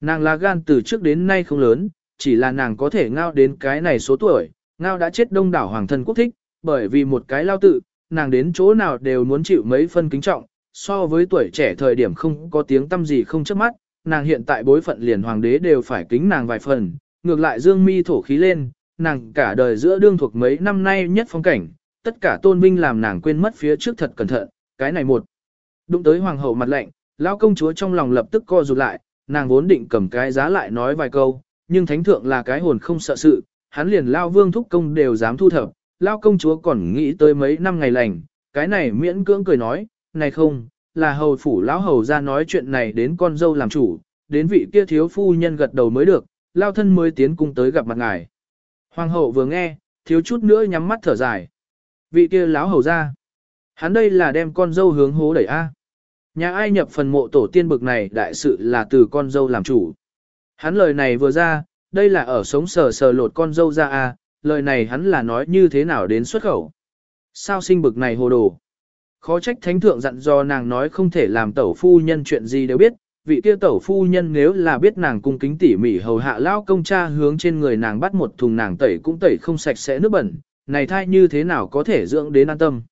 Speaker 1: Nàng là gan từ trước đến nay không lớn, chỉ là nàng có thể ngao đến cái này số tuổi, ngao đã chết đông đảo hoàng thân quốc thích, bởi vì một cái lao tự, nàng đến chỗ nào đều muốn chịu mấy phân kính trọng, so với tuổi trẻ thời điểm không có tiếng tâm gì không chớp mắt, nàng hiện tại bối phận liền hoàng đế đều phải kính nàng vài phần, ngược lại dương mi thổ khí lên, nàng cả đời giữa đương thuộc mấy năm nay nhất phong cảnh, tất cả tôn vinh làm nàng quên mất phía trước thật cẩn thận, cái này một. Đụng tới hoàng hậu mặt lạnh, lão công chúa trong lòng lập tức co rụt lại, nàng vốn định cầm cái giá lại nói vài câu, nhưng thánh thượng là cái hồn không sợ sự, hắn liền lao vương thúc công đều dám thu thập, lao công chúa còn nghĩ tới mấy năm ngày lành, cái này miễn cưỡng cười nói, này không, là hầu phủ lão hầu ra nói chuyện này đến con dâu làm chủ, đến vị kia thiếu phu nhân gật đầu mới được, lao thân mới tiến cung tới gặp mặt ngài. Hoàng hậu vừa nghe, thiếu chút nữa nhắm mắt thở dài. Vị kia láo hầu ra, hắn đây là đem con dâu hướng hố đẩy A. Nhà ai nhập phần mộ tổ tiên bực này đại sự là từ con dâu làm chủ. Hắn lời này vừa ra, đây là ở sống sờ sờ lột con dâu ra A, lời này hắn là nói như thế nào đến xuất khẩu. Sao sinh bực này hồ đồ. Khó trách thánh thượng dặn do nàng nói không thể làm tẩu phu nhân chuyện gì đều biết, vị kia tẩu phu nhân nếu là biết nàng cung kính tỉ mỉ hầu hạ lao công cha hướng trên người nàng bắt một thùng nàng tẩy cũng tẩy không sạch sẽ nước bẩn, này thai như thế nào có thể dưỡng đến an tâm.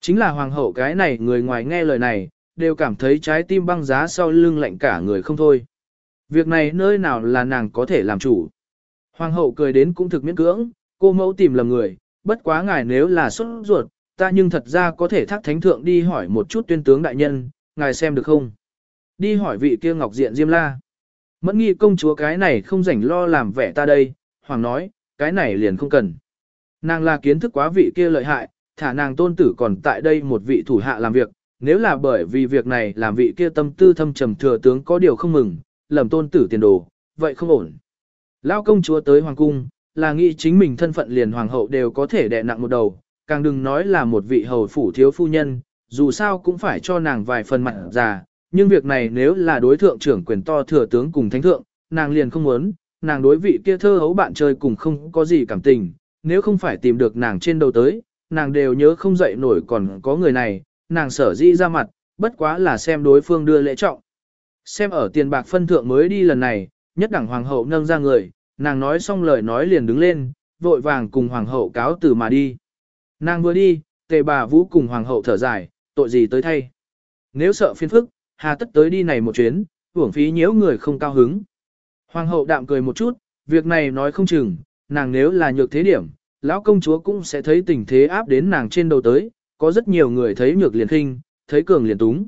Speaker 1: Chính là hoàng hậu cái này người ngoài nghe lời này, đều cảm thấy trái tim băng giá sau lưng lạnh cả người không thôi. Việc này nơi nào là nàng có thể làm chủ. Hoàng hậu cười đến cũng thực miễn cưỡng, cô mẫu tìm lầm người, bất quá ngài nếu là xuất ruột, ta nhưng thật ra có thể thác thánh thượng đi hỏi một chút tuyên tướng đại nhân, ngài xem được không? Đi hỏi vị kia ngọc diện diêm la. Mẫn nghi công chúa cái này không rảnh lo làm vẻ ta đây, hoàng nói, cái này liền không cần. Nàng là kiến thức quá vị kia lợi hại, thả nàng tôn tử còn tại đây một vị thủ hạ làm việc, nếu là bởi vì việc này làm vị kia tâm tư thâm trầm thừa tướng có điều không mừng, lầm tôn tử tiền đồ, vậy không ổn. Lao công chúa tới hoàng cung, là nghĩ chính mình thân phận liền hoàng hậu đều có thể đè nặng một đầu, càng đừng nói là một vị hầu phủ thiếu phu nhân, dù sao cũng phải cho nàng vài phần mặt già, nhưng việc này nếu là đối thượng trưởng quyền to thừa tướng cùng thánh thượng, nàng liền không muốn, nàng đối vị kia thơ hấu bạn chơi cùng không có gì cảm tình, nếu không phải tìm được nàng trên đầu tới, nàng đều nhớ không dậy nổi còn có người này, nàng sở dĩ ra mặt, bất quá là xem đối phương đưa lễ trọng. Xem ở tiền bạc phân thượng mới đi lần này, nhất đẳng hoàng hậu nâng ra người, nàng nói xong lời nói liền đứng lên, vội vàng cùng hoàng hậu cáo từ mà đi. Nàng vừa đi, tề bà vũ cùng hoàng hậu thở dài, tội gì tới thay. Nếu sợ phiền phức, hà tất tới đi này một chuyến, hưởng phí nhiễu người không cao hứng. Hoàng hậu đạm cười một chút, việc này nói không chừng, nàng nếu là nhược thế điểm, lão công chúa cũng sẽ thấy tình thế áp đến nàng trên đầu tới, có rất nhiều người thấy nhược liền khinh, thấy cường liền túng.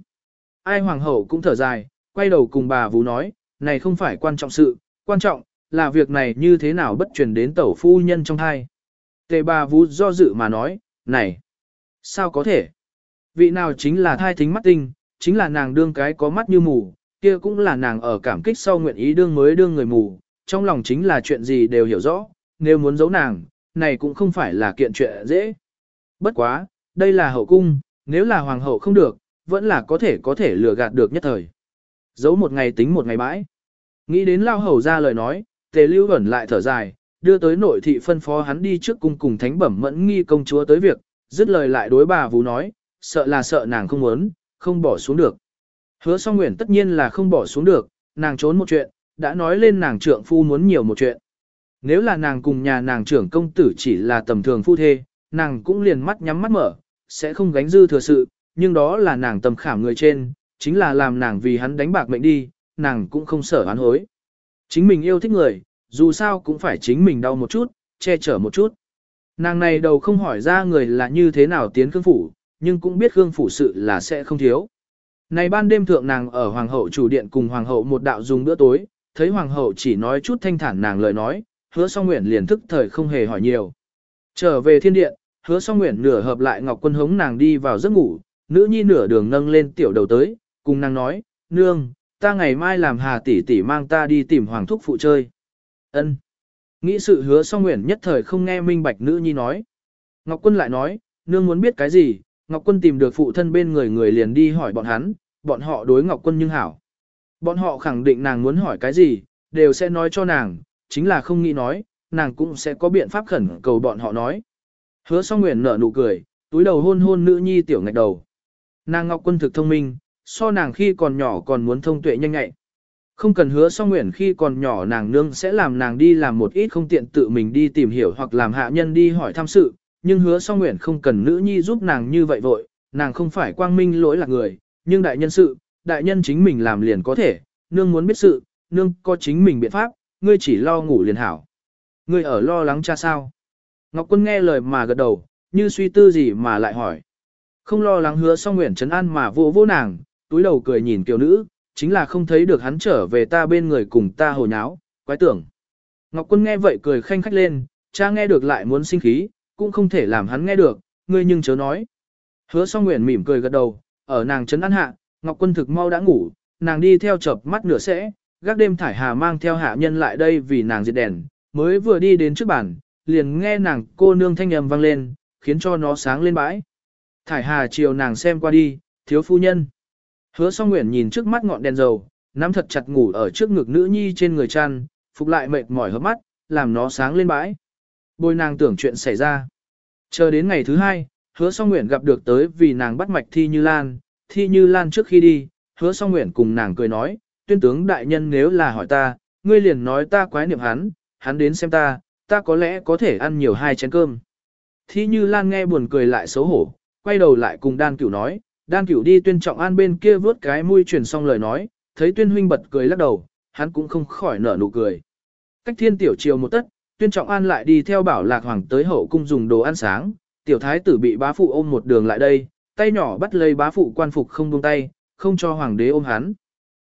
Speaker 1: Ai hoàng hậu cũng thở dài, quay đầu cùng bà Vũ nói, này không phải quan trọng sự, quan trọng là việc này như thế nào bất truyền đến tẩu phu nhân trong thai. Tề bà Vũ do dự mà nói, này, sao có thể? Vị nào chính là thai thính mắt tinh, chính là nàng đương cái có mắt như mù, kia cũng là nàng ở cảm kích sau nguyện ý đương mới đương người mù, trong lòng chính là chuyện gì đều hiểu rõ, nếu muốn giấu nàng, này cũng không phải là kiện chuyện dễ. Bất quá, đây là hậu cung, nếu là hoàng hậu không được, vẫn là có thể có thể lừa gạt được nhất thời. Giấu một ngày tính một ngày bãi. Nghĩ đến lao hầu ra lời nói, tề lưu ẩn lại thở dài, đưa tới nội thị phân phó hắn đi trước cung cùng thánh bẩm mẫn nghi công chúa tới việc, dứt lời lại đối bà vú nói, sợ là sợ nàng không muốn, không bỏ xuống được. Hứa song nguyện tất nhiên là không bỏ xuống được, nàng trốn một chuyện, đã nói lên nàng trượng phu muốn nhiều một chuyện. Nếu là nàng cùng nhà nàng trưởng công tử chỉ là tầm thường phu thê, nàng cũng liền mắt nhắm mắt mở, sẽ không gánh dư thừa sự, nhưng đó là nàng tầm khảm người trên, chính là làm nàng vì hắn đánh bạc mệnh đi, nàng cũng không sợ hắn hối. Chính mình yêu thích người, dù sao cũng phải chính mình đau một chút, che chở một chút. Nàng này đầu không hỏi ra người là như thế nào tiến cương phủ, nhưng cũng biết khương phủ sự là sẽ không thiếu. Này ban đêm thượng nàng ở hoàng hậu chủ điện cùng hoàng hậu một đạo dùng bữa tối, thấy hoàng hậu chỉ nói chút thanh thản nàng lời nói, hứa song nguyện liền thức thời không hề hỏi nhiều. Trở về thiên điện, hứa song nguyện nửa hợp lại ngọc quân hống nàng đi vào giấc ngủ, nữ nhi nửa đường nâng lên tiểu đầu tới, cùng nàng nói, nương, ta ngày mai làm hà tỷ tỷ mang ta đi tìm hoàng thúc phụ chơi. ân Nghĩ sự hứa song nguyện nhất thời không nghe minh bạch nữ nhi nói. Ngọc quân lại nói, nương muốn biết cái gì, Ngọc quân tìm được phụ thân bên người người liền đi hỏi bọn hắn, bọn họ đối Ngọc quân nhưng hảo. Bọn họ khẳng định nàng muốn hỏi cái gì, đều sẽ nói cho nàng, chính là không nghĩ nói, nàng cũng sẽ có biện pháp khẩn cầu bọn họ nói. Hứa song nguyện nở nụ cười, túi đầu hôn hôn nữ nhi tiểu ngạch đầu. Nàng Ngọc Quân thực thông minh, so nàng khi còn nhỏ còn muốn thông tuệ nhanh nhạy. Không cần hứa song nguyện khi còn nhỏ nàng nương sẽ làm nàng đi làm một ít không tiện tự mình đi tìm hiểu hoặc làm hạ nhân đi hỏi thăm sự, nhưng hứa song nguyện không cần nữ nhi giúp nàng như vậy vội, nàng không phải quang minh lỗi lạc người, nhưng đại nhân sự, đại nhân chính mình làm liền có thể, nương muốn biết sự, nương có chính mình biện pháp, ngươi chỉ lo ngủ liền hảo. Ngươi ở lo lắng cha sao? Ngọc Quân nghe lời mà gật đầu, như suy tư gì mà lại hỏi. Không lo lắng hứa song nguyện trấn an mà vô vô nàng, túi đầu cười nhìn kiều nữ, chính là không thấy được hắn trở về ta bên người cùng ta hồ nháo, quái tưởng. Ngọc Quân nghe vậy cười khanh khách lên, cha nghe được lại muốn sinh khí, cũng không thể làm hắn nghe được, ngươi nhưng chớ nói. Hứa song nguyện mỉm cười gật đầu, ở nàng trấn an hạ, Ngọc Quân thực mau đã ngủ, nàng đi theo chợp mắt nửa sẽ, gác đêm thải hà mang theo hạ nhân lại đây vì nàng diệt đèn, mới vừa đi đến trước bàn, liền nghe nàng cô nương thanh âm vang lên, khiến cho nó sáng lên bãi. Thải hà chiều nàng xem qua đi, thiếu phu nhân. Hứa song nguyện nhìn trước mắt ngọn đèn dầu, nắm thật chặt ngủ ở trước ngực nữ nhi trên người chăn, phục lại mệt mỏi hớp mắt, làm nó sáng lên bãi. Bôi nàng tưởng chuyện xảy ra. Chờ đến ngày thứ hai, hứa song nguyện gặp được tới vì nàng bắt mạch thi như lan, thi như lan trước khi đi, hứa song nguyện cùng nàng cười nói, tuyên tướng đại nhân nếu là hỏi ta, ngươi liền nói ta quái niệm hắn, hắn đến xem ta, ta có lẽ có thể ăn nhiều hai chén cơm. Thi như lan nghe buồn cười lại xấu hổ, quay đầu lại cùng đan cửu nói, đan cửu đi tuyên trọng an bên kia vớt cái mũi truyền xong lời nói, thấy tuyên huynh bật cười lắc đầu, hắn cũng không khỏi nở nụ cười. Cách thiên tiểu chiều một tất, tuyên trọng an lại đi theo bảo lạc hoàng tới hậu cung dùng đồ ăn sáng, tiểu thái tử bị bá phụ ôm một đường lại đây, tay nhỏ bắt lấy bá phụ quan phục không buông tay, không cho hoàng đế ôm hắn.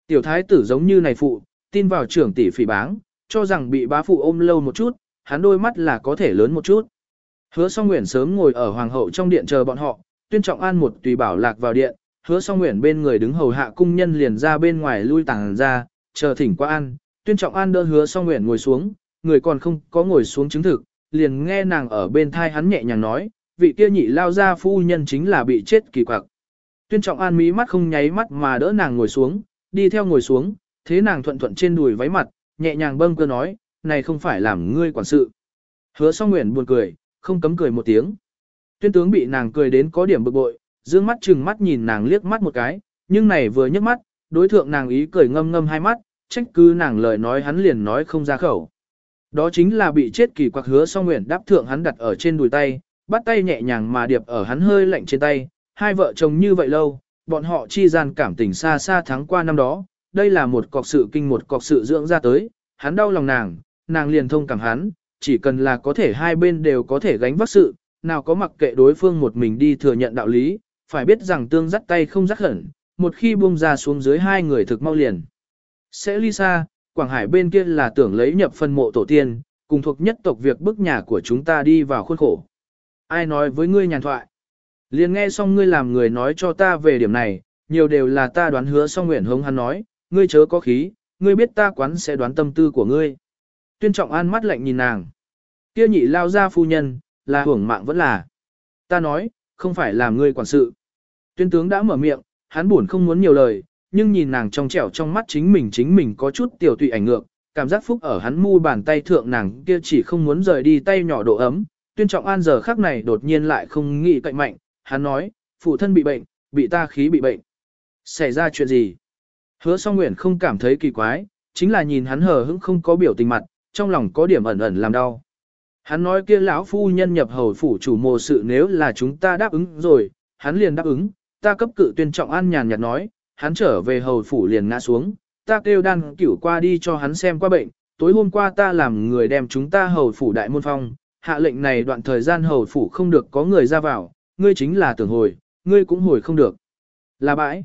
Speaker 1: Tiểu thái tử giống như này phụ, tin vào trưởng tỷ phỉ báng, cho rằng bị bá phụ ôm lâu một chút, hắn đôi mắt là có thể lớn một chút. Hứa song nguyện sớm ngồi ở hoàng hậu trong điện chờ bọn họ, tuyên trọng an một tùy bảo lạc vào điện, hứa song nguyện bên người đứng hầu hạ cung nhân liền ra bên ngoài lui tàng ra, chờ thỉnh qua an, tuyên trọng an đỡ hứa song nguyện ngồi xuống, người còn không có ngồi xuống chứng thực, liền nghe nàng ở bên thai hắn nhẹ nhàng nói, vị kia nhị lao ra phu nhân chính là bị chết kỳ quặc. Tuyên trọng an mí mắt không nháy mắt mà đỡ nàng ngồi xuống, đi theo ngồi xuống, thế nàng thuận thuận trên đùi váy mặt, nhẹ nhàng bâng cơ nói, này không phải làm ngươi quản sự. Hứa song nguyện buồn cười, không cấm cười một tiếng. Tuyên tướng bị nàng cười đến có điểm bực bội, dương mắt chừng mắt nhìn nàng liếc mắt một cái, nhưng này vừa nhấc mắt, đối thượng nàng ý cười ngâm ngâm hai mắt, trách cứ nàng lời nói hắn liền nói không ra khẩu. Đó chính là bị chết kỳ quặc hứa song nguyện đáp thượng hắn đặt ở trên đùi tay, bắt tay nhẹ nhàng mà điệp ở hắn hơi lạnh trên tay, hai vợ chồng như vậy lâu, bọn họ chi gian cảm tình xa xa tháng qua năm đó, đây là một cọc sự kinh một cọc sự dưỡng ra tới, hắn đau lòng nàng, nàng liền thông cảm hắn, chỉ cần là có thể hai bên đều có thể gánh vác sự, nào có mặc kệ đối phương một mình đi thừa nhận đạo lý, phải biết rằng tương dắt tay không dắt hẳn, một khi buông ra xuống dưới hai người thực mau liền. Sẽ ly xa, Quảng Hải bên kia là tưởng lấy nhập phân mộ tổ tiên, cùng thuộc nhất tộc việc bức nhà của chúng ta đi vào khuôn khổ. Ai nói với ngươi nhàn thoại? Liền nghe xong ngươi làm người nói cho ta về điểm này, nhiều đều là ta đoán hứa xong nguyện hống hắn nói, ngươi chớ có khí, ngươi biết ta quán sẽ đoán tâm tư của ngươi. Tuyên trọng an mắt lạnh nhìn nàng. Kia nhị lao ra phu nhân, là hưởng mạng vẫn là. Ta nói, không phải làm ngươi quản sự. Tuyên tướng đã mở miệng, hắn buồn không muốn nhiều lời, nhưng nhìn nàng trong trẻo trong mắt chính mình chính mình có chút tiểu tụy ảnh ngược, cảm giác phúc ở hắn mu bàn tay thượng nàng kia chỉ không muốn rời đi tay nhỏ độ ấm. Tuyên trọng an giờ khắc này đột nhiên lại không nghĩ cạnh mạnh, hắn nói, phụ thân bị bệnh, bị ta khí bị bệnh. Xảy ra chuyện gì? Hứa song nguyện không cảm thấy kỳ quái, chính là nhìn hắn hờ hững không có biểu tình mặt, trong lòng có điểm ẩn ẩn làm đau. Hắn nói kia lão phu nhân nhập hầu phủ chủ mồ sự nếu là chúng ta đáp ứng rồi, hắn liền đáp ứng, ta cấp cự tuyên trọng an nhàn nhạt nói, hắn trở về hầu phủ liền ngã xuống, ta kêu đan cửu qua đi cho hắn xem qua bệnh, tối hôm qua ta làm người đem chúng ta hầu phủ đại môn phong, hạ lệnh này đoạn thời gian hầu phủ không được có người ra vào, ngươi chính là tưởng hồi, ngươi cũng hồi không được. Là bãi.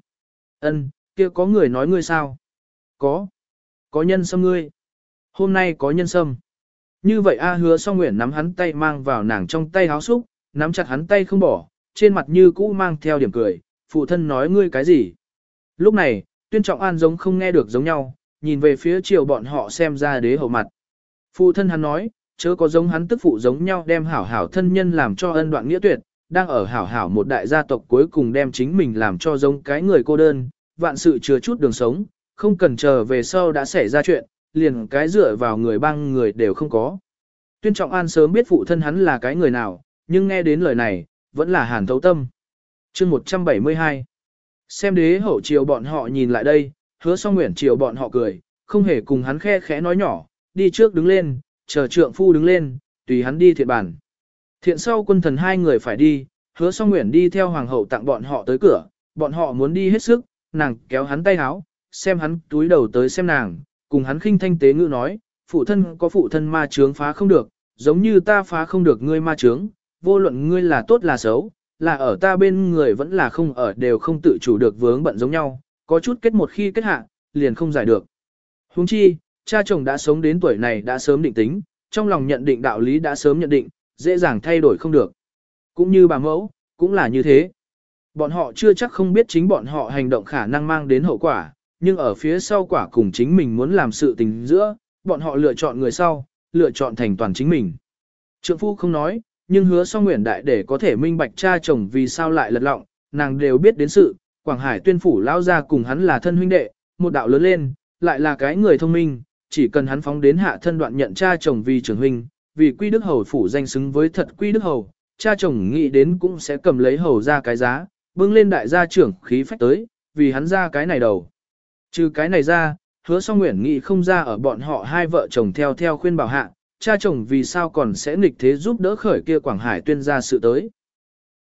Speaker 1: Ân, kia có người nói ngươi sao? Có. Có nhân xâm ngươi. Hôm nay có nhân xâm. Như vậy A hứa song nguyện nắm hắn tay mang vào nàng trong tay háo xúc, nắm chặt hắn tay không bỏ, trên mặt như cũ mang theo điểm cười, phụ thân nói ngươi cái gì. Lúc này, tuyên trọng an giống không nghe được giống nhau, nhìn về phía chiều bọn họ xem ra đế hậu mặt. Phụ thân hắn nói, chớ có giống hắn tức phụ giống nhau đem hảo hảo thân nhân làm cho ân đoạn nghĩa tuyệt, đang ở hảo hảo một đại gia tộc cuối cùng đem chính mình làm cho giống cái người cô đơn, vạn sự chưa chút đường sống, không cần chờ về sau đã xảy ra chuyện, liền cái dựa vào người băng người đều không có. Tuyên Trọng An sớm biết phụ thân hắn là cái người nào, nhưng nghe đến lời này, vẫn là hàn thấu tâm. chương 172 Xem đế hậu chiều bọn họ nhìn lại đây, hứa song nguyện chiều bọn họ cười, không hề cùng hắn khe khẽ nói nhỏ, đi trước đứng lên, chờ trượng phu đứng lên, tùy hắn đi thiện bản. Thiện sau quân thần hai người phải đi, hứa song nguyện đi theo hoàng hậu tặng bọn họ tới cửa, bọn họ muốn đi hết sức, nàng kéo hắn tay háo, xem hắn túi đầu tới xem nàng, cùng hắn khinh thanh tế ngữ nói, phụ thân có phụ thân ma trướng phá không được, giống như ta phá không được ngươi ma trướng, vô luận ngươi là tốt là xấu, là ở ta bên người vẫn là không ở đều không tự chủ được vướng bận giống nhau, có chút kết một khi kết hạ, liền không giải được. Huống chi, cha chồng đã sống đến tuổi này đã sớm định tính, trong lòng nhận định đạo lý đã sớm nhận định, dễ dàng thay đổi không được. Cũng như bà mẫu, cũng là như thế. Bọn họ chưa chắc không biết chính bọn họ hành động khả năng mang đến hậu quả, nhưng ở phía sau quả cùng chính mình muốn làm sự tình giữa, bọn họ lựa chọn người sau, lựa chọn thành toàn chính mình. Trượng phu không nói, nhưng hứa song nguyện đại để có thể minh bạch cha chồng vì sao lại lật lọng, nàng đều biết đến sự, Quảng Hải tuyên phủ lao ra cùng hắn là thân huynh đệ, một đạo lớn lên, lại là cái người thông minh, chỉ cần hắn phóng đến hạ thân đoạn nhận cha chồng vì trưởng huynh, vì quy đức hầu phủ danh xứng với thật quy đức hầu, cha chồng nghĩ đến cũng sẽ cầm lấy hầu ra cái giá, bưng lên đại gia trưởng khí phách tới, vì hắn ra cái này đầu. Trừ cái này ra, hứa song nguyện nghĩ không ra ở bọn họ hai vợ chồng theo theo khuyên bảo hạ, cha chồng vì sao còn sẽ nghịch thế giúp đỡ khởi kia Quảng Hải tuyên ra sự tới.